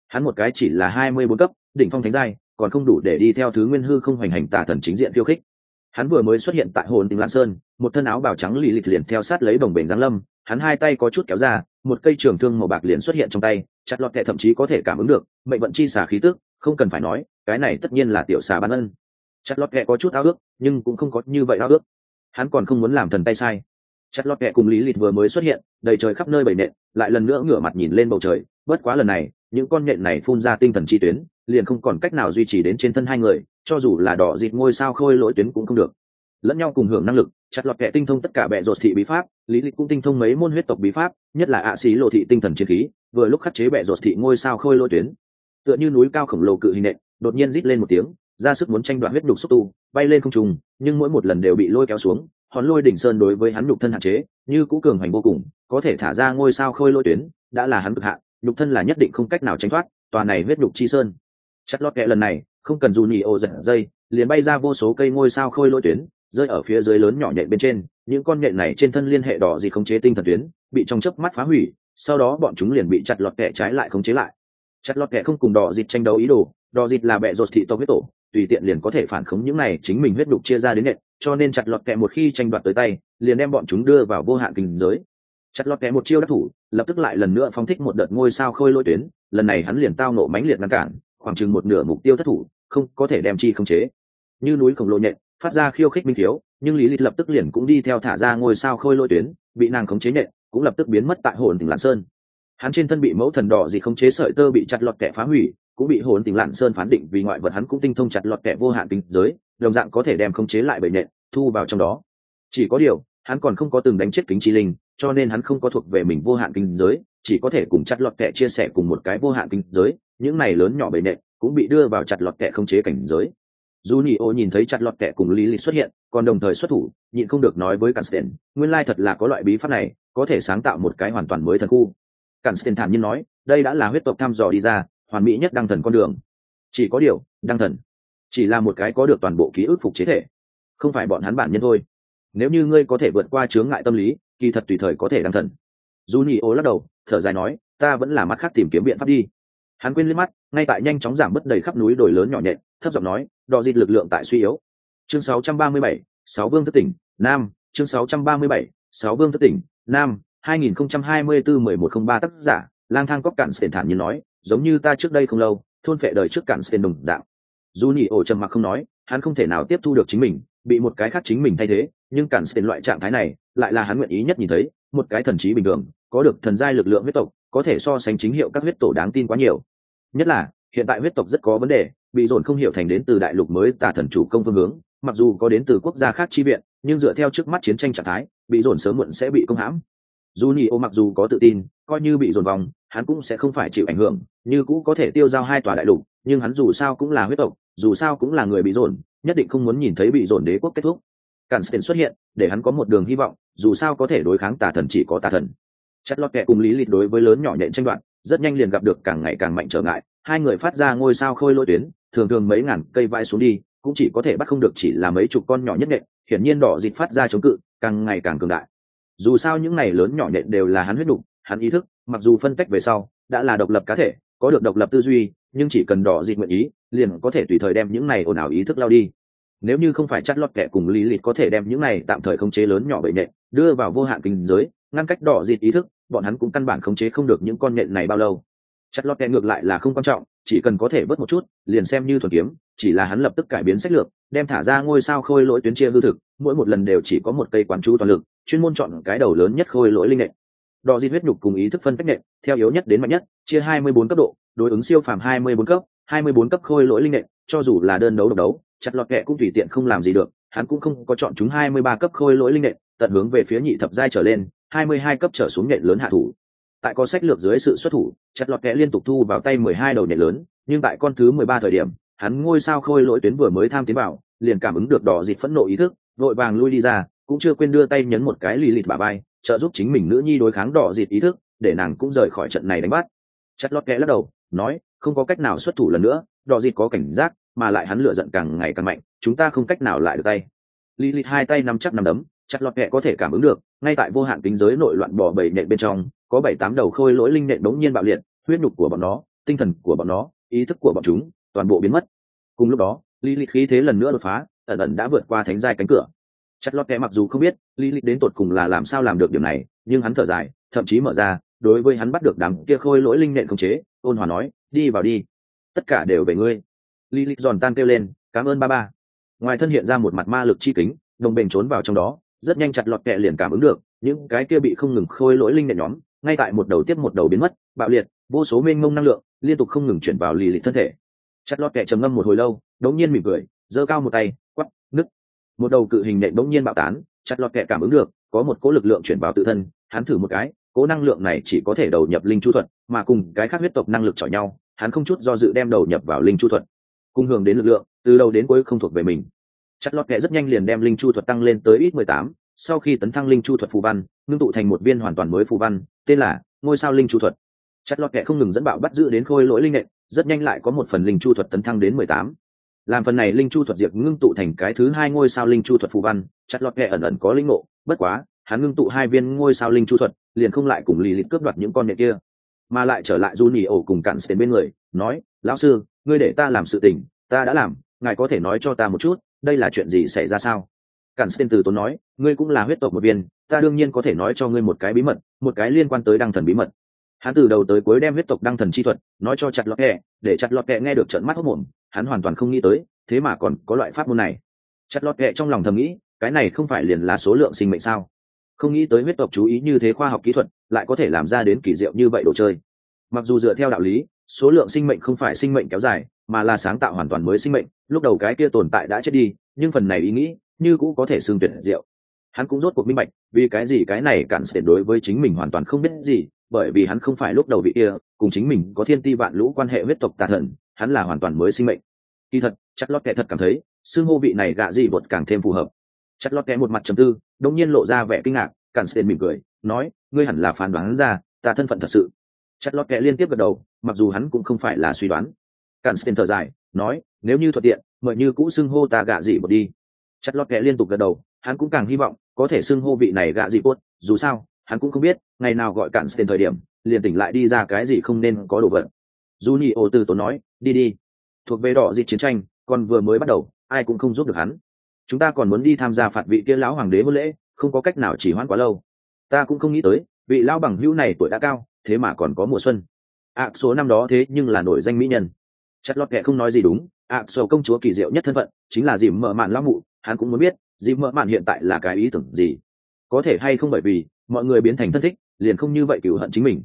Hắn một cái chỉ là hai mươi bốn cấp, đỉnh phong thánh giai, còn không đủ để đi theo thứ nguyên hư không hoành hành tà thần chính diện khiêu khích. Hắn vừa mới xuất hiện tại hồn tình lãn sơn, một thân áo bào trắng lì lịch liền theo sát lấy bồng bềnh giáng lâm hắn hai tay có chút kéo ra, một cây trường thương màu bạc liền xuất hiện trong tay, chặt lọt kẹ thậm chí có thể cảm ứng được, mệnh vận chi xả khí tức, không cần phải nói, cái này tất nhiên là tiểu xà ban ân. Chặt lọt kẹ có chút ao ước, nhưng cũng không có như vậy ao ước. Hắn còn không muốn làm thần tay sai. Chặt lọt kẹ cùng lý lịt vừa mới xuất hiện, đầy trời khắp nơi bầy nện, lại lần nữa ngửa mặt nhìn lên bầu trời, bất quá lần này, những con nhện này phun ra tinh thần chi tuyến, liền không còn cách nào duy trì đến trên thân hai người, cho dù là đỏ dịt ngôi sao khôi lỗi tuyến cũng không được lẫn nhau cùng hưởng năng lực, chặt lọt kẹ tinh thông tất cả bệ rột thị bí pháp, lý lịch cũng tinh thông mấy môn huyết tộc bí pháp, nhất là ạ xí lộ thị tinh thần chiến khí, vừa lúc khắc chế bệ rột thị ngôi sao khôi lôi tuyến. Tựa như núi cao khổng lồ cự hình nện, đột nhiên rít lên một tiếng, ra sức muốn tranh đoạt huyết nhục xúc tu, bay lên không trùng nhưng mỗi một lần đều bị lôi kéo xuống, hòn lôi đỉnh sơn đối với hắn nhục thân hạn chế, như cũ cường hành vô cùng, có thể thả ra ngôi sao khôi lôi tuyến, đã là hắn cực hạn, nhục thân là nhất định không cách nào tránh thoát tòa này huyết nhục chi sơn. Chất lót kẹ lần này, không cần dù nhị ô giật dây, liền bay ra vô số cây ngôi sao khôi lôi tuyến rơi ở phía dưới lớn nhỏ nhện bên trên, những con nhện này trên thân liên hệ đỏ gì khống chế tinh thần tuyến, bị trong chớp mắt phá hủy, sau đó bọn chúng liền bị chặt lọt kẹ trái lại khống chế lại. Chặt lọt kẹ không cùng đỏ dịt tranh đấu ý đồ, đỏ dịt là bệ rột thị tộc huyết tổ, tùy tiện liền có thể phản khống những này chính mình huyết đục chia ra đến nện cho nên chặt lọt kẹ một khi tranh đoạt tới tay, liền đem bọn chúng đưa vào vô hạn kinh giới. Chặt lọt kẹ một chiêu đắc thủ, lập tức lại lần nữa phóng thích một đợt ngôi sao khôi lôi tuyến, lần này hắn liền tao nổ mãnh liệt ngăn cản, khoảng chừng một nửa mục tiêu thất thủ, không có thể đem chi khống chế. Như núi khổng lồ nhện phát ra khiêu khích minh thiếu, nhưng lý lịch lập tức liền cũng đi theo thả ra ngôi sao khôi lôi tuyến, bị nàng khống chế nhện cũng lập tức biến mất tại hồn tỉnh lạn sơn. Hắn trên thân bị mẫu thần đỏ gì khống chế sợi tơ bị chặt lọt kẻ phá hủy, cũng bị hồn tỉnh lạn sơn phán định vì ngoại vật hắn cũng tinh thông chặt lọt kẻ vô hạn kinh giới, đồng dạng có thể đem khống chế lại bởi nhện thu vào trong đó. Chỉ có điều, hắn còn không có từng đánh chết kính chi linh, cho nên hắn không có thuộc về mình vô hạn kinh giới, chỉ có thể cùng chặt lọt kẻ chia sẻ cùng một cái vô hạn kinh giới, những này lớn nhỏ bề nệ cũng bị đưa vào chặt lọt kẻ không chế cảnh giới dù nhị ô nhìn thấy chặt lọt kẻ cùng lý lịch xuất hiện còn đồng thời xuất thủ nhịn không được nói với Cansten, nguyên lai thật là có loại bí pháp này có thể sáng tạo một cái hoàn toàn mới thần khu. Cansten thản nhiên nói đây đã là huyết tộc thăm dò đi ra hoàn mỹ nhất đăng thần con đường. Chỉ có điều đăng thần chỉ là một cái có được toàn bộ ký ức phục chế thể không phải bọn hắn bản nhân thôi. Nếu như ngươi có thể vượt qua chướng ngại tâm lý kỳ thật tùy thời có thể đăng thần. Dù nhị ô lắc đầu thở dài nói ta vẫn là mắt khác tìm kiếm biện pháp đi hắn quên liếc mắt ngay tại nhanh chóng giảm bớt đầy khắp núi đồi lớn nhỏ nhẹ, thấp giọng nói đò dịt lực lượng tại suy yếu. Chương 637, sáu vương thất tỉnh nam chương 637, sáu vương thất tỉnh nam 2024-1103 tác giả lang thang cóc cạn sền thản như nói giống như ta trước đây không lâu thôn phệ đời trước cạn sền đồng dạng. Dù nhị ổ trầm mặc không nói hắn không thể nào tiếp thu được chính mình bị một cái khác chính mình thay thế nhưng cản sền loại trạng thái này lại là hắn nguyện ý nhất nhìn thấy một cái thần trí bình thường có được thần giai lực lượng huyết tộc có thể so sánh chính hiệu các huyết tổ đáng tin quá nhiều nhất là, hiện tại huyết tộc rất có vấn đề, bị dồn không hiểu thành đến từ đại lục mới tà thần chủ công phương hướng, mặc dù có đến từ quốc gia khác chi viện, nhưng dựa theo trước mắt chiến tranh trạng thái, bị dồn sớm muộn sẽ bị công hãm. Dù nhị ô mặc dù có tự tin, coi như bị dồn vòng hắn cũng sẽ không phải chịu ảnh hưởng, như cũ có thể tiêu giao hai tòa đại lục, nhưng hắn dù sao cũng là huyết tộc, dù sao cũng là người bị dồn, nhất định không muốn nhìn thấy bị dồn đế quốc kết thúc. Cản tiền xuất hiện, để hắn có một đường hy vọng, dù sao có thể đối kháng tà thần chỉ có tà thần. Chất lót kẹ cùng lý lịch đối với lớn nhỏ nhện tranh đoạn rất nhanh liền gặp được càng ngày càng mạnh trở ngại, hai người phát ra ngôi sao khôi lỗi tuyến, thường thường mấy ngàn cây vai xuống đi, cũng chỉ có thể bắt không được chỉ là mấy chục con nhỏ nhất nện, hiển nhiên đỏ dịch phát ra chống cự, càng ngày càng cường đại. Dù sao những này lớn nhỏ nện đều là hắn huyết đục, hắn ý thức, mặc dù phân tách về sau, đã là độc lập cá thể, có được độc lập tư duy, nhưng chỉ cần đỏ dịch nguyện ý, liền có thể tùy thời đem những này ồn ào ý thức lao đi. Nếu như không phải chắt lót kẻ cùng lý lịch có thể đem những này tạm thời không chế lớn nhỏ bệnh nện, đưa vào vô hạn kinh giới, ngăn cách đỏ dịch ý thức bọn hắn cũng căn bản khống chế không được những con nhện này bao lâu. Chặt lót kẹ ngược lại là không quan trọng, chỉ cần có thể bớt một chút, liền xem như thuần kiếm, chỉ là hắn lập tức cải biến sách lược, đem thả ra ngôi sao khôi lỗi tuyến chia hư thực, mỗi một lần đều chỉ có một cây quán chú toàn lực, chuyên môn chọn cái đầu lớn nhất khôi lỗi linh nện. Đo di huyết nhục cùng ý thức phân tích nện, theo yếu nhất đến mạnh nhất, chia hai mươi bốn cấp độ, đối ứng siêu phàm hai mươi bốn cấp, hai mươi bốn cấp khôi lỗi linh nện, cho dù là đơn đấu độc đấu, chặt lọt kẹ cũng tùy tiện không làm gì được, hắn cũng không có chọn chúng hai mươi ba cấp khôi lỗi linh nện, tận hướng về phía nhị thập giai trở lên hai mươi hai cấp trở xuống nhện lớn hạ thủ. Tại có sách lược dưới sự xuất thủ chặt lọt kẽ liên tục thu vào tay mười hai đầu nhện lớn, nhưng tại con thứ mười ba thời điểm, hắn ngôi sao khôi lỗi tuyến vừa mới tham tiến vào, liền cảm ứng được đỏ dịp phẫn nộ ý thức, vội vàng lui đi ra, cũng chưa quên đưa tay nhấn một cái lì lịt bà bay trợ giúp chính mình nữ nhi đối kháng đỏ dịp ý thức, để nàng cũng rời khỏi trận này đánh bắt. Chặt lọt kẽ lắc đầu, nói, không có cách nào xuất thủ lần nữa, đỏ dịp có cảnh giác, mà lại hắn lửa giận càng ngày càng mạnh, chúng ta không cách nào lại được tay. Lilith hai tay nắm chắc nắm đấm chặt lọt kẹ có thể cảm ứng được ngay tại vô hạn kính giới nội loạn bỏ bảy nện bên trong, có bảy tám đầu khôi lỗi linh nện đống nhiên bạo liệt, huyết nhục của bọn nó, tinh thần của bọn nó, ý thức của bọn chúng, toàn bộ biến mất. Cùng lúc đó, lý lịch khí thế lần nữa đột phá, ẩn ẩn đã vượt qua thánh giai cánh cửa. Chất lót kẽ mặc dù không biết, lý lịch đến tột cùng là làm sao làm được điều này, nhưng hắn thở dài, thậm chí mở ra, đối với hắn bắt được đám kia khôi lỗi linh nện không chế, ôn hòa nói, đi vào đi, tất cả đều về ngươi. Lý lịch giòn tan kêu lên, cảm ơn ba ba. Ngoài thân hiện ra một mặt ma lực chi kính, đồng bền trốn vào trong đó rất nhanh chặt lọt kẹ liền cảm ứng được, những cái kia bị không ngừng khôi lỗi linh nện nhóm, ngay tại một đầu tiếp một đầu biến mất, bạo liệt, vô số mênh mông năng lượng liên tục không ngừng chuyển vào lì lì thân thể. Chặt lọt kẹ trầm ngâm một hồi lâu, đống nhiên mỉm cười, giơ cao một tay quắp nứt. Một đầu cự hình nện đống nhiên bạo tán, chặt lọt kẹ cảm ứng được, có một cỗ lực lượng chuyển vào tự thân, hắn thử một cái, cỗ năng lượng này chỉ có thể đầu nhập linh chu thuật, mà cùng cái khác huyết tộc năng lực chọi nhau, hắn không chút do dự đem đầu nhập vào linh chu thuật. Cung hưởng đến lực lượng, từ đầu đến cuối không thuộc về mình chặt lọt kệ rất nhanh liền đem linh chu thuật tăng lên tới ít mười tám, sau khi tấn thăng linh chu thuật phù văn, ngưng tụ thành một viên hoàn toàn mới phù văn, tên là ngôi sao linh chu thuật. Chặt lọt kệ không ngừng dẫn bạo bắt giữ đến khôi lỗi linh nệ rất nhanh lại có một phần linh chu thuật tấn thăng đến mười tám. Làm phần này linh chu thuật diệt ngưng tụ thành cái thứ hai ngôi sao linh chu thuật phù văn, chặt lọt kệ ẩn ẩn có linh ngộ, bất quá, hắn ngưng tụ hai viên ngôi sao linh chu thuật, liền không lại cùng lì lịch cướp đoạt những con nhện kia, mà lại trở lại du nỉ ổ cùng cạn đến bên người, nói, lão sư, ngươi để ta làm sự tình, ta đã làm, ngài có thể nói cho ta một chút đây là chuyện gì xảy ra sao? Cản xin từ tốn nói, ngươi cũng là huyết tộc một viên, ta đương nhiên có thể nói cho ngươi một cái bí mật, một cái liên quan tới đăng thần bí mật. Hắn từ đầu tới cuối đem huyết tộc đăng thần chi thuật, nói cho chặt lọt kẹ, để chặt lọt kẹ nghe được trận mắt hốc mồm hắn hoàn toàn không nghĩ tới, thế mà còn có loại pháp môn này. Chặt lọt kẹ trong lòng thầm nghĩ, cái này không phải liền là số lượng sinh mệnh sao? Không nghĩ tới huyết tộc chú ý như thế khoa học kỹ thuật, lại có thể làm ra đến kỳ diệu như vậy đồ chơi. Mặc dù dựa theo đạo lý, số lượng sinh mệnh không phải sinh mệnh kéo dài mà là sáng tạo hoàn toàn mới sinh mệnh, lúc đầu cái kia tồn tại đã chết đi, nhưng phần này ý nghĩ như cũng có thể xương tuyệt diệu. Hắn cũng rốt cuộc minh bạch, vì cái gì cái này cản sẽ đối với chính mình hoàn toàn không biết gì, bởi vì hắn không phải lúc đầu vị kia, cùng chính mình có thiên ti vạn lũ quan hệ huyết tộc tàn thần, hắn là hoàn toàn mới sinh mệnh. Kỳ thật, chắc lót kẻ thật cảm thấy xương hô vị này gạ gì bột càng thêm phù hợp. Chắc lót kẻ một mặt trầm tư đông nhiên lộ ra vẻ kinh ngạc, cản sẽ mỉm cười, nói, ngươi hẳn là phán đoán ra, ta thân phận thật sự. Chắc lót kẻ liên tiếp gật đầu, mặc dù hắn cũng không phải là suy đoán cản sẽ thở dài, nói, nếu như thuận tiện, mời như cũ xưng hô ta gạ dị bột đi. Chặt lót kẻ liên tục gật đầu, hắn cũng càng hy vọng có thể xưng hô vị này gạ dị bột dù sao, hắn cũng không biết, ngày nào gọi cạn tên thời điểm, liền tỉnh lại đi ra cái gì không nên có đồ vật. Dù nhị ô từ tốn nói, đi đi, thuộc về đỏ dị chiến tranh còn vừa mới bắt đầu, ai cũng không giúp được hắn. Chúng ta còn muốn đi tham gia phạt vị kia lão hoàng đế hôn lễ, không có cách nào chỉ hoãn quá lâu. Ta cũng không nghĩ tới, vị lão bằng hữu này tuổi đã cao, thế mà còn có mùa xuân. Ạ số năm đó thế nhưng là nổi danh mỹ nhân. Chặt lót kệ không nói gì đúng ạ sầu công chúa kỳ diệu nhất thân phận chính là dìm mở mạn lão mụ hắn cũng muốn biết dìm mở mạn hiện tại là cái ý tưởng gì. Có thể hay không bởi vì mọi người biến thành thân thích liền không như vậy cựu hận chính mình.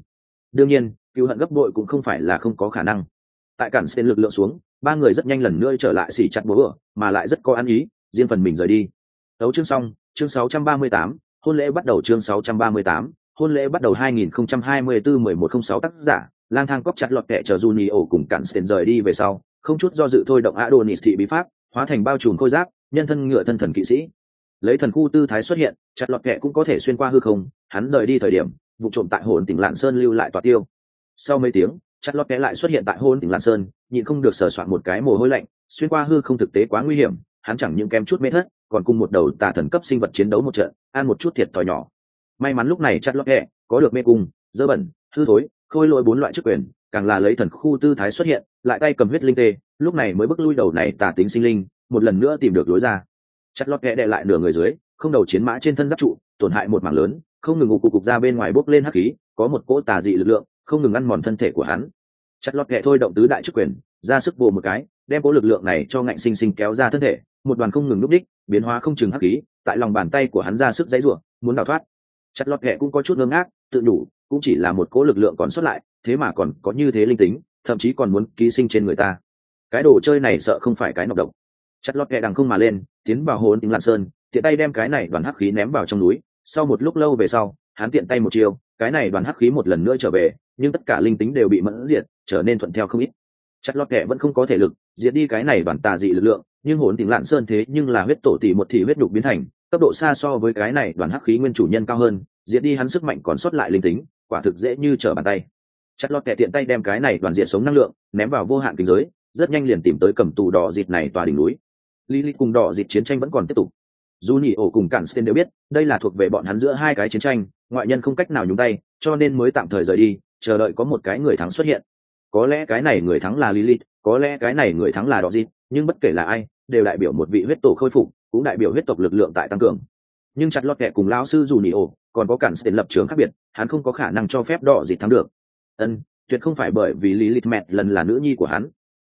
Đương nhiên cựu hận gấp bội cũng không phải là không có khả năng. Tại cản xen lực lượng xuống ba người rất nhanh lần nữa trở lại xỉ chặt bố ở mà lại rất có ăn ý riêng phần mình rời đi. Đấu chương xong chương 638, hôn lễ bắt đầu chương 638, hôn lễ bắt đầu 2024-1106 tác giả lang thang cóc chặt lọt kẹ chờ Juni ổ cùng cản tên rời đi về sau, không chút do dự thôi động Adonis thị bí pháp, hóa thành bao trùm khôi giáp, nhân thân ngựa thân thần kỵ sĩ. Lấy thần khu tư thái xuất hiện, chặt lọt kẹ cũng có thể xuyên qua hư không, hắn rời đi thời điểm, vụ trộm tại hồn tỉnh lạng sơn lưu lại tòa tiêu. Sau mấy tiếng, chặt lọt kẹ lại xuất hiện tại hồn tỉnh lạng sơn, nhịn không được sờ soạn một cái mồ hôi lạnh, xuyên qua hư không thực tế quá nguy hiểm, hắn chẳng những kém chút mê thất, còn cùng một đầu tà thần cấp sinh vật chiến đấu một trận, ăn một chút thiệt thòi nhỏ. May mắn lúc này chặt lọt kẹ có được mê cung, dơ bẩn, hư thối khôi lỗi bốn loại chức quyền, càng là lấy thần khu tư thái xuất hiện, lại tay cầm huyết linh tê, lúc này mới bước lui đầu này tà tính sinh linh, một lần nữa tìm được lối ra. Chặt lót kẹ đệ lại nửa người dưới, không đầu chiến mã trên thân giáp trụ, tổn hại một mảng lớn, không ngừng ngục cục cục ra bên ngoài bốc lên hắc khí, có một cỗ tà dị lực lượng, không ngừng ăn mòn thân thể của hắn. Chặt lọt kệ thôi động tứ đại chức quyền, ra sức vồ một cái, đem cỗ lực lượng này cho ngạnh sinh sinh kéo ra thân thể, một đoàn không ngừng núp đích, biến hóa không chừng hắc khí, tại lòng bàn tay của hắn ra sức dãy ruộng muốn đào thoát. Chặt lọt kệ cũng có chút ngơ ngác, tự đủ cũng chỉ là một cỗ lực lượng còn xuất lại, thế mà còn có như thế linh tính, thậm chí còn muốn ký sinh trên người ta. Cái đồ chơi này sợ không phải cái nọc độc. Chặt lọt kẹ đằng không mà lên, tiến vào hồn tính lạn sơn, tiện tay đem cái này đoàn hắc khí ném vào trong núi. Sau một lúc lâu về sau, hắn tiện tay một chiều cái này đoàn hắc khí một lần nữa trở về, nhưng tất cả linh tính đều bị mẫn diệt, trở nên thuận theo không ít. Chặt lọt kẹ vẫn không có thể lực, diệt đi cái này đoàn tà dị lực lượng, nhưng hồn tính lạn sơn thế nhưng là huyết tổ tỷ một thị huyết đục biến thành cấp độ xa so với cái này đoàn hắc khí nguyên chủ nhân cao hơn, diệt đi hắn sức mạnh còn sót lại linh tính quả thực dễ như trở bàn tay. Chặt lọt kẻ tiện tay đem cái này đoàn diện sống năng lượng, ném vào vô hạn kinh giới, rất nhanh liền tìm tới cầm tù đỏ dịt này tòa đỉnh núi. Lily cùng đỏ dịt chiến tranh vẫn còn tiếp tục. Dù nhị ổ cùng cản sten đều biết, đây là thuộc về bọn hắn giữa hai cái chiến tranh, ngoại nhân không cách nào nhúng tay, cho nên mới tạm thời rời đi, chờ đợi có một cái người thắng xuất hiện. Có lẽ cái này người thắng là lilith, có lẽ cái này người thắng là đỏ dịt, nhưng bất kể là ai, đều đại biểu một vị huyết tổ khôi phục, cũng đại biểu huyết tộc lực lượng tại tăng cường. Nhưng chặt lọt kẹ cùng lão sư dù nhị ổ còn có cản tiền lập trường khác biệt, hắn không có khả năng cho phép đỏ gì thắng được. Ân, tuyệt không phải bởi vì lilith mẹ lần là nữ nhi của hắn.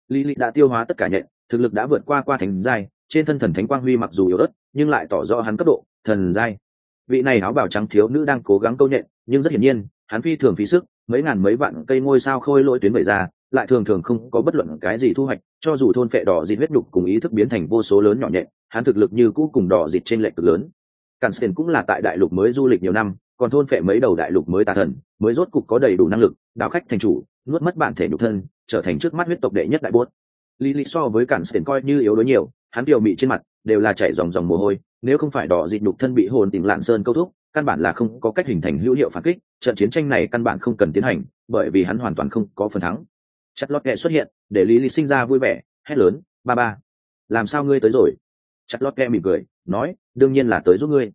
Lilith đã tiêu hóa tất cả nhện, thực lực đã vượt qua qua thành giai, trên thân thần thánh quang huy mặc dù yếu ớt, nhưng lại tỏ rõ hắn cấp độ, thần giai. Vị này áo bào trắng thiếu nữ đang cố gắng câu nhện, nhưng rất hiển nhiên, hắn phi thường phí sức, mấy ngàn mấy vạn cây ngôi sao khôi lỗi tuyến bày ra, lại thường thường không có bất luận cái gì thu hoạch, cho dù thôn phệ đỏ dịt huyết đục cùng ý thức biến thành vô số lớn nhỏ nhện, hắn thực lực như cũ cùng đỏ dịt trên lệch cực lớn. Càn cũng là tại đại lục mới du lịch nhiều năm, còn thôn phệ mấy đầu đại lục mới tà thần, mới rốt cục có đầy đủ năng lực, đào khách thành chủ, nuốt mất bản thể nhục thân, trở thành trước mắt huyết tộc đệ nhất đại buốt. Lý so với Càn coi như yếu đuối nhiều, hắn điều mị trên mặt đều là chảy dòng dòng mồ hôi nếu không phải đỏ dịch nhục thân bị hồn tình lạn sơn câu thúc căn bản là không có cách hình thành hữu hiệu phản kích trận chiến tranh này căn bản không cần tiến hành bởi vì hắn hoàn toàn không có phần thắng chặt lót kẹ xuất hiện để lý lý sinh ra vui vẻ hét lớn ba ba làm sao ngươi tới rồi chặt lót kẹ mỉm cười nói, đương nhiên là tới giúp ngươi.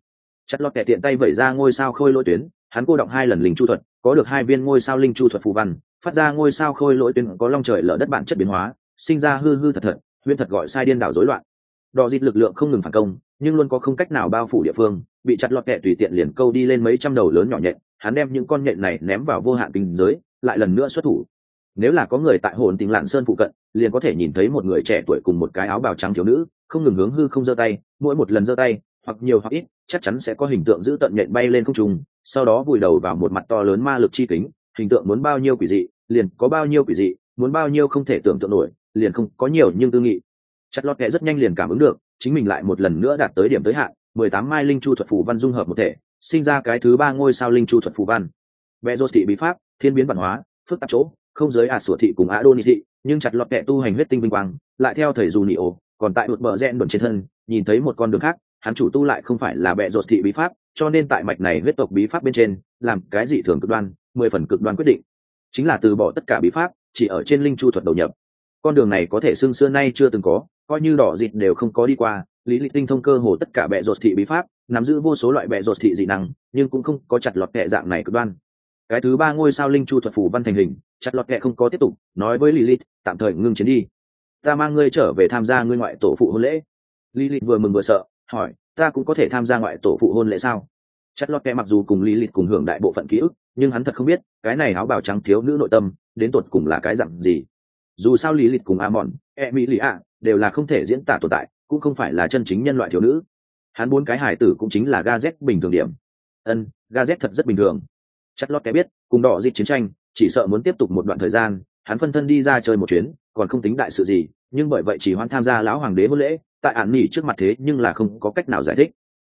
Chặt lót kẻ tiện tay vẩy ra ngôi sao khôi lỗi tuyến, hắn cô động hai lần linh chu thuật, có được hai viên ngôi sao linh chu thuật phù văn, phát ra ngôi sao khôi lỗi tuyến có long trời lở đất bản chất biến hóa, sinh ra hư hư thật thật huyễn thật gọi sai điên đảo rối loạn. Đò dịt lực lượng không ngừng phản công, nhưng luôn có không cách nào bao phủ địa phương, bị chặt lọt kẹ tùy tiện liền câu đi lên mấy trăm đầu lớn nhỏ nhện, hắn đem những con nhện này ném vào vô hạn kinh giới, lại lần nữa xuất thủ. Nếu là có người tại hồn tình lạn sơn phụ cận, liền có thể nhìn thấy một người trẻ tuổi cùng một cái áo bào trắng thiếu nữ không ngừng hướng hư không giơ tay, mỗi một lần giơ tay, hoặc nhiều hoặc ít, chắc chắn sẽ có hình tượng giữ tận nhện bay lên không trung, sau đó vùi đầu vào một mặt to lớn ma lực chi kính, hình tượng muốn bao nhiêu quỷ dị, liền có bao nhiêu quỷ dị, muốn bao nhiêu không thể tưởng tượng nổi, liền không có nhiều nhưng tư nghị. Chặt lọt kệ rất nhanh liền cảm ứng được, chính mình lại một lần nữa đạt tới điểm tới hạn, mười tám mai linh chu thuật phù văn dung hợp một thể, sinh ra cái thứ ba ngôi sao linh chu thuật phù văn. Vẽ dô thị bí pháp, thiên biến văn hóa, phức tạp chỗ, không giới ả sửa thị cùng ả đô ni thị, nhưng chặt lọt kệ tu hành huyết tinh vinh quang, lại theo thầy dù nị ổ còn tại một bờ rẽn đồn trên thân, nhìn thấy một con đường khác, hắn chủ tu lại không phải là bệ rột thị bí pháp, cho nên tại mạch này huyết tộc bí pháp bên trên, làm cái gì thường cực đoan, mười phần cực đoan quyết định. Chính là từ bỏ tất cả bí pháp, chỉ ở trên linh chu thuật đầu nhập. Con đường này có thể xưng xưa nay chưa từng có, coi như đỏ dịt đều không có đi qua, lý lịch tinh thông cơ hồ tất cả bệ rột thị bí pháp, nắm giữ vô số loại bệ rột thị dị năng, nhưng cũng không có chặt lọt kệ dạng này cực đoan. Cái thứ ba ngôi sao linh chu thuật phủ văn thành hình, chặt lọt kệ không có tiếp tục, nói với lilith tạm thời ngưng chiến đi ta mang ngươi trở về tham gia ngươi ngoại tổ phụ hôn lễ. Lilith vừa mừng vừa sợ, hỏi, ta cũng có thể tham gia ngoại tổ phụ hôn lễ sao? Chất lót kẽ mặc dù cùng lilith cùng hưởng đại bộ phận ký ức, nhưng hắn thật không biết, cái này áo bào trắng thiếu nữ nội tâm, đến tột cùng là cái dặn gì? Dù sao lilith cùng amon e mỹ lì ạ đều là không thể diễn tả tồn tại, cũng không phải là chân chính nhân loại thiếu nữ. Hắn bốn cái hải tử cũng chính là ga z bình thường điểm. Ân ga z thật rất bình thường. Chất lót kẽ biết, cùng đỏ dịp chiến tranh, chỉ sợ muốn tiếp tục một đoạn thời gian, hắn phân thân đi ra chơi một chuyến, còn không tính đại sự gì nhưng bởi vậy chỉ hoan tham gia lão hoàng đế hôn lễ, tại ản nỉ trước mặt thế nhưng là không có cách nào giải thích.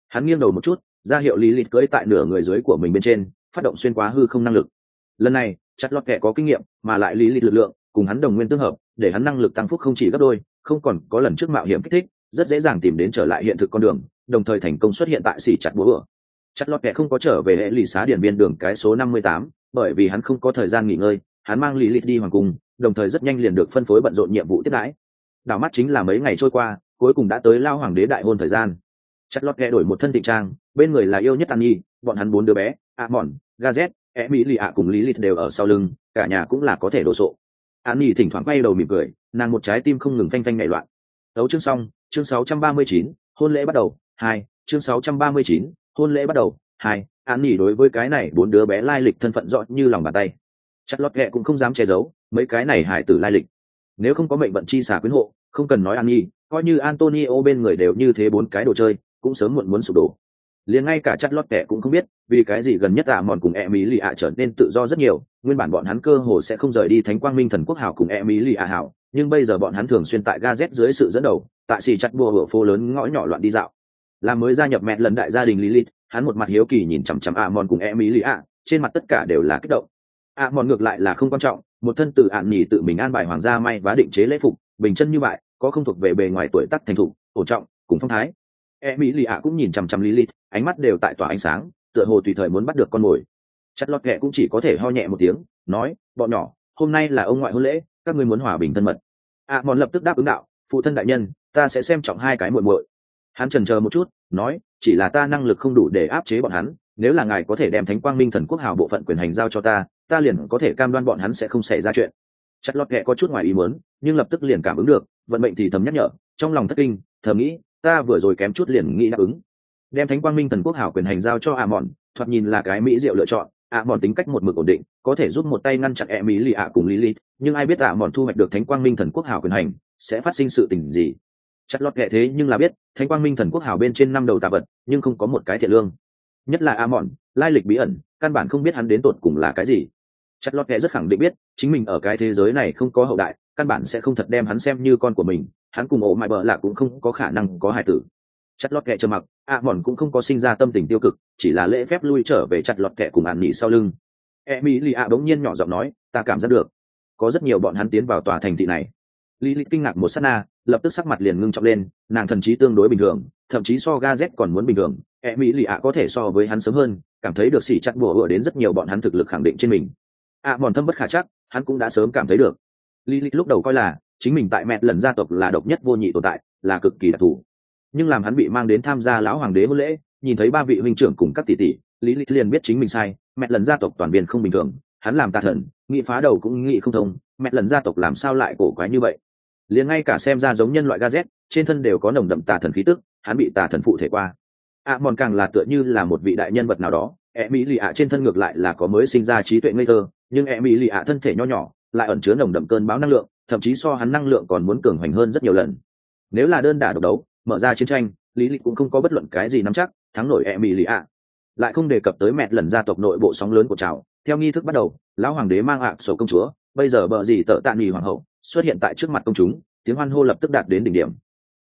Hắn nghiêng đầu một chút, ra hiệu lý lịch cưỡi tại nửa người dưới của mình bên trên, phát động xuyên quá hư không năng lực. Lần này, chặt lọt kẻ có kinh nghiệm, mà lại lý lịch lực lượng, cùng hắn đồng nguyên tương hợp, để hắn năng lực tăng phúc không chỉ gấp đôi, không còn có lần trước mạo hiểm kích thích, rất dễ dàng tìm đến trở lại hiện thực con đường, đồng thời thành công xuất hiện tại xỉ chặt búa vừa chặt lọt kẻ không có trở về hệ lì xá điển biên đường cái số năm mươi tám, bởi vì hắn không có thời gian nghỉ ngơi, hắn mang lý lịch đi hoàng cung, đồng thời rất nhanh liền được phân phối bận rộn nhiệm vụ tiếp đãi đảo mắt chính là mấy ngày trôi qua cuối cùng đã tới lao hoàng đế đại hôn thời gian. Chặt lót kẻ đổi một thân tịnh trang bên người là yêu nhất an nhi bọn hắn bốn đứa bé a mòn gazet e mỹ lì ạ cùng lý lịt đều ở sau lưng cả nhà cũng là có thể đồ sộ. An nhi thỉnh thoảng quay đầu mỉm cười nàng một trái tim không ngừng phanh phanh nhảy loạn. Đấu chương xong chương 639, hôn lễ bắt đầu hai chương 639, hôn lễ bắt đầu hai. An nhi đối với cái này bốn đứa bé lai lịch thân phận rõ như lòng bàn tay. Chất lót ghẹ cũng không dám che giấu mấy cái này hải tử lai lịch nếu không có mệnh vận chi xả quyến hộ, không cần nói an nhi, coi như antonio bên người đều như thế bốn cái đồ chơi, cũng sớm muộn muốn sụp đổ. Liền ngay cả chặt lót kẻ cũng không biết, vì cái gì gần nhất ạ mòn cùng e mỹ lì ạ trở nên tự do rất nhiều, nguyên bản bọn hắn cơ hồ sẽ không rời đi thánh quang minh thần quốc hảo cùng e mỹ lì ạ hảo, nhưng bây giờ bọn hắn thường xuyên tại ga z dưới sự dẫn đầu, tại xì chặt bùa hửa phố lớn ngõ nhỏ loạn đi dạo. Làm mới gia nhập mẹ lần đại gia đình lilith, hắn một mặt hiếu kỳ nhìn chằm chằm ạ mòn cùng e mỹ lì ạ trên mặt tất cả đều là kích động ạ mòn ngược lại là không quan trọng, một thân tự ạn nhì tự mình an bài hoàng gia may và định chế lễ phục, bình chân như vậy có không thuộc về bề ngoài tuổi tác thành thục ổn trọng, cùng phong thái. E mỹ lì ạ cũng nhìn chằm chằm lilith, ánh mắt đều tại tỏa ánh sáng, tựa hồ tùy thời muốn bắt được con mồi. Chặt lọt kệ cũng chỉ có thể ho nhẹ một tiếng, nói, bọn nhỏ, hôm nay là ông ngoại hôn lễ, các ngươi muốn hòa bình thân mật. Ạ mòn lập tức đáp ứng đạo, phụ thân đại nhân, ta sẽ xem trọng hai cái muội muội. Hắn trần chờ một chút, nói, chỉ là ta năng lực không đủ để áp chế bọn hắn, nếu là ngài có thể đem thánh quang minh thần quốc hào bộ phận quyền hành giao cho ta ta liền có thể cam đoan bọn hắn sẽ không xảy ra chuyện. Chặt lọt kệ có chút ngoài ý muốn, nhưng lập tức liền cảm ứng được, vận mệnh thì thầm nhắc nhở, trong lòng thất kinh, thầm nghĩ, ta vừa rồi kém chút liền nghĩ đáp ứng. Đem thánh quang minh thần quốc hảo quyền hành giao cho a mòn thoạt nhìn là cái mỹ diệu lựa chọn, a mòn tính cách một mực ổn định, có thể giúp một tay ngăn chặn e mỹ lì ạ cùng lý lít nhưng ai biết a mòn thu hoạch được thánh quang minh thần quốc hảo quyền hành, sẽ phát sinh sự tình gì? Chặt lọt kệ thế nhưng là biết, thánh quang minh thần quốc hảo bên trên năm đầu tạ vật, nhưng không có một cái thiện lương. Nhất là a mòn lai lịch bí ẩn căn bản không biết hắn đến tột cùng là cái gì. Chặt lọt kệ rất khẳng định biết, chính mình ở cái thế giới này không có hậu đại, căn bản sẽ không thật đem hắn xem như con của mình, hắn cùng ổ mại bợ lạ cũng không có khả năng có hài tử. Chặt lọt kệ trơ mặc a mòn cũng không có sinh ra tâm tình tiêu cực, chỉ là lễ phép lui trở về chặt lọt kệ cùng ạn nghỉ sau lưng. E mỹ lì ạ bỗng nhiên nhỏ giọng nói, ta cảm giác được. Có rất nhiều bọn hắn tiến vào tòa thành thị này. Lý lịch kinh ngạc một s á t na, lập tức sắc mặt liền ngưng trọng lên, nàng thần trí tương đối bình thường thậm chí so ga z còn muốn bình thường. E mỹ lì ạ có thể so với hắn sớm hơn, cảm thấy được xỉ chặt bùa vừa đến rất nhiều bọn hắn thực lực khẳng định trên mình. À, ạ mòn thâm bất khả chắc, hắn cũng đã sớm cảm thấy được. Lý lịch lúc đầu coi là, chính mình tại mẹ lần gia tộc là độc nhất vô nhị tồn tại, là cực kỳ đặc thù. Nhưng làm hắn bị mang đến tham gia lão hoàng đế hôn lễ, nhìn thấy ba vị huynh trưởng cùng các tỷ tỷ lý lịch liền biết chính mình sai, mẹ lần gia tộc toàn viên không bình thường, hắn làm tà thần, nghĩ phá đầu cũng nghĩ không thông, mẹ lần gia tộc làm sao lại cổ quái như vậy? Liền ngay cả xem ra giống nhân loại gazet trên thân đều có nồng đậm tà thần khí tức, hắn bị tà thần phụ thể qua. Ạ mòn càng là tựa như là một vị đại nhân vật nào đó e mỹ lì ạ trên thân ngược lại là có mới sinh ra trí tuệ ngây thơ, nhưng e mỹ lì ạ thân thể nho nhỏ, lại ẩn chứa nồng đậm cơn báo năng lượng, thậm chí so hắn năng lượng còn muốn cường hoành hơn rất nhiều lần. Nếu là đơn đả độc đấu, mở ra chiến tranh, lý lịch cũng không có bất luận cái gì nắm chắc, thắng nổi e mỹ lì ạ. Lại không đề cập tới mẹ lần gia tộc nội bộ sóng lớn của trào. Theo nghi thức bắt đầu, lão hoàng đế mang ạ sổ công chúa, bây giờ bờ gì tợ tạ nghỉ hoàng hậu, xuất hiện tại trước mặt công chúng, tiếng hoan hô lập tức đạt đến đỉnh điểm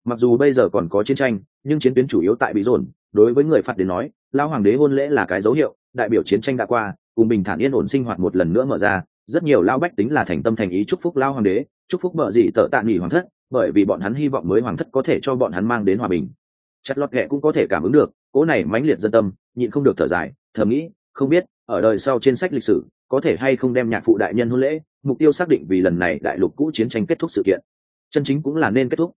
mặc dù bây giờ còn có chiến tranh, nhưng chiến tuyến chủ yếu tại bị dồn đối với người phạt đến nói lao hoàng đế hôn lễ là cái dấu hiệu, đại biểu chiến tranh đã qua, cùng bình thản yên ổn sinh hoạt một lần nữa mở ra. Rất nhiều lao bách tính là thành tâm thành ý chúc phúc lao hoàng đế, chúc phúc bợ gì tợ tạ nghỉ hoàng thất, bởi vì bọn hắn hy vọng mới hoàng thất có thể cho bọn hắn mang đến hòa bình. Chặt lọt ghẹ cũng có thể cảm ứng được cố này mãnh liệt dân tâm, nhịn không được thở dài, thầm nghĩ, không biết, ở đời sau trên sách lịch sử, có thể hay không đem nhạc phụ đại nhân hôn lễ, mục tiêu xác định vì lần này đại lục cũ chiến tranh kết thúc sự kiện. Chân chính cũng là nên kết thúc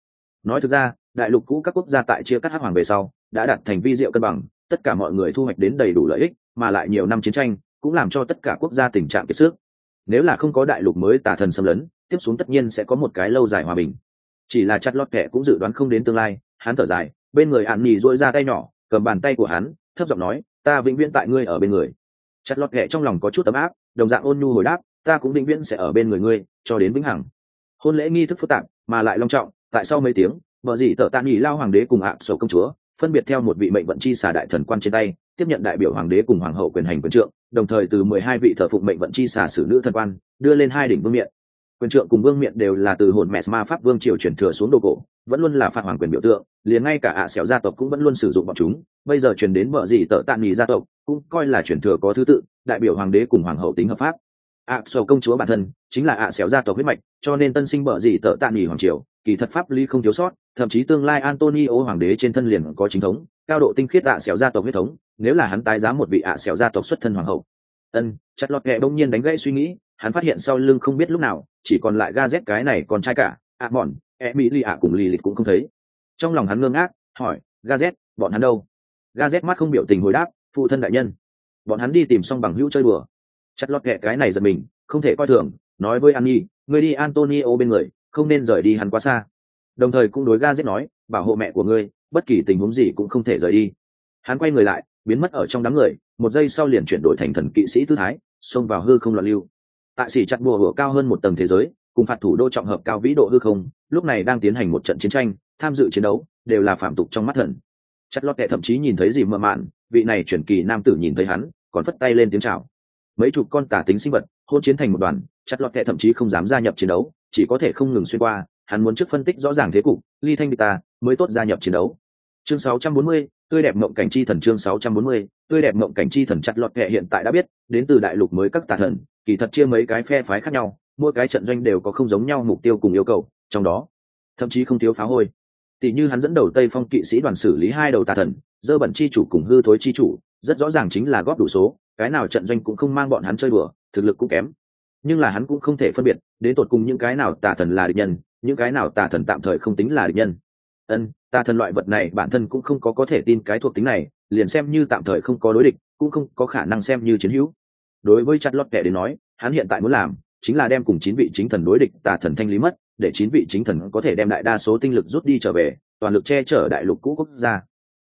nói thực ra, đại lục cũ các quốc gia tại chia cắt hắc hoàng về sau, đã đạt thành vi diệu cân bằng, tất cả mọi người thu hoạch đến đầy đủ lợi ích, mà lại nhiều năm chiến tranh, cũng làm cho tất cả quốc gia tình trạng kiệt sức. Nếu là không có đại lục mới tà thần xâm lấn, tiếp xuống tất nhiên sẽ có một cái lâu dài hòa bình. Chỉ là chặt lót kẻ cũng dự đoán không đến tương lai, hắn thở dài, bên người hạn nhì dội ra tay nhỏ, cầm bàn tay của hắn, thấp giọng nói, ta vĩnh viễn tại ngươi ở bên người. Chặt lọt kẻ trong lòng có chút tấm áp, đồng dạng ôn nhu hồi đáp, ta cũng vĩnh viễn sẽ ở bên người ngươi, cho đến vĩnh hằng. Hôn lễ nghi thức phức tạp, mà lại long trọng tại sau mấy tiếng vợ dì tờ tạ nghỉ lao hoàng đế cùng ạ sổ công chúa, phân biệt theo một vị mệnh vận chi xà đại thần quan trên tay, tiếp nhận đại biểu hoàng đế cùng hoàng hậu quyền hành quyền trượng, đồng thời từ mười hai vị thờ phụng mệnh vận chi xà sử nữ thần quan, đưa lên hai đỉnh vương miện. Quyền trượng cùng vương miện đều là từ hồn mẹ ma pháp vương triều truyền thừa xuống đồ cổ, vẫn luôn là phạt hoàng quyền biểu tượng, liền ngay cả ạ xẻo gia tộc cũng vẫn luôn sử dụng bọn chúng. Bây giờ truyền đến vợ dì tợ tạ nghỉ gia tộc, cũng coi là truyền thừa có thứ tự, đại biểu hoàng đế cùng hoàng hậu tính hợp pháp. Ạ sổ công chúa bản thân chính là ạ xẻo gia tộc huyết mạch, cho nên tân sinh vợ dì tợ tạ nghỉ hoàng triều kỳ thật pháp lý không thiếu sót, thậm chí tương lai antonio hoàng đế trên thân liền có chính thống, cao độ tinh khiết ạ xẻo gia tộc huyết thống, nếu là hắn tái giá một vị ạ xẻo gia tộc xuất thân hoàng hậu. Ân, chặt lọt kẹ đông nhiên đánh gãy suy nghĩ, hắn phát hiện sau lưng không biết lúc nào, chỉ còn lại ga z cái này còn trai cả, ạ mòn e mỹ lì ạ cùng lì lịch cũng không thấy. Trong lòng hắn ngơ ngác, hỏi ga z bọn hắn đâu? Ga z mắt không biểu tình hồi đáp, phụ thân đại nhân. Bọn hắn đi tìm xong bằng hữu chơi bừa chặt lọt kẹ cái này giật mình, không thể coi thường, nói với an nhi người đi antonio bên người không nên rời đi hắn quá xa. Đồng thời cũng đối ga giết nói, bảo hộ mẹ của ngươi, bất kỳ tình huống gì cũng không thể rời đi. Hắn quay người lại, biến mất ở trong đám người, một giây sau liền chuyển đổi thành thần kỵ sĩ tư thái, xông vào hư không loạn lưu. Tại xỉ chặt bùa hửa cao hơn một tầng thế giới, cùng phạt thủ đô trọng hợp cao vĩ độ hư không, lúc này đang tiến hành một trận chiến tranh, tham dự chiến đấu, đều là phạm tục trong mắt thần. Chất lót kệ thậm chí nhìn thấy gì mơ mạn, vị này chuyển kỳ nam tử nhìn thấy hắn, còn phất tay lên tiếng chào. Mấy chục con tả tính sinh vật hôn chiến thành một đoàn chất lót kệ thậm chí không dám gia nhập chiến đấu chỉ có thể không ngừng xuyên qua hắn muốn trước phân tích rõ ràng thế cục ly thanh bị ta mới tốt gia nhập chiến đấu. Chương 640, tươi đẹp mộng cảnh chi thần chương 640, tươi đẹp mộng cảnh chi thần chặt lọt kệ hiện tại đã biết đến từ đại lục mới các tà thần kỳ thật chia mấy cái phe phái khác nhau mỗi cái trận doanh đều có không giống nhau mục tiêu cùng yêu cầu trong đó thậm chí không thiếu phá hôi. Tỷ như hắn dẫn đầu tây phong kỵ sĩ đoàn xử lý hai đầu tà thần dơ bẩn chi chủ cùng hư thối chi chủ rất rõ ràng chính là góp đủ số cái nào trận doanh cũng không mang bọn hắn chơi bừa thực lực cũng kém nhưng là hắn cũng không thể phân biệt, đến tột cùng những cái nào tà thần là địch nhân, những cái nào tà thần tạm thời không tính là địch nhân. Ân, tà thần loại vật này bản thân cũng không có có thể tin cái thuộc tính này, liền xem như tạm thời không có đối địch, cũng không có khả năng xem như chiến hữu. Đối với chặt lót kẻ đến nói, hắn hiện tại muốn làm, chính là đem cùng chín vị chính thần đối địch tà thần thanh lý mất, để chín vị chính thần có thể đem đại đa số tinh lực rút đi trở về, toàn lực che chở đại lục cũ quốc gia.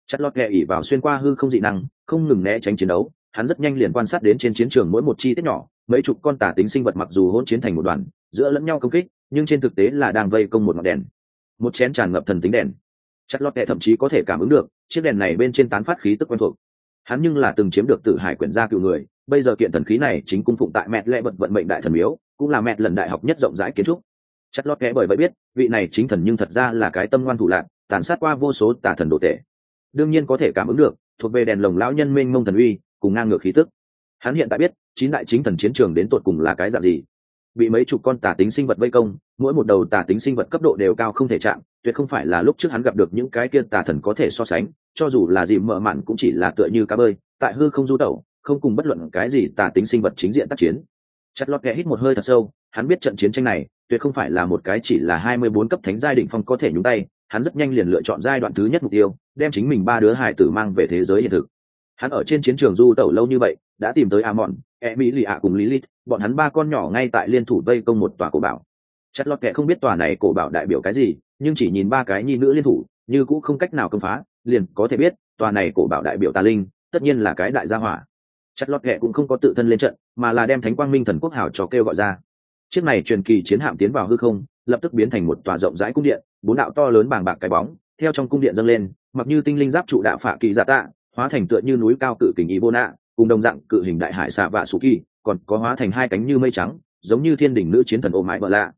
Chặt lót kẻ ỉ vào xuyên qua hư không dị năng, không ngừng né tránh chiến đấu, hắn rất nhanh liền quan sát đến trên chiến trường mỗi một chi tiết nhỏ mấy chục con tà tính sinh vật mặc dù hỗn chiến thành một đoàn, giữa lẫn nhau công kích, nhưng trên thực tế là đang vây công một ngọn đèn. Một chén tràn ngập thần tính đèn. Chặt lót kẻ thậm chí có thể cảm ứng được, chiếc đèn này bên trên tán phát khí tức quen thuộc. Hắn nhưng là từng chiếm được tử hải quyển gia cựu người, bây giờ kiện thần khí này chính cung phụng tại mẹ lệ vận vận mệnh đại thần miếu, cũng là mẹ lần đại học nhất rộng rãi kiến trúc. Chất lót kẽ bởi vậy biết, vị này chính thần nhưng thật ra là cái tâm ngoan thủ lạc tàn sát qua vô số tà thần đồ tệ đương nhiên có thể cảm ứng được, thuộc về đèn lồng lão nhân minh mông thần uy, cùng ngang ngược khí tức. Hắn hiện tại biết chín đại chính thần chiến trường đến tột cùng là cái dạng gì? Bị mấy chục con tà tính sinh vật vây công, mỗi một đầu tà tính sinh vật cấp độ đều cao không thể chạm, tuyệt không phải là lúc trước hắn gặp được những cái kia tà thần có thể so sánh, cho dù là gì mở mạn cũng chỉ là tựa như cá bơi, tại hư không du tẩu, không cùng bất luận cái gì tà tính sinh vật chính diện tác chiến. Chặt lọt kẻ hít một hơi thật sâu, hắn biết trận chiến tranh này, tuyệt không phải là một cái chỉ là hai mươi bốn cấp thánh giai định phong có thể nhúng tay, hắn rất nhanh liền lựa chọn giai đoạn thứ nhất mục tiêu, đem chính mình ba đứa hài tử mang về thế giới hiện thực. Hắn ở trên chiến trường du tẩu lâu như vậy đã tìm tới a mòn e mỹ lì ạ cùng lilith, bọn hắn ba con nhỏ ngay tại liên thủ vây công một tòa cổ bảo. Chặt lọt kệ không biết tòa này cổ bảo đại biểu cái gì, nhưng chỉ nhìn ba cái nhi nữ liên thủ, như cũng không cách nào công phá, liền có thể biết, tòa này cổ bảo đại biểu tà linh, tất nhiên là cái đại gia hỏa. Chặt lọt kệ cũng không có tự thân lên trận, mà là đem thánh quang minh thần quốc hảo cho kêu gọi ra. Chiếc này truyền kỳ chiến hạm tiến vào hư không, lập tức biến thành một tòa rộng rãi cung điện, bốn đạo to lớn bàng bạc cái bóng, theo trong cung điện dâng lên, mặc như tinh linh giáp trụ đạo phạ kỳ giả tạ, hóa thành tựa như núi cao cự kình ý vô nạ cùng đồng dạng cự hình đại hải xạ vạ sù kỳ, còn có hóa thành hai cánh như mây trắng, giống như thiên đỉnh nữ chiến thần ô mãi vợ lạ.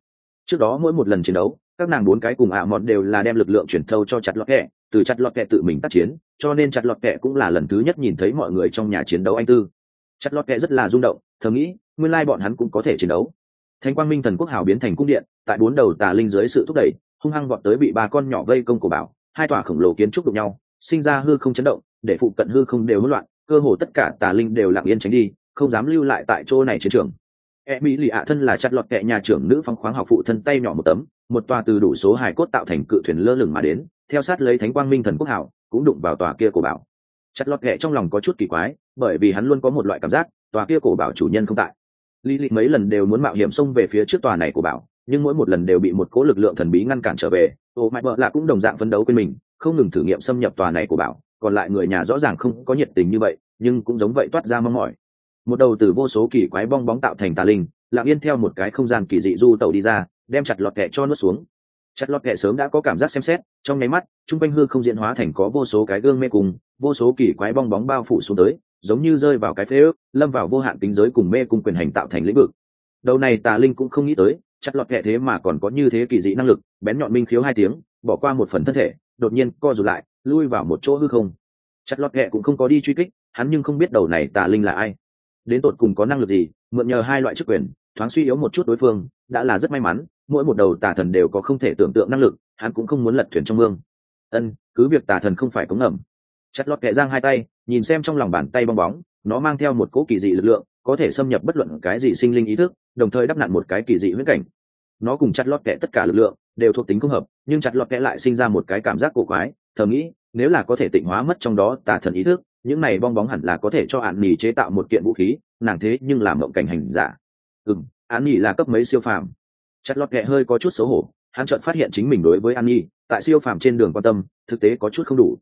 Trước đó mỗi một lần chiến đấu, các nàng bốn cái cùng ạ à đều là đem lực lượng chuyển thâu cho chặt lọt kẹ, từ chặt lọt kẹ tự mình tác chiến, cho nên chặt lọt kẹ cũng là lần thứ nhất nhìn thấy mọi người trong nhà chiến đấu anh tư. Chặt lọt kẹ rất là rung động, thầm nghĩ, nguyên lai bọn hắn cũng có thể chiến đấu. Thánh quang minh thần quốc hào biến thành cung điện, tại bốn đầu tà linh dưới sự thúc đẩy, hung hăng vọt tới bị ba con nhỏ vây công của bảo, hai tòa khổng lồ kiến trúc đụng nhau, sinh ra hư không chấn động, để phụ cận hư không đều hỗn loạn cơ hồ tất cả tà linh đều lặng yên tránh đi, không dám lưu lại tại chỗ này chiến trường. E mỹ lì ạ thân là chặt lọt kẹ nhà trưởng nữ phóng khoáng học phụ thân tay nhỏ một tấm, một tòa từ đủ số hài cốt tạo thành cự thuyền lơ lửng mà đến, theo sát lấy thánh quang minh thần quốc hảo, cũng đụng vào tòa kia của bảo. Chặt lọt kẹ trong lòng có chút kỳ quái, bởi vì hắn luôn có một loại cảm giác, tòa kia cổ bảo chủ nhân không tại. Lý lịch mấy lần đều muốn mạo hiểm xông về phía trước tòa này của bảo, nhưng mỗi một lần đều bị một cố lực lượng thần bí ngăn cản trở về, ô mãi vợ lạ cũng đồng dạng phấn đấu quên mình, không ngừng thử nghiệm xâm nhập tòa này của bảo còn lại người nhà rõ ràng không có nhiệt tình như vậy, nhưng cũng giống vậy toát ra mong mỏi. Một đầu từ vô số kỳ quái bong bóng tạo thành tà linh, lặng yên theo một cái không gian kỳ dị du tàu đi ra, đem chặt lọt kẹ cho nuốt xuống. Chặt lọt kẹ sớm đã có cảm giác xem xét, trong nháy mắt, chung quanh hư không diễn hóa thành có vô số cái gương mê cùng vô số kỳ quái bong bóng bao phủ xuống tới, giống như rơi vào cái phế ước, lâm vào vô hạn tính giới cùng mê cung quyền hành tạo thành lĩnh vực. Đầu này tà linh cũng không nghĩ tới, chặt lọt kẹ thế mà còn có như thế kỳ dị năng lực, bén nhọn minh khiếu hai tiếng, bỏ qua một phần thân thể, đột nhiên co rụt lại lui vào một chỗ hư không. Chặt lọt kẹ cũng không có đi truy kích, hắn nhưng không biết đầu này tà linh là ai. Đến tột cùng có năng lực gì, mượn nhờ hai loại chức quyền, thoáng suy yếu một chút đối phương, đã là rất may mắn, mỗi một đầu tà thần đều có không thể tưởng tượng năng lực, hắn cũng không muốn lật thuyền trong mương. Ân, cứ việc tà thần không phải cống ngầm. Chặt lọt kẹ giang hai tay, nhìn xem trong lòng bàn tay bong bóng, nó mang theo một cỗ kỳ dị lực lượng, có thể xâm nhập bất luận cái gì sinh linh ý thức, đồng thời đắp nặn một cái kỳ dị huyết cảnh. Nó cùng chặt lọt kẹ tất cả lực lượng, đều thuộc tính không hợp, nhưng chặt lọt kẹ lại sinh ra một cái cảm giác cổ quái thầm nghĩ, nếu là có thể tịnh hóa mất trong đó tà thần ý thức, những này bong bóng hẳn là có thể cho ạn nỉ chế tạo một kiện vũ khí, nàng thế nhưng làm mộng cảnh hành giả. Ừ m an nhi là cấp mấy siêu phàm? Chặt lót kệ hơi có chút xấu hổ, hắn chợt phát hiện chính mình đối với an nhi, tại siêu phàm trên đường quan tâm, thực tế có chút không đủ.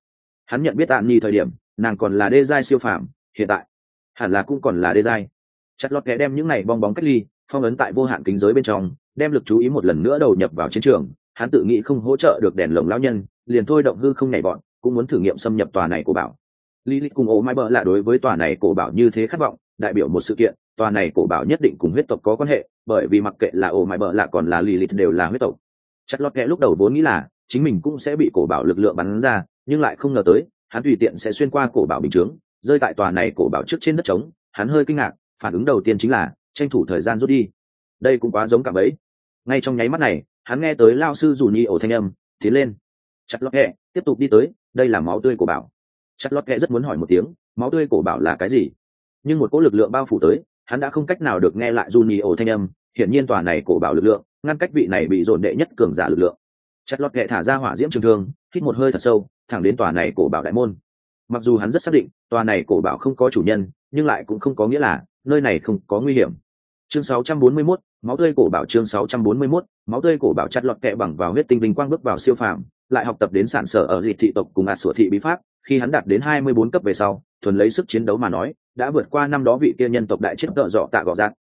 Hắn nhận biết an nhi thời điểm, nàng còn là đê giai siêu phàm, hiện tại hẳn là cũng còn là đê giai. Chặt lót kệ đem những này bong bóng cách ly, phong ấn tại vô hạn kính giới bên trong, đem lực chú ý một lần nữa đầu nhập vào chiến trường, hắn tự nghĩ không hỗ trợ được đèn lồng lao nhân liền thôi động hư không nhảy bọn, cũng muốn thử nghiệm xâm nhập tòa này của bảo. Lý lịch cùng ô mai bờ là đối với tòa này cổ bảo như thế khát vọng, đại biểu một sự kiện, tòa này cổ bảo nhất định cùng huyết tộc có quan hệ, bởi vì mặc kệ là ô mai bờ là còn là lý lịch đều là huyết tộc. Chặt lót kẽ lúc đầu vốn nghĩ là, chính mình cũng sẽ bị cổ bảo lực lượng bắn ra, nhưng lại không ngờ tới, hắn tùy tiện sẽ xuyên qua cổ bảo bình chướng, rơi tại tòa này cổ bảo trước trên đất trống, hắn hơi kinh ngạc, phản ứng đầu tiên chính là, tranh thủ thời gian rút đi. Đây cũng quá giống cả ấy. Ngay trong nháy mắt này, hắn nghe tới lao sư dù nhi ổ thanh âm, tiến lên chặt lót kẹ tiếp tục đi tới đây là máu tươi của bảo. Chặt lót kẹ rất muốn hỏi một tiếng máu tươi của bảo là cái gì? Nhưng một cỗ lực lượng bao phủ tới hắn đã không cách nào được nghe lại dù nhì ổ thanh âm hiển nhiên tòa này cổ bảo lực lượng ngăn cách vị này bị dồn đệ nhất cường giả lực lượng. Chặt lọt kẹ thả ra hỏa diễm trường thương hít một hơi thật sâu thẳng đến tòa này cổ bảo đại môn. Mặc dù hắn rất xác định tòa này cổ bảo không có chủ nhân nhưng lại cũng không có nghĩa là nơi này không có nguy hiểm. Chương 641, máu tươi cổ bảo chương 641, máu tươi cổ bảo chặt lọt kẹ bằng vào huyết tinh vinh quang bước vào siêu phàm lại học tập đến sản sở ở dị thị tộc cùng ạt sửa thị bí pháp khi hắn đạt đến hai mươi bốn cấp về sau thuần lấy sức chiến đấu mà nói đã vượt qua năm đó vị kia nhân tộc đại chết tợ dọ tạ gọ dạng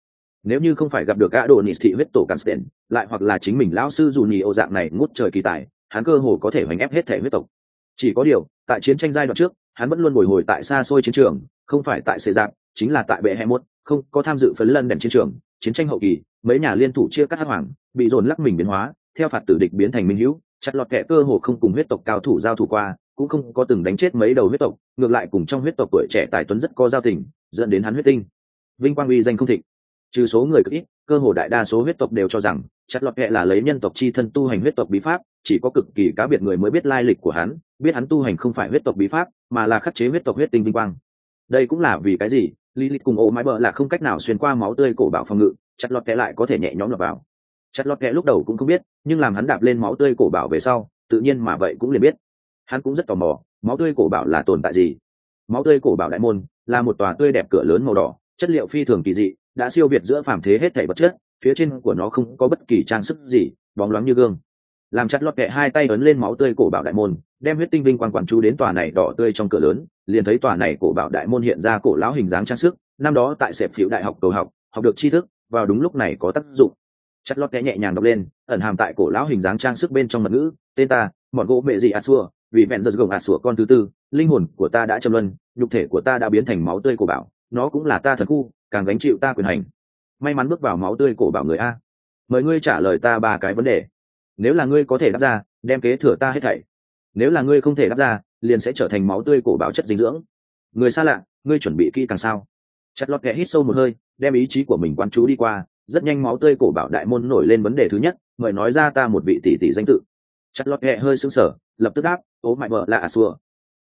nếu như không phải gặp được gã đồ nịt thị huyết tổ Cansten, lại hoặc là chính mình lão sư dù nhì ô dạng này ngút trời kỳ tài hắn cơ hồ có thể hoành ép hết thể huyết tộc. Chỉ có điều tại chiến tranh giai đoạn trước hắn vẫn luôn bồi hồi tại xa xôi chiến trường không phải tại xê dạng, chính là tại bệ hai mốt không có tham dự phấn lân đèn chiến trường chiến tranh hậu kỳ mấy nhà liên thủ chia cắt hắc hoàng bị dồn lắc mình biến hóa theo phạt tử địch biến thành minh hữu chặt lọt kẻ cơ hồ không cùng huyết tộc cao thủ giao thủ qua, cũng không có từng đánh chết mấy đầu huyết tộc, ngược lại cùng trong huyết tộc tuổi trẻ tài tuấn rất có giao tình, dẫn đến hắn huyết tinh. Vinh quang uy danh không thịnh. Trừ số người cực ít, cơ hồ đại đa số huyết tộc đều cho rằng, chặt lọt kệ là lấy nhân tộc chi thân tu hành huyết tộc bí pháp, chỉ có cực kỳ cá biệt người mới biết lai lịch của hắn, biết hắn tu hành không phải huyết tộc bí pháp, mà là khắc chế huyết tộc huyết tinh vinh quang. Đây cũng là vì cái gì? Lý lịch cùng ô mái bờ là không cách nào xuyên qua máu tươi cổ bảo phòng ngự, chặt lọt kệ lại có thể nhẹ nhõm lọt vào chặt lọt kệ lúc đầu cũng không biết, nhưng làm hắn đạp lên máu tươi cổ bảo về sau, tự nhiên mà vậy cũng liền biết. Hắn cũng rất tò mò, máu tươi cổ bảo là tồn tại gì? Máu tươi cổ bảo đại môn là một tòa tươi đẹp cửa lớn màu đỏ, chất liệu phi thường kỳ dị, đã siêu việt giữa phàm thế hết thảy vật chất, phía trên của nó không có bất kỳ trang sức gì, bóng loáng như gương. Làm chặt lọt kẹ hai tay ấn lên máu tươi cổ bảo đại môn, đem huyết tinh linh quan quản chú đến tòa này đỏ tươi trong cửa lớn, liền thấy tòa này cổ bảo đại môn hiện ra cổ lão hình dáng trang sức, năm đó tại sẹp phiếu đại học cầu học học được tri thức, vào đúng lúc này có tác dụng chặt lót kẽ nhẹ nhàng đọc lên, ẩn hàm tại cổ lão hình dáng trang sức bên trong mật ngữ, tên ta, mọn gỗ mệ gì a xua, vì vẹn giật gồng a xua con thứ tư, linh hồn của ta đã châm luân, nhục thể của ta đã biến thành máu tươi của bảo, nó cũng là ta thần khu, càng gánh chịu ta quyền hành. May mắn bước vào máu tươi cổ bảo người a. Mời ngươi trả lời ta ba cái vấn đề. Nếu là ngươi có thể đáp ra, đem kế thừa ta hết thảy. Nếu là ngươi không thể đáp ra, liền sẽ trở thành máu tươi cổ bảo chất dinh dưỡng. Người xa lạ, ngươi chuẩn bị kỹ càng sao? Chặt lọt kẻ hít sâu một hơi, đem ý chí của mình quán chú đi qua rất nhanh máu tươi cổ bảo đại môn nổi lên vấn đề thứ nhất, mời nói ra ta một vị tỷ tỷ danh tự. Chặt lọt kẻ hơi sững sờ, lập tức đáp ố mại vợ là à xua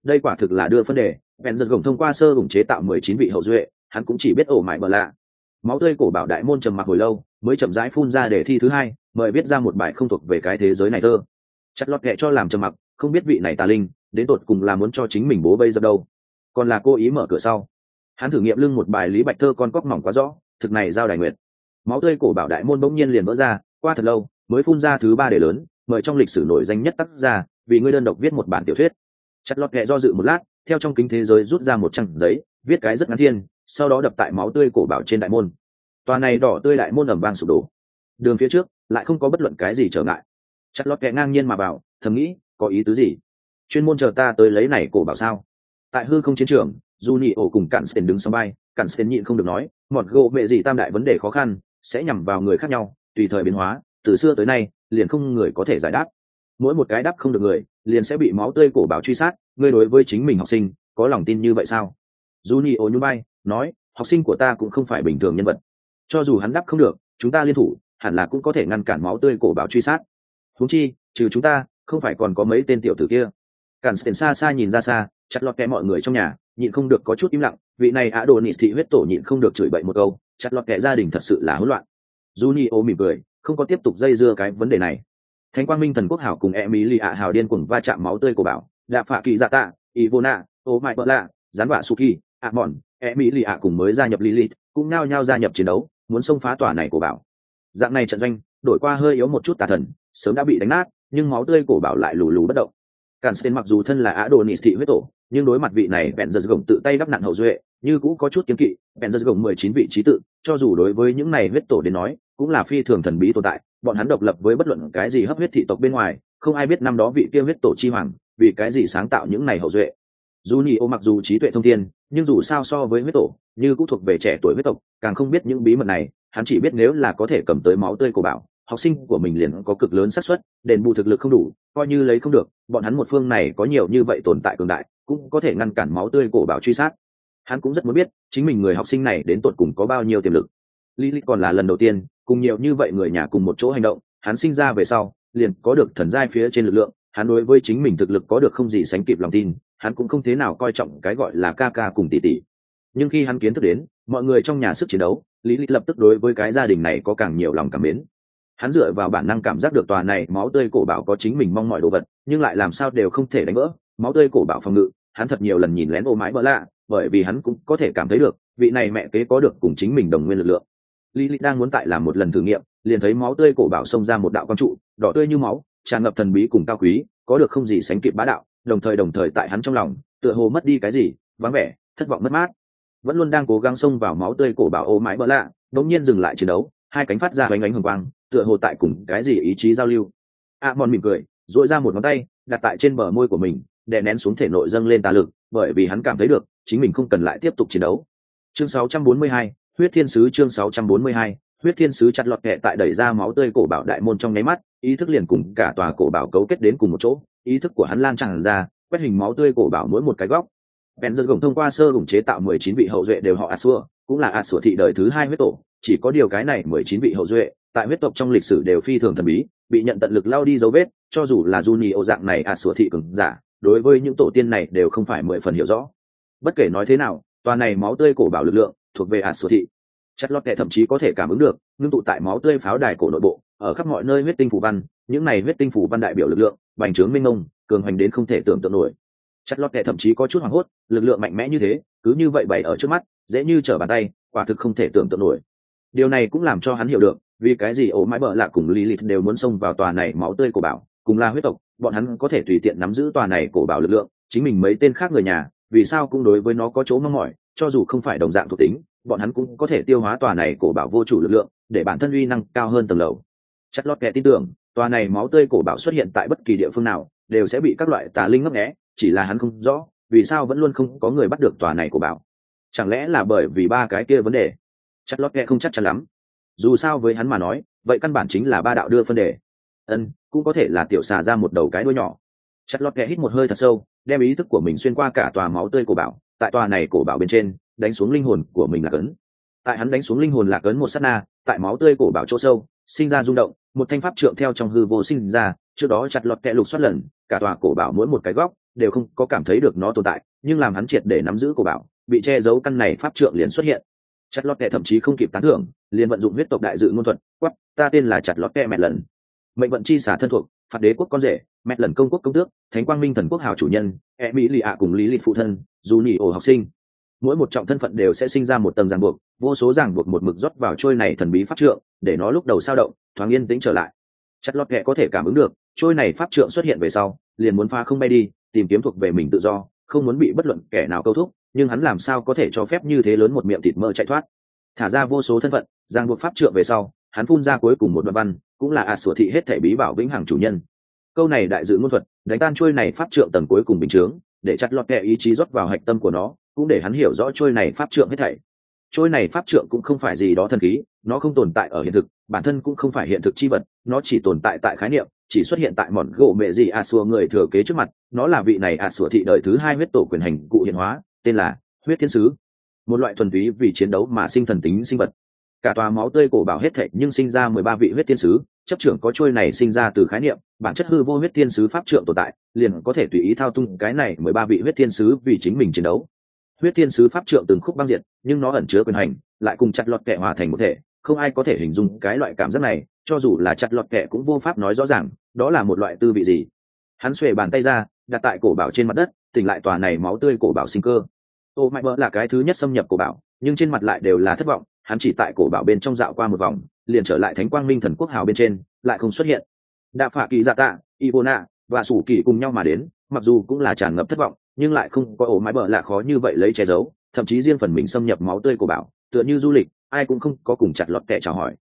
đây quả thực là đưa vấn đề. Bèn giật gồng thông qua sơ gồng chế tạo mười chín vị hậu duệ, hắn cũng chỉ biết ổ mại bờ lạ. Máu tươi cổ bảo đại môn trầm mặc hồi lâu, mới chậm rãi phun ra để thi thứ hai, mời viết ra một bài không thuộc về cái thế giới này thơ. Chặt lọt kệ cho làm trầm mặc, không biết vị này tà linh, đến tột cùng là muốn cho chính mình bố bây giờ đâu. Còn là cô ý mở cửa sau. Hắn thử nghiệm lưng một bài lý bạch thơ con cóc mỏng quá rõ, thực này giao đài nguyệt máu tươi cổ bảo đại môn bỗng nhiên liền vỡ ra, qua thật lâu, mới phun ra thứ ba đề lớn, mời trong lịch sử nổi danh nhất tác ra vì ngươi đơn độc viết một bản tiểu thuyết. Chặt lọt kệ do dự một lát, theo trong kính thế giới rút ra một trang giấy, viết cái rất ngắn thiên, sau đó đập tại máu tươi cổ bảo trên đại môn. Tòa này đỏ tươi đại môn ẩm vang sụp đổ. Đường phía trước, lại không có bất luận cái gì trở ngại. Chặt lọt kệ ngang nhiên mà bảo, thầm nghĩ, có ý tứ gì? Chuyên môn chờ ta tới lấy này cổ bảo sao? Tại hư không chiến trường dù nhị ổ cùng cạn sến đứng sân bay cạn sến nhịn không được nói, mọt gỗ mẹ gì tam đại vấn đề khó khăn sẽ nhằm vào người khác nhau, tùy thời biến hóa, từ xưa tới nay, liền không người có thể giải đáp. Mỗi một cái đáp không được người, liền sẽ bị máu tươi cổ bảo truy sát, ngươi đối với chính mình học sinh, có lòng tin như vậy sao? Dù nhị ổ bay nói, học sinh của ta cũng không phải bình thường nhân vật. Cho dù hắn đáp không được, chúng ta liên thủ, hẳn là cũng có thể ngăn cản máu tươi cổ bảo truy sát. Húng chi, trừ chúng ta, không phải còn có mấy tên tiểu tử kia. Cản sten xa xa nhìn ra xa, chặt lọt kẽ mọi người trong nhà nhịn không được có chút im lặng, vị này á đồ nị thị huyết tổ nhịn không được chửi bậy một câu, chặt lọt kẻ gia đình thật sự là hỗn loạn. Juni ô mỉm cười, không có tiếp tục dây dưa cái vấn đề này. Thánh quang minh thần quốc hảo cùng e mỹ lì ạ hào điên cuồng va chạm máu tươi của bảo, đạ phạ kỳ dạ tạ, ivona, ô mại bợ lạ, gián vạ suki ạ mòn e mỹ lì ạ cùng mới gia nhập lilith, cũng nao nhao gia nhập chiến đấu, muốn xông phá tòa này của bảo. Dạng này trận doanh, đổi qua hơi yếu một chút tà thần, sớm đã bị đánh nát, nhưng máu tươi cổ bảo lại lù lù bất động. Càn sen mặc dù thân là á đồ nị thị huyết tổ nhưng đối mặt vị này, bèn giật gồng tự tay đắp nặng hậu duệ, như cũ có chút kiếm kỵ, bèn giật gồng mười chín vị trí tự, cho dù đối với những này huyết tổ đến nói, cũng là phi thường thần bí tồn tại, bọn hắn độc lập với bất luận cái gì hấp huyết thị tộc bên ngoài, không ai biết năm đó vị kia huyết tổ chi hoàng, vì cái gì sáng tạo những này hậu duệ. Dù nhị ô mặc dù trí tuệ thông thiên, nhưng dù sao so với huyết tổ, như cũng thuộc về trẻ tuổi huyết tộc, càng không biết những bí mật này, hắn chỉ biết nếu là có thể cầm tới máu tươi của bảo, học sinh của mình liền có cực lớn xác suất, đền bù thực lực không đủ, coi như lấy không được, bọn hắn một phương này có nhiều như vậy tồn tại cường đại cũng có thể ngăn cản máu tươi cổ bảo truy sát. Hắn cũng rất muốn biết, chính mình người học sinh này đến tột cùng có bao nhiêu tiềm lực. Lý lịch còn là lần đầu tiên, cùng nhiều như vậy người nhà cùng một chỗ hành động, hắn sinh ra về sau, liền có được thần giai phía trên lực lượng, hắn đối với chính mình thực lực có được không gì sánh kịp lòng tin, hắn cũng không thế nào coi trọng cái gọi là ca ca cùng tỷ tỷ. Nhưng khi hắn kiến thức đến, mọi người trong nhà sức chiến đấu lý lịch lập tức đối với cái gia đình này có càng nhiều lòng cảm mến. Hắn dựa vào bản năng cảm giác được tòa này máu tươi cổ bảo có chính mình mong mọi đồ vật, nhưng lại làm sao đều không thể đánh vỡ, máu tươi cổ bảo phòng ngự hắn thật nhiều lần nhìn lén ô mái bỡ lạ, bởi vì hắn cũng có thể cảm thấy được, vị này mẹ kế có được cùng chính mình đồng nguyên lực lượng. Lý lịch đang muốn tại làm một lần thử nghiệm, liền thấy máu tươi cổ bảo xông ra một đạo quang trụ, đỏ tươi như máu, tràn ngập thần bí cùng cao quý, có được không gì sánh kịp bá đạo, đồng thời đồng thời tại hắn trong lòng, tựa hồ mất đi cái gì, vắng vẻ, thất vọng mất mát. Vẫn luôn đang cố gắng xông vào máu tươi cổ bảo ô mái bỡ lạ đống nhiên dừng lại chiến đấu, hai cánh phát ra bánh ánh hồng quang, tựa hồ tại cùng cái gì ý chí giao lưu. A mòn mỉm cười dội ra một ngón tay, đặt tại trên bờ môi của mình đè nén xuống thể nội dâng lên tà lực bởi vì hắn cảm thấy được chính mình không cần lại tiếp tục chiến đấu. Chương 642, huyết thiên sứ chương 642, huyết thiên sứ chặt lọt kẹ tại đẩy ra máu tươi cổ bảo đại môn trong nháy mắt ý thức liền cùng cả tòa cổ bảo cấu kết đến cùng một chỗ ý thức của hắn lan tràn ra quét hình máu tươi cổ bảo mỗi một cái góc. Bèn giật gồng thông qua sơ gồng chế tạo mười chín vị hậu duệ đều họ a xua cũng là a xua thị đời thứ hai huyết tổ chỉ có điều cái này mười chín vị hậu duệ tại huyết tộc trong lịch sử đều phi thường thần bí bị nhận tận lực lao đi dấu vết cho dù là du nhì ô dạng này a xua thị cường giả đối với những tổ tiên này đều không phải mười phần hiểu rõ. Bất kể nói thế nào, tòa này máu tươi cổ bảo lực lượng thuộc về a xua thị. Chất lót kệ thậm chí có thể cảm ứng được, ngưng tụ tại máu tươi pháo đài cổ nội bộ, ở khắp mọi nơi huyết tinh phủ văn, những này huyết tinh phủ văn đại biểu lực lượng, bành trướng minh ngông cường hoành đến không thể tưởng tượng nổi. Chất lót kệ thậm chí có chút hoảng hốt, lực lượng mạnh mẽ như thế, cứ như vậy bày ở trước mắt, dễ như trở bàn tay, quả thực không thể tưởng tượng nổi. Điều này cũng làm cho hắn hiểu được, vì cái gì ổ mãi bợ lạ cùng lý lịch đều muốn xông vào tòa này máu tươi của bảo cùng là huyết tộc, bọn hắn có thể tùy tiện nắm giữ tòa này cổ bảo lực lượng, chính mình mấy tên khác người nhà, vì sao cũng đối với nó có chỗ mong mỏi, cho dù không phải đồng dạng thuộc tính, bọn hắn cũng có thể tiêu hóa tòa này cổ bảo vô chủ lực lượng, để bản thân uy năng cao hơn tầng lầu. Chất lót kẻ tin tưởng, tòa này máu tươi cổ bảo xuất hiện tại bất kỳ địa phương nào, đều sẽ bị các loại tà linh ngấp nghé, chỉ là hắn không rõ, vì sao vẫn luôn không có người bắt được tòa này cổ bảo. Chẳng lẽ là bởi vì ba cái kia vấn đề? Chất lót kẻ không chắc chắn lắm. Dù sao với hắn mà nói, vậy căn bản chính là ba đạo đưa phân đề ân, cũng có thể là tiểu xà ra một đầu cái đuôi nhỏ. Chặt lót kẹ hít một hơi thật sâu, đem ý thức của mình xuyên qua cả tòa máu tươi cổ bảo, tại tòa này cổ bảo bên trên, đánh xuống linh hồn của mình là cấn. Tại hắn đánh xuống linh hồn lạc ấn một sát na, tại máu tươi cổ bảo chỗ sâu, sinh ra rung động, một thanh pháp trượng theo trong hư vô sinh ra, trước đó chặt lọt kẹ lục xoát lần, cả tòa cổ bảo mỗi một cái góc đều không có cảm thấy được nó tồn tại, nhưng làm hắn triệt để nắm giữ cổ bảo, bị che giấu căn này pháp trượng liền xuất hiện. Chặt lọt kẹ thậm chí không kịp tán thưởng, liền vận dụng huyết tộc đại dự ngôn thuật, quắp, ta tên là chặt lọt kẹ mẹ lần mệnh vận chi xả thân thuộc, phạt đế quốc con rể, mẹ lần công quốc công tước, thánh quang minh thần quốc hào chủ nhân e mỹ lì ạ cùng lý lịch phụ thân, dù nhị ổ học sinh. Mỗi một trọng thân phận đều sẽ sinh ra một tầng ràng buộc, vô số ràng buộc một mực rót vào trôi này thần bí pháp trượng, để nó lúc đầu sao động, thoáng yên tĩnh trở lại. Chất lót kệ có thể cảm ứng được, trôi này pháp trượng xuất hiện về sau, liền muốn pha không bay đi, tìm kiếm thuộc về mình tự do, không muốn bị bất luận kẻ nào câu thúc, nhưng hắn làm sao có thể cho phép như thế lớn một miệng thịt mỡ chạy thoát. Thả ra vô số thân phận, ràng buộc pháp trượng về sau hắn phun ra cuối cùng một đoạn văn, cũng là ạt sửa thị hết thể bí bảo vĩnh hằng chủ nhân. Câu này đại dự ngôn thuật, đánh tan trôi này pháp trượng tầng cuối cùng bình chướng, để chặt lọt kẹ ý chí rót vào hạch tâm của nó, cũng để hắn hiểu rõ trôi này pháp trượng hết thảy. Trôi này pháp trượng cũng không phải gì đó thần khí, nó không tồn tại ở hiện thực, bản thân cũng không phải hiện thực chi vật, nó chỉ tồn tại tại khái niệm, chỉ xuất hiện tại mọn gỗ mẹ gì a xua người thừa kế trước mặt, nó là vị này a xua thị đời thứ hai huyết tổ quyền hành cụ hiện hóa, tên là huyết thiên sứ. Một loại thuần túy vì chiến đấu mà sinh thần tính sinh vật cả tòa máu tươi cổ bảo hết thệ nhưng sinh ra mười ba vị huyết thiên sứ, chấp trưởng có trôi này sinh ra từ khái niệm, bản chất hư vô huyết thiên sứ pháp trượng tồn tại, liền có thể tùy ý thao tung cái này mười ba vị huyết thiên sứ vì chính mình chiến đấu. Huyết thiên sứ pháp trượng từng khúc băng diệt, nhưng nó ẩn chứa quyền hành, lại cùng chặt lọt kệ hòa thành một thể, không ai có thể hình dung cái loại cảm giác này, cho dù là chặt lọt kệ cũng vô pháp nói rõ ràng, đó là một loại tư vị gì. Hắn xuề bàn tay ra, đặt tại cổ bảo trên mặt đất, tỉnh lại tòa này máu tươi cổ bảo sinh cơ. Ô mạnh vợ là cái thứ nhất xâm nhập cổ bảo, nhưng trên mặt lại đều là thất vọng hắn chỉ tại cổ bảo bên trong dạo qua một vòng liền trở lại thánh quang minh thần quốc hào bên trên lại không xuất hiện. Đạ phạ kỳ dạ tạ ivona và sủ kỳ cùng nhau mà đến mặc dù cũng là tràn ngập thất vọng nhưng lại không có ổ mái bờ lạ khó như vậy lấy che giấu thậm chí riêng phần mình xâm nhập máu tươi của bảo tựa như du lịch ai cũng không có cùng chặt lọt kẻ chào hỏi.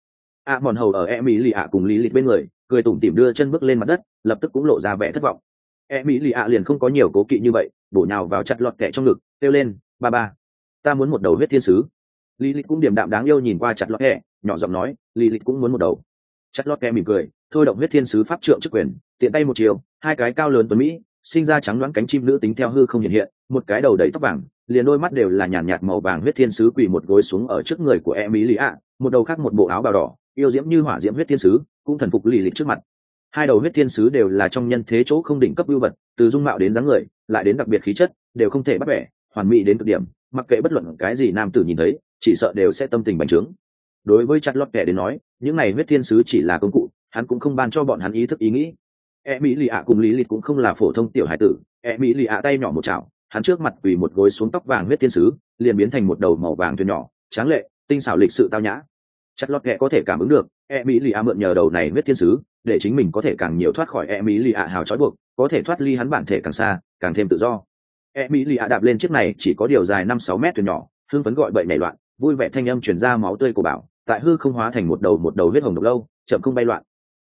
A à, mòn hầu ở e mỹ lì ạ cùng lý lịch bên người cười tủm tỉm đưa chân bước lên mặt đất lập tức cũng lộ ra vẻ thất vọng. E mỹ lì ạ liền không có nhiều cố kỵ như vậy bổ nhào vào chặt lọt kẻ trong ngực kêu lên ba ba ta muốn một đầu huyết thiên sứ lý lịch cũng điểm đạm đáng yêu nhìn qua chặt lọt hẹ, nhỏ giọng nói lý lịch cũng muốn một đầu. Chặt lọt kẻ mỉm cười thôi động huyết thiên sứ pháp trượng chức quyền tiện tay một chiều hai cái cao lớn tuấn mỹ sinh ra trắng đoán cánh chim nữ tính theo hư không hiện hiện một cái đầu đầy tóc vàng liền đôi mắt đều là nhàn nhạt, màu vàng huyết thiên sứ quỳ một gối xuống ở trước người của em ý lý ạ một đầu khác một bộ áo bào đỏ yêu diễm như hỏa diễm huyết thiên sứ cũng thần phục lì lịch trước mặt. Hai đầu huyết thiên sứ đều là trong nhân thế chỗ không đỉnh cấp ưu vật từ dung mạo đến dáng người lại đến đặc biệt khí chất đều không thể bắt bẻ hoàn mỹ đến cực điểm mặc kệ bất luận cái gì nam tử nhìn thấy chỉ sợ đều sẽ tâm tình bành trướng. Đối với chặt lót kẻ đến nói, những này huyết thiên sứ chỉ là công cụ, hắn cũng không ban cho bọn hắn ý thức, ý nghĩ. E mỹ lì ạ cùng lý lịch cũng không là phổ thông tiểu hải tử. E mỹ lì ạ tay nhỏ một chảo, hắn trước mặt quỳ một gối xuống tóc vàng huyết thiên sứ, liền biến thành một đầu màu vàng thuyền nhỏ, tráng lệ, tinh xảo lịch sự tao nhã. Chặt lọt kẻ có thể cảm ứng được e mỹ lì ạ mượn nhờ đầu này huyết thiên sứ, để chính mình có thể càng nhiều thoát khỏi e mỹ lì ạ hào trói buộc, có thể thoát ly hắn bản thể càng xa, càng thêm tự do. E mỹ lì ạ đạp lên chiếc này chỉ có điều dài năm sáu mét thuyền nhỏ, hưng phấn gọi bậy nảy loạn vui vẻ thanh âm chuyển ra máu tươi của bảo, tại hư không hóa thành một đầu một đầu huyết hồng độc lâu, chậm không bay loạn.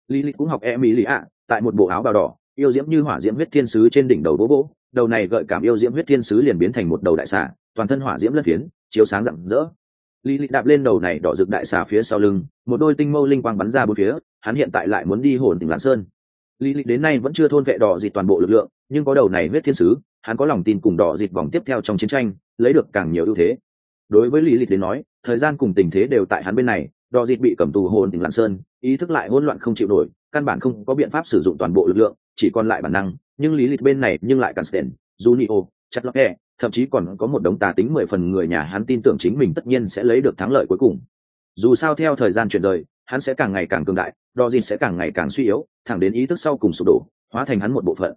Lý lịch cũng học e mỹ lì ạ, tại một bộ áo bào đỏ, yêu diễm như hỏa diễm huyết thiên sứ trên đỉnh đầu bố bố, đầu này gợi cảm yêu diễm huyết thiên sứ liền biến thành một đầu đại xà, toàn thân hỏa diễm lân phiến, chiếu sáng rạng rỡ. Lý lịch đạp lên đầu này đỏ rực đại xà phía sau lưng, một đôi tinh mâu linh quang bắn ra bốn phía, hắn hiện tại lại muốn đi hồn tỉnh lạng sơn. Lý lịch đến nay vẫn chưa thôn vệ đỏ dịt toàn bộ lực lượng, nhưng có đầu này huyết thiên sứ, hắn có lòng tin cùng đỏ dịt vòng tiếp theo trong chiến tranh, lấy được càng nhiều ưu thế đối với lý lịch đến nói, thời gian cùng tình thế đều tại hắn bên này đò dịt bị cầm tù hồn tỉnh lạng sơn, ý thức lại hỗn loạn không chịu nổi, căn bản không có biện pháp sử dụng toàn bộ lực lượng, chỉ còn lại bản năng, nhưng lý lịch bên này nhưng lại càng sten junio chặt lọc e thậm chí còn có một đống tà tính mười phần người nhà hắn tin tưởng chính mình tất nhiên sẽ lấy được thắng lợi cuối cùng. Dù sao theo thời gian chuyển rời, hắn sẽ càng ngày càng cường đại đò dịt sẽ càng ngày càng suy yếu, thẳng đến ý thức sau cùng sụp đổ, hóa thành hắn một bộ phận.